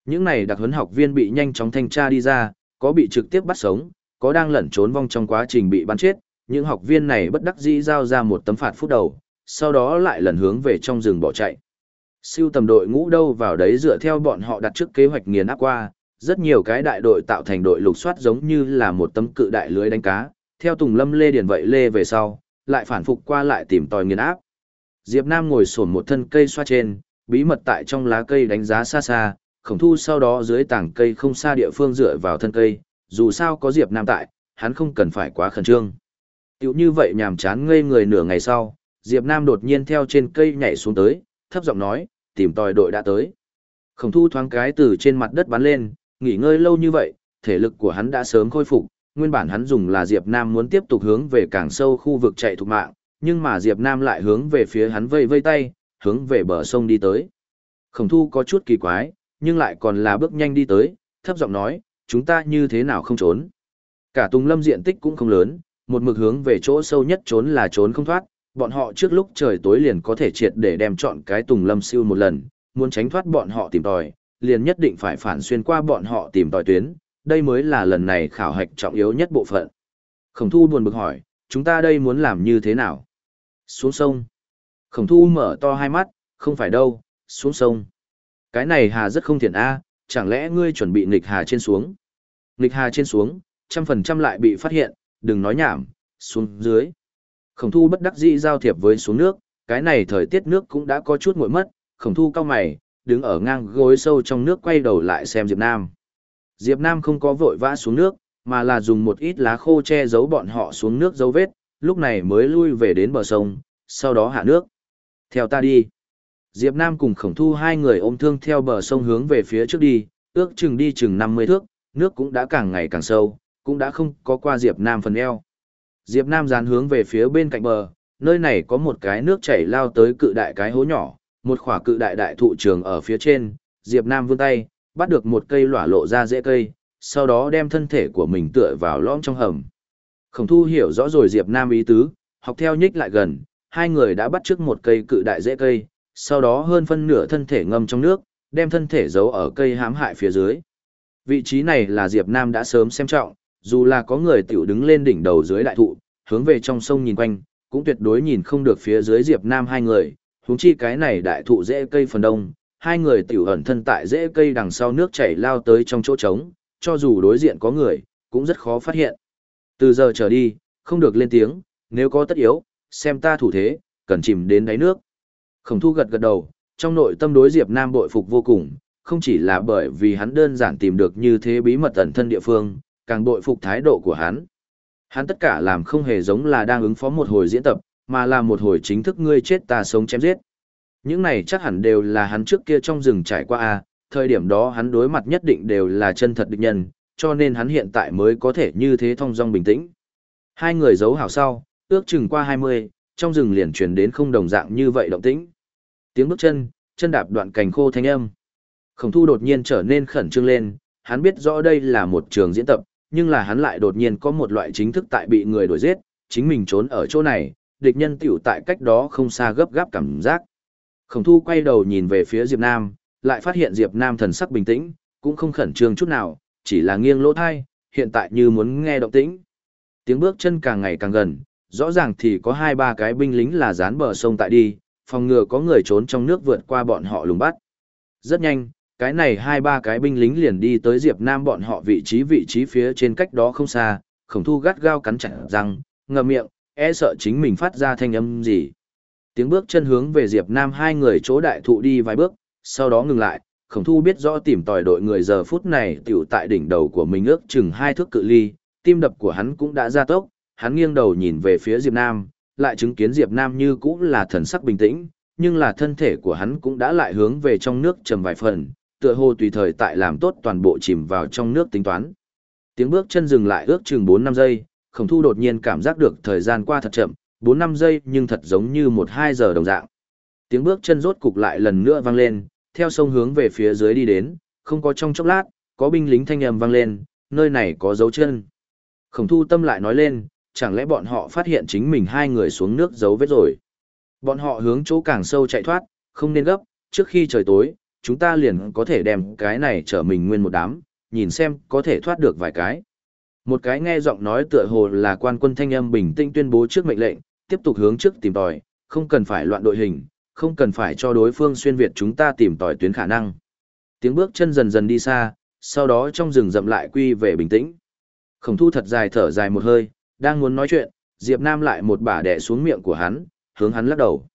Những này đặc huấn học viên bị nhanh chóng thanh tra đi ra, có bị trực tiếp bắt sống, có đang lẩn trốn vong trong quá trình bị bắn chết, những học viên này bất đắc dĩ giao ra một tấm phạt phút đầu, sau đó lại lần hướng về trong rừng bỏ chạy. Siêu tầm đội ngũ đâu vào đấy dựa theo bọn họ đặt trước kế hoạch nghiền áp qua, rất nhiều cái đại đội tạo thành đội lục soát giống như là một tấm cự đại lưới đánh cá, theo Tùng Lâm Lê Điền vậy lê về sau, lại phản phục qua lại tìm tòi nghiền áp. Diệp Nam ngồi sổn một thân cây xoa trên, bí mật tại trong lá cây đánh giá xa xa, khổng thu sau đó dưới tảng cây không xa địa phương dựa vào thân cây, dù sao có Diệp Nam tại, hắn không cần phải quá khẩn trương. Tiểu như vậy nhàm chán ngây người nửa ngày sau, Diệp Nam đột nhiên theo trên cây nhảy xuống tới, thấp giọng nói, tìm tòi đội đã tới. Khổng thu thoáng cái từ trên mặt đất bắn lên, nghỉ ngơi lâu như vậy, thể lực của hắn đã sớm khôi phục, nguyên bản hắn dùng là Diệp Nam muốn tiếp tục hướng về càng sâu khu vực chạy thục mạng, nhưng mà Diệp Nam lại hướng về phía hắn vây vây tay, hướng về bờ sông đi tới. Khổng thu có chút kỳ quái, nhưng lại còn là bước nhanh đi tới, thấp giọng nói, chúng ta như thế nào không trốn. Cả Tùng Lâm diện tích cũng không lớn, một mực hướng về chỗ sâu nhất trốn là trốn không thoát, bọn họ trước lúc trời tối liền có thể triệt để đem chọn cái Tùng Lâm siêu một lần, muốn tránh thoát bọn họ tìm tòi, liền nhất định phải phản xuyên qua bọn họ tìm tòi tuyến, đây mới là lần này khảo hạch trọng yếu nhất bộ phận. Khổng thu buồn bực hỏi, chúng ta đây muốn làm như thế nào? Xuống sông. Khổng thu mở to hai mắt, không phải đâu, xuống sông. Cái này hà rất không thiện a, chẳng lẽ ngươi chuẩn bị nghịch hà trên xuống? Nghịch hà trên xuống, trăm phần trăm lại bị phát hiện, đừng nói nhảm, xuống dưới. Khổng thu bất đắc dĩ giao thiệp với xuống nước, cái này thời tiết nước cũng đã có chút nguội mất, khổng thu cao mày, đứng ở ngang gối sâu trong nước quay đầu lại xem Diệp Nam. Diệp Nam không có vội vã xuống nước, mà là dùng một ít lá khô che giấu bọn họ xuống nước dấu vết, lúc này mới lui về đến bờ sông, sau đó hạ nước. Theo ta đi. Diệp Nam cùng khổng thu hai người ôm thương theo bờ sông hướng về phía trước đi, ước chừng đi chừng 50 thước, nước cũng đã càng ngày càng sâu, cũng đã không có qua Diệp Nam phần eo. Diệp Nam dán hướng về phía bên cạnh bờ, nơi này có một cái nước chảy lao tới cự đại cái hố nhỏ, một khỏa cự đại đại thụ trường ở phía trên, Diệp Nam vươn tay, bắt được một cây lỏa lộ ra rễ cây, sau đó đem thân thể của mình tựa vào lõm trong hầm. Khổng thu hiểu rõ rồi Diệp Nam ý tứ, học theo nhích lại gần, hai người đã bắt trước một cây cự đại rễ cây, sau đó hơn phân nửa thân thể ngâm trong nước, đem thân thể giấu ở cây hãm hại phía dưới. Vị trí này là Diệp Nam đã sớm xem trọng, dù là có người tiểu đứng lên đỉnh đầu dưới đại thụ, hướng về trong sông nhìn quanh, cũng tuyệt đối nhìn không được phía dưới Diệp Nam hai người, huống chi cái này đại thụ rễ cây phần đông, hai người tiểu ẩn thân tại rễ cây đằng sau nước chảy lao tới trong chỗ trống, cho dù đối diện có người, cũng rất khó phát hiện. Từ giờ trở đi, không được lên tiếng, nếu có tất yếu, xem ta thủ thế, cần chìm đến đáy nước. Khổng thu gật gật đầu, trong nội tâm đối Diệp Nam bội phục vô cùng, không chỉ là bởi vì hắn đơn giản tìm được như thế bí mật ẩn thân địa phương, càng bội phục thái độ của hắn. Hắn tất cả làm không hề giống là đang ứng phó một hồi diễn tập, mà là một hồi chính thức ngươi chết ta sống chém giết. Những này chắc hẳn đều là hắn trước kia trong rừng trải qua a, thời điểm đó hắn đối mặt nhất định đều là chân thật địch nhân, cho nên hắn hiện tại mới có thể như thế thong dong bình tĩnh. Hai người giấu hảo sau, ước chừng qua 20, trong rừng liền truyền đến không đồng dạng như vậy động tĩnh. Tiếng bước chân, chân đạp đoạn cành khô thanh âm. Khổng thu đột nhiên trở nên khẩn trương lên, hắn biết rõ đây là một trường diễn tập, nhưng là hắn lại đột nhiên có một loại chính thức tại bị người đuổi giết, chính mình trốn ở chỗ này, địch nhân tiểu tại cách đó không xa gấp gáp cảm giác. Khổng thu quay đầu nhìn về phía Diệp Nam, lại phát hiện Diệp Nam thần sắc bình tĩnh, cũng không khẩn trương chút nào, chỉ là nghiêng lỗ thai, hiện tại như muốn nghe động tĩnh. Tiếng bước chân càng ngày càng gần, rõ ràng thì có hai ba cái binh lính là dán bờ sông tại đi, phòng ngừa có người trốn trong nước vượt qua bọn họ lùng bắt. Rất nhanh, cái này hai ba cái binh lính liền đi tới Diệp Nam bọn họ vị trí vị trí phía trên cách đó không xa, khổng thu gắt gao cắn chặt răng, ngậm miệng, e sợ chính mình phát ra thanh âm gì. Tiếng bước chân hướng về Diệp Nam hai người chỗ đại thụ đi vài bước, sau đó ngừng lại, khổng thu biết rõ tìm tòi đội người giờ phút này tiểu tại đỉnh đầu của mình ước chừng hai thước cự ly, tim đập của hắn cũng đã gia tốc, hắn nghiêng đầu nhìn về phía Diệp Nam, lại chứng kiến Diệp Nam như cũ là thần sắc bình tĩnh, nhưng là thân thể của hắn cũng đã lại hướng về trong nước trầm vài phần, tựa hồ tùy thời tại làm tốt toàn bộ chìm vào trong nước tính toán. Tiếng bước chân dừng lại ước chừng 4 năm giây, Khổng Thu đột nhiên cảm giác được thời gian qua thật chậm, 4 năm giây nhưng thật giống như 1-2 giờ đồng dạng. Tiếng bước chân rốt cục lại lần nữa vang lên, theo sông hướng về phía dưới đi đến, không có trong chốc lát, có binh lính thanh âm vang lên, nơi này có dấu chân. Khổng Thu tâm lại nói lên, chẳng lẽ bọn họ phát hiện chính mình hai người xuống nước giấu vết rồi. Bọn họ hướng chỗ càng sâu chạy thoát, không nên gấp, trước khi trời tối, chúng ta liền có thể đem cái này trở mình nguyên một đám, nhìn xem có thể thoát được vài cái. Một cái nghe giọng nói tựa hồ là quan quân thanh âm bình tĩnh tuyên bố trước mệnh lệnh, tiếp tục hướng trước tìm tòi, không cần phải loạn đội hình, không cần phải cho đối phương xuyên việt chúng ta tìm tòi tuyến khả năng. Tiếng bước chân dần dần đi xa, sau đó trong rừng rậm lại quy về bình tĩnh. Khổng thu thật dài thở dài một hơi, đang muốn nói chuyện, Diệp Nam lại một bà đè xuống miệng của hắn, hướng hắn lắc đầu.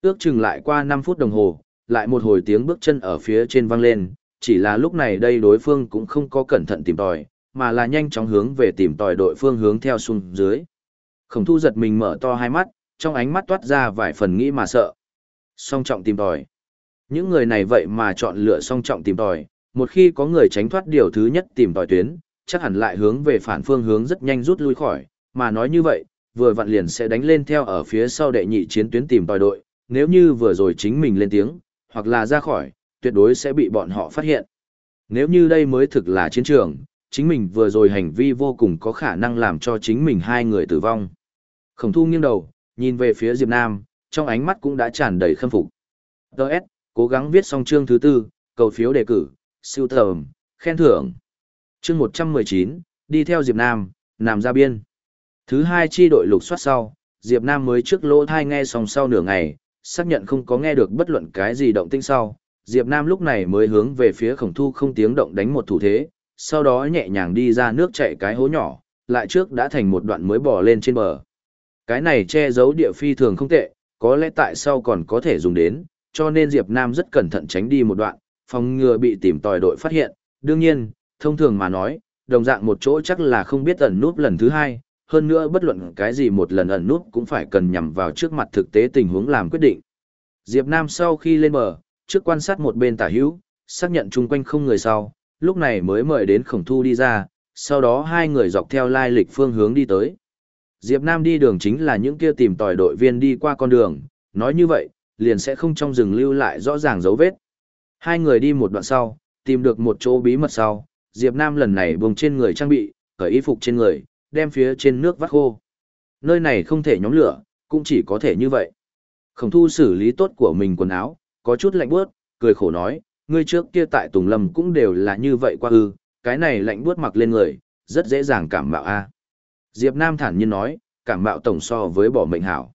Ước chừng lại qua 5 phút đồng hồ, lại một hồi tiếng bước chân ở phía trên vang lên, chỉ là lúc này đây đối phương cũng không có cẩn thận tìm tòi, mà là nhanh chóng hướng về tìm tòi đội phương hướng theo xuống dưới. Khổng thu giật mình mở to hai mắt, trong ánh mắt toát ra vài phần nghĩ mà sợ. Song trọng tìm tòi. Những người này vậy mà chọn lựa song trọng tìm tòi, một khi có người tránh thoát điều thứ nhất tìm tòi tuyến, chắc hẳn lại hướng về phản phương hướng rất nhanh rút lui khỏi, mà nói như vậy, vừa vặn liền sẽ đánh lên theo ở phía sau đệ nhị chiến tuyến tìm tòi đội, nếu như vừa rồi chính mình lên tiếng, hoặc là ra khỏi, tuyệt đối sẽ bị bọn họ phát hiện. Nếu như đây mới thực là chiến trường, chính mình vừa rồi hành vi vô cùng có khả năng làm cho chính mình hai người tử vong. Khổng thu nghiêng đầu, nhìn về phía Diệp Nam, trong ánh mắt cũng đã tràn đầy khâm phục. Đợt, cố gắng viết xong chương thứ tư, cầu phiếu đề cử, siêu tầm, khen thưởng. Chương 119, đi theo Diệp Nam, nằm ra biên. Thứ hai chi đội lục soát sau, Diệp Nam mới trước lỗ thai nghe xong sau nửa ngày, xác nhận không có nghe được bất luận cái gì động tĩnh sau. Diệp Nam lúc này mới hướng về phía khổng thu không tiếng động đánh một thủ thế, sau đó nhẹ nhàng đi ra nước chạy cái hố nhỏ, lại trước đã thành một đoạn mới bò lên trên bờ. Cái này che giấu địa phi thường không tệ, có lẽ tại sau còn có thể dùng đến, cho nên Diệp Nam rất cẩn thận tránh đi một đoạn, phòng ngừa bị tìm tòi đội phát hiện. Đương nhiên, thông thường mà nói, đồng dạng một chỗ chắc là không biết ẩn núp lần thứ hai, hơn nữa bất luận cái gì một lần ẩn nút cũng phải cần nhằm vào trước mặt thực tế tình huống làm quyết định. Diệp Nam sau khi lên bờ, trước quan sát một bên tả hữu, xác nhận chung quanh không người sau, lúc này mới mời đến khổng thu đi ra, sau đó hai người dọc theo lai lịch phương hướng đi tới. Diệp Nam đi đường chính là những kia tìm tòi đội viên đi qua con đường, nói như vậy, liền sẽ không trong rừng lưu lại rõ ràng dấu vết. Hai người đi một đoạn sau, tìm được một chỗ bí mật sau, Diệp Nam lần này buông trên người trang bị, cởi y phục trên người, đem phía trên nước vắt khô. Nơi này không thể nhóm lửa, cũng chỉ có thể như vậy. Khổng thu xử lý tốt của mình quần áo, có chút lạnh bước, cười khổ nói, ngươi trước kia tại Tùng Lâm cũng đều là như vậy qua ư, cái này lạnh buốt mặc lên người, rất dễ dàng cảm mạo a. Diệp Nam thản nhiên nói, cảm mạo tổng so với bỏ mệnh hảo.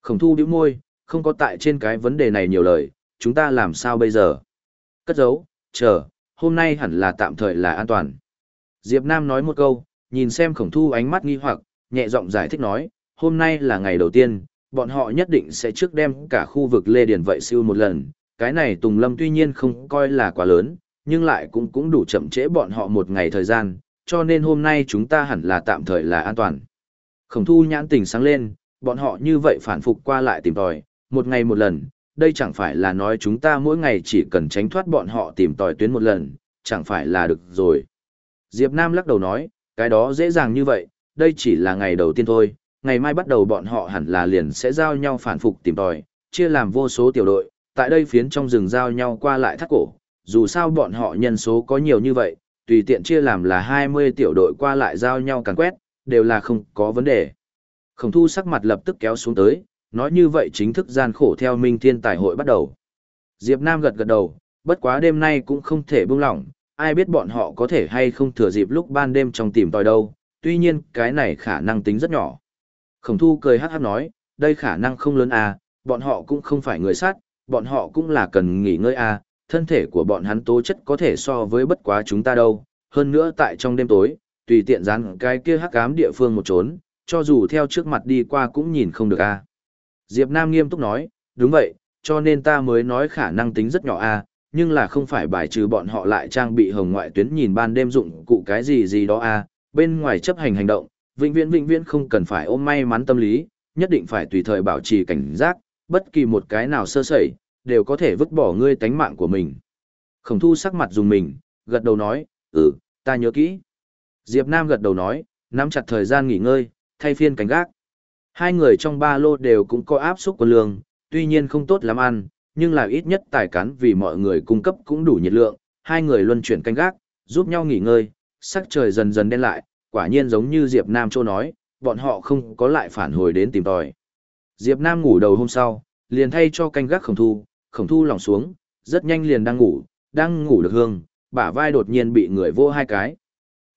Khổng thu điểm môi, không có tại trên cái vấn đề này nhiều lời, chúng ta làm sao bây giờ? Cất giấu, chờ, hôm nay hẳn là tạm thời là an toàn. Diệp Nam nói một câu, nhìn xem khổng thu ánh mắt nghi hoặc, nhẹ giọng giải thích nói, hôm nay là ngày đầu tiên, bọn họ nhất định sẽ trước đem cả khu vực Lê Điền vậy siêu một lần, cái này Tùng Lâm tuy nhiên không coi là quá lớn, nhưng lại cũng cũng đủ chậm trễ bọn họ một ngày thời gian, cho nên hôm nay chúng ta hẳn là tạm thời là an toàn. Khổng thu nhãn tình sáng lên, bọn họ như vậy phản phục qua lại tìm tòi, một ngày một lần, đây chẳng phải là nói chúng ta mỗi ngày chỉ cần tránh thoát bọn họ tìm tòi tuyến một lần, chẳng phải là được rồi. Diệp Nam lắc đầu nói, cái đó dễ dàng như vậy, đây chỉ là ngày đầu tiên thôi, ngày mai bắt đầu bọn họ hẳn là liền sẽ giao nhau phản phục tìm tòi, chia làm vô số tiểu đội, tại đây phiến trong rừng giao nhau qua lại thắt cổ, dù sao bọn họ nhân số có nhiều như vậy, tùy tiện chia làm là 20 tiểu đội qua lại giao nhau càng quét, đều là không có vấn đề. Khổng thu sắc mặt lập tức kéo xuống tới, nói như vậy chính thức gian khổ theo Minh Thiên Tài hội bắt đầu. Diệp Nam gật gật đầu, bất quá đêm nay cũng không thể buông lỏng, ai biết bọn họ có thể hay không thừa dịp lúc ban đêm trong tìm tòi đâu, tuy nhiên cái này khả năng tính rất nhỏ. Khổng thu cười hát hát nói, đây khả năng không lớn à, bọn họ cũng không phải người sát, bọn họ cũng là cần nghỉ ngơi à, thân thể của bọn hắn tố chất có thể so với bất quá chúng ta đâu, hơn nữa tại trong đêm tối, tùy tiện dán cái kia hắc ám địa phương một trốn, cho dù theo trước mặt đi qua cũng nhìn không được à. Diệp Nam nghiêm túc nói, đúng vậy, cho nên ta mới nói khả năng tính rất nhỏ à, nhưng là không phải bài trừ bọn họ lại trang bị hồng ngoại tuyến nhìn ban đêm dụng cụ cái gì gì đó à, bên ngoài chấp hành hành động, vĩnh viễn vĩnh viễn không cần phải ôm may mắn tâm lý, nhất định phải tùy thời bảo trì cảnh giác, bất kỳ một cái nào sơ sẩy, đều có thể vứt bỏ ngươi tánh mạng của mình. Khổng thu sắc mặt dùng mình, gật đầu nói, ừ, ta nhớ kỹ. Diệp Nam gật đầu nói, nắm chặt thời gian nghỉ ngơi, thay phiên cảnh gác. Hai người trong ba lô đều cũng có áp suất của lương, tuy nhiên không tốt lắm ăn, nhưng là ít nhất tài cán vì mọi người cung cấp cũng đủ nhiệt lượng, hai người luân chuyển canh gác, giúp nhau nghỉ ngơi, sắc trời dần dần đen lại, quả nhiên giống như Diệp Nam Châu nói, bọn họ không có lại phản hồi đến tìm tòi. Diệp Nam ngủ đầu hôm sau, liền thay cho canh gác khổng thu, khổng thu lỏng xuống, rất nhanh liền đang ngủ, đang ngủ được hương, bả vai đột nhiên bị người vô hai cái.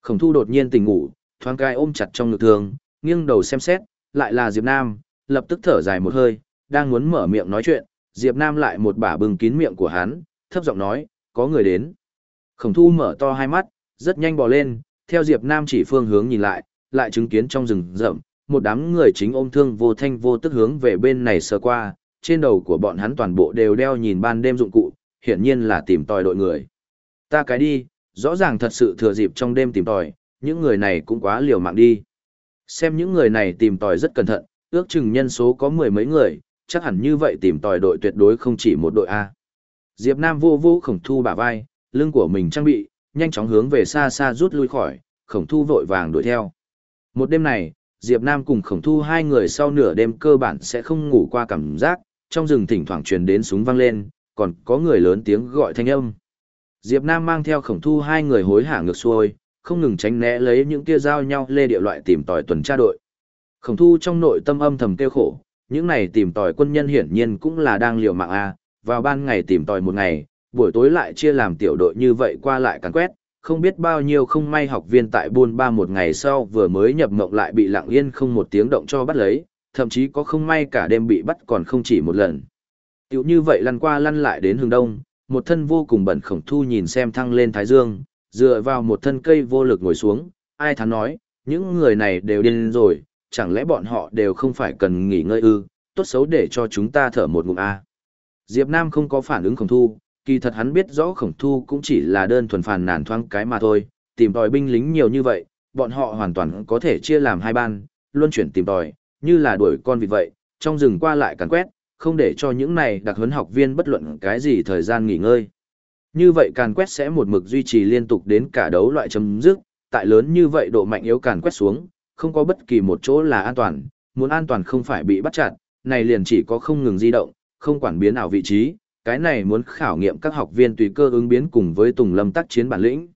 Khổng thu đột nhiên tỉnh ngủ, thoáng cái ôm chặt trong ngực thường, nghiêng đầu xem xét, lại là Diệp Nam, lập tức thở dài một hơi, đang muốn mở miệng nói chuyện, Diệp Nam lại một bả bừng kín miệng của hắn, thấp giọng nói, có người đến. Khổng thu mở to hai mắt, rất nhanh bò lên, theo Diệp Nam chỉ phương hướng nhìn lại, lại chứng kiến trong rừng rậm, một đám người chính ôm thương vô thanh vô tức hướng về bên này sờ qua, trên đầu của bọn hắn toàn bộ đều đeo nhìn ban đêm dụng cụ, hiển nhiên là tìm tòi đội người. Ta cái đi, rõ ràng thật sự thừa dịp trong đêm tìm tòi, những người này cũng quá liều mạng đi. Xem những người này tìm tòi rất cẩn thận, ước chừng nhân số có mười mấy người, chắc hẳn như vậy tìm tòi đội tuyệt đối không chỉ một đội A. Diệp Nam vô vô khổng thu bả vai, lưng của mình trang bị, nhanh chóng hướng về xa xa rút lui khỏi, khổng thu vội vàng đuổi theo. Một đêm này, Diệp Nam cùng khổng thu hai người sau nửa đêm cơ bản sẽ không ngủ qua cảm giác, trong rừng thỉnh thoảng truyền đến súng vang lên, còn có người lớn tiếng gọi thanh âm. Diệp Nam mang theo khổng thu hai người hối hả ngược xuôi, không ngừng tránh né lấy những kia giao nhau lê địa loại tìm tòi tuần tra đội. Khổng thu trong nội tâm âm thầm kêu khổ, những này tìm tòi quân nhân hiển nhiên cũng là đang liều mạng a, vào ban ngày tìm tòi một ngày, buổi tối lại chia làm tiểu đội như vậy qua lại càn quét, không biết bao nhiêu không may học viên tại buôn ba một ngày sau vừa mới nhập mộng lại bị lặng yên không một tiếng động cho bắt lấy, thậm chí có không may cả đêm bị bắt còn không chỉ một lần. Tiểu như vậy lăn qua lăn lại đến hướng đông, một thân vô cùng bẩn khổng thu nhìn xem thăng lên thái dương, dựa vào một thân cây vô lực ngồi xuống, ai thắn nói, những người này đều điên rồi, chẳng lẽ bọn họ đều không phải cần nghỉ ngơi ư, tốt xấu để cho chúng ta thở một ngụm A. Diệp Nam không có phản ứng khổng thu, kỳ thật hắn biết rõ khổng thu cũng chỉ là đơn thuần phàn nàn thoáng cái mà thôi, tìm tòi binh lính nhiều như vậy, bọn họ hoàn toàn có thể chia làm hai ban, luân chuyển tìm tòi, như là đuổi con vịt vậy, trong rừng qua lại càn quét, không để cho những này đặc huấn học viên bất luận cái gì thời gian nghỉ ngơi. Như vậy càn quét sẽ một mực duy trì liên tục đến cả đấu loại chấm dứt, tại lớn như vậy độ mạnh yếu càn quét xuống, không có bất kỳ một chỗ là an toàn, muốn an toàn không phải bị bắt chặt, này liền chỉ có không ngừng di động, không quản biến ảo vị trí, cái này muốn khảo nghiệm các học viên tùy cơ ứng biến cùng với Tùng Lâm tác chiến bản lĩnh.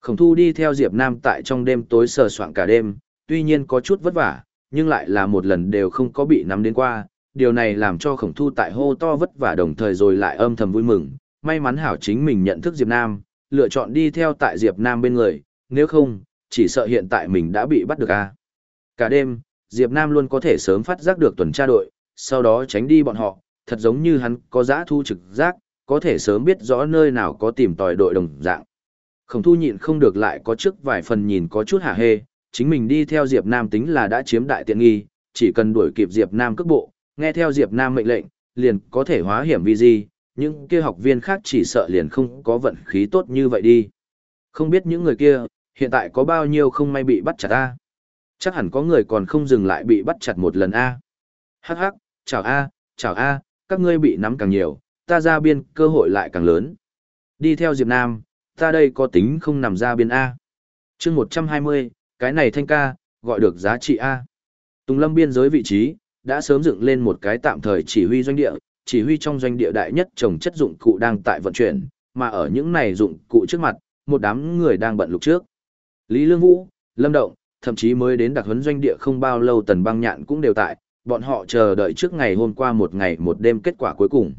Khổng Thu đi theo Diệp Nam tại trong đêm tối sờ soạn cả đêm, tuy nhiên có chút vất vả, nhưng lại là một lần đều không có bị nắm đến qua, điều này làm cho Khổng Thu tại hô to vất vả đồng thời rồi lại âm thầm vui mừng, may mắn hảo chính mình nhận thức Diệp Nam, lựa chọn đi theo tại Diệp Nam bên người, nếu không, chỉ sợ hiện tại mình đã bị bắt được a. Cả đêm, Diệp Nam luôn có thể sớm phát giác được tuần tra đội, sau đó tránh đi bọn họ, thật giống như hắn có giã thu trực giác, có thể sớm biết rõ nơi nào có tìm tòi đội đồng dạng. Khổng thu nhịn không được lại có trước vài phần nhìn có chút hả hê, chính mình đi theo Diệp Nam tính là đã chiếm đại tiện nghi, chỉ cần đuổi kịp Diệp Nam cước bộ, nghe theo Diệp Nam mệnh lệnh, liền có thể hóa hiểm vi di, những kia học viên khác chỉ sợ liền không có vận khí tốt như vậy đi. Không biết những người kia, hiện tại có bao nhiêu không may bị bắt chặt a? Chắc hẳn có người còn không dừng lại bị bắt chặt một lần a. Hắc hắc, chào a, chào a, các ngươi bị nắm càng nhiều, ta ra biên cơ hội lại càng lớn. Đi theo Diệp Nam, ta đây có tính không nằm ra biên A. chương 120, cái này thanh ca, gọi được giá trị A. Tùng lâm biên giới vị trí, đã sớm dựng lên một cái tạm thời chỉ huy doanh địa, chỉ huy trong doanh địa đại nhất trồng chất dụng cụ đang tại vận chuyển, mà ở những này dụng cụ trước mặt, một đám người đang bận lục trước. Lý Lương Vũ, Lâm Động, thậm chí mới đến đặc huấn doanh địa không bao lâu tần băng nhạn cũng đều tại, bọn họ chờ đợi trước ngày hôm qua một ngày một đêm kết quả cuối cùng.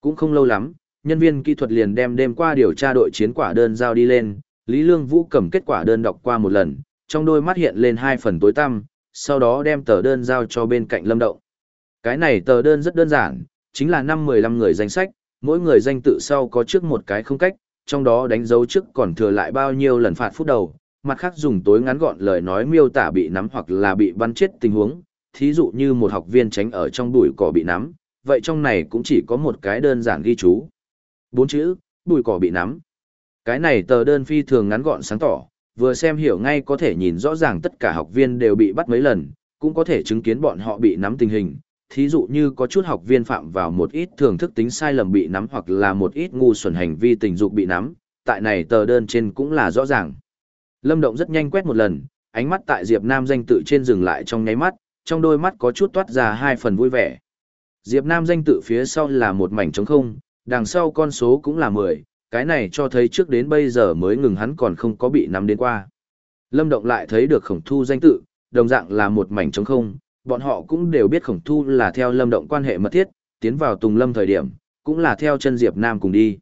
Cũng không lâu lắm, nhân viên kỹ thuật liền đem đêm qua điều tra đội chiến quả đơn giao đi lên, Lý Lương Vũ cầm kết quả đơn đọc qua một lần, trong đôi mắt hiện lên hai phần tối tăm, sau đó đem tờ đơn giao cho bên cạnh Lâm Động. Cái này tờ đơn rất đơn giản, chính là năm mười lăm người danh sách, mỗi người danh tự sau có trước một cái không cách, trong đó đánh dấu trước còn thừa lại bao nhiêu lần phạt phút đầu, mặt khác dùng tối ngắn gọn lời nói miêu tả bị nắm hoặc là bị bắn chết tình huống, thí dụ như một học viên tránh ở trong bụi cỏ bị nắm, vậy trong này cũng chỉ có một cái đơn giản ghi chú. Bốn chữ, bụi cỏ bị nắm. Cái này tờ đơn phi thường ngắn gọn sáng tỏ, vừa xem hiểu ngay có thể nhìn rõ ràng tất cả học viên đều bị bắt mấy lần, cũng có thể chứng kiến bọn họ bị nắm tình hình. Thí dụ như có chút học viên phạm vào một ít thường thức tính sai lầm bị nắm hoặc là một ít ngu xuẩn hành vi tình dục bị nắm, tại này tờ đơn trên cũng là rõ ràng. Lâm Động rất nhanh quét một lần, ánh mắt tại Diệp Nam danh tự trên dừng lại trong nháy mắt, trong đôi mắt có chút toát ra hai phần vui vẻ. Diệp Nam danh tự phía sau là một mảnh trống không, đằng sau con số cũng là 10, cái này cho thấy trước đến bây giờ mới ngừng hắn còn không có bị nắm đến qua. Lâm Động lại thấy được khổng thu danh tự, đồng dạng là một mảnh trống không, bọn họ cũng đều biết khổng thu là theo Lâm Động quan hệ mật thiết, tiến vào Tùng Lâm thời điểm, cũng là theo chân Diệp Nam cùng đi.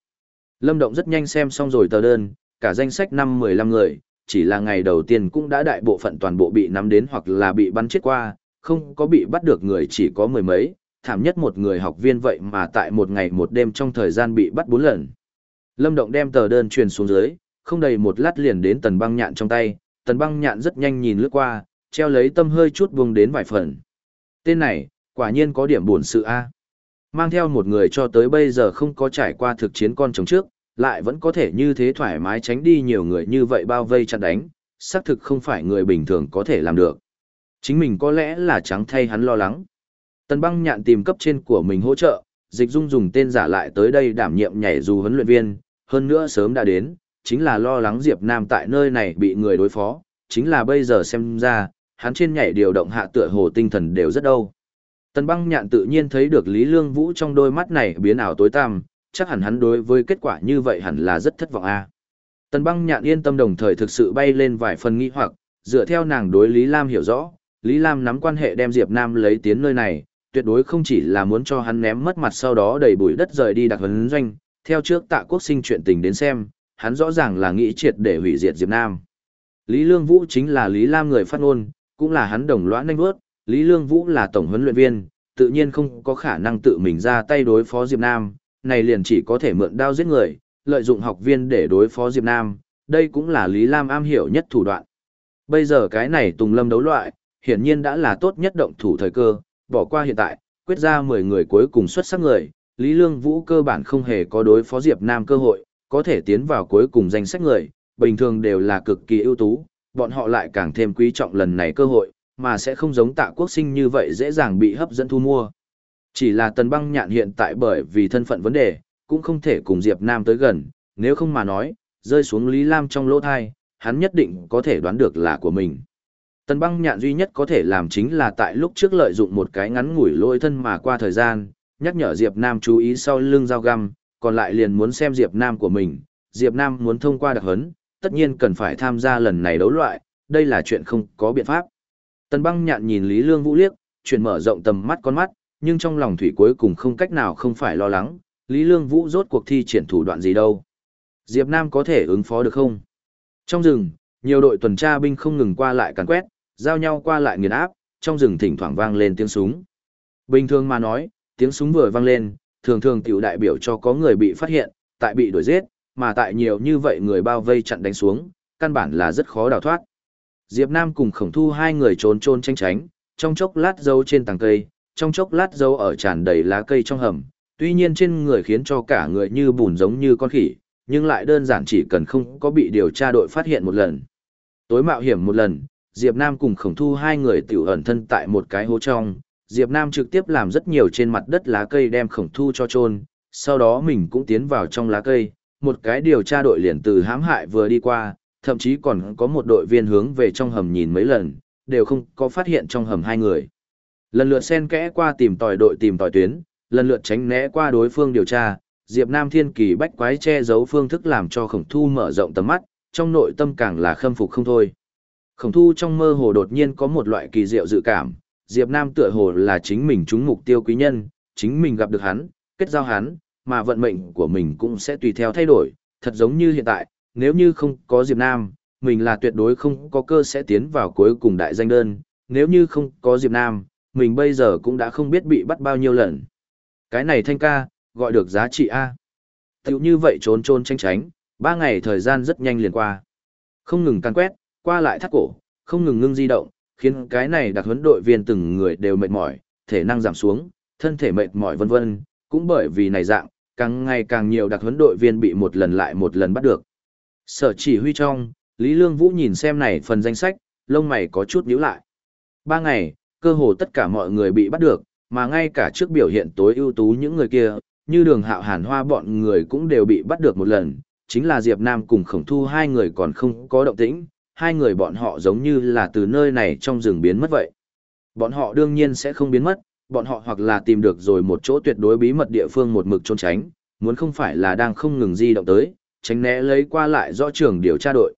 Lâm Động rất nhanh xem xong rồi tờ đơn, cả danh sách năm 15 người, chỉ là ngày đầu tiên cũng đã đại bộ phận toàn bộ bị nắm đến hoặc là bị bắn chết qua, không có bị bắt được người chỉ có mười mấy, thảm nhất một người học viên vậy mà tại một ngày một đêm trong thời gian bị bắt bốn lần. Lâm Động đem tờ đơn truyền xuống dưới, không đầy một lát liền đến tần băng nhạn trong tay, tần băng nhạn rất nhanh nhìn lướt qua, treo lấy tâm hơi chút buông đến vài phần. Tên này, quả nhiên có điểm buồn sự a. Mang theo một người cho tới bây giờ không có trải qua thực chiến con chống trước, lại vẫn có thể như thế thoải mái tránh đi nhiều người như vậy bao vây chặn đánh, xác thực không phải người bình thường có thể làm được. Chính mình có lẽ là trắng thay hắn lo lắng. Tần băng nhạn tìm cấp trên của mình hỗ trợ, dịch dung dùng tên giả lại tới đây đảm nhiệm nhảy dù huấn luyện viên, hơn nữa sớm đã đến, chính là lo lắng Diệp Nam tại nơi này bị người đối phó, chính là bây giờ xem ra, hắn trên nhảy điều động hạ tựa hồ tinh thần đều rất đâu. Tần băng nhạn tự nhiên thấy được Lý Lương Vũ trong đôi mắt này biến ảo tối tăm, chắc hẳn hắn đối với kết quả như vậy hẳn là rất thất vọng a. À. Tần băng nhạn yên tâm đồng thời thực sự bay lên vài phần nghi hoặc, dựa theo nàng đối Lý Lam hiểu rõ, Lý Lam nắm quan hệ đem Diệp Nam lấy tiến nơi này, tuyệt đối không chỉ là muốn cho hắn ném mất mặt sau đó đầy bụi đất rời đi đặc huấn doanh, theo trước tạ quốc sinh chuyện tình đến xem, hắn rõ ràng là nghĩ triệt để hủy diệt Diệp Nam. Lý Lương Vũ chính là Lý Lam người phát ngôn, cũng là hắn đồng lõa nhanh bước, Lý Lương Vũ là tổng huấn luyện viên, tự nhiên không có khả năng tự mình ra tay đối phó Diệp Nam, này liền chỉ có thể mượn đao giết người, lợi dụng học viên để đối phó Diệp Nam, đây cũng là Lý Lam am hiểu nhất thủ đoạn. Bây giờ cái này Tùng Lâm đấu loại, hiển nhiên đã là tốt nhất động thủ thời cơ, bỏ qua hiện tại, quyết ra 10 người cuối cùng xuất sắc người, Lý Lương Vũ cơ bản không hề có đối phó Diệp Nam cơ hội, có thể tiến vào cuối cùng danh sách người, bình thường đều là cực kỳ ưu tú, bọn họ lại càng thêm quý trọng lần này cơ hội, mà sẽ không giống tạ quốc sinh như vậy dễ dàng bị hấp dẫn thu mua. Chỉ là tần băng nhạn hiện tại bởi vì thân phận vấn đề, cũng không thể cùng Diệp Nam tới gần, nếu không mà nói, rơi xuống Lý Lam trong lỗ thai, hắn nhất định có thể đoán được là của mình. Tần băng nhạn duy nhất có thể làm chính là tại lúc trước lợi dụng một cái ngắn ngủi lôi thân mà qua thời gian, nhắc nhở Diệp Nam chú ý sau lưng dao găm, còn lại liền muốn xem Diệp Nam của mình. Diệp Nam muốn thông qua đặc hấn, tất nhiên cần phải tham gia lần này đấu loại, đây là chuyện không có biện pháp. Tần băng nhạn nhìn Lý Lương Vũ liếc, chuyển mở rộng tầm mắt con mắt, nhưng trong lòng thủy cuối cùng không cách nào không phải lo lắng, Lý Lương Vũ rốt cuộc thi triển thủ đoạn gì đâu. Diệp Nam có thể ứng phó được không? Trong rừng, nhiều đội tuần tra binh không ngừng qua lại càn quét, giao nhau qua lại nghiền áp, trong rừng thỉnh thoảng vang lên tiếng súng. Bình thường mà nói, tiếng súng vừa vang lên, thường thường tiểu đại biểu cho có người bị phát hiện, tại bị đuổi giết, mà tại nhiều như vậy người bao vây chặn đánh xuống, căn bản là rất khó đào thoát. Diệp Nam cùng khổng thu hai người trốn trôn tranh tránh, trong chốc lát giấu trên tàng cây, trong chốc lát dấu ở tràn đầy lá cây trong hầm, tuy nhiên trên người khiến cho cả người như bùn giống như con khỉ, nhưng lại đơn giản chỉ cần không có bị điều tra đội phát hiện một lần. Tối mạo hiểm một lần, Diệp Nam cùng khổng thu hai người tiểu ẩn thân tại một cái hố trong, Diệp Nam trực tiếp làm rất nhiều trên mặt đất lá cây đem khổng thu cho trôn, sau đó mình cũng tiến vào trong lá cây, một cái điều tra đội liền từ hãm hại vừa đi qua, thậm chí còn có một đội viên hướng về trong hầm nhìn mấy lần, đều không có phát hiện trong hầm hai người. Lần lượt xen kẽ qua tìm tòi đội tìm tòi tuyến, lần lượt tránh né qua đối phương điều tra, Diệp Nam Thiên Kỳ bách quái che giấu phương thức làm cho Khổng Thu mở rộng tầm mắt, trong nội tâm càng là khâm phục không thôi. Khổng Thu trong mơ hồ đột nhiên có một loại kỳ diệu dự cảm, Diệp Nam tựa hồ là chính mình trúng mục tiêu quý nhân, chính mình gặp được hắn, kết giao hắn, mà vận mệnh của mình cũng sẽ tùy theo thay đổi, thật giống như hiện tại, nếu như không có Diệp Nam, mình là tuyệt đối không có cơ sẽ tiến vào cuối cùng đại danh đơn, nếu như không có Diệp Nam, mình bây giờ cũng đã không biết bị bắt bao nhiêu lần. Cái này thanh ca, gọi được giá trị A. Tiểu như vậy trốn trốn tranh tránh, ba ngày thời gian rất nhanh liền qua. Không ngừng căn quét, qua lại thắt cổ, không ngừng ngưng di động, khiến cái này đặc huấn đội viên từng người đều mệt mỏi, thể năng giảm xuống, thân thể mệt mỏi vân vân, cũng bởi vì này dạng, càng ngày càng nhiều đặc huấn đội viên bị một lần lại một lần bắt được. Sở chỉ huy trong, Lý Lương Vũ nhìn xem này phần danh sách, lông mày có chút nhíu lại. Ba ngày, cơ hồ tất cả mọi người bị bắt được, mà ngay cả trước biểu hiện tối ưu tú những người kia, như đường hạo hàn hoa bọn người cũng đều bị bắt được một lần, chính là Diệp Nam cùng khổng thu hai người còn không có động tĩnh, hai người bọn họ giống như là từ nơi này trong rừng biến mất vậy. Bọn họ đương nhiên sẽ không biến mất, bọn họ hoặc là tìm được rồi một chỗ tuyệt đối bí mật địa phương một mực trốn tránh, muốn không phải là đang không ngừng di động tới, tránh né lấy qua lại rõ trường điều tra đội.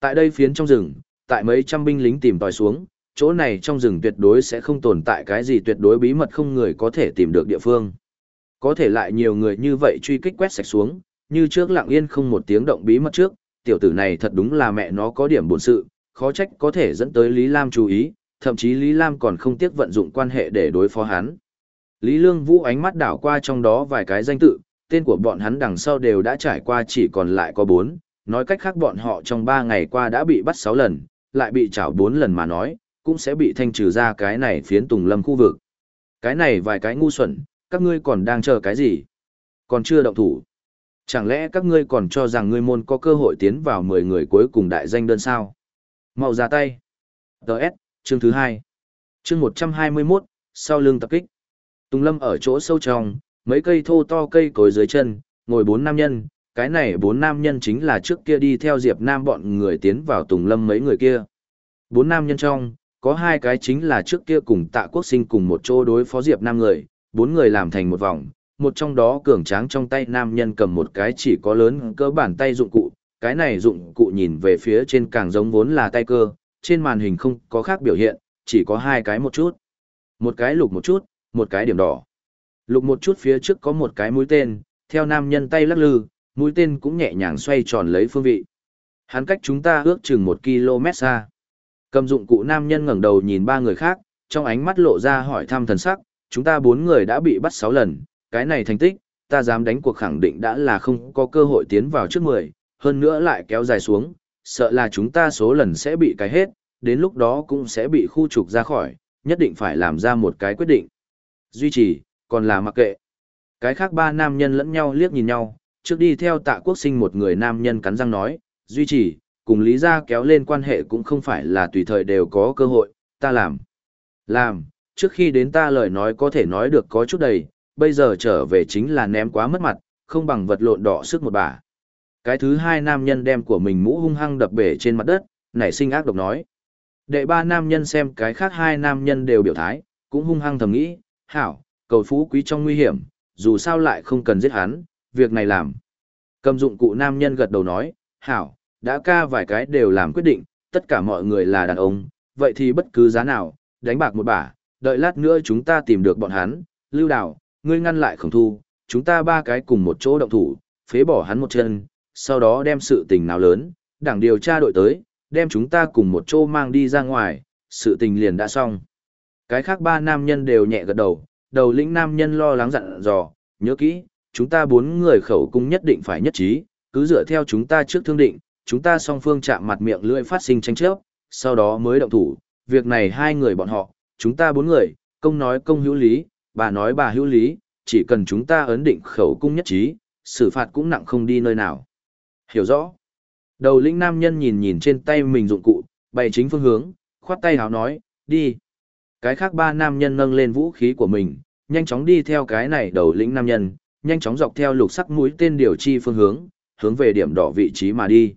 Tại đây phiến trong rừng, tại mấy trăm binh lính tìm tòi xuống, chỗ này trong rừng tuyệt đối sẽ không tồn tại cái gì tuyệt đối bí mật không người có thể tìm được địa phương. Có thể lại nhiều người như vậy truy kích quét sạch xuống, như trước lặng yên không một tiếng động bí mật trước, tiểu tử này thật đúng là mẹ nó có điểm buồn sự, khó trách có thể dẫn tới Lý Lam chú ý, thậm chí Lý Lam còn không tiếc vận dụng quan hệ để đối phó hắn. Lý Lương Vũ ánh mắt đảo qua trong đó vài cái danh tự, tên của bọn hắn đằng sau đều đã trải qua chỉ còn lại có bốn, nói cách khác bọn họ trong ba ngày qua đã bị bắt sáu lần, lại bị trảo bốn lần mà nói, cũng sẽ bị thanh trừ ra cái này phiến tùng lâm khu vực. Cái này vài cái ngu xuẩn, các ngươi còn đang chờ cái gì? Còn chưa động thủ. Chẳng lẽ các ngươi còn cho rằng ngươi môn có cơ hội tiến vào 10 người cuối cùng đại danh đơn sao? Mau ra tay. Đợt, chương thứ 2. Chương 121, sau lưng tập kích. Tùng lâm ở chỗ sâu trong, mấy cây thô to cây cối dưới chân, ngồi bốn nam nhân, cái này bốn nam nhân chính là trước kia đi theo Diệp Nam bọn người tiến vào Tùng Lâm mấy người kia. Bốn nam nhân trong, có hai cái chính là trước kia cùng tạ quốc sinh cùng một chỗ đối phó Diệp Nam người, bốn người làm thành một vòng, một trong đó cường tráng trong tay nam nhân cầm một cái chỉ có lớn cỡ bàn tay dụng cụ, cái này dụng cụ nhìn về phía trên càng giống vốn là tay cơ, trên màn hình không có khác biểu hiện, chỉ có hai cái một chút. Một cái lục một chút, một cái điểm đỏ. Lục một chút phía trước có một cái mũi tên, theo nam nhân tay lắc lư, mũi tên cũng nhẹ nhàng xoay tròn lấy phương vị. Hắn cách chúng ta ước chừng một km xa. Cầm dụng cụ nam nhân ngẩng đầu nhìn ba người khác, trong ánh mắt lộ ra hỏi thăm thần sắc, chúng ta bốn người đã bị bắt sáu lần, cái này thành tích, ta dám đánh cuộc khẳng định đã là không có cơ hội tiến vào trước mười, hơn nữa lại kéo dài xuống, sợ là chúng ta số lần sẽ bị cái hết, đến lúc đó cũng sẽ bị khu trục ra khỏi, nhất định phải làm ra một cái quyết định. Duy trì, còn là mặc kệ. Cái khác ba nam nhân lẫn nhau liếc nhìn nhau, trước đi theo tạ quốc sinh một người nam nhân cắn răng nói, duy trì, cùng lý gia kéo lên quan hệ cũng không phải là tùy thời đều có cơ hội, ta làm. Làm, trước khi đến ta lời nói có thể nói được có chút đầy, bây giờ trở về chính là ném quá mất mặt, không bằng vật lộn đỏ sức một bà. Cái thứ hai nam nhân đem của mình mũ hung hăng đập bể trên mặt đất, nảy sinh ác độc nói. Đệ ba nam nhân xem cái khác hai nam nhân đều biểu thái, cũng hung hăng thầm nghĩ, hảo, cầu phú quý trong nguy hiểm, dù sao lại không cần giết hắn, việc này làm. Cầm dụng cụ nam nhân gật đầu nói, hảo, đã ca vài cái đều làm quyết định, tất cả mọi người là đàn ông, vậy thì bất cứ giá nào, đánh bạc một bả, đợi lát nữa chúng ta tìm được bọn hắn, lưu đào, ngươi ngăn lại khổng thu, chúng ta ba cái cùng một chỗ động thủ, phế bỏ hắn một chân, sau đó đem sự tình nào lớn, đảng điều tra đội tới, đem chúng ta cùng một chỗ mang đi ra ngoài, sự tình liền đã xong. Cái khác ba nam nhân đều nhẹ gật đầu, đầu lĩnh nam nhân lo lắng dặn dò, nhớ kỹ, chúng ta bốn người khẩu cung nhất định phải nhất trí, cứ dựa theo chúng ta trước thương định, chúng ta song phương chạm mặt miệng lưỡi phát sinh tranh chấp, sau đó mới động thủ, việc này hai người bọn họ, chúng ta bốn người, công nói công hữu lý, bà nói bà hữu lý, chỉ cần chúng ta ấn định khẩu cung nhất trí, xử phạt cũng nặng không đi nơi nào. Hiểu rõ. Đầu lĩnh nam nhân nhìn nhìn trên tay mình dụng cụ, bày chính phương hướng, khoát tay hào nói, đi. Cái khác ba nam nhân nâng lên vũ khí của mình, nhanh chóng đi theo cái này đầu lĩnh nam nhân, nhanh chóng dọc theo lục sắc mũi tên điều chi phương hướng, hướng về điểm đỏ vị trí mà đi.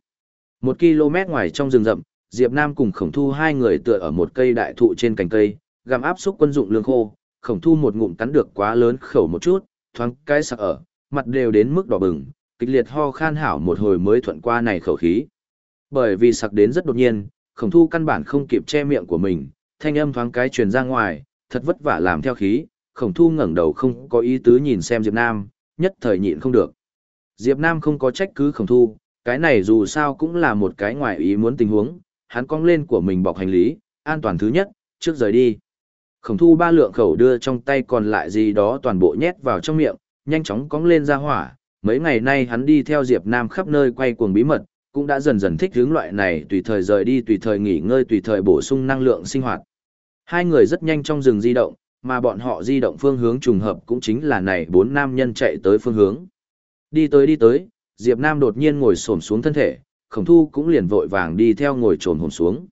Một km ngoài trong rừng rậm, Diệp Nam cùng Khổng Thu hai người tựa ở một cây đại thụ trên cành cây, gặm áp xúc quân dụng lương khô, Khổng Thu một ngụm cắn được quá lớn khẩu một chút, thoáng cái sặc ở, mặt đều đến mức đỏ bừng, kịch liệt ho khan hảo một hồi mới thuận qua này khẩu khí. Bởi vì sặc đến rất đột nhiên, Khổng Thu căn bản không kịp che miệng của mình, thanh âm thoáng cái truyền ra ngoài, thật vất vả làm theo khí, Khổng Thu ngẩng đầu không có ý tứ nhìn xem Diệp Nam, nhất thời nhịn không được. Diệp Nam không có trách cứ Khổng Thu, cái này dù sao cũng là một cái ngoài ý muốn tình huống, hắn cong lên của mình bọc hành lý, an toàn thứ nhất, trước rời đi. Khổng thu ba lượng khẩu đưa trong tay còn lại gì đó toàn bộ nhét vào trong miệng, nhanh chóng cong lên ra hỏa. Mấy ngày nay hắn đi theo Diệp Nam khắp nơi quay cuồng bí mật, cũng đã dần dần thích hướng loại này tùy thời rời đi tùy thời nghỉ ngơi tùy thời bổ sung năng lượng sinh hoạt. Hai người rất nhanh trong rừng di động, mà bọn họ di động phương hướng trùng hợp cũng chính là này bốn nam nhân chạy tới phương hướng. Đi tới đi tới, Diệp Nam đột nhiên ngồi xổm xuống thân thể, khổng thu cũng liền vội vàng đi theo ngồi trồn hồn xuống.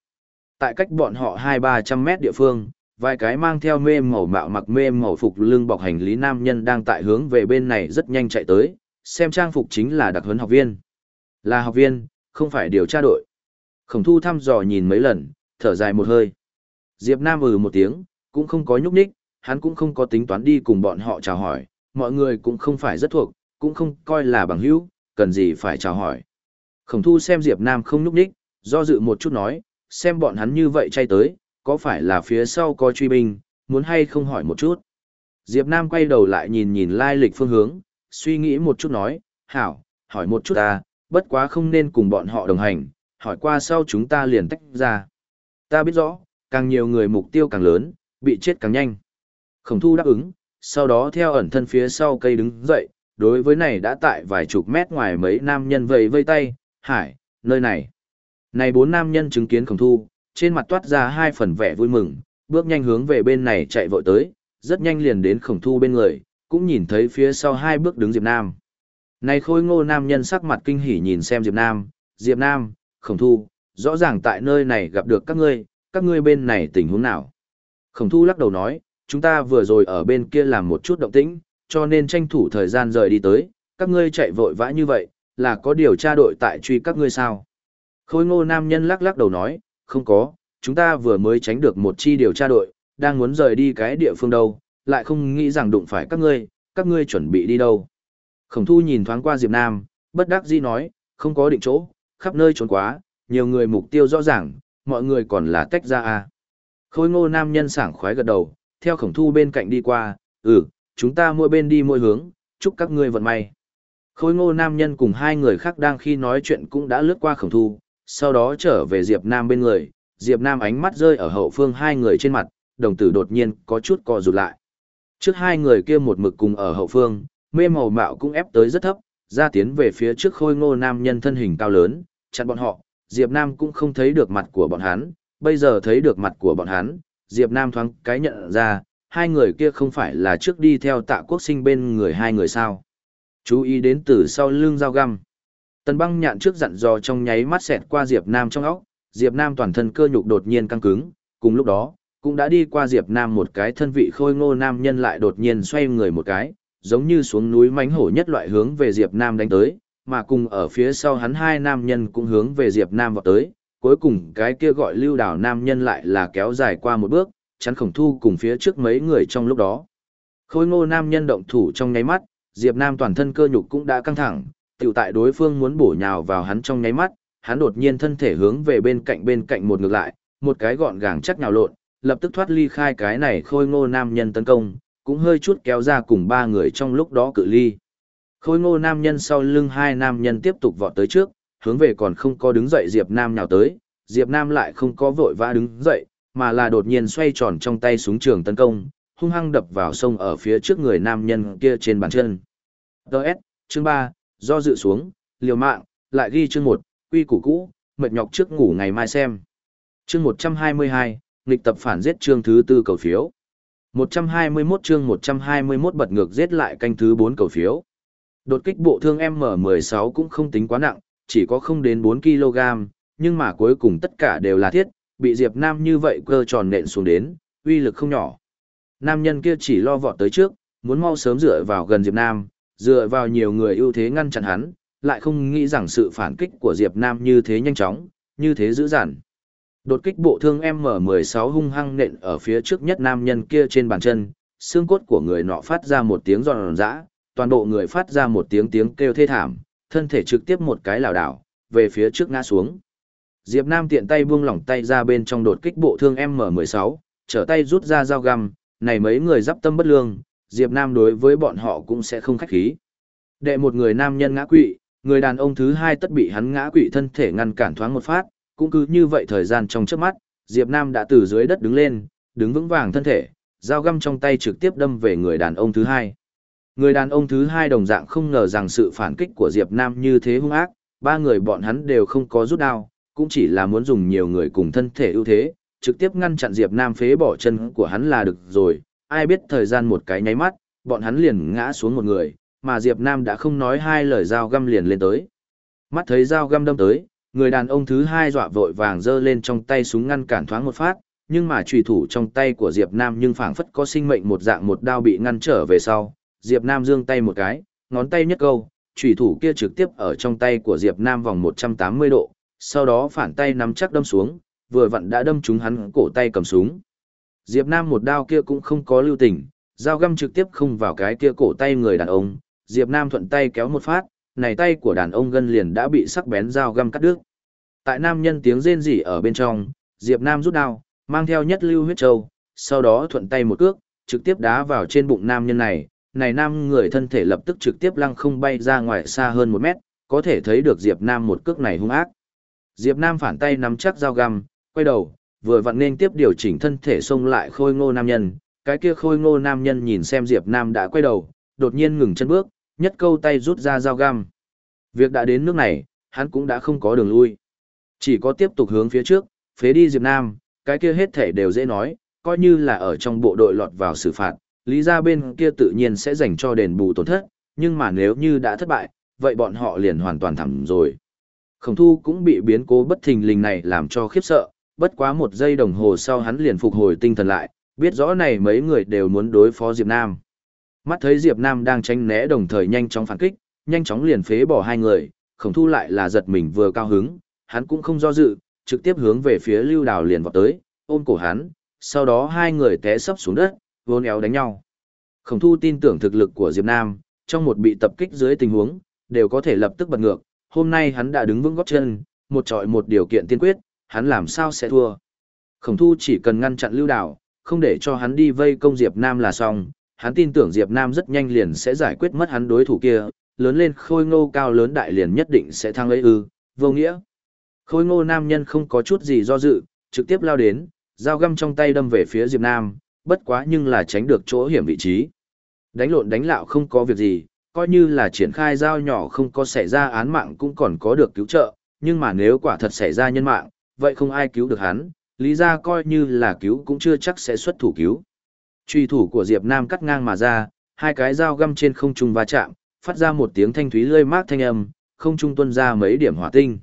Tại cách bọn họ hai ba trăm mét địa phương, vài cái mang theo mê màu mạo mặc mê màu phục lưng bọc hành lý nam nhân đang tại hướng về bên này rất nhanh chạy tới, xem trang phục chính là đặc huấn học viên. Là học viên, không phải điều tra đội. Khổng thu thăm dò nhìn mấy lần, thở dài một hơi. Diệp Nam ừ một tiếng, cũng không có nhúc nhích, hắn cũng không có tính toán đi cùng bọn họ chào hỏi, mọi người cũng không phải rất thuộc, cũng không coi là bằng hữu, cần gì phải chào hỏi. Khổng thu xem Diệp Nam không núp đích, do dự một chút nói, xem bọn hắn như vậy chay tới, có phải là phía sau có truy binh, muốn hay không hỏi một chút. Diệp Nam quay đầu lại nhìn nhìn lai lịch phương hướng, suy nghĩ một chút nói, hảo, hỏi một chút ta, bất quá không nên cùng bọn họ đồng hành, hỏi qua sau chúng ta liền tách ra. Ta biết rõ, càng nhiều người mục tiêu càng lớn, bị chết càng nhanh. Khổng thu đáp ứng, sau đó theo ẩn thân phía sau cây đứng dậy, đối với này đã tại vài chục mét ngoài mấy nam nhân vây vây tay, hải, nơi này. Này bốn nam nhân chứng kiến khổng thu, trên mặt toát ra hai phần vẻ vui mừng, bước nhanh hướng về bên này chạy vội tới, rất nhanh liền đến khổng thu bên người, cũng nhìn thấy phía sau hai bước đứng Diệp Nam. Này khôi ngô nam nhân sắc mặt kinh hỉ nhìn xem Diệp Nam, Diệp Nam, khổng thu, rõ ràng tại nơi này gặp được các ngươi, các ngươi bên này tình huống nào. Khổng thu lắc đầu nói, chúng ta vừa rồi ở bên kia làm một chút động tĩnh, cho nên tranh thủ thời gian rời đi tới, các ngươi chạy vội vã như vậy, là có điều tra đội tại truy các ngươi sao. Khôi ngô nam nhân lắc lắc đầu nói, không có, chúng ta vừa mới tránh được một chi điều tra đội, đang muốn rời đi cái địa phương đâu, lại không nghĩ rằng đụng phải các ngươi, các ngươi chuẩn bị đi đâu. Khổng thu nhìn thoáng qua Diệp Nam, bất đắc dĩ nói, không có định chỗ, khắp nơi trốn quá, nhiều người mục tiêu rõ ràng, mọi người còn là tách ra à. Khôi ngô nam nhân sảng khoái gật đầu, theo khổng thu bên cạnh đi qua, ừ, chúng ta mỗi bên đi mỗi hướng, chúc các ngươi vận may. Khôi ngô nam nhân cùng hai người khác đang khi nói chuyện cũng đã lướt qua khổng thu, sau đó trở về Diệp Nam bên người, Diệp Nam ánh mắt rơi ở hậu phương hai người trên mặt, đồng tử đột nhiên có chút co rụt lại. Trước hai người kia một mực cùng ở hậu phương, mê màu mạo cũng ép tới rất thấp, ra tiến về phía trước khôi ngô nam nhân thân hình cao lớn, chặn bọn họ, Diệp Nam cũng không thấy được mặt của bọn hắn, bây giờ thấy được mặt của bọn hắn, Diệp Nam thoáng cái nhận ra, hai người kia không phải là trước đi theo tạ quốc sinh bên người hai người sao. Chú ý đến từ sau lưng dao găm. Tần băng nhạn trước dặn dò trong nháy mắt xẹt qua Diệp Nam trong óc, Diệp Nam toàn thân cơ nhục đột nhiên căng cứng, cùng lúc đó, cũng đã đi qua Diệp Nam một cái thân vị khôi ngô nam nhân lại đột nhiên xoay người một cái, giống như xuống núi mánh hổ nhất loại hướng về Diệp Nam đánh tới, mà cùng ở phía sau hắn hai nam nhân cũng hướng về Diệp Nam vào tới, cuối cùng cái kia gọi lưu đảo nam nhân lại là kéo dài qua một bước, chắn khổng thu cùng phía trước mấy người trong lúc đó. Khôi ngô nam nhân động thủ trong nháy mắt, Diệp Nam toàn thân cơ nhục cũng đã căng thẳng, tiểu tại đối phương muốn bổ nhào vào hắn trong nháy mắt, hắn đột nhiên thân thể hướng về bên cạnh bên cạnh một ngược lại, một cái gọn gàng chắc nhào lộn, lập tức thoát ly khai cái này khôi ngô nam nhân tấn công, cũng hơi chút kéo ra cùng ba người trong lúc đó cự ly. Khôi ngô nam nhân sau lưng hai nam nhân tiếp tục vọt tới trước, hướng về còn không có đứng dậy Diệp Nam nhào tới, Diệp Nam lại không có vội vã đứng dậy, mà là đột nhiên xoay tròn trong tay súng trường tấn công, hung hăng đập vào sông ở phía trước người nam nhân kia trên bàn chân. Đợt, chương 3, do dự xuống, liều mạng, lại ghi chương 1, quy củ cũ, mệt nhọc trước ngủ ngày mai xem. Chương 122, nghịch tập phản giết chương thứ tư cầu phiếu. 121 chương 121 bật ngược giết lại canh thứ 4 cầu phiếu. Đột kích bộ thương M16 cũng không tính quá nặng, chỉ có không đến 4 kg, nhưng mà cuối cùng tất cả đều là thiết, bị Diệp Nam như vậy cơ tròn nện xuống đến, uy lực không nhỏ. Nam nhân kia chỉ lo vọt tới trước, muốn mau sớm dựa vào gần Diệp Nam, dựa vào nhiều người ưu thế ngăn chặn hắn, lại không nghĩ rằng sự phản kích của Diệp Nam như thế nhanh chóng, như thế dữ dằn. Đột kích bộ thương M16 hung hăng nện ở phía trước nhất nam nhân kia trên bàn chân, xương cốt của người nọ phát ra một tiếng giòn giã, toàn bộ người phát ra một tiếng tiếng kêu thê thảm, thân thể trực tiếp một cái lảo đảo, về phía trước ngã xuống. Diệp Nam tiện tay buông lỏng tay ra bên trong đột kích bộ thương M16, trở tay rút ra dao găm, này mấy người giáp tâm bất lương, Diệp Nam đối với bọn họ cũng sẽ không khách khí. Đệ một người nam nhân ngã quỵ, người đàn ông thứ hai tất bị hắn ngã quỵ thân thể ngăn cản thoáng một phát, cũng cứ như vậy thời gian trong chớp mắt, Diệp Nam đã từ dưới đất đứng lên, đứng vững vàng thân thể, dao găm trong tay trực tiếp đâm về người đàn ông thứ hai. Người đàn ông thứ hai đồng dạng không ngờ rằng sự phản kích của Diệp Nam như thế hung ác, ba người bọn hắn đều không có rút đao, cũng chỉ là muốn dùng nhiều người cùng thân thể ưu thế, trực tiếp ngăn chặn Diệp Nam phế bỏ chân của hắn là được rồi, ai biết thời gian một cái nháy mắt, bọn hắn liền ngã xuống một người, mà Diệp Nam đã không nói hai lời dao găm liền lên tới. Mắt thấy dao găm đâm tới, người đàn ông thứ hai dọa vội vàng giơ lên trong tay súng ngăn cản thoáng một phát, nhưng mà chùy thủ trong tay của Diệp Nam nhưng phảng phất có sinh mệnh một dạng một đao bị ngăn trở về sau. Diệp Nam giương tay một cái, ngón tay nhất câu, chùy thủ kia trực tiếp ở trong tay của Diệp Nam vòng 180 độ, sau đó phản tay nắm chắc đâm xuống, vừa vặn đã đâm trúng hắn cổ tay cầm súng. Diệp Nam một đao kia cũng không có lưu tình, dao găm trực tiếp không vào cái kia cổ tay người đàn ông, Diệp Nam thuận tay kéo một phát, này tay của đàn ông gân liền đã bị sắc bén dao găm cắt đứt. Tại nam nhân tiếng rên rỉ ở bên trong, Diệp Nam rút đao, mang theo nhất lưu huyết châu, sau đó thuận tay một cước, trực tiếp đá vào trên bụng nam nhân này, này nam người thân thể lập tức trực tiếp lăng không bay ra ngoài xa hơn một mét, có thể thấy được Diệp Nam một cước này hung ác. Diệp Nam phản tay nắm chắc dao găm, quay đầu, vừa vặn nên tiếp điều chỉnh thân thể xông lại khôi ngô nam nhân, cái kia khôi ngô nam nhân nhìn xem Diệp Nam đã quay đầu, đột nhiên ngừng chân bước, nhất câu tay rút ra dao găm. Việc đã đến nước này, hắn cũng đã không có đường lui. Chỉ có tiếp tục hướng phía trước, Phế đi Diệp Nam, cái kia hết thể đều dễ nói, coi như là ở trong bộ đội lọt vào xử phạt, lý ra bên kia tự nhiên sẽ dành cho đền bù tổn thất, nhưng mà nếu như đã thất bại, vậy bọn họ liền hoàn toàn thẳng rồi. Khổng thu cũng bị biến cố bất thình lình này làm cho khiếp sợ, bất quá một giây đồng hồ sau hắn liền phục hồi tinh thần lại, biết rõ này mấy người đều muốn đối phó Diệp Nam. Mắt thấy Diệp Nam đang tránh né đồng thời nhanh chóng phản kích, nhanh chóng liền phế bỏ hai người, khổng thu lại là giật mình vừa cao hứng, hắn cũng không do dự, trực tiếp hướng về phía lưu đào liền vọt tới, ôm cổ hắn, sau đó hai người té sấp xuống đất, vốn éo đánh nhau. Khổng thu tin tưởng thực lực của Diệp Nam, trong một bị tập kích dưới tình huống, đều có thể lập tức bật ngược, hôm nay hắn đã đứng vững góc chân, một trọi một điều kiện tiên quyết, hắn làm sao sẽ thua. Khổng thu chỉ cần ngăn chặn lưu đảo, không để cho hắn đi vây công Diệp Nam là xong, hắn tin tưởng Diệp Nam rất nhanh liền sẽ giải quyết mất hắn đối thủ kia, lớn lên khôi ngô cao lớn đại liền nhất định sẽ thăng ấy ư, vô nghĩa. Khôi ngô nam nhân không có chút gì do dự, trực tiếp lao đến, dao găm trong tay đâm về phía Diệp Nam, bất quá nhưng là tránh được chỗ hiểm vị trí. Đánh lộn đánh lạo không có việc gì, coi như là triển khai dao nhỏ không có xảy ra án mạng cũng còn có được cứu trợ, nhưng mà nếu quả thật xảy ra nhân mạng, vậy không ai cứu được hắn, lý ra coi như là cứu cũng chưa chắc sẽ xuất thủ cứu. Truy thủ của Diệp Nam cắt ngang mà ra, hai cái dao găm trên không trung va chạm, phát ra một tiếng thanh thúy lơi mát thanh âm, không trung tuôn ra mấy điểm hỏa tinh.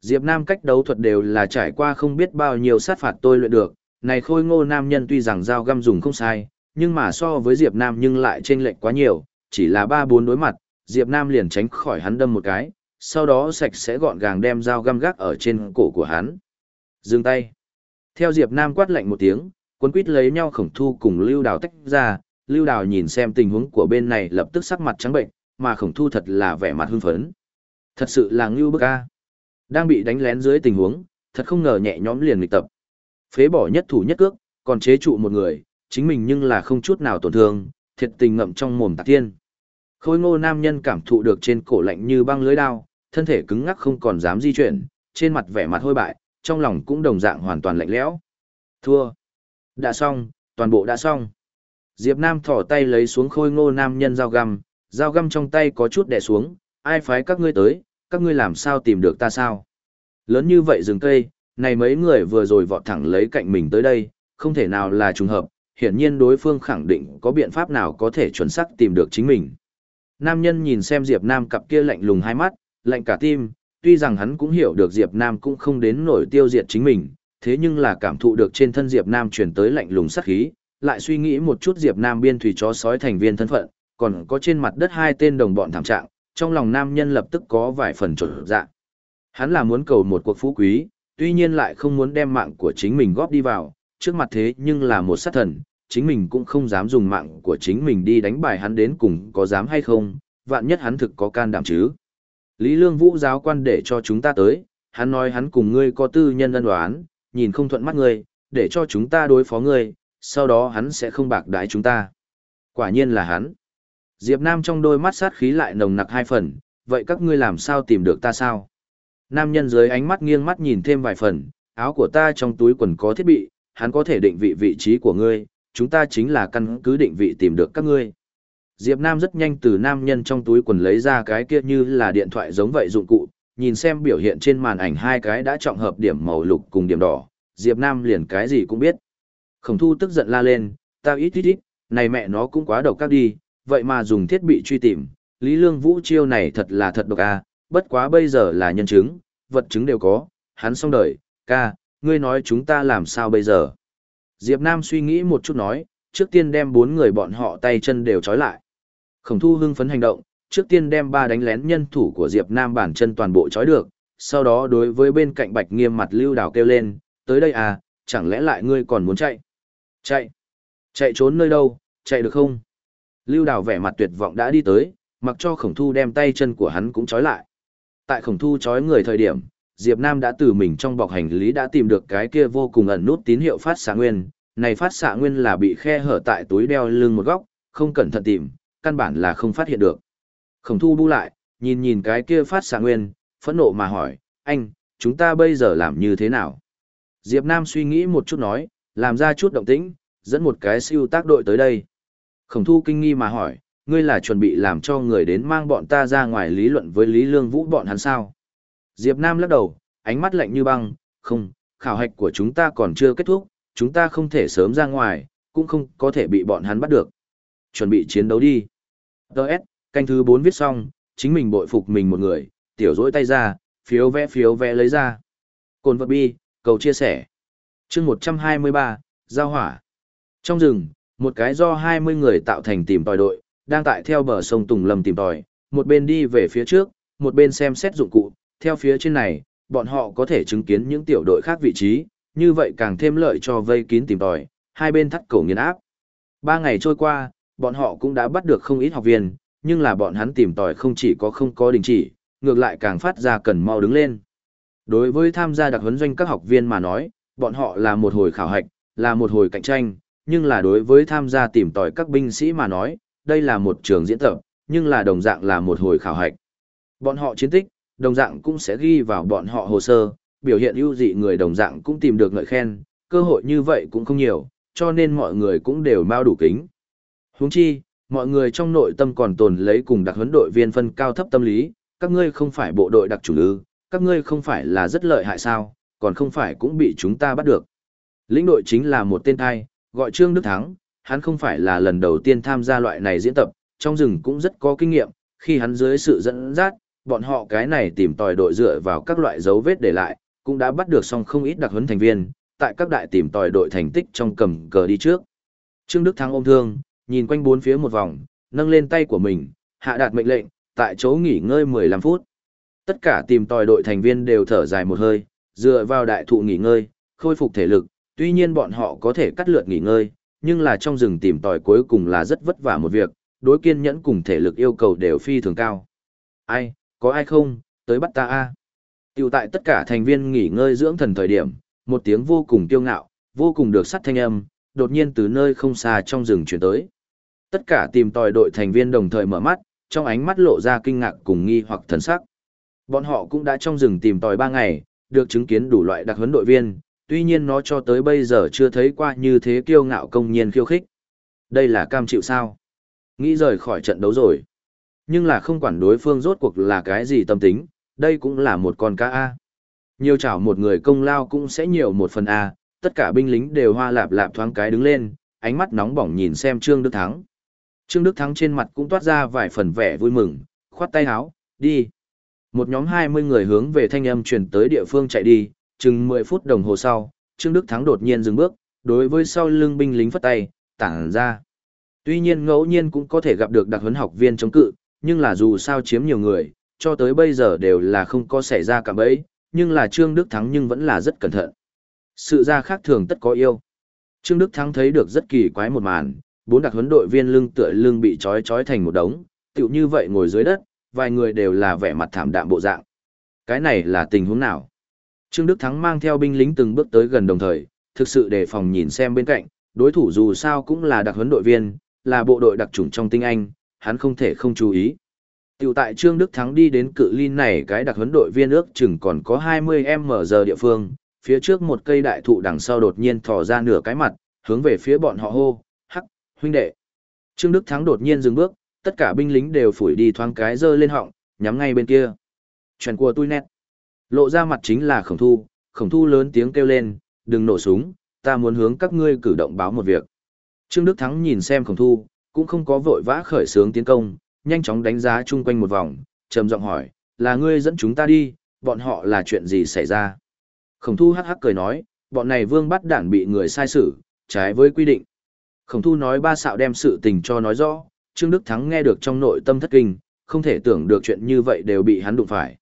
Diệp Nam cách đấu thuật đều là trải qua không biết bao nhiêu sát phạt tôi luyện được, này khôi ngô nam nhân tuy rằng dao găm dùng không sai, nhưng mà so với Diệp Nam nhưng lại chênh lệch quá nhiều, chỉ là ba bốn đối mặt, Diệp Nam liền tránh khỏi hắn đâm một cái, sau đó sạch sẽ gọn gàng đem dao găm gác ở trên cổ của hắn. Dừng tay. Theo Diệp Nam quát lạnh một tiếng, cuốn quýt lấy nhau khổng thu cùng Lưu Đào tách ra, Lưu Đào nhìn xem tình huống của bên này lập tức sắc mặt trắng bệnh, mà khổng thu thật là vẻ mặt hưng phấn. Thật sự là ngưu bức a. Đang bị đánh lén dưới tình huống, thật không ngờ nhẹ nhõm liền nghịch tập. Phế bỏ nhất thủ nhất cước, còn chế trụ một người, chính mình nhưng là không chút nào tổn thương, thiệt tình ngậm trong mồm tạc tiên. Khôi ngô nam nhân cảm thụ được trên cổ lạnh như băng lưới đao, thân thể cứng ngắc không còn dám di chuyển, trên mặt vẻ mặt hôi bại, trong lòng cũng đồng dạng hoàn toàn lạnh lẽo. Thua. Đã xong, toàn bộ đã xong. Diệp Nam thỏ tay lấy xuống khôi ngô nam nhân dao găm, dao găm trong tay có chút đè xuống, ai phái các ngươi tới, các ngươi làm sao tìm được ta sao? Lớn như vậy rừng cây, này mấy người vừa rồi vọt thẳng lấy cạnh mình tới đây, không thể nào là trùng hợp, hiển nhiên đối phương khẳng định có biện pháp nào có thể chuẩn xác tìm được chính mình. Nam nhân nhìn xem Diệp Nam cặp kia lạnh lùng hai mắt, lạnh cả tim, tuy rằng hắn cũng hiểu được Diệp Nam cũng không đến nổi tiêu diệt chính mình, thế nhưng là cảm thụ được trên thân Diệp Nam truyền tới lạnh lùng sát khí, lại suy nghĩ một chút Diệp Nam biên thủy chó sói thành viên thân phận, còn có trên mặt đất hai tên đồng bọn thảm trạng, trong lòng nam nhân lập tức có vài phần trở dạ. Hắn là muốn cầu một cuộc phú quý, tuy nhiên lại không muốn đem mạng của chính mình góp đi vào, trước mặt thế nhưng là một sát thần, chính mình cũng không dám dùng mạng của chính mình đi đánh bài hắn đến cùng có dám hay không, vạn nhất hắn thực có can đảm chứ. Lý Lương Vũ giáo quan để cho chúng ta tới, hắn nói hắn cùng ngươi có tư nhân ân đoán, nhìn không thuận mắt ngươi, để cho chúng ta đối phó ngươi, sau đó hắn sẽ không bạc đái chúng ta. Quả nhiên là hắn. Diệp Nam trong đôi mắt sát khí lại nồng nặc hai phần, vậy các ngươi làm sao tìm được ta sao? Nam nhân dưới ánh mắt nghiêng mắt nhìn thêm vài phần, áo của ta trong túi quần có thiết bị, hắn có thể định vị vị trí của ngươi, chúng ta chính là căn cứ định vị tìm được các ngươi. Diệp Nam rất nhanh từ nam nhân trong túi quần lấy ra cái kia như là điện thoại giống vậy dụng cụ, nhìn xem biểu hiện trên màn ảnh hai cái đã trọng hợp điểm màu lục cùng điểm đỏ, Diệp Nam liền cái gì cũng biết. Khổng thu tức giận la lên, tao ít ít ít, này mẹ nó cũng quá độc các đi, vậy mà dùng thiết bị truy tìm, Lý Lương Vũ chiêu này thật là thật độc à, bất quá bây giờ là nhân chứng, vật chứng đều có, hắn xong đời, ca, ngươi nói chúng ta làm sao bây giờ. Diệp Nam suy nghĩ một chút nói, trước tiên đem bốn người bọn họ tay chân đều trói lại. Khổng thu hưng phấn hành động, trước tiên đem ba đánh lén nhân thủ của Diệp Nam bản chân toàn bộ trói được, sau đó đối với bên cạnh bạch nghiêm mặt lưu đào kêu lên, tới đây à, chẳng lẽ lại ngươi còn muốn chạy? Chạy? Chạy trốn nơi đâu, chạy được không? Lưu đào vẻ mặt tuyệt vọng đã đi tới, mặc cho khổng thu đem tay chân của hắn cũng trói lại. Tại khổng thu trói người thời điểm, Diệp Nam đã từ mình trong bọc hành lý đã tìm được cái kia vô cùng ẩn nút tín hiệu phát xạ nguyên, này phát xạ nguyên là bị khe hở tại túi đeo lưng một góc, không cẩn thận tìm, căn bản là không phát hiện được. Khổng thu bu lại, nhìn nhìn cái kia phát xạ nguyên, phẫn nộ mà hỏi, anh, chúng ta bây giờ làm như thế nào? Diệp Nam suy nghĩ một chút nói, làm ra chút động tĩnh, dẫn một cái siêu tác đội tới đây. Khổng thu kinh nghi mà hỏi, ngươi là chuẩn bị làm cho người đến mang bọn ta ra ngoài lý luận với Lý Lương Vũ bọn hắn sao? Diệp Nam lắc đầu, ánh mắt lạnh như băng, không, khảo hạch của chúng ta còn chưa kết thúc, chúng ta không thể sớm ra ngoài, cũng không có thể bị bọn hắn bắt được. Chuẩn bị chiến đấu đi. Đợt, canh thứ 4 viết xong, chính mình bội phục mình một người, tiểu rỗi tay ra, phiếu vẽ phiếu vẽ lấy ra. Cồn vật bi, cầu chia sẻ. chương 123, Giao hỏa. Trong rừng, một cái do 20 người tạo thành tìm tòi đội, đang tại theo bờ sông Tùng Lâm tìm tòi, một bên đi về phía trước, một bên xem xét dụng cụ, theo phía trên này, bọn họ có thể chứng kiến những tiểu đội khác vị trí, như vậy càng thêm lợi cho vây kín tìm tòi, hai bên thắt cổ nghiền áp. Ba ngày trôi qua, bọn họ cũng đã bắt được không ít học viên, nhưng là bọn hắn tìm tòi không chỉ có không có đình chỉ, ngược lại càng phát ra cần mau đứng lên. Đối với tham gia đặc huấn doanh các học viên mà nói, bọn họ là một hồi khảo hạch, là một hồi cạnh tranh, nhưng là đối với tham gia tìm tòi các binh sĩ mà nói, đây là một trường diễn tập, nhưng là đồng dạng là một hồi khảo hạch. Bọn họ chiến tích, đồng dạng cũng sẽ ghi vào bọn họ hồ sơ, biểu hiện ưu dị người đồng dạng cũng tìm được ngợi khen, cơ hội như vậy cũng không nhiều, cho nên mọi người cũng đều mau đủ kính. Huống chi, mọi người trong nội tâm còn tồn lấy cùng đặc huấn đội viên phân cao thấp tâm lý, các ngươi không phải bộ đội đặc chủ ư, các ngươi không phải là rất lợi hại sao, còn không phải cũng bị chúng ta bắt được. Lĩnh đội chính là một tên thai, gọi Trương Đức Thắng, hắn không phải là lần đầu tiên tham gia loại này diễn tập, trong rừng cũng rất có kinh nghiệm, khi hắn dưới sự dẫn dắt, bọn họ cái này tìm tòi đội dựa vào các loại dấu vết để lại, cũng đã bắt được xong không ít đặc huấn thành viên, tại các đại tìm tòi đội thành tích trong cầm cờ đi trước. Trương Đức Thắng ôm thương, nhìn quanh bốn phía một vòng, nâng lên tay của mình, hạ đạt mệnh lệnh, tại chỗ nghỉ ngơi 15 phút. Tất cả tìm tòi đội thành viên đều thở dài một hơi, dựa vào đại thụ nghỉ ngơi, khôi phục thể lực, tuy nhiên bọn họ có thể cắt lượt nghỉ ngơi, nhưng là trong rừng tìm tòi cuối cùng là rất vất vả một việc, đối kiên nhẫn cùng thể lực yêu cầu đều phi thường cao. Ai, có ai không, tới bắt ta a. Tiểu tại tất cả thành viên nghỉ ngơi dưỡng thần thời điểm, một tiếng vô cùng kiêu ngạo, vô cùng được sắt thanh âm, đột nhiên từ nơi không xa trong rừng chuyển tới. Tất cả tìm tòi đội thành viên đồng thời mở mắt, trong ánh mắt lộ ra kinh ngạc cùng nghi hoặc thần sắc. Bọn họ cũng đã trong rừng tìm tòi ba ngày, được chứng kiến đủ loại đặc huấn đội viên, tuy nhiên nó cho tới bây giờ chưa thấy qua như thế kiêu ngạo công nhiên khiêu khích. Đây là cam chịu sao? Nghĩ rời khỏi trận đấu rồi. Nhưng là không quản đối phương rốt cuộc là cái gì tâm tính, đây cũng là một con cá A. Nhiều chảo một người công lao cũng sẽ nhiều một phần A, tất cả binh lính đều hoa lạp lạp thoáng cái đứng lên, ánh mắt nóng bỏng nhìn xem Trương Đức Thắng. Trương Đức Thắng trên mặt cũng toát ra vài phần vẻ vui mừng, khoát tay áo, đi. Một nhóm 20 người hướng về thanh âm truyền tới địa phương chạy đi, chừng 10 phút đồng hồ sau, Trương Đức Thắng đột nhiên dừng bước, đối với sau lưng binh lính phất tay, tản ra. Tuy nhiên ngẫu nhiên cũng có thể gặp được đặc huấn học viên chống cự, nhưng là dù sao chiếm nhiều người, cho tới bây giờ đều là không có xảy ra cả bấy, nhưng là Trương Đức Thắng nhưng vẫn là rất cẩn thận. Sự ra khác thường tất có yêu. Trương Đức Thắng thấy được rất kỳ quái một màn, bốn đặc huấn đội viên lưng tựa lưng bị trói trói thành một đống, tựu như vậy ngồi dưới đất, vài người đều là vẻ mặt thảm đạm bộ dạng. Cái này là tình huống nào? Trương Đức Thắng mang theo binh lính từng bước tới gần đồng thời, thực sự đề phòng nhìn xem bên cạnh, đối thủ dù sao cũng là đặc huấn đội viên, là bộ đội đặc chủng trong tinh anh, hắn không thể không chú ý. Tiểu tại Trương Đức Thắng đi đến cự ly này cái đặc huấn đội viên ước chừng còn có 20m giờ địa phương, phía trước một cây đại thụ đằng sau đột nhiên thò ra nửa cái mặt, hướng về phía bọn họ hô, hắc, huynh đệ. Trương Đức Thắng đột nhiên dừng bước, tất cả binh lính đều phủi đi thoáng cái dơ lên họng, nhắm ngay bên kia. Chuyện của tôi nét. Lộ ra mặt chính là khổng thu, khổng thu lớn tiếng kêu lên, đừng nổ súng, ta muốn hướng các ngươi cử động báo một việc. Trương Đức Thắng nhìn xem khổng thu, cũng không có vội vã khởi xướng tiến công, nhanh chóng đánh giá chung quanh một vòng, trầm giọng hỏi, là ngươi dẫn chúng ta đi, bọn họ là chuyện gì xảy ra? Khổng thu hắc hắc cười nói, bọn này vương bắt đản bị người sai xử, trái với quy định. Khổng thu nói ba xạo đem sự tình cho nói rõ, Trương Đức Thắng nghe được trong nội tâm thất kinh, không thể tưởng được chuyện như vậy đều bị hắn đụng phải.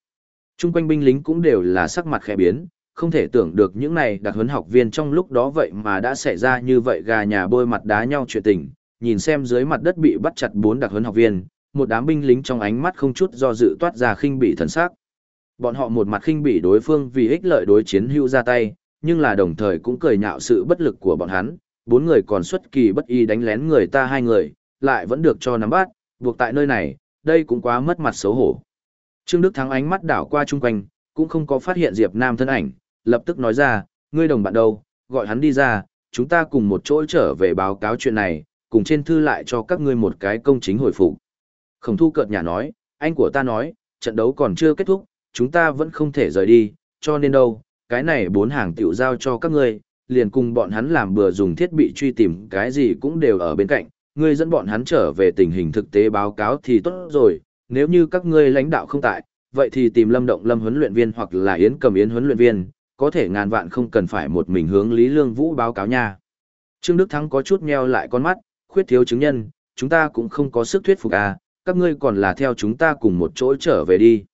Trung quanh binh lính cũng đều là sắc mặt khẽ biến, không thể tưởng được những này đặc huấn học viên trong lúc đó vậy mà đã xảy ra như vậy gà nhà bôi mặt đá nhau chuyện tình, nhìn xem dưới mặt đất bị bắt chặt bốn đặc huấn học viên, một đám binh lính trong ánh mắt không chút do dự toát ra khinh bỉ thần sắc. Bọn họ một mặt khinh bỉ đối phương vì ích lợi đối chiến hưu ra tay, nhưng là đồng thời cũng cười nhạo sự bất lực của bọn hắn, bốn người còn xuất kỳ bất y đánh lén người ta hai người, lại vẫn được cho nắm bắt, buộc tại nơi này, đây cũng quá mất mặt xấu hổ. Trương Đức Thắng ánh mắt đảo qua chung quanh, cũng không có phát hiện Diệp Nam thân ảnh, lập tức nói ra, ngươi đồng bạn đâu, gọi hắn đi ra, chúng ta cùng một chỗ trở về báo cáo chuyện này, cùng trên thư lại cho các ngươi một cái công chính hồi phục. Khổng thu cợt nhà nói, anh của ta nói, trận đấu còn chưa kết thúc, chúng ta vẫn không thể rời đi, cho nên đâu, cái này bốn hàng tiểu giao cho các ngươi, liền cùng bọn hắn làm bừa dùng thiết bị truy tìm cái gì cũng đều ở bên cạnh, ngươi dẫn bọn hắn trở về tình hình thực tế báo cáo thì tốt rồi, nếu như các ngươi lãnh đạo không tại, vậy thì tìm Lâm Động Lâm huấn luyện viên hoặc là Yến Cầm Yến huấn luyện viên, có thể ngàn vạn không cần phải một mình hướng Lý Lương Vũ báo cáo nha. Trương Đức Thắng có chút nheo lại con mắt, khuyết thiếu chứng nhân, chúng ta cũng không có sức thuyết phục à, các ngươi còn là theo chúng ta cùng một chỗ trở về đi.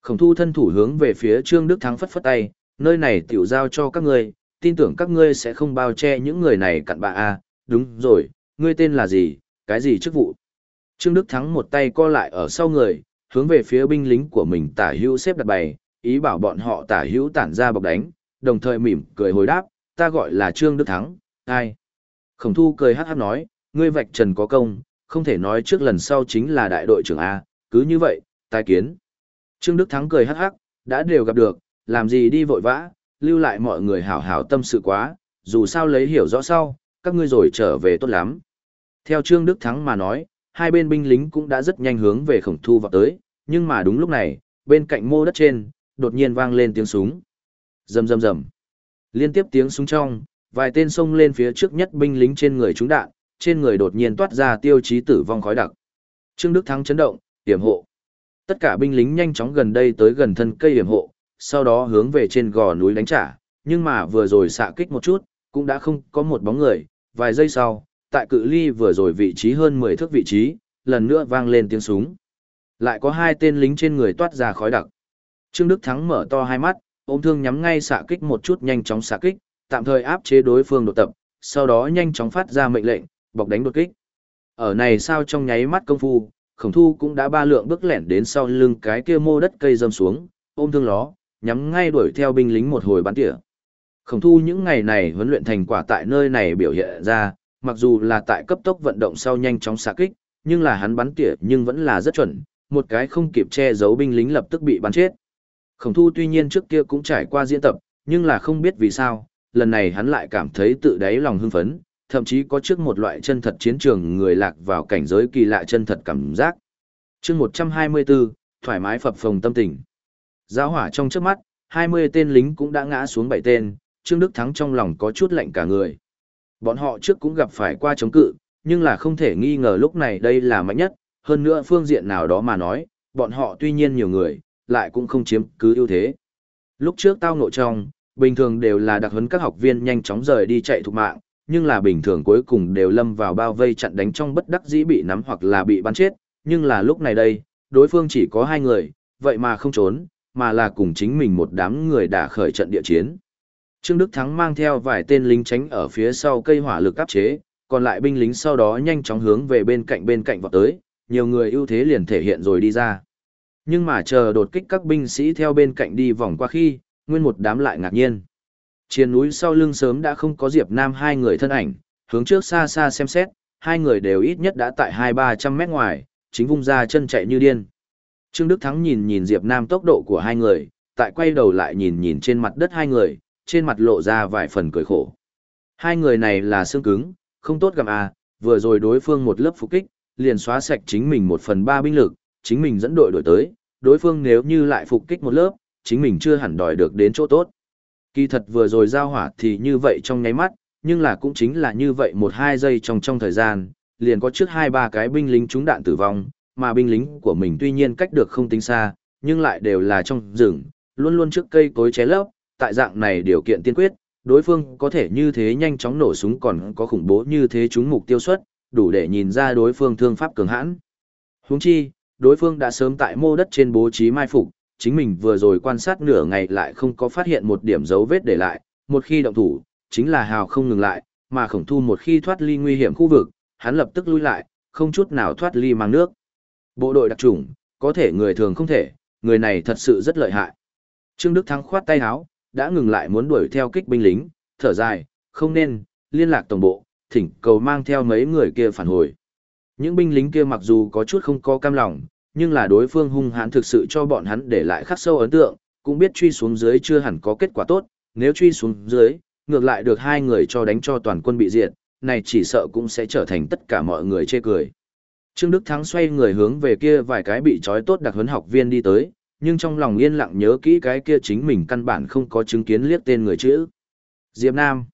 Khổng thu thân thủ hướng về phía Trương Đức Thắng phất phất tay, nơi này tiểu giao cho các ngươi, tin tưởng các ngươi sẽ không bao che những người này cặn bạ à, đúng rồi, ngươi tên là gì, cái gì chức vụ. Trương Đức Thắng một tay co lại ở sau người, hướng về phía binh lính của mình tả hữu xếp đặt bày, ý bảo bọn họ tả hữu tản ra bọc đánh, đồng thời mỉm cười hồi đáp, ta gọi là Trương Đức Thắng, ai? Khổng thu cười hát hát nói, ngươi vạch trần có công, không thể nói trước lần sau chính là đại đội trưởng A, cứ như vậy, tai kiến. Trương Đức Thắng cười hắc hắc, đã đều gặp được, làm gì đi vội vã, lưu lại mọi người hảo hảo tâm sự quá, dù sao lấy hiểu rõ sau, các ngươi rồi trở về tốt lắm. Theo Trương Đức Thắng mà nói, hai bên binh lính cũng đã rất nhanh hướng về khổng thu vào tới, nhưng mà đúng lúc này, bên cạnh mô đất trên, đột nhiên vang lên tiếng súng. Rầm rầm rầm. Liên tiếp tiếng súng trong, vài tên xông lên phía trước nhất binh lính trên người chúng đạn, trên người đột nhiên toát ra tiêu chí tử vong khói đặc. Trương Đức Thắng chấn động, hiểm hộ. Tất cả binh lính nhanh chóng gần đây tới gần thân cây hiểm hộ, sau đó hướng về trên gò núi đánh trả, nhưng mà vừa rồi xạ kích một chút, cũng đã không có một bóng người, vài giây sau, tại cự ly vừa rồi vị trí hơn 10 thước vị trí, lần nữa vang lên tiếng súng. Lại có hai tên lính trên người toát ra khói đặc. Trương Đức Thắng mở to hai mắt, ôm thương nhắm ngay xạ kích một chút nhanh chóng xạ kích, tạm thời áp chế đối phương đột tập, sau đó nhanh chóng phát ra mệnh lệnh, bọc đánh đột kích. Ở này sao trong nháy mắt công phu, khổng thu cũng đã ba lượng bước lẻn đến sau lưng cái kia mô đất cây dâm xuống, ôm thương ló, nhắm ngay đuổi theo binh lính một hồi bắn tỉa. Khổng thu những ngày này huấn luyện thành quả tại nơi này biểu hiện ra, mặc dù là tại cấp tốc vận động sau nhanh chóng xạ kích, nhưng là hắn bắn tỉa nhưng vẫn là rất chuẩn, một cái không kịp che giấu binh lính lập tức bị bắn chết. Khổng thu tuy nhiên trước kia cũng trải qua diễn tập, nhưng là không biết vì sao, lần này hắn lại cảm thấy tự đáy lòng hưng phấn, thậm chí có trước một loại chân thật chiến trường người lạc vào cảnh giới kỳ lạ chân thật cảm giác. chương 124, thoải mái phập phồng tâm tình. Giáo hỏa trong trước mắt, 20 tên lính cũng đã ngã xuống 7 tên, Trương Đức Thắng trong lòng có chút lạnh cả người. Bọn họ trước cũng gặp phải qua chống cự, nhưng là không thể nghi ngờ lúc này đây là mạnh nhất, hơn nữa phương diện nào đó mà nói, bọn họ tuy nhiên nhiều người, lại cũng không chiếm cứ ưu thế. Lúc trước tao ngộ trong, bình thường đều là đặc huấn các học viên nhanh chóng rời đi chạy thục mạng, nhưng là bình thường cuối cùng đều lâm vào bao vây chặn đánh trong bất đắc dĩ bị nắm hoặc là bị bắn chết, nhưng là lúc này đây, đối phương chỉ có hai người, vậy mà không trốn, mà là cùng chính mình một đám người đã khởi trận địa chiến. Trương Đức Thắng mang theo vài tên lính tránh ở phía sau cây hỏa lực áp chế, còn lại binh lính sau đó nhanh chóng hướng về bên cạnh bên cạnh vọt tới, nhiều người ưu thế liền thể hiện rồi đi ra. Nhưng mà chờ đột kích các binh sĩ theo bên cạnh đi vòng qua khi, nguyên một đám lại ngạc nhiên. Trên núi sau lưng sớm đã không có Diệp Nam hai người thân ảnh, hướng trước xa xa xem xét, hai người đều ít nhất đã tại hai ba trăm mét ngoài, chính vung ra chân chạy như điên. Trương Đức Thắng nhìn nhìn Diệp Nam tốc độ của hai người, tại quay đầu lại nhìn nhìn trên mặt đất hai người, trên mặt lộ ra vài phần cười khổ. Hai người này là xương cứng, không tốt gặp à, vừa rồi đối phương một lớp phục kích, liền xóa sạch chính mình một phần ba binh lực, chính mình dẫn đội đổi tới, đối phương nếu như lại phục kích một lớp, chính mình chưa hẳn đòi được đến chỗ tốt. Kỳ thật vừa rồi giao hỏa thì như vậy trong nháy mắt, nhưng là cũng chính là như vậy một hai giây trong trong thời gian, liền có trước hai ba cái binh lính trúng đạn tử vong, mà binh lính của mình tuy nhiên cách được không tính xa, nhưng lại đều là trong rừng, luôn luôn trước cây cối ché lấp, tại dạng này điều kiện tiên quyết, đối phương có thể như thế nhanh chóng nổ súng còn có khủng bố như thế trúng mục tiêu suất, đủ để nhìn ra đối phương thương pháp cường hãn. Huống chi, đối phương đã sớm tại mô đất trên bố trí mai phục, chính mình vừa rồi quan sát nửa ngày lại không có phát hiện một điểm dấu vết để lại, một khi động thủ, chính là hào không ngừng lại, mà khổng thu một khi thoát ly nguy hiểm khu vực, hắn lập tức lui lại, không chút nào thoát ly mang nước. Bộ đội đặc chủng có thể người thường không thể, người này thật sự rất lợi hại. Trương Đức Thắng khoát tay áo, đã ngừng lại muốn đuổi theo kích binh lính, thở dài, không nên, liên lạc tổng bộ, thỉnh cầu mang theo mấy người kia phản hồi. Những binh lính kia mặc dù có chút không có cam lòng, nhưng là đối phương hung hãn thực sự cho bọn hắn để lại khắc sâu ấn tượng, cũng biết truy xuống dưới chưa hẳn có kết quả tốt, nếu truy xuống dưới, ngược lại được hai người cho đánh cho toàn quân bị diệt, này chỉ sợ cũng sẽ trở thành tất cả mọi người chê cười. Trương Đức Thắng xoay người hướng về kia vài cái bị trói tốt đặc huấn học viên đi tới, nhưng trong lòng yên lặng nhớ kỹ cái kia chính mình căn bản không có chứng kiến liếc tên người chữ. Diệp Nam.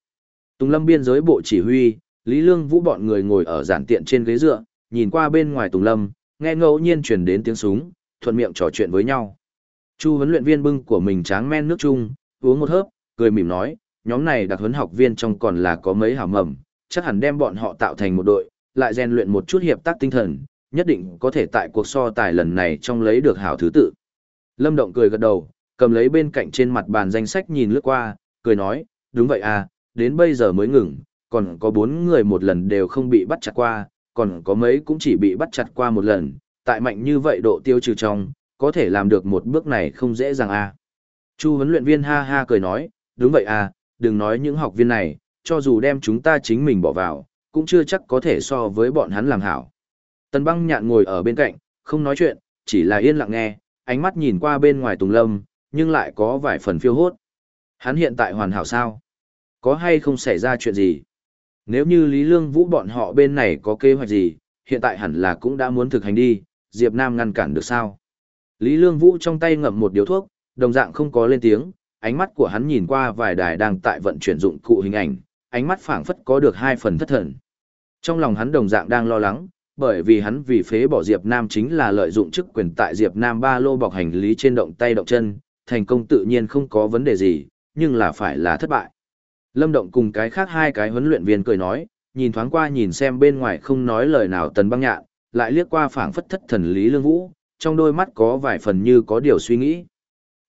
Tùng Lâm biên giới bộ chỉ huy, Lý Lương Vũ bọn người ngồi ở giản tiện trên ghế dựa, nhìn qua bên ngoài Tùng Lâm, nghe ngẫu nhiên truyền đến tiếng súng, thuận miệng trò chuyện với nhau. Chu huấn luyện viên bưng của mình tráng men nước chung, uống một hớp, cười mỉm nói, nhóm này đặc huấn học viên trong còn là có mấy hảo mầm, chắc hẳn đem bọn họ tạo thành một đội, lại rèn luyện một chút hiệp tác tinh thần, nhất định có thể tại cuộc so tài lần này trong lấy được hảo thứ tự. Lâm Động cười gật đầu, cầm lấy bên cạnh trên mặt bàn danh sách nhìn lướt qua, cười nói, đúng vậy à, đến bây giờ mới ngừng, còn có bốn người một lần đều không bị bắt chặt qua, còn có mấy cũng chỉ bị bắt chặt qua một lần, tại mạnh như vậy độ tiêu trừ trong, có thể làm được một bước này không dễ dàng à. Chu huấn luyện viên ha ha cười nói, đúng vậy à, đừng nói những học viên này, cho dù đem chúng ta chính mình bỏ vào, cũng chưa chắc có thể so với bọn hắn làm hảo. Tần băng nhạn ngồi ở bên cạnh, không nói chuyện, chỉ là yên lặng nghe, ánh mắt nhìn qua bên ngoài Tùng Lâm, nhưng lại có vài phần phiêu hốt. Hắn hiện tại hoàn hảo sao? Có hay không xảy ra chuyện gì? Nếu như Lý Lương Vũ bọn họ bên này có kế hoạch gì, hiện tại hẳn là cũng đã muốn thực hành đi, Diệp Nam ngăn cản được sao? Lý Lương Vũ trong tay ngậm một điếu thuốc, đồng dạng không có lên tiếng, ánh mắt của hắn nhìn qua vài đài đang tại vận chuyển dụng cụ hình ảnh, ánh mắt phảng phất có được hai phần thất thần. Trong lòng hắn đồng dạng đang lo lắng, bởi vì hắn vì phế bỏ Diệp Nam chính là lợi dụng chức quyền tại Diệp Nam ba lô bọc hành lý trên động tay động chân, thành công tự nhiên không có vấn đề gì, nhưng là phải là thất bại. Lâm Động cùng cái khác hai cái huấn luyện viên cười nói, nhìn thoáng qua nhìn xem bên ngoài không nói lời nào tần băng nhạn, lại liếc qua phảng phất thất thần Lý Lương Vũ, trong đôi mắt có vài phần như có điều suy nghĩ.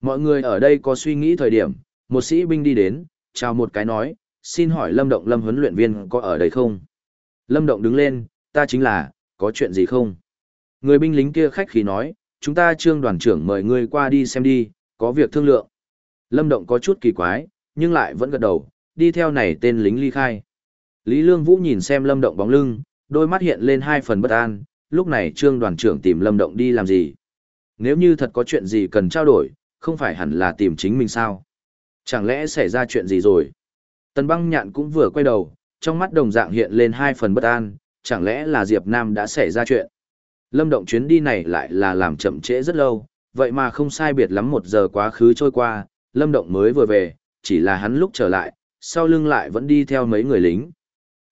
Mọi người ở đây có suy nghĩ thời điểm, một sĩ binh đi đến, chào một cái nói, xin hỏi Lâm Động Lâm huấn luyện viên có ở đây không? Lâm Động đứng lên, ta chính là, có chuyện gì không? Người binh lính kia khách khí nói, chúng ta trương đoàn trưởng mời ngươi qua đi xem đi, có việc thương lượng. Lâm Động có chút kỳ quái, nhưng lại vẫn gật đầu, đi theo này tên lính ly khai. Lý Lương Vũ nhìn xem Lâm Động bóng lưng, đôi mắt hiện lên hai phần bất an, lúc này trương đoàn trưởng tìm Lâm Động đi làm gì? Nếu như thật có chuyện gì cần trao đổi, không phải hẳn là tìm chính mình sao? Chẳng lẽ xảy ra chuyện gì rồi? Tần băng nhạn cũng vừa quay đầu, trong mắt đồng dạng hiện lên hai phần bất an, chẳng lẽ là Diệp Nam đã xảy ra chuyện? Lâm Động chuyến đi này lại là làm chậm trễ rất lâu, vậy mà không sai biệt lắm một giờ quá khứ trôi qua, Lâm Động mới vừa về, chỉ là hắn lúc trở lại, sau lưng lại vẫn đi theo mấy người lính.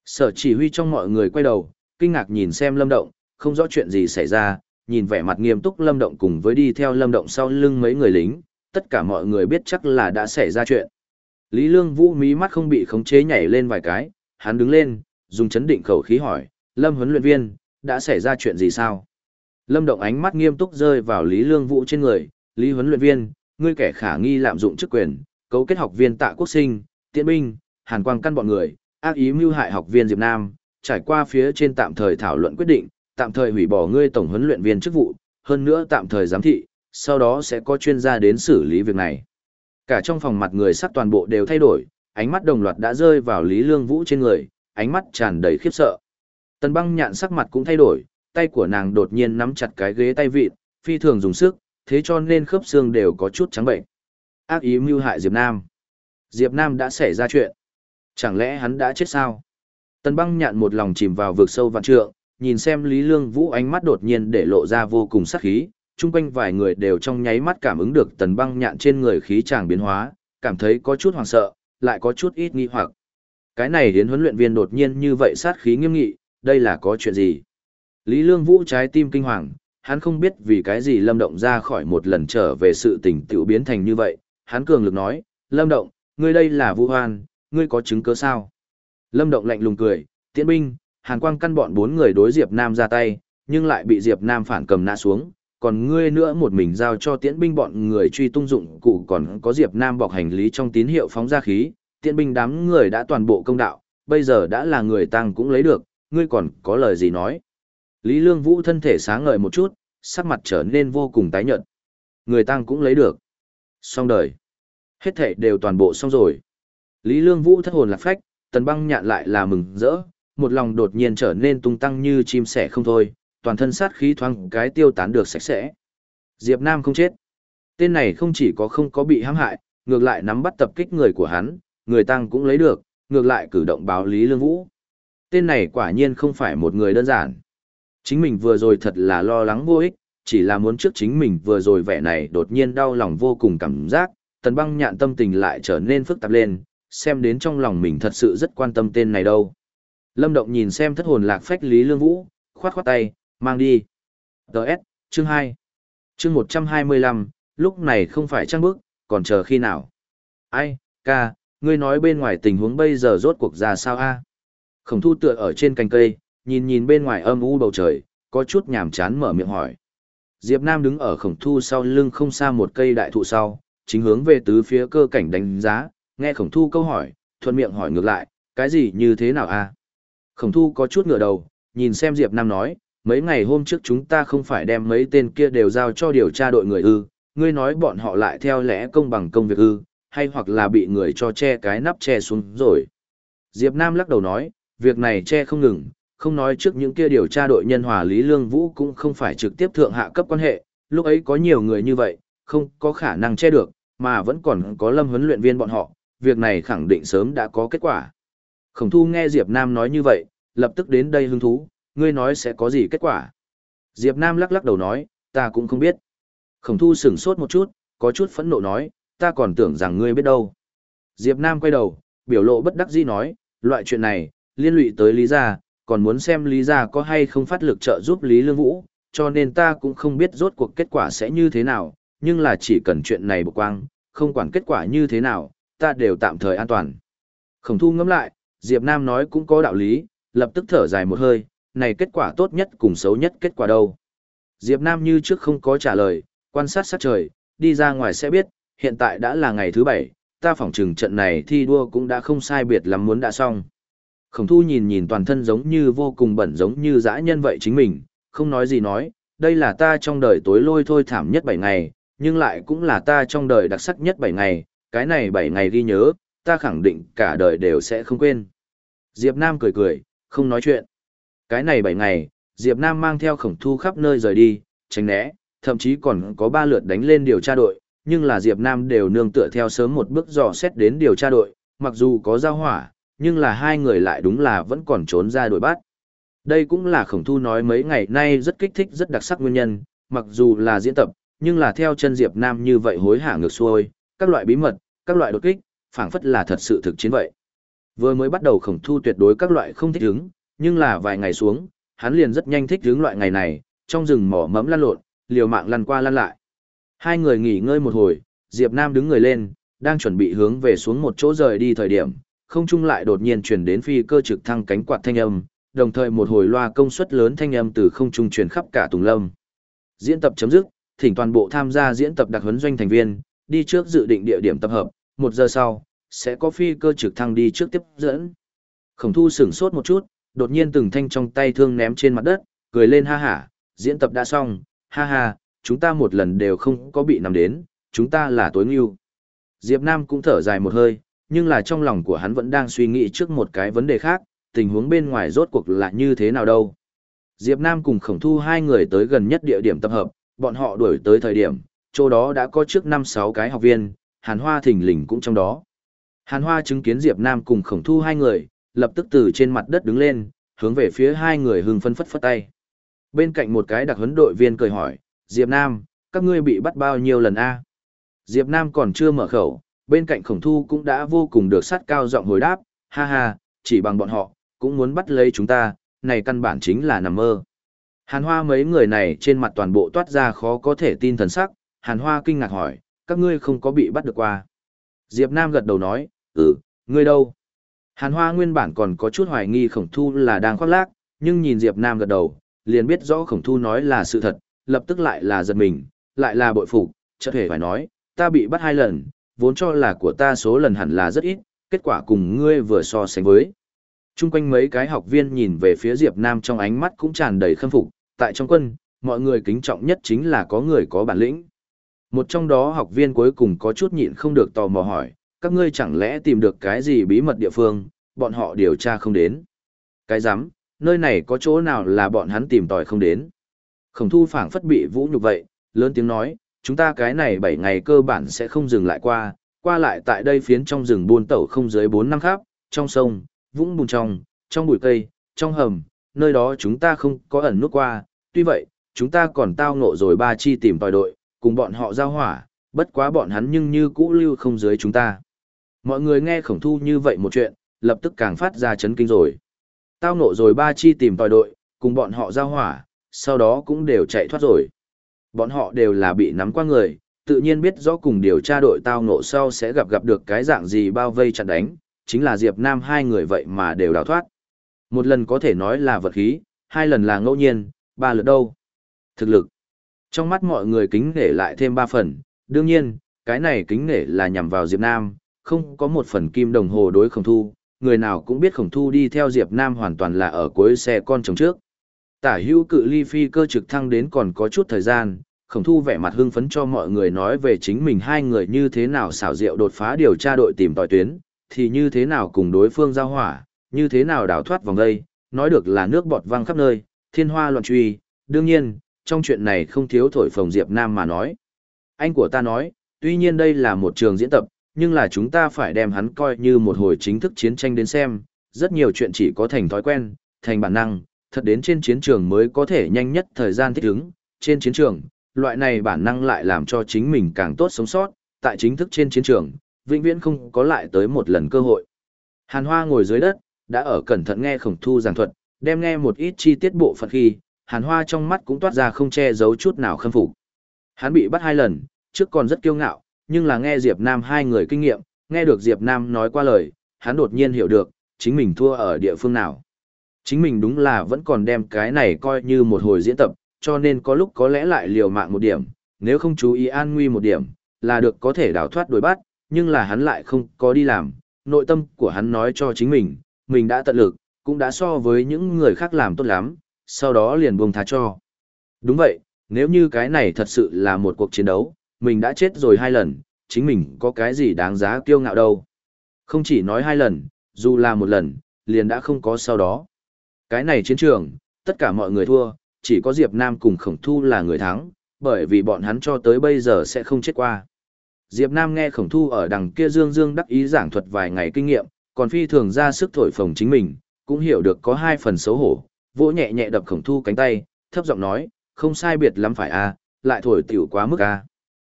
Sở chỉ huy trong mọi người quay đầu, kinh ngạc nhìn xem Lâm Động, không rõ chuyện gì xảy ra, nhìn vẻ mặt nghiêm túc Lâm Động cùng với đi theo Lâm Động sau lưng mấy người lính, tất cả mọi người biết chắc là đã xảy ra chuyện. Lý Lương Vũ mí mắt không bị khống chế nhảy lên vài cái, hắn đứng lên, dùng chấn định khẩu khí hỏi, Lâm huấn luyện viên, đã xảy ra chuyện gì sao? Lâm Động ánh mắt nghiêm túc rơi vào Lý Lương Vũ trên người, Lý huấn luyện viên, ngươi kẻ khả nghi lạm dụng chức quyền, cấu kết học viên tạ quốc sinh, tiện binh, hàn quang căn bọn người, ác ý mưu hại học viên Diệp Nam, trải qua phía trên tạm thời thảo luận quyết định, tạm thời hủy bỏ ngươi tổng huấn luyện viên chức vụ, hơn nữa tạm thời giám thị, sau đó sẽ có chuyên gia đến xử lý việc này. Cả trong phòng mặt người sắc toàn bộ đều thay đổi, ánh mắt đồng loạt đã rơi vào Lý Lương Vũ trên người, ánh mắt tràn đầy khiếp sợ. Tần băng nhạn sắc mặt cũng thay đổi, tay của nàng đột nhiên nắm chặt cái ghế tay vịt, phi thường dùng sức, thế cho nên khớp xương đều có chút trắng bệnh. Ác ý mưu hại Diệp Nam. Diệp Nam đã xảy ra chuyện. Chẳng lẽ hắn đã chết sao? Tần băng nhạn một lòng chìm vào vực sâu vạn trượng, nhìn xem Lý Lương Vũ ánh mắt đột nhiên để lộ ra vô cùng sắc khí, chung quanh vài người đều trong nháy mắt cảm ứng được tần băng nhạn trên người khí chàng biến hóa, cảm thấy có chút hoảng sợ, lại có chút ít nghi hoặc. Cái này đến huấn luyện viên đột nhiên như vậy sát khí nghiêm nghị, đây là có chuyện gì? Lý Lương Vũ trái tim kinh hoàng, hắn không biết vì cái gì Lâm Động ra khỏi một lần trở về sự tình tiểu biến thành như vậy, hắn cường lực nói, Lâm Động, ngươi đây là vu hoan, ngươi có chứng cứ sao? Lâm Động lạnh lùng cười, tiễn binh, Hàn Quang căn bọn bốn người đối Diệp Nam ra tay, nhưng lại bị Diệp Nam phản cầm nã xuống, còn ngươi nữa một mình giao cho tiễn binh bọn người truy tung dụng cụ còn có Diệp Nam bọc hành lý trong tín hiệu phóng ra khí, tiễn binh đám người đã toàn bộ công đạo, bây giờ đã là người tăng cũng lấy được, ngươi còn có lời gì nói. Lý Lương Vũ thân thể sáng ngời một chút, sắc mặt trở nên vô cùng tái nhợt. Người tăng cũng lấy được. Xong đời. Hết thể đều toàn bộ xong rồi. Lý Lương Vũ thất hồn lạc phách, tần băng nhạn lại là mừng rỡ, một lòng đột nhiên trở nên tung tăng như chim sẻ không thôi, toàn thân sát khí thoáng cái tiêu tán được sạch sẽ. Diệp Nam không chết. Tên này không chỉ có không có bị hãm hại, ngược lại nắm bắt tập kích người của hắn, người tăng cũng lấy được, ngược lại cử động báo Lý Lương Vũ. Tên này quả nhiên không phải một người đơn giản. Chính mình vừa rồi thật là lo lắng vô ích, chỉ là muốn trước chính mình vừa rồi vẻ này đột nhiên đau lòng vô cùng cảm giác, tần băng nhạn tâm tình lại trở nên phức tạp lên, xem đến trong lòng mình thật sự rất quan tâm tên này đâu. Lâm Động nhìn xem thất hồn lạc phách Lý Lương Vũ, khoát khoát tay, mang đi. Đợt, chương 2. Chương 125, lúc này không phải trăng bức, còn chờ khi nào. Ai, ca, ngươi nói bên ngoài tình huống bây giờ rốt cuộc ra sao a? Khổng thu tựa ở trên cành cây, nhìn nhìn bên ngoài âm u bầu trời, có chút nhàm chán mở miệng hỏi. Diệp Nam đứng ở khổng thu sau lưng không xa một cây đại thụ sau, chính hướng về tứ phía cơ cảnh đánh giá, nghe khổng thu câu hỏi, thuận miệng hỏi ngược lại, cái gì như thế nào a? Khổng thu có chút ngửa đầu, nhìn xem Diệp Nam nói, mấy ngày hôm trước chúng ta không phải đem mấy tên kia đều giao cho điều tra đội người ư, ngươi nói bọn họ lại theo lẽ công bằng công việc ư, hay hoặc là bị người cho che cái nắp che xuống rồi. Diệp Nam lắc đầu nói, việc này che không ngừng, không nói trước những kia điều tra đội nhân hòa Lý Lương Vũ cũng không phải trực tiếp thượng hạ cấp quan hệ, lúc ấy có nhiều người như vậy, không có khả năng che được, mà vẫn còn có lâm huấn luyện viên bọn họ, việc này khẳng định sớm đã có kết quả. Khổng thu nghe Diệp Nam nói như vậy, lập tức đến đây hứng thú, ngươi nói sẽ có gì kết quả. Diệp Nam lắc lắc đầu nói, ta cũng không biết. Khổng thu sửng sốt một chút, có chút phẫn nộ nói, ta còn tưởng rằng ngươi biết đâu. Diệp Nam quay đầu, biểu lộ bất đắc dĩ nói, loại chuyện này, liên lụy tới Lý Gia, còn muốn xem Lý Gia có hay không phát lực trợ giúp Lý Lương Vũ, cho nên ta cũng không biết rốt cuộc kết quả sẽ như thế nào, nhưng là chỉ cần chuyện này bộc quang, không quản kết quả như thế nào, ta đều tạm thời an toàn. Khổng thu ngẫm lại, Diệp Nam nói cũng có đạo lý, lập tức thở dài một hơi, này kết quả tốt nhất cùng xấu nhất kết quả đâu. Diệp Nam như trước không có trả lời, quan sát sát trời, đi ra ngoài sẽ biết, hiện tại đã là ngày thứ bảy, ta phỏng chừng trận này thi đua cũng đã không sai biệt lắm muốn đã xong. Khổng thu nhìn nhìn toàn thân giống như vô cùng bẩn giống như dã nhân vậy chính mình, không nói gì nói, đây là ta trong đời tối lôi thôi thảm nhất bảy ngày, nhưng lại cũng là ta trong đời đặc sắc nhất 7 ngày, cái này 7 ngày ghi nhớ, ta khẳng định cả đời đều sẽ không quên. Diệp Nam cười cười, không nói chuyện. Cái này 7 ngày, Diệp Nam mang theo khổng thu khắp nơi rời đi, tránh né, thậm chí còn có 3 lượt đánh lên điều tra đội, nhưng là Diệp Nam đều nương tựa theo sớm một bước dò xét đến điều tra đội, mặc dù có giao hỏa, nhưng là hai người lại đúng là vẫn còn trốn ra đội bắt. Đây cũng là khổng thu nói mấy ngày nay rất kích thích rất đặc sắc nguyên nhân, mặc dù là diễn tập, nhưng là theo chân Diệp Nam như vậy hối hả ngược xuôi, các loại bí mật, các loại đột kích, phảng phất là thật sự thực chiến vậy. Vừa mới bắt đầu khổng thu tuyệt đối các loại không thích ứng, nhưng là vài ngày xuống, hắn liền rất nhanh thích ứng loại ngày này, trong rừng mỏ mẫm lăn lộn, liều mạng lăn qua lăn lại. Hai người nghỉ ngơi một hồi, Diệp Nam đứng người lên, đang chuẩn bị hướng về xuống một chỗ rời đi thời điểm, không trung lại đột nhiên truyền đến phi cơ trực thăng cánh quạt thanh âm, đồng thời một hồi loa công suất lớn thanh âm từ không trung truyền khắp cả Tùng Lâm. Diễn tập chấm dứt, thỉnh toàn bộ tham gia diễn tập đặc huấn doanh thành viên, đi trước dự định địa điểm tập hợp, một giờ sau, sẽ có phi cơ trực thăng đi trước tiếp dẫn. Khổng thu sửng sốt một chút, đột nhiên từng thanh trong tay thương ném trên mặt đất, cười lên ha hả, diễn tập đã xong, ha ha, chúng ta một lần đều không có bị nằm đến, chúng ta là tối ngưu. Diệp Nam cũng thở dài một hơi, nhưng là trong lòng của hắn vẫn đang suy nghĩ trước một cái vấn đề khác, tình huống bên ngoài rốt cuộc là như thế nào đâu. Diệp Nam cùng khổng thu hai người tới gần nhất địa điểm tập hợp, bọn họ đuổi tới thời điểm, chỗ đó đã có trước 5-6 cái học viên, Hàn Hoa thỉnh lình cũng trong đó. Hàn Hoa chứng kiến Diệp Nam cùng khổng thu hai người, lập tức từ trên mặt đất đứng lên, hướng về phía hai người hưng phân phất phất tay. Bên cạnh một cái đặc huấn đội viên cười hỏi, Diệp Nam, các ngươi bị bắt bao nhiêu lần a? Diệp Nam còn chưa mở khẩu, bên cạnh khổng thu cũng đã vô cùng được sát cao giọng hồi đáp, ha ha, chỉ bằng bọn họ, cũng muốn bắt lấy chúng ta, này căn bản chính là nằm mơ. Hàn Hoa mấy người này trên mặt toàn bộ toát ra khó có thể tin thần sắc, Hàn Hoa kinh ngạc hỏi, các ngươi không có bị bắt được qua. Diệp Nam gật đầu nói, ừ, ngươi đâu? Hàn Hoa nguyên bản còn có chút hoài nghi khổng thu là đang khoác lác, nhưng nhìn Diệp Nam gật đầu, liền biết rõ khổng thu nói là sự thật, lập tức lại là giật mình, lại là bội phục, chợt hề phải nói, ta bị bắt hai lần, vốn cho là của ta số lần hẳn là rất ít, kết quả cùng ngươi vừa so sánh với. Trung quanh mấy cái học viên nhìn về phía Diệp Nam trong ánh mắt cũng tràn đầy khâm phục, tại trong quân, mọi người kính trọng nhất chính là có người có bản lĩnh. Một trong đó học viên cuối cùng có chút nhịn không được tò mò hỏi, các ngươi chẳng lẽ tìm được cái gì bí mật địa phương, bọn họ điều tra không đến. Cái rắm nơi này có chỗ nào là bọn hắn tìm tòi không đến. Khổng thu phảng phất bị vũ nhục vậy, lớn tiếng nói, chúng ta cái này 7 ngày cơ bản sẽ không dừng lại qua, qua lại tại đây phiến trong rừng buôn tẩu không dưới 4 năm khắp, trong sông, vũng bùn trong, trong bụi cây, trong hầm, nơi đó chúng ta không có ẩn nút qua, tuy vậy, chúng ta còn tao ngộ rồi ba chi tìm tòi đội, cùng bọn họ giao hỏa, bất quá bọn hắn nhưng như cũ lưu không dưới chúng ta. Mọi người nghe khổng thu như vậy một chuyện, lập tức càng phát ra chấn kinh rồi. Tao ngộ rồi ba chi tìm tòi đội, cùng bọn họ giao hỏa, sau đó cũng đều chạy thoát rồi. Bọn họ đều là bị nắm qua người, tự nhiên biết rõ cùng điều tra đội tao ngộ sau sẽ gặp gặp được cái dạng gì bao vây chặn đánh, chính là Diệp Nam hai người vậy mà đều đào thoát. Một lần có thể nói là vật khí, hai lần là ngẫu nhiên, ba lượt đâu. Thực lực. Trong mắt mọi người kính nể lại thêm ba phần, đương nhiên, cái này kính nể là nhằm vào Diệp Nam, không có một phần kim đồng hồ đối khổng thu, người nào cũng biết khổng thu đi theo Diệp Nam hoàn toàn là ở cuối xe con chồng trước. Tả hữu cự ly phi cơ trực thăng đến còn có chút thời gian, khổng thu vẻ mặt hưng phấn cho mọi người nói về chính mình hai người như thế nào xảo diệu đột phá điều tra đội tìm tòi tuyến, thì như thế nào cùng đối phương giao hỏa, như thế nào đào thoát vòng đây, nói được là nước bọt văng khắp nơi, thiên hoa loạn truy, đương nhiên, trong chuyện này không thiếu thổi phồng Diệp Nam mà nói. Anh của ta nói, tuy nhiên đây là một trường diễn tập, nhưng là chúng ta phải đem hắn coi như một hồi chính thức chiến tranh đến xem, rất nhiều chuyện chỉ có thành thói quen, thành bản năng, thật đến trên chiến trường mới có thể nhanh nhất thời gian thích ứng, trên chiến trường, loại này bản năng lại làm cho chính mình càng tốt sống sót, tại chính thức trên chiến trường, vĩnh viễn không có lại tới một lần cơ hội. Hàn Hoa ngồi dưới đất, đã ở cẩn thận nghe khổng thu giảng thuật, đem nghe một ít chi tiết bộ phận khi, Hàn Hoa trong mắt cũng toát ra không che giấu chút nào khâm phục. Hắn bị bắt hai lần, trước còn rất kiêu ngạo, nhưng là nghe Diệp Nam hai người kinh nghiệm, nghe được Diệp Nam nói qua lời, hắn đột nhiên hiểu được, chính mình thua ở địa phương nào. Chính mình đúng là vẫn còn đem cái này coi như một hồi diễn tập, cho nên có lúc có lẽ lại liều mạng một điểm, nếu không chú ý an nguy một điểm, là được có thể đào thoát đuổi bắt, nhưng là hắn lại không có đi làm, nội tâm của hắn nói cho chính mình, mình đã tận lực, cũng đã so với những người khác làm tốt lắm, sau đó liền buông tha cho. Đúng vậy, nếu như cái này thật sự là một cuộc chiến đấu, mình đã chết rồi hai lần, chính mình có cái gì đáng giá kiêu ngạo đâu. Không chỉ nói hai lần, dù là một lần, liền đã không có sau đó. Cái này chiến trường, tất cả mọi người thua, chỉ có Diệp Nam cùng Khổng Thu là người thắng, bởi vì bọn hắn cho tới bây giờ sẽ không chết qua. Diệp Nam nghe Khổng Thu ở đằng kia dương dương đắc ý giảng thuật vài ngày kinh nghiệm, còn phi thường ra sức thổi phồng chính mình, cũng hiểu được có hai phần xấu hổ, vỗ nhẹ nhẹ đập Khổng Thu cánh tay, thấp giọng nói, không sai biệt lắm phải a, lại thổi tiểu quá mức a.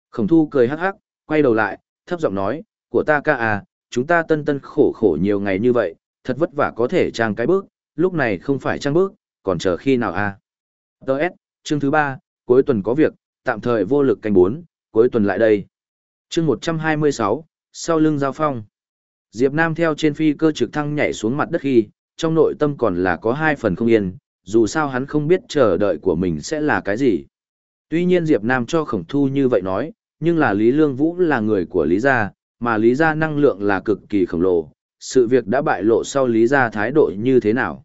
Khổng Thu cười hắc hắc, quay đầu lại, thấp giọng nói, của ta ca a, chúng ta tân tân khổ khổ nhiều ngày như vậy, thật vất vả có thể trang cái bước, lúc này không phải trang bước, còn chờ khi nào a? Đợt, chương thứ ba, cuối tuần có việc, tạm thời vô lực canh bốn, cuối tuần lại đây. Chương một trăm hai mươi sáu, sau lưng giao phong. Diệp Nam theo trên phi cơ trực thăng nhảy xuống mặt đất khi, trong nội tâm còn là có hai phần không yên, dù sao hắn không biết chờ đợi của mình sẽ là cái gì. Tuy nhiên Diệp Nam cho khổng thu như vậy nói, nhưng là Lý Lương Vũ là người của Lý Gia, mà Lý Gia năng lượng là cực kỳ khổng lồ, sự việc đã bại lộ sau Lý Gia thái độ như thế nào.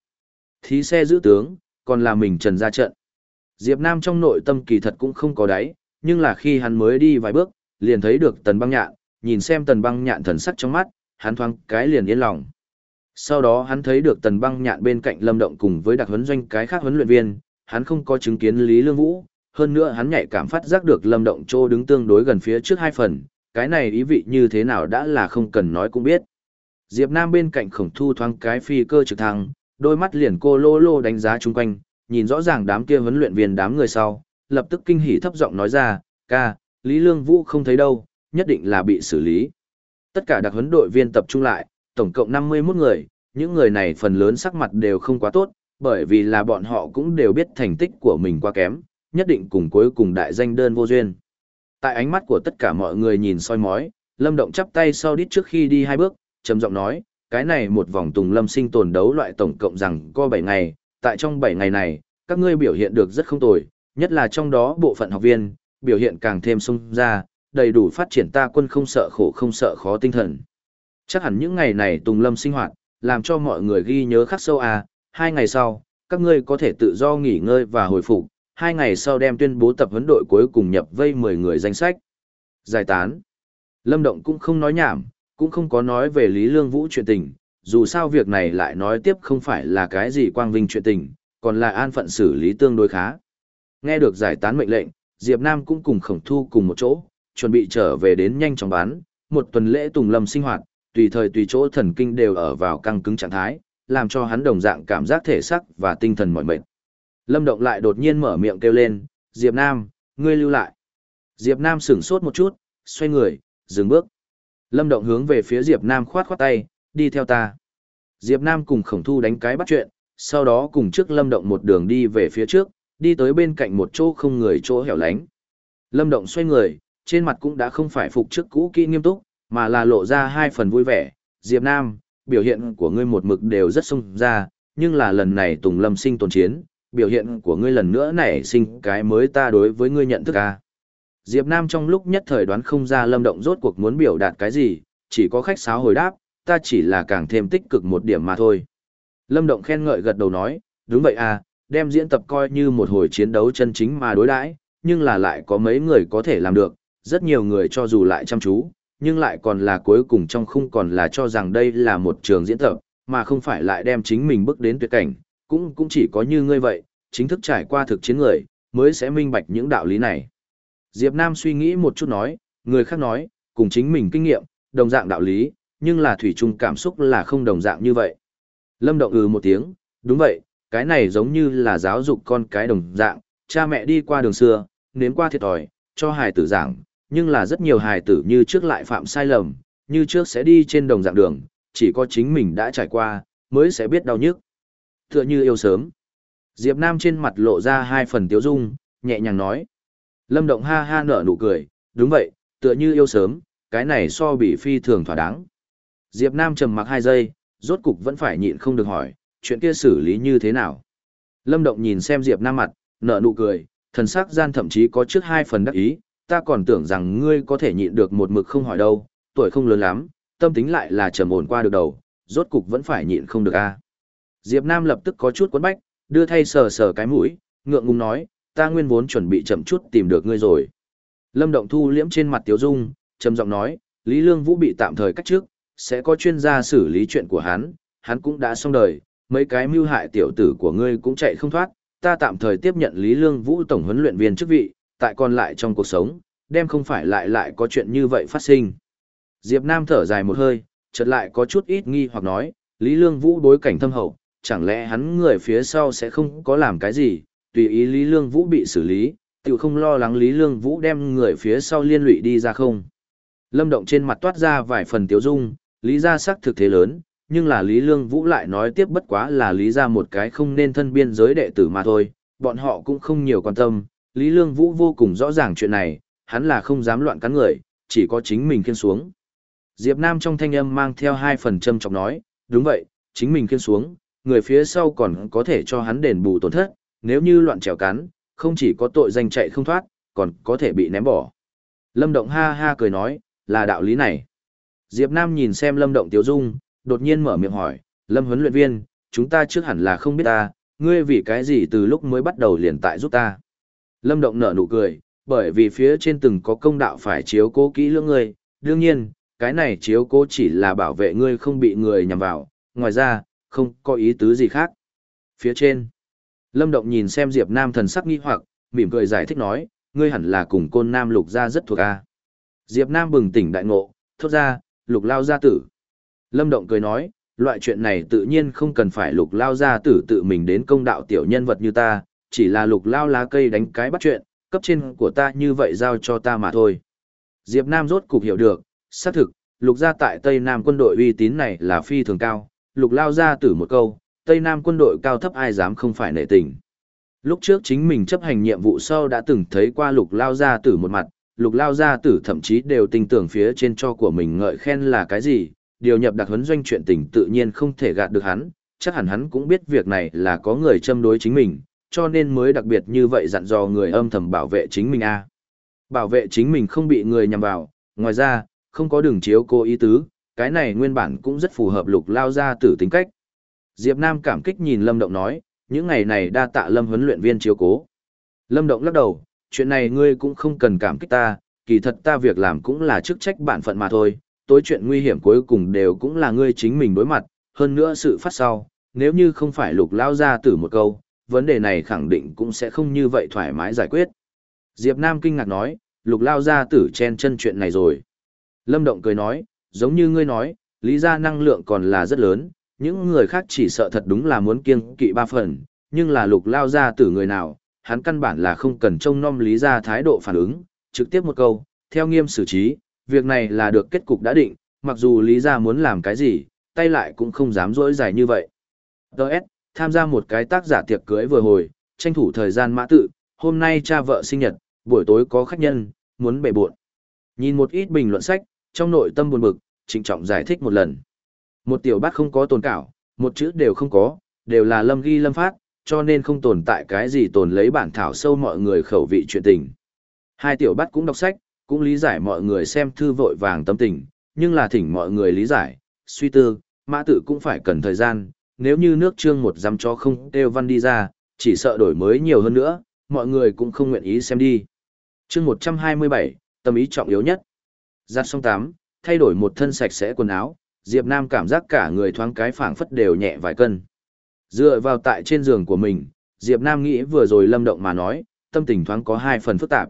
Thí xe giữ tướng, còn là mình trần ra trận. Diệp Nam trong nội tâm kỳ thật cũng không có đáy, nhưng là khi hắn mới đi vài bước, liền thấy được tần băng nhạn, nhìn xem tần băng nhạn thần sắc trong mắt, hắn thoáng cái liền yên lòng. Sau đó hắn thấy được tần băng nhạn bên cạnh lâm động cùng với đặc huấn doanh cái khác huấn luyện viên, hắn không có chứng kiến Lý Lương Vũ, hơn nữa hắn nhạy cảm phát giác được lâm động chỗ đứng tương đối gần phía trước hai phần, cái này ý vị như thế nào đã là không cần nói cũng biết. Diệp Nam bên cạnh khổng thu thoáng cái phi cơ trực thăng, đôi mắt liền cô lô lô đánh giá chung quanh, nhìn rõ ràng đám kia huấn luyện viên đám người sau, lập tức kinh hỉ thấp giọng nói ra, ca, Lý Lương Vũ không thấy đâu, nhất định là bị xử lý. Tất cả đặc huấn đội viên tập trung lại, tổng cộng 51 người, những người này phần lớn sắc mặt đều không quá tốt, bởi vì là bọn họ cũng đều biết thành tích của mình quá kém, nhất định cùng cuối cùng đại danh đơn vô duyên. Tại ánh mắt của tất cả mọi người nhìn soi mói, Lâm Động chắp tay sau đít trước khi đi hai bước, trầm giọng nói, cái này một vòng tùng lâm sinh tồn đấu loại tổng cộng rằng có 7 ngày, tại trong 7 ngày này, các ngươi biểu hiện được rất không tồi, nhất là trong đó bộ phận học viên, biểu hiện càng thêm sung ra, đầy đủ phát triển ta quân không sợ khổ không sợ khó tinh thần. Chắc hẳn những ngày này Tùng Lâm sinh hoạt, làm cho mọi người ghi nhớ khắc sâu à, hai ngày sau, các ngươi có thể tự do nghỉ ngơi và hồi phục, hai ngày sau đem tuyên bố tập huấn đội cuối cùng nhập vây 10 người danh sách. Giải tán. Lâm Động cũng không nói nhảm, cũng không có nói về Lý Lương Vũ chuyện tình, dù sao việc này lại nói tiếp không phải là cái gì quang vinh chuyện tình, còn là an phận xử lý tương đối khá. Nghe được giải tán mệnh lệnh, Diệp Nam cũng cùng khổng thu cùng một chỗ, chuẩn bị trở về đến nhanh chóng bán, một tuần lễ tùng lâm sinh hoạt, tùy thời tùy chỗ thần kinh đều ở vào căng cứng trạng thái, làm cho hắn đồng dạng cảm giác thể xác và tinh thần mỏi mệt. Lâm Động lại đột nhiên mở miệng kêu lên, Diệp Nam, ngươi lưu lại. Diệp Nam sửng sốt một chút, xoay người, dừng bước. Lâm Động hướng về phía Diệp Nam khoát khoát tay, đi theo ta. Diệp Nam cùng khổng thu đánh cái bắt chuyện, sau đó cùng trước Lâm Động một đường đi về phía trước, đi tới bên cạnh một chỗ không người chỗ hẻo lánh. Lâm Động xoay người, trên mặt cũng đã không phải phục trước cũ kỹ nghiêm túc, mà là lộ ra hai phần vui vẻ. Diệp Nam, biểu hiện của ngươi một mực đều rất sung ra, nhưng là lần này Tùng Lâm sinh tồn chiến, biểu hiện của ngươi lần nữa nảy sinh cái mới ta đối với ngươi nhận thức a. Diệp Nam trong lúc nhất thời đoán không ra Lâm Động rốt cuộc muốn biểu đạt cái gì, chỉ có khách sáo hồi đáp, ta chỉ là càng thêm tích cực một điểm mà thôi. Lâm Động khen ngợi gật đầu nói, đúng vậy à, đem diễn tập coi như một hồi chiến đấu chân chính mà đối đãi, nhưng là lại có mấy người có thể làm được, rất nhiều người cho dù lại chăm chú, nhưng lại còn là cuối cùng trong khung còn là cho rằng đây là một trường diễn tập, mà không phải lại đem chính mình bước đến tuyệt cảnh, cũng cũng chỉ có như ngươi vậy, chính thức trải qua thực chiến người, mới sẽ minh bạch những đạo lý này. Diệp Nam suy nghĩ một chút nói, người khác nói, cùng chính mình kinh nghiệm, đồng dạng đạo lý, nhưng là thủy chung cảm xúc là không đồng dạng như vậy. Lâm Động ừ một tiếng, đúng vậy, cái này giống như là giáo dục con cái đồng dạng, cha mẹ đi qua đường xưa, nếm qua thiệt thòi, cho hài tử giảng, nhưng là rất nhiều hài tử như trước lại phạm sai lầm, như trước sẽ đi trên đồng dạng đường, chỉ có chính mình đã trải qua, mới sẽ biết đau nhức. Tựa như yêu sớm. Diệp Nam trên mặt lộ ra hai phần tiếu dung, nhẹ nhàng nói. Lâm Động ha ha nở nụ cười, đúng vậy, tựa như yêu sớm, cái này so bị phi thường thỏa đáng. Diệp Nam trầm mặc hai giây, rốt cục vẫn phải nhịn không được hỏi, chuyện kia xử lý như thế nào. Lâm Động nhìn xem Diệp Nam mặt, nở nụ cười, thần sắc gian thậm chí có trước hai phần đắc ý, ta còn tưởng rằng ngươi có thể nhịn được một mực không hỏi đâu, tuổi không lớn lắm, tâm tính lại là trầm ổn qua được đầu, rốt cục vẫn phải nhịn không được a. Diệp Nam lập tức có chút quấn bách, đưa thay sờ sờ cái mũi, ngượng ngùng nói, ta nguyên vốn chuẩn bị chậm chút tìm được ngươi rồi. Lâm Động thu liễm trên mặt Tiếu Dung, trầm giọng nói, Lý Lương Vũ bị tạm thời cách chức, sẽ có chuyên gia xử lý chuyện của hắn, hắn cũng đã xong đời, mấy cái mưu hại tiểu tử của ngươi cũng chạy không thoát, ta tạm thời tiếp nhận Lý Lương Vũ tổng huấn luyện viên chức vị, tại còn lại trong cuộc sống, đem không phải lại lại có chuyện như vậy phát sinh. Diệp Nam thở dài một hơi, chợt lại có chút ít nghi hoặc nói, Lý Lương Vũ đối cảnh thâm hậu, chẳng lẽ hắn người phía sau sẽ không có làm cái gì, tùy ý Lý Lương Vũ bị xử lý, tự không lo lắng Lý Lương Vũ đem người phía sau liên lụy đi ra không. Lâm Động trên mặt toát ra vài phần tiếu dung, Lý gia sắc thực thế lớn, nhưng là Lý Lương Vũ lại nói tiếp bất quá là Lý gia một cái không nên thân biên giới đệ tử mà thôi, bọn họ cũng không nhiều quan tâm, Lý Lương Vũ vô cùng rõ ràng chuyện này, hắn là không dám loạn cắn người, chỉ có chính mình khiên xuống. Diệp Nam trong thanh âm mang theo hai phần châm trọng nói, đúng vậy, chính mình khiên xuống, người phía sau còn có thể cho hắn đền bù tổn thất, nếu như loạn trèo cắn, không chỉ có tội danh chạy không thoát, còn có thể bị ném bỏ. Lâm Động ha ha cười nói, là đạo lý này. Diệp Nam nhìn xem Lâm Động Tiếu Dung, đột nhiên mở miệng hỏi, Lâm huấn luyện viên, chúng ta trước hẳn là không biết ta, ngươi vì cái gì từ lúc mới bắt đầu liền tại giúp ta. Lâm Động nở nụ cười, bởi vì phía trên từng có công đạo phải chiếu cố kỹ lưỡng ngươi, đương nhiên, cái này chiếu cố chỉ là bảo vệ ngươi không bị người nhằm vào, ngoài ra, không có ý tứ gì khác. Phía trên, Lâm Động nhìn xem Diệp Nam thần sắc nghi hoặc, mỉm cười giải thích nói, ngươi hẳn là cùng côn Nam Lục gia rất thuộc a. Diệp Nam bừng tỉnh đại ngộ, thốt ra, Lục Lao gia tử. Lâm Động cười nói, loại chuyện này tự nhiên không cần phải Lục Lao gia tử tự mình đến công đạo tiểu nhân vật như ta, chỉ là Lục Lao lá cây đánh cái bắt chuyện, cấp trên của ta như vậy giao cho ta mà thôi. Diệp Nam rốt cục hiểu được, xác thực, Lục gia tại Tây Nam quân đội uy tín này là phi thường cao, Lục Lao gia tử một câu, Tây Nam quân đội cao thấp ai dám không phải nể tình. Lúc trước chính mình chấp hành nhiệm vụ sau đã từng thấy qua lục lao gia tử một mặt, lục lao gia tử thậm chí đều tin tưởng phía trên cho của mình ngợi khen là cái gì, điều nhập đặc huấn doanh chuyện tình tự nhiên không thể gạt được hắn, chắc hẳn hắn cũng biết việc này là có người châm đối chính mình, cho nên mới đặc biệt như vậy dặn dò người âm thầm bảo vệ chính mình a. Bảo vệ chính mình không bị người nhằm vào, ngoài ra, không có đường chiếu cô ý tứ, cái này nguyên bản cũng rất phù hợp lục lao gia tử tính cách. Diệp Nam cảm kích nhìn Lâm Động nói, những ngày này đa tạ Lâm huấn luyện viên chiếu cố. Lâm Động lắc đầu, chuyện này ngươi cũng không cần cảm kích ta, kỳ thật ta việc làm cũng là chức trách bản phận mà thôi, tối chuyện nguy hiểm cuối cùng đều cũng là ngươi chính mình đối mặt, hơn nữa sự phát sau, nếu như không phải lục lao ra tử một câu, vấn đề này khẳng định cũng sẽ không như vậy thoải mái giải quyết. Diệp Nam kinh ngạc nói, lục lao ra tử chen chân chuyện này rồi. Lâm Động cười nói, giống như ngươi nói, lý ra năng lượng còn là rất lớn, những người khác chỉ sợ thật đúng là muốn kiêng kỵ ba phần, nhưng là lục lao ra tử người nào, hắn căn bản là không cần trông nom lý ra thái độ phản ứng, trực tiếp một câu, theo nghiêm xử trí, việc này là được kết cục đã định, mặc dù lý ra muốn làm cái gì, tay lại cũng không dám dỗi dài như vậy. Đợt, tham gia một cái tác giả tiệc cưới vừa hồi, tranh thủ thời gian mã tự, hôm nay cha vợ sinh nhật, buổi tối có khách nhân, muốn bể buộn. Nhìn một ít bình luận sách, trong nội tâm buồn bực, trịnh trọng giải thích một lần. Một tiểu bát không có tồn cảo, một chữ đều không có, đều là lâm ghi lâm phát, cho nên không tồn tại cái gì tồn lấy bản thảo sâu mọi người khẩu vị chuyện tình. Hai tiểu bát cũng đọc sách, cũng lý giải mọi người xem thư vội vàng tâm tình, nhưng là thỉnh mọi người lý giải, suy tư, mã tự cũng phải cần thời gian, nếu như nước trương một dăm cho không đều văn đi ra, chỉ sợ đổi mới nhiều hơn nữa, mọi người cũng không nguyện ý xem đi. chương 127, tâm ý trọng yếu nhất. Giặt xong tắm, thay đổi một thân sạch sẽ quần áo, Diệp Nam cảm giác cả người thoáng cái phảng phất đều nhẹ vài cân. Dựa vào tại trên giường của mình, Diệp Nam nghĩ vừa rồi lâm động mà nói, tâm tình thoáng có hai phần phức tạp.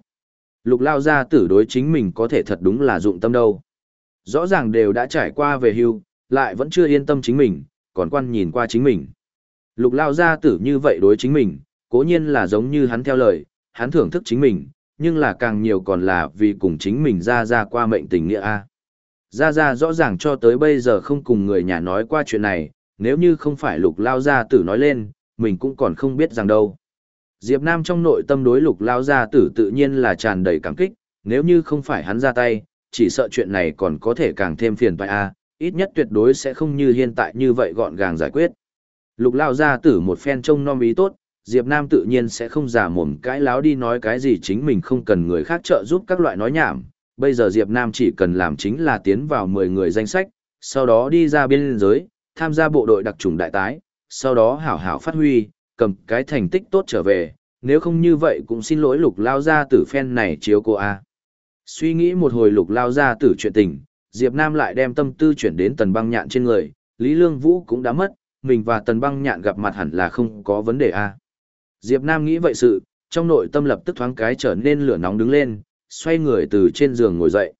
Lục lao ra tử đối chính mình có thể thật đúng là dụng tâm đâu. Rõ ràng đều đã trải qua về hưu, lại vẫn chưa yên tâm chính mình, còn quan nhìn qua chính mình. Lục lao ra tử như vậy đối chính mình, cố nhiên là giống như hắn theo lời, hắn thưởng thức chính mình, nhưng là càng nhiều còn là vì cùng chính mình ra ra qua mệnh tình nghĩa A. Ra ra rõ ràng cho tới bây giờ không cùng người nhà nói qua chuyện này, nếu như không phải lục lao gia tử nói lên, mình cũng còn không biết rằng đâu. Diệp Nam trong nội tâm đối lục lao gia tử tự nhiên là tràn đầy cảm kích, nếu như không phải hắn ra tay, chỉ sợ chuyện này còn có thể càng thêm phiền toái a, ít nhất tuyệt đối sẽ không như hiện tại như vậy gọn gàng giải quyết. Lục lao gia tử một phen trông nom ý tốt, Diệp Nam tự nhiên sẽ không giả mồm cãi láo đi nói cái gì chính mình không cần người khác trợ giúp các loại nói nhảm. Bây giờ Diệp Nam chỉ cần làm chính là tiến vào 10 người danh sách, sau đó đi ra biên giới, tham gia bộ đội đặc trùng đại tái, sau đó hảo hảo phát huy, cầm cái thành tích tốt trở về, nếu không như vậy cũng xin lỗi lục lao ra tử phen này chiếu cô A. Suy nghĩ một hồi lục lao ra tử chuyện tình, Diệp Nam lại đem tâm tư chuyển đến tần băng nhạn trên người, Lý Lương Vũ cũng đã mất, mình và tần băng nhạn gặp mặt hẳn là không có vấn đề A. Diệp Nam nghĩ vậy sự, trong nội tâm lập tức thoáng cái trở nên lửa nóng đứng lên, xoay người từ trên giường ngồi dậy.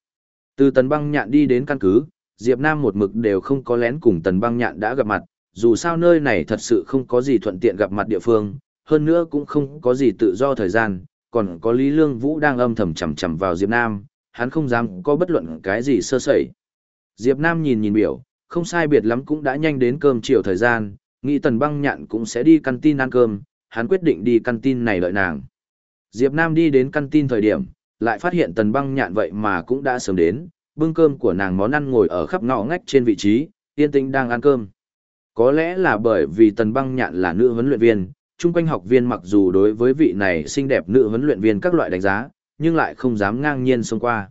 Từ tần băng nhạn đi đến căn cứ, Diệp Nam một mực đều không có lén cùng tần băng nhạn đã gặp mặt, dù sao nơi này thật sự không có gì thuận tiện gặp mặt địa phương, hơn nữa cũng không có gì tự do thời gian, còn có Lý Lương Vũ đang âm thầm chầm chầm vào Diệp Nam, hắn không dám có bất luận cái gì sơ sẩy. Diệp Nam nhìn nhìn biểu, không sai biệt lắm cũng đã nhanh đến cơm chiều thời gian, nghĩ tần băng nhạn cũng sẽ đi căn tin ăn cơm, hắn quyết định đi căn tin này đợi nàng. Diệp Nam đi đến căn tin thời điểm, lại phát hiện tần băng nhạn vậy mà cũng đã sớm đến, bưng cơm của nàng món ăn ngồi ở khắp ngõ ngách trên vị trí, yên tĩnh đang ăn cơm. Có lẽ là bởi vì tần băng nhạn là nữ huấn luyện viên, chung quanh học viên mặc dù đối với vị này xinh đẹp nữ huấn luyện viên các loại đánh giá, nhưng lại không dám ngang nhiên xông qua.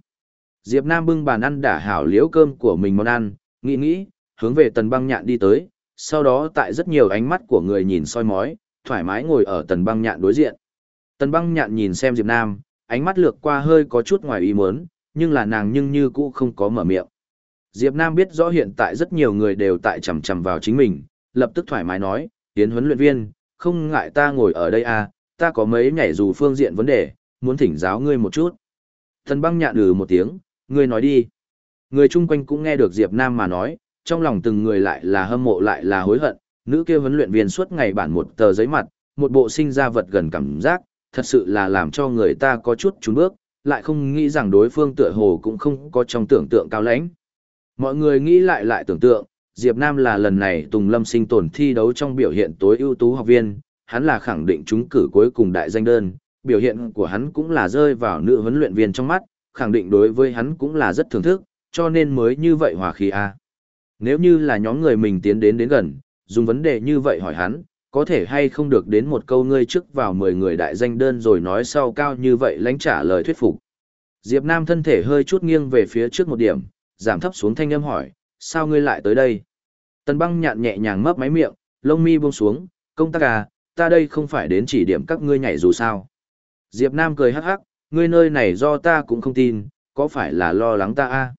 Diệp Nam bưng bàn ăn đả hảo liễu cơm của mình món ăn, nghĩ nghĩ, hướng về tần băng nhạn đi tới, sau đó tại rất nhiều ánh mắt của người nhìn soi mói, thoải mái ngồi ở tần băng nhạn đối diện. Tần băng nhạn nhìn xem Diệp Nam, ánh mắt lược qua hơi có chút ngoài ý muốn, nhưng là nàng nhưng như cũ không có mở miệng. Diệp Nam biết rõ hiện tại rất nhiều người đều tại chầm chầm vào chính mình, lập tức thoải mái nói, tiến huấn luyện viên, không ngại ta ngồi ở đây à, ta có mấy nhảy dù phương diện vấn đề, muốn thỉnh giáo ngươi một chút. Thần băng nhạn ừ một tiếng, ngươi nói đi. Người chung quanh cũng nghe được Diệp Nam mà nói, trong lòng từng người lại là hâm mộ lại là hối hận, nữ kia huấn luyện viên suốt ngày bản một tờ giấy mặt, một bộ sinh ra vật gần cảm giác, thật sự là làm cho người ta có chút trốn bước, lại không nghĩ rằng đối phương tựa hồ cũng không có trong tưởng tượng cao lãnh. Mọi người nghĩ lại lại tưởng tượng, Diệp Nam là lần này Tùng Lâm sinh tồn thi đấu trong biểu hiện tối ưu tú học viên, hắn là khẳng định trúng cử cuối cùng đại danh đơn, biểu hiện của hắn cũng là rơi vào nữ huấn luyện viên trong mắt, khẳng định đối với hắn cũng là rất thưởng thức, cho nên mới như vậy hòa khí a. Nếu như là nhóm người mình tiến đến đến gần, dùng vấn đề như vậy hỏi hắn, có thể hay không được đến một câu ngươi trước vào 10 người đại danh đơn rồi nói sau cao như vậy lãnh trả lời thuyết phục. Diệp Nam thân thể hơi chút nghiêng về phía trước một điểm, giảm thấp xuống thanh âm hỏi, sao ngươi lại tới đây? Tần băng nhạn nhẹ nhàng mấp máy miệng, lông mi buông xuống, công tác à, ta đây không phải đến chỉ điểm các ngươi nhảy dù sao. Diệp Nam cười hắc hắc, ngươi nơi này do ta cũng không tin, có phải là lo lắng ta à?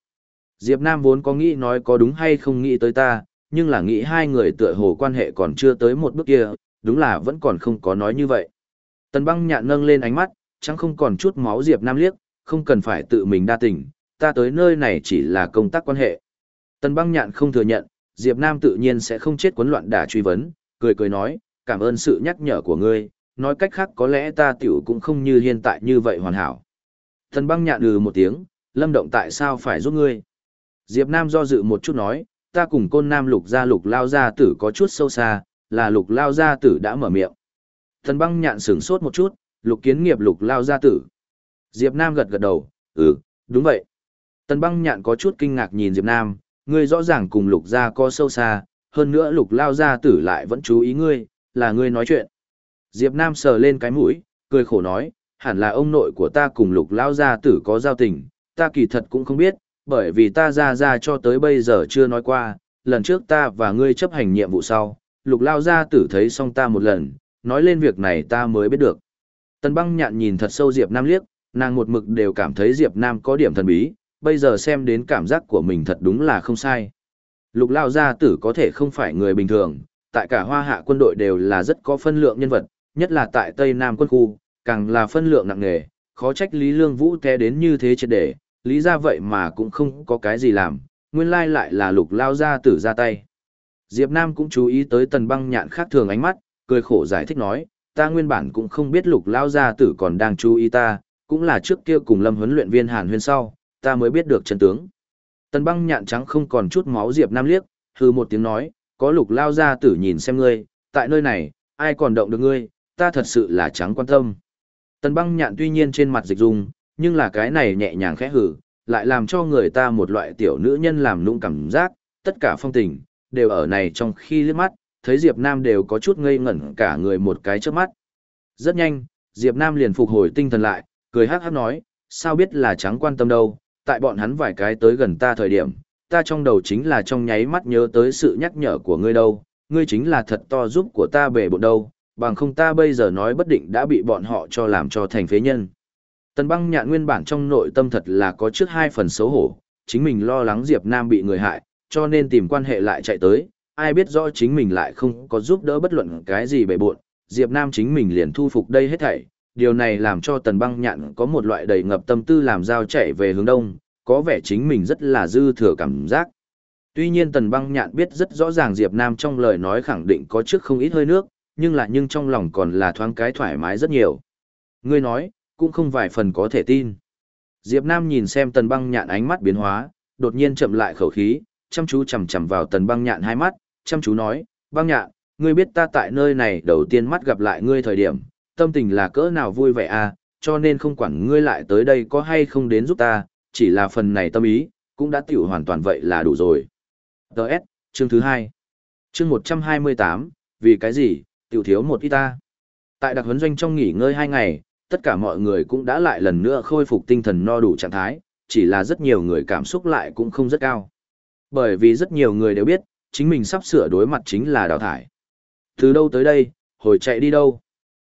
Diệp Nam vốn có nghĩ nói có đúng hay không nghĩ tới ta, nhưng là nghĩ hai người tựa hồ quan hệ còn chưa tới một bước kia, đúng là vẫn còn không có nói như vậy. Tần băng nhạn nâng lên ánh mắt, chẳng không còn chút máu Diệp Nam liếc, không cần phải tự mình đa tình, ta tới nơi này chỉ là công tác quan hệ. Tần băng nhạn không thừa nhận, Diệp Nam tự nhiên sẽ không chết quấn loạn đả truy vấn, cười cười nói, cảm ơn sự nhắc nhở của ngươi, nói cách khác có lẽ ta tiểu cũng không như hiện tại như vậy hoàn hảo. Thần băng nhạn ừ một tiếng, lâm động tại sao phải giúp ngươi? Diệp Nam do dự một chút nói, ta cùng côn nam lục gia lục lao gia tử có chút sâu xa, là lục lao gia tử đã mở miệng. Thần băng nhạn sửng sốt một chút, lục kiến nghiệp lục lao gia tử. Diệp Nam gật gật đầu, ừ, đúng vậy. Tần băng nhạn có chút kinh ngạc nhìn Diệp Nam, ngươi rõ ràng cùng lục gia có sâu xa, hơn nữa lục lao gia tử lại vẫn chú ý ngươi, là ngươi nói chuyện. Diệp Nam sờ lên cái mũi, cười khổ nói, hẳn là ông nội của ta cùng lục Lão gia tử có giao tình, ta kỳ thật cũng không biết, bởi vì ta ra ra cho tới bây giờ chưa nói qua, lần trước ta và ngươi chấp hành nhiệm vụ sau, lục lao gia tử thấy xong ta một lần, nói lên việc này ta mới biết được. Tần băng nhạn nhìn thật sâu Diệp Nam liếc, nàng một mực đều cảm thấy Diệp Nam có điểm thần bí, bây giờ xem đến cảm giác của mình thật đúng là không sai. Lục lao gia tử có thể không phải người bình thường, tại cả hoa hạ quân đội đều là rất có phân lượng nhân vật, nhất là tại Tây Nam quân khu, càng là phân lượng nặng nề, khó trách Lý Lương Vũ té đến như thế chết để, lý ra vậy mà cũng không có cái gì làm, nguyên lai lại là lục lao gia tử ra tay. Diệp Nam cũng chú ý tới tần băng nhạn khác thường ánh mắt, cười khổ giải thích nói, ta nguyên bản cũng không biết lục lao gia tử còn đang chú ý ta, cũng là trước kia cùng lâm huấn luyện viên Hàn Huyên sau, ta mới biết được chân tướng. Tần băng nhạn trắng không còn chút máu Diệp Nam liếc, hư một tiếng nói, có lục lao gia tử nhìn xem ngươi, tại nơi này, ai còn động được ngươi, ta thật sự là trắng quan tâm. Tần băng nhạn tuy nhiên trên mặt dịch dung, nhưng là cái này nhẹ nhàng khẽ hử, lại làm cho người ta một loại tiểu nữ nhân làm nũng cảm giác, tất cả phong tình, đều ở này trong khi liếc mắt, thấy Diệp Nam đều có chút ngây ngẩn cả người một cái trước mắt. Rất nhanh, Diệp Nam liền phục hồi tinh thần lại, cười hát hát nói, sao biết là trắng quan tâm đâu, tại bọn hắn vài cái tới gần ta thời điểm, ta trong đầu chính là trong nháy mắt nhớ tới sự nhắc nhở của ngươi đâu, ngươi chính là thật to giúp của ta bể bộ đâu, bằng không ta bây giờ nói bất định đã bị bọn họ cho làm cho thành phế nhân. Tần băng nhạn nguyên bản trong nội tâm thật là có trước hai phần xấu hổ, chính mình lo lắng Diệp Nam bị người hại, cho nên tìm quan hệ lại chạy tới, ai biết rõ chính mình lại không có giúp đỡ bất luận cái gì bề buộn, Diệp Nam chính mình liền thu phục đây hết thảy, điều này làm cho tần băng nhạn có một loại đầy ngập tâm tư làm giao chạy về hướng đông, có vẻ chính mình rất là dư thừa cảm giác. Tuy nhiên tần băng nhạn biết rất rõ ràng Diệp Nam trong lời nói khẳng định có trước không ít hơi nước, nhưng là nhưng trong lòng còn là thoáng cái thoải mái rất nhiều. Ngươi nói, cũng không vài phần có thể tin. Diệp Nam nhìn xem tần băng nhạn ánh mắt biến hóa, đột nhiên chậm lại khẩu khí, chăm chú chầm chầm vào tần băng nhạn hai mắt, chăm chú nói, băng nhạn, ngươi biết ta tại nơi này đầu tiên mắt gặp lại ngươi thời điểm, tâm tình là cỡ nào vui vẻ à, cho nên không quản ngươi lại tới đây có hay không đến giúp ta, chỉ là phần này tâm ý, cũng đã tiểu hoàn toàn vậy là đủ rồi. Đợt, chương thứ hai, chương 128, vì cái gì, tiểu thiếu một ít ta. Tại đặc huấn doanh trong nghỉ ngơi hai ngày, tất cả mọi người cũng đã lại lần nữa khôi phục tinh thần no đủ trạng thái, chỉ là rất nhiều người cảm xúc lại cũng không rất cao. Bởi vì rất nhiều người đều biết, chính mình sắp sửa đối mặt chính là đào thải. Từ đâu tới đây, hồi chạy đi đâu.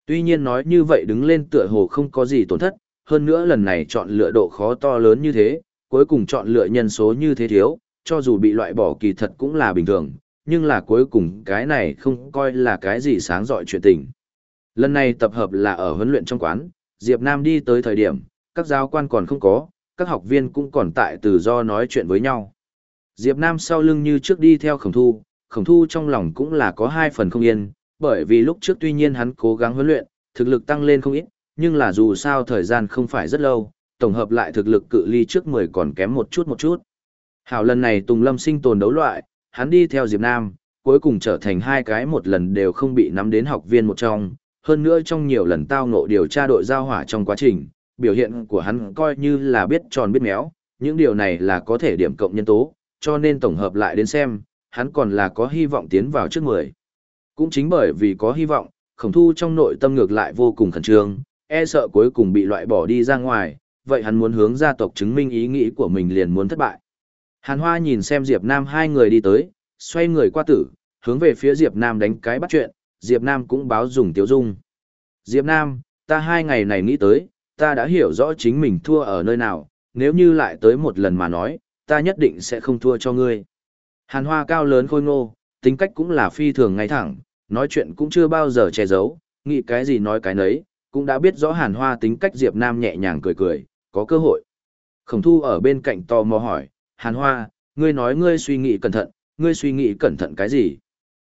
Tuy nhiên nói như vậy đứng lên tựa hồ không có gì tổn thất, hơn nữa lần này chọn lựa độ khó to lớn như thế, cuối cùng chọn lựa nhân số như thế thiếu, cho dù bị loại bỏ kỳ thật cũng là bình thường, nhưng là cuối cùng cái này không coi là cái gì sáng dọi chuyện tình. Lần này tập hợp là ở huấn luyện trong quán, Diệp Nam đi tới thời điểm, các giáo quan còn không có, các học viên cũng còn tại tự do nói chuyện với nhau. Diệp Nam sau lưng như trước đi theo khổng thu, khổng thu trong lòng cũng là có hai phần không yên, bởi vì lúc trước tuy nhiên hắn cố gắng huấn luyện, thực lực tăng lên không ít, nhưng là dù sao thời gian không phải rất lâu, tổng hợp lại thực lực cự ly trước 10 còn kém một chút một chút. Hảo lần này Tùng Lâm sinh tồn đấu loại, hắn đi theo Diệp Nam, cuối cùng trở thành hai cái một lần đều không bị nắm đến học viên một trong, hơn nữa trong nhiều lần tao ngộ điều tra đội giao hỏa trong quá trình, biểu hiện của hắn coi như là biết tròn biết méo, những điều này là có thể điểm cộng nhân tố, cho nên tổng hợp lại đến xem, hắn còn là có hy vọng tiến vào trước 10. Cũng chính bởi vì có hy vọng, khổng thu trong nội tâm ngược lại vô cùng khẩn trương, e sợ cuối cùng bị loại bỏ đi ra ngoài, vậy hắn muốn hướng gia tộc chứng minh ý nghĩ của mình liền muốn thất bại. Hàn Hoa nhìn xem Diệp Nam hai người đi tới, xoay người qua tử, hướng về phía Diệp Nam đánh cái bắt chuyện, Diệp Nam cũng báo dùng Tiểu dung. Diệp Nam, ta hai ngày này nghĩ tới, ta đã hiểu rõ chính mình thua ở nơi nào, nếu như lại tới một lần mà nói, ta nhất định sẽ không thua cho ngươi. Hàn Hoa cao lớn khôi ngô, tính cách cũng là phi thường ngay thẳng, nói chuyện cũng chưa bao giờ che giấu, nghĩ cái gì nói cái nấy, cũng đã biết rõ Hàn Hoa tính cách Diệp Nam nhẹ nhàng cười cười, có cơ hội. Khổng thu ở bên cạnh tò mò hỏi, Hàn Hoa, ngươi nói ngươi suy nghĩ cẩn thận, ngươi suy nghĩ cẩn thận cái gì?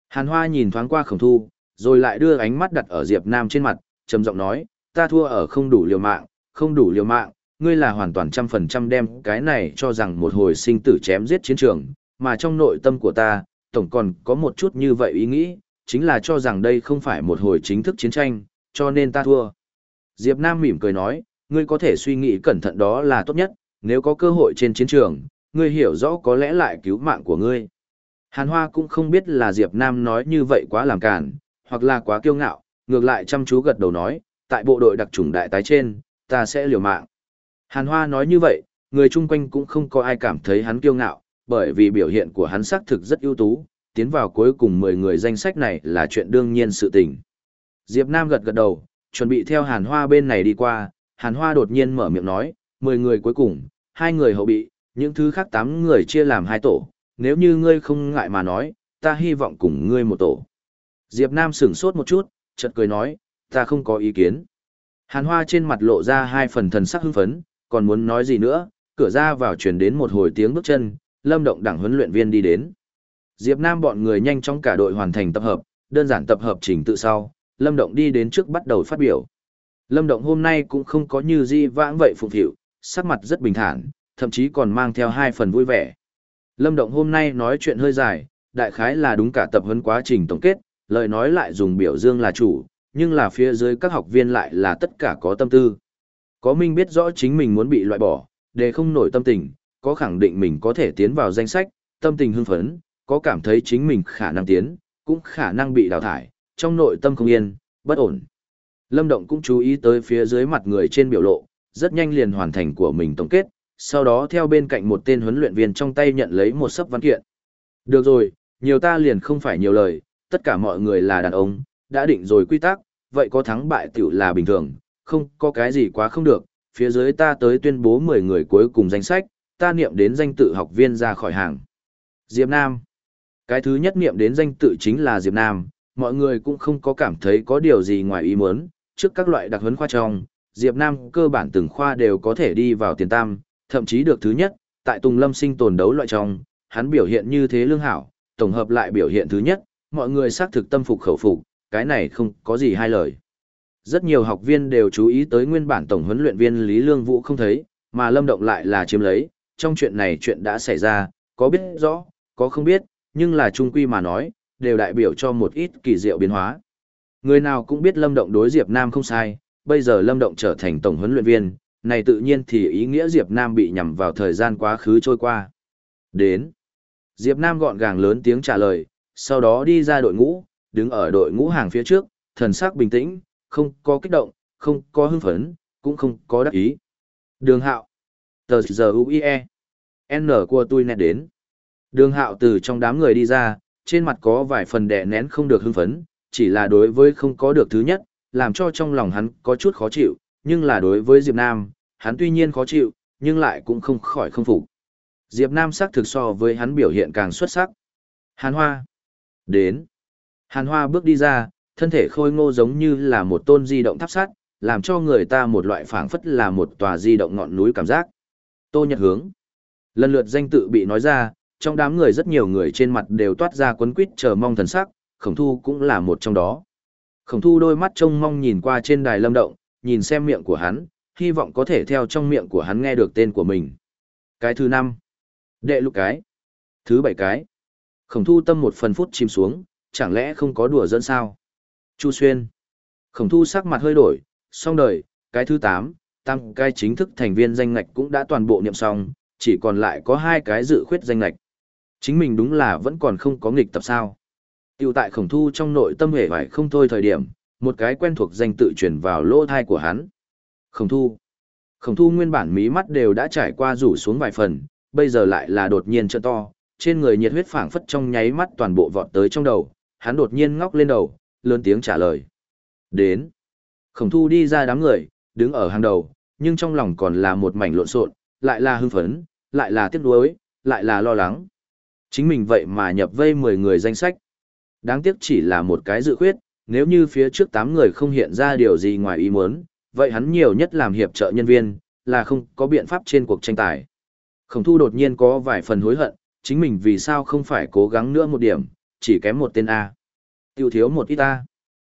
Hàn Hoa nhìn thoáng qua khổng thu, Rồi lại đưa ánh mắt đặt ở Diệp Nam trên mặt, trầm giọng nói, ta thua ở không đủ liều mạng, không đủ liều mạng, ngươi là hoàn toàn trăm phần trăm đem cái này cho rằng một hồi sinh tử chém giết chiến trường, mà trong nội tâm của ta, tổng còn có một chút như vậy ý nghĩ, chính là cho rằng đây không phải một hồi chính thức chiến tranh, cho nên ta thua. Diệp Nam mỉm cười nói, ngươi có thể suy nghĩ cẩn thận đó là tốt nhất, nếu có cơ hội trên chiến trường, ngươi hiểu rõ có lẽ lại cứu mạng của ngươi. Hàn Hoa cũng không biết là Diệp Nam nói như vậy quá làm cản, hoặc là quá kiêu ngạo, ngược lại chăm chú gật đầu nói, tại bộ đội đặc trùng đại tái trên, ta sẽ liều mạng. Hàn Hoa nói như vậy, người chung quanh cũng không có ai cảm thấy hắn kiêu ngạo, bởi vì biểu hiện của hắn xác thực rất ưu tú, tiến vào cuối cùng 10 người danh sách này là chuyện đương nhiên sự tình. Diệp Nam gật gật đầu, chuẩn bị theo Hàn Hoa bên này đi qua, Hàn Hoa đột nhiên mở miệng nói, 10 người cuối cùng, hai người hậu bị, những thứ khác tám người chia làm hai tổ, nếu như ngươi không ngại mà nói, ta hy vọng cùng ngươi một tổ. Diệp Nam sửng sốt một chút, chợt cười nói, ta không có ý kiến. Hàn Hoa trên mặt lộ ra hai phần thần sắc hưng phấn, còn muốn nói gì nữa, cửa ra vào truyền đến một hồi tiếng bước chân, Lâm Động đảng huấn luyện viên đi đến. Diệp Nam bọn người nhanh chóng cả đội hoàn thành tập hợp, đơn giản tập hợp trình tự sau, Lâm Động đi đến trước bắt đầu phát biểu. Lâm Động hôm nay cũng không có như di vãng vậy phụng phịu, sắc mặt rất bình thản, thậm chí còn mang theo hai phần vui vẻ. Lâm Động hôm nay nói chuyện hơi dài, đại khái là đúng cả tập huấn quá trình tổng kết, lời nói lại dùng biểu dương là chủ, nhưng là phía dưới các học viên lại là tất cả có tâm tư. Có minh biết rõ chính mình muốn bị loại bỏ, để không nổi tâm tình, có khẳng định mình có thể tiến vào danh sách, tâm tình hưng phấn, có cảm thấy chính mình khả năng tiến, cũng khả năng bị đào thải, trong nội tâm không yên, bất ổn. Lâm Động cũng chú ý tới phía dưới mặt người trên biểu lộ, rất nhanh liền hoàn thành của mình tổng kết, sau đó theo bên cạnh một tên huấn luyện viên trong tay nhận lấy một sấp văn kiện. Được rồi, nhiều ta liền không phải nhiều lời, tất cả mọi người là đàn ông, đã định rồi quy tắc, vậy có thắng bại tiểu là bình thường, không có cái gì quá không được, phía dưới ta tới tuyên bố 10 người cuối cùng danh sách, ta niệm đến danh tự học viên ra khỏi hàng. Diệp Nam Cái thứ nhất niệm đến danh tự chính là Diệp Nam, mọi người cũng không có cảm thấy có điều gì ngoài ý muốn, trước các loại đặc huấn khoa trong, Diệp Nam cơ bản từng khoa đều có thể đi vào tiền tam, thậm chí được thứ nhất, tại Tùng Lâm sinh tồn đấu loại trong, hắn biểu hiện như thế lương hảo, tổng hợp lại biểu hiện thứ nhất, mọi người xác thực tâm phục khẩu phục, cái này không có gì hai lời. Rất nhiều học viên đều chú ý tới nguyên bản tổng huấn luyện viên Lý Lương Vũ không thấy, mà Lâm Động lại là chiếm lấy, trong chuyện này chuyện đã xảy ra, có biết rõ, có không biết, nhưng là trung quy mà nói, đều đại biểu cho một ít kỳ diệu biến hóa. Người nào cũng biết Lâm Động đối Diệp Nam không sai, bây giờ Lâm Động trở thành tổng huấn luyện viên, này tự nhiên thì ý nghĩa Diệp Nam bị nhầm vào thời gian quá khứ trôi qua. Đến. Diệp Nam gọn gàng lớn tiếng trả lời, sau đó đi ra đội ngũ, đứng ở đội ngũ hàng phía trước, thần sắc bình tĩnh, không có kích động, không có hưng phấn, cũng không có đắc ý. Đường hạo. Tờ giờ UIE. N của tôi nẹ đến. Đường hạo từ trong đám người đi ra, trên mặt có vài phần đè nén không được hưng phấn, chỉ là đối với không có được thứ nhất, làm cho trong lòng hắn có chút khó chịu, nhưng là đối với Diệp Nam, hắn tuy nhiên khó chịu, nhưng lại cũng không khỏi không phục. Diệp Nam sắc thực so với hắn biểu hiện càng xuất sắc. Hàn Hoa. Đến. Hàn Hoa bước đi ra, thân thể khôi ngô giống như là một tôn di động tháp sắt, làm cho người ta một loại phảng phất là một tòa di động ngọn núi cảm giác. Tô Nhật Hướng. Lần lượt danh tự bị nói ra, trong đám người rất nhiều người trên mặt đều toát ra quấn quýt chờ mong thần sắc, khổng thu cũng là một trong đó. Khổng thu đôi mắt trông mong nhìn qua trên đài lâm động, nhìn xem miệng của hắn, hy vọng có thể theo trong miệng của hắn nghe được tên của mình. Cái thứ năm, đệ lục cái, thứ bảy cái. Khổng thu tâm một phần phút chìm xuống, chẳng lẽ không có đùa dẫn sao? Chu Xuyên. Khổng thu sắc mặt hơi đổi, xong đời, cái thứ tám, tăng cái chính thức thành viên danh ngạch cũng đã toàn bộ niệm xong, chỉ còn lại có hai cái dự khuyết danh ngạch. Chính mình đúng là vẫn còn không có nghịch tập sao. Tiểu tại khổng thu trong nội tâm hề phải không thôi thời điểm, một cái quen thuộc danh tự truyền vào lỗ thai của hắn. Khổng thu. Khổng thu nguyên bản mí mắt đều đã trải qua rủ xuống vài phần, bây giờ lại là đột nhiên trợ to, trên người nhiệt huyết phảng phất trong nháy mắt toàn bộ vọt tới trong đầu, hắn đột nhiên ngóc lên đầu, lớn tiếng trả lời. Đến. Khổng thu đi ra đám người, đứng ở hàng đầu, nhưng trong lòng còn là một mảnh lộn xộn, lại là hưng phấn, lại là tiếc nuối, lại là lo lắng. Chính mình vậy mà nhập vây 10 người danh sách. Đáng tiếc chỉ là một cái dự khuyết, nếu như phía trước 8 người không hiện ra điều gì ngoài ý muốn, vậy hắn nhiều nhất làm hiệp trợ nhân viên, là không có biện pháp trên cuộc tranh tài. Khổng thu đột nhiên có vài phần hối hận, chính mình vì sao không phải cố gắng nữa một điểm, chỉ kém một tên A. Tiêu thiếu một ít A.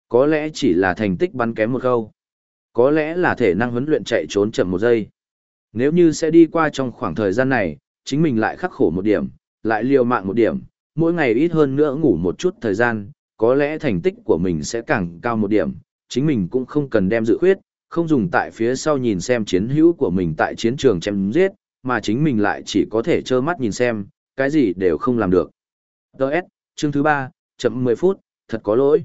có lẽ chỉ là thành tích bắn kém một câu. Có lẽ là thể năng huấn luyện chạy trốn chậm một giây. Nếu như sẽ đi qua trong khoảng thời gian này, chính mình lại khắc khổ một điểm, lại liều mạng một điểm, mỗi ngày ít hơn nữa ngủ một chút thời gian, có lẽ thành tích của mình sẽ càng cao một điểm, chính mình cũng không cần đem dự khuyết, không dùng tại phía sau nhìn xem chiến hữu của mình tại chiến trường chém giết, mà chính mình lại chỉ có thể trơ mắt nhìn xem, cái gì đều không làm được. Đợt, chương thứ 3, chậm 10 phút, thật có lỗi.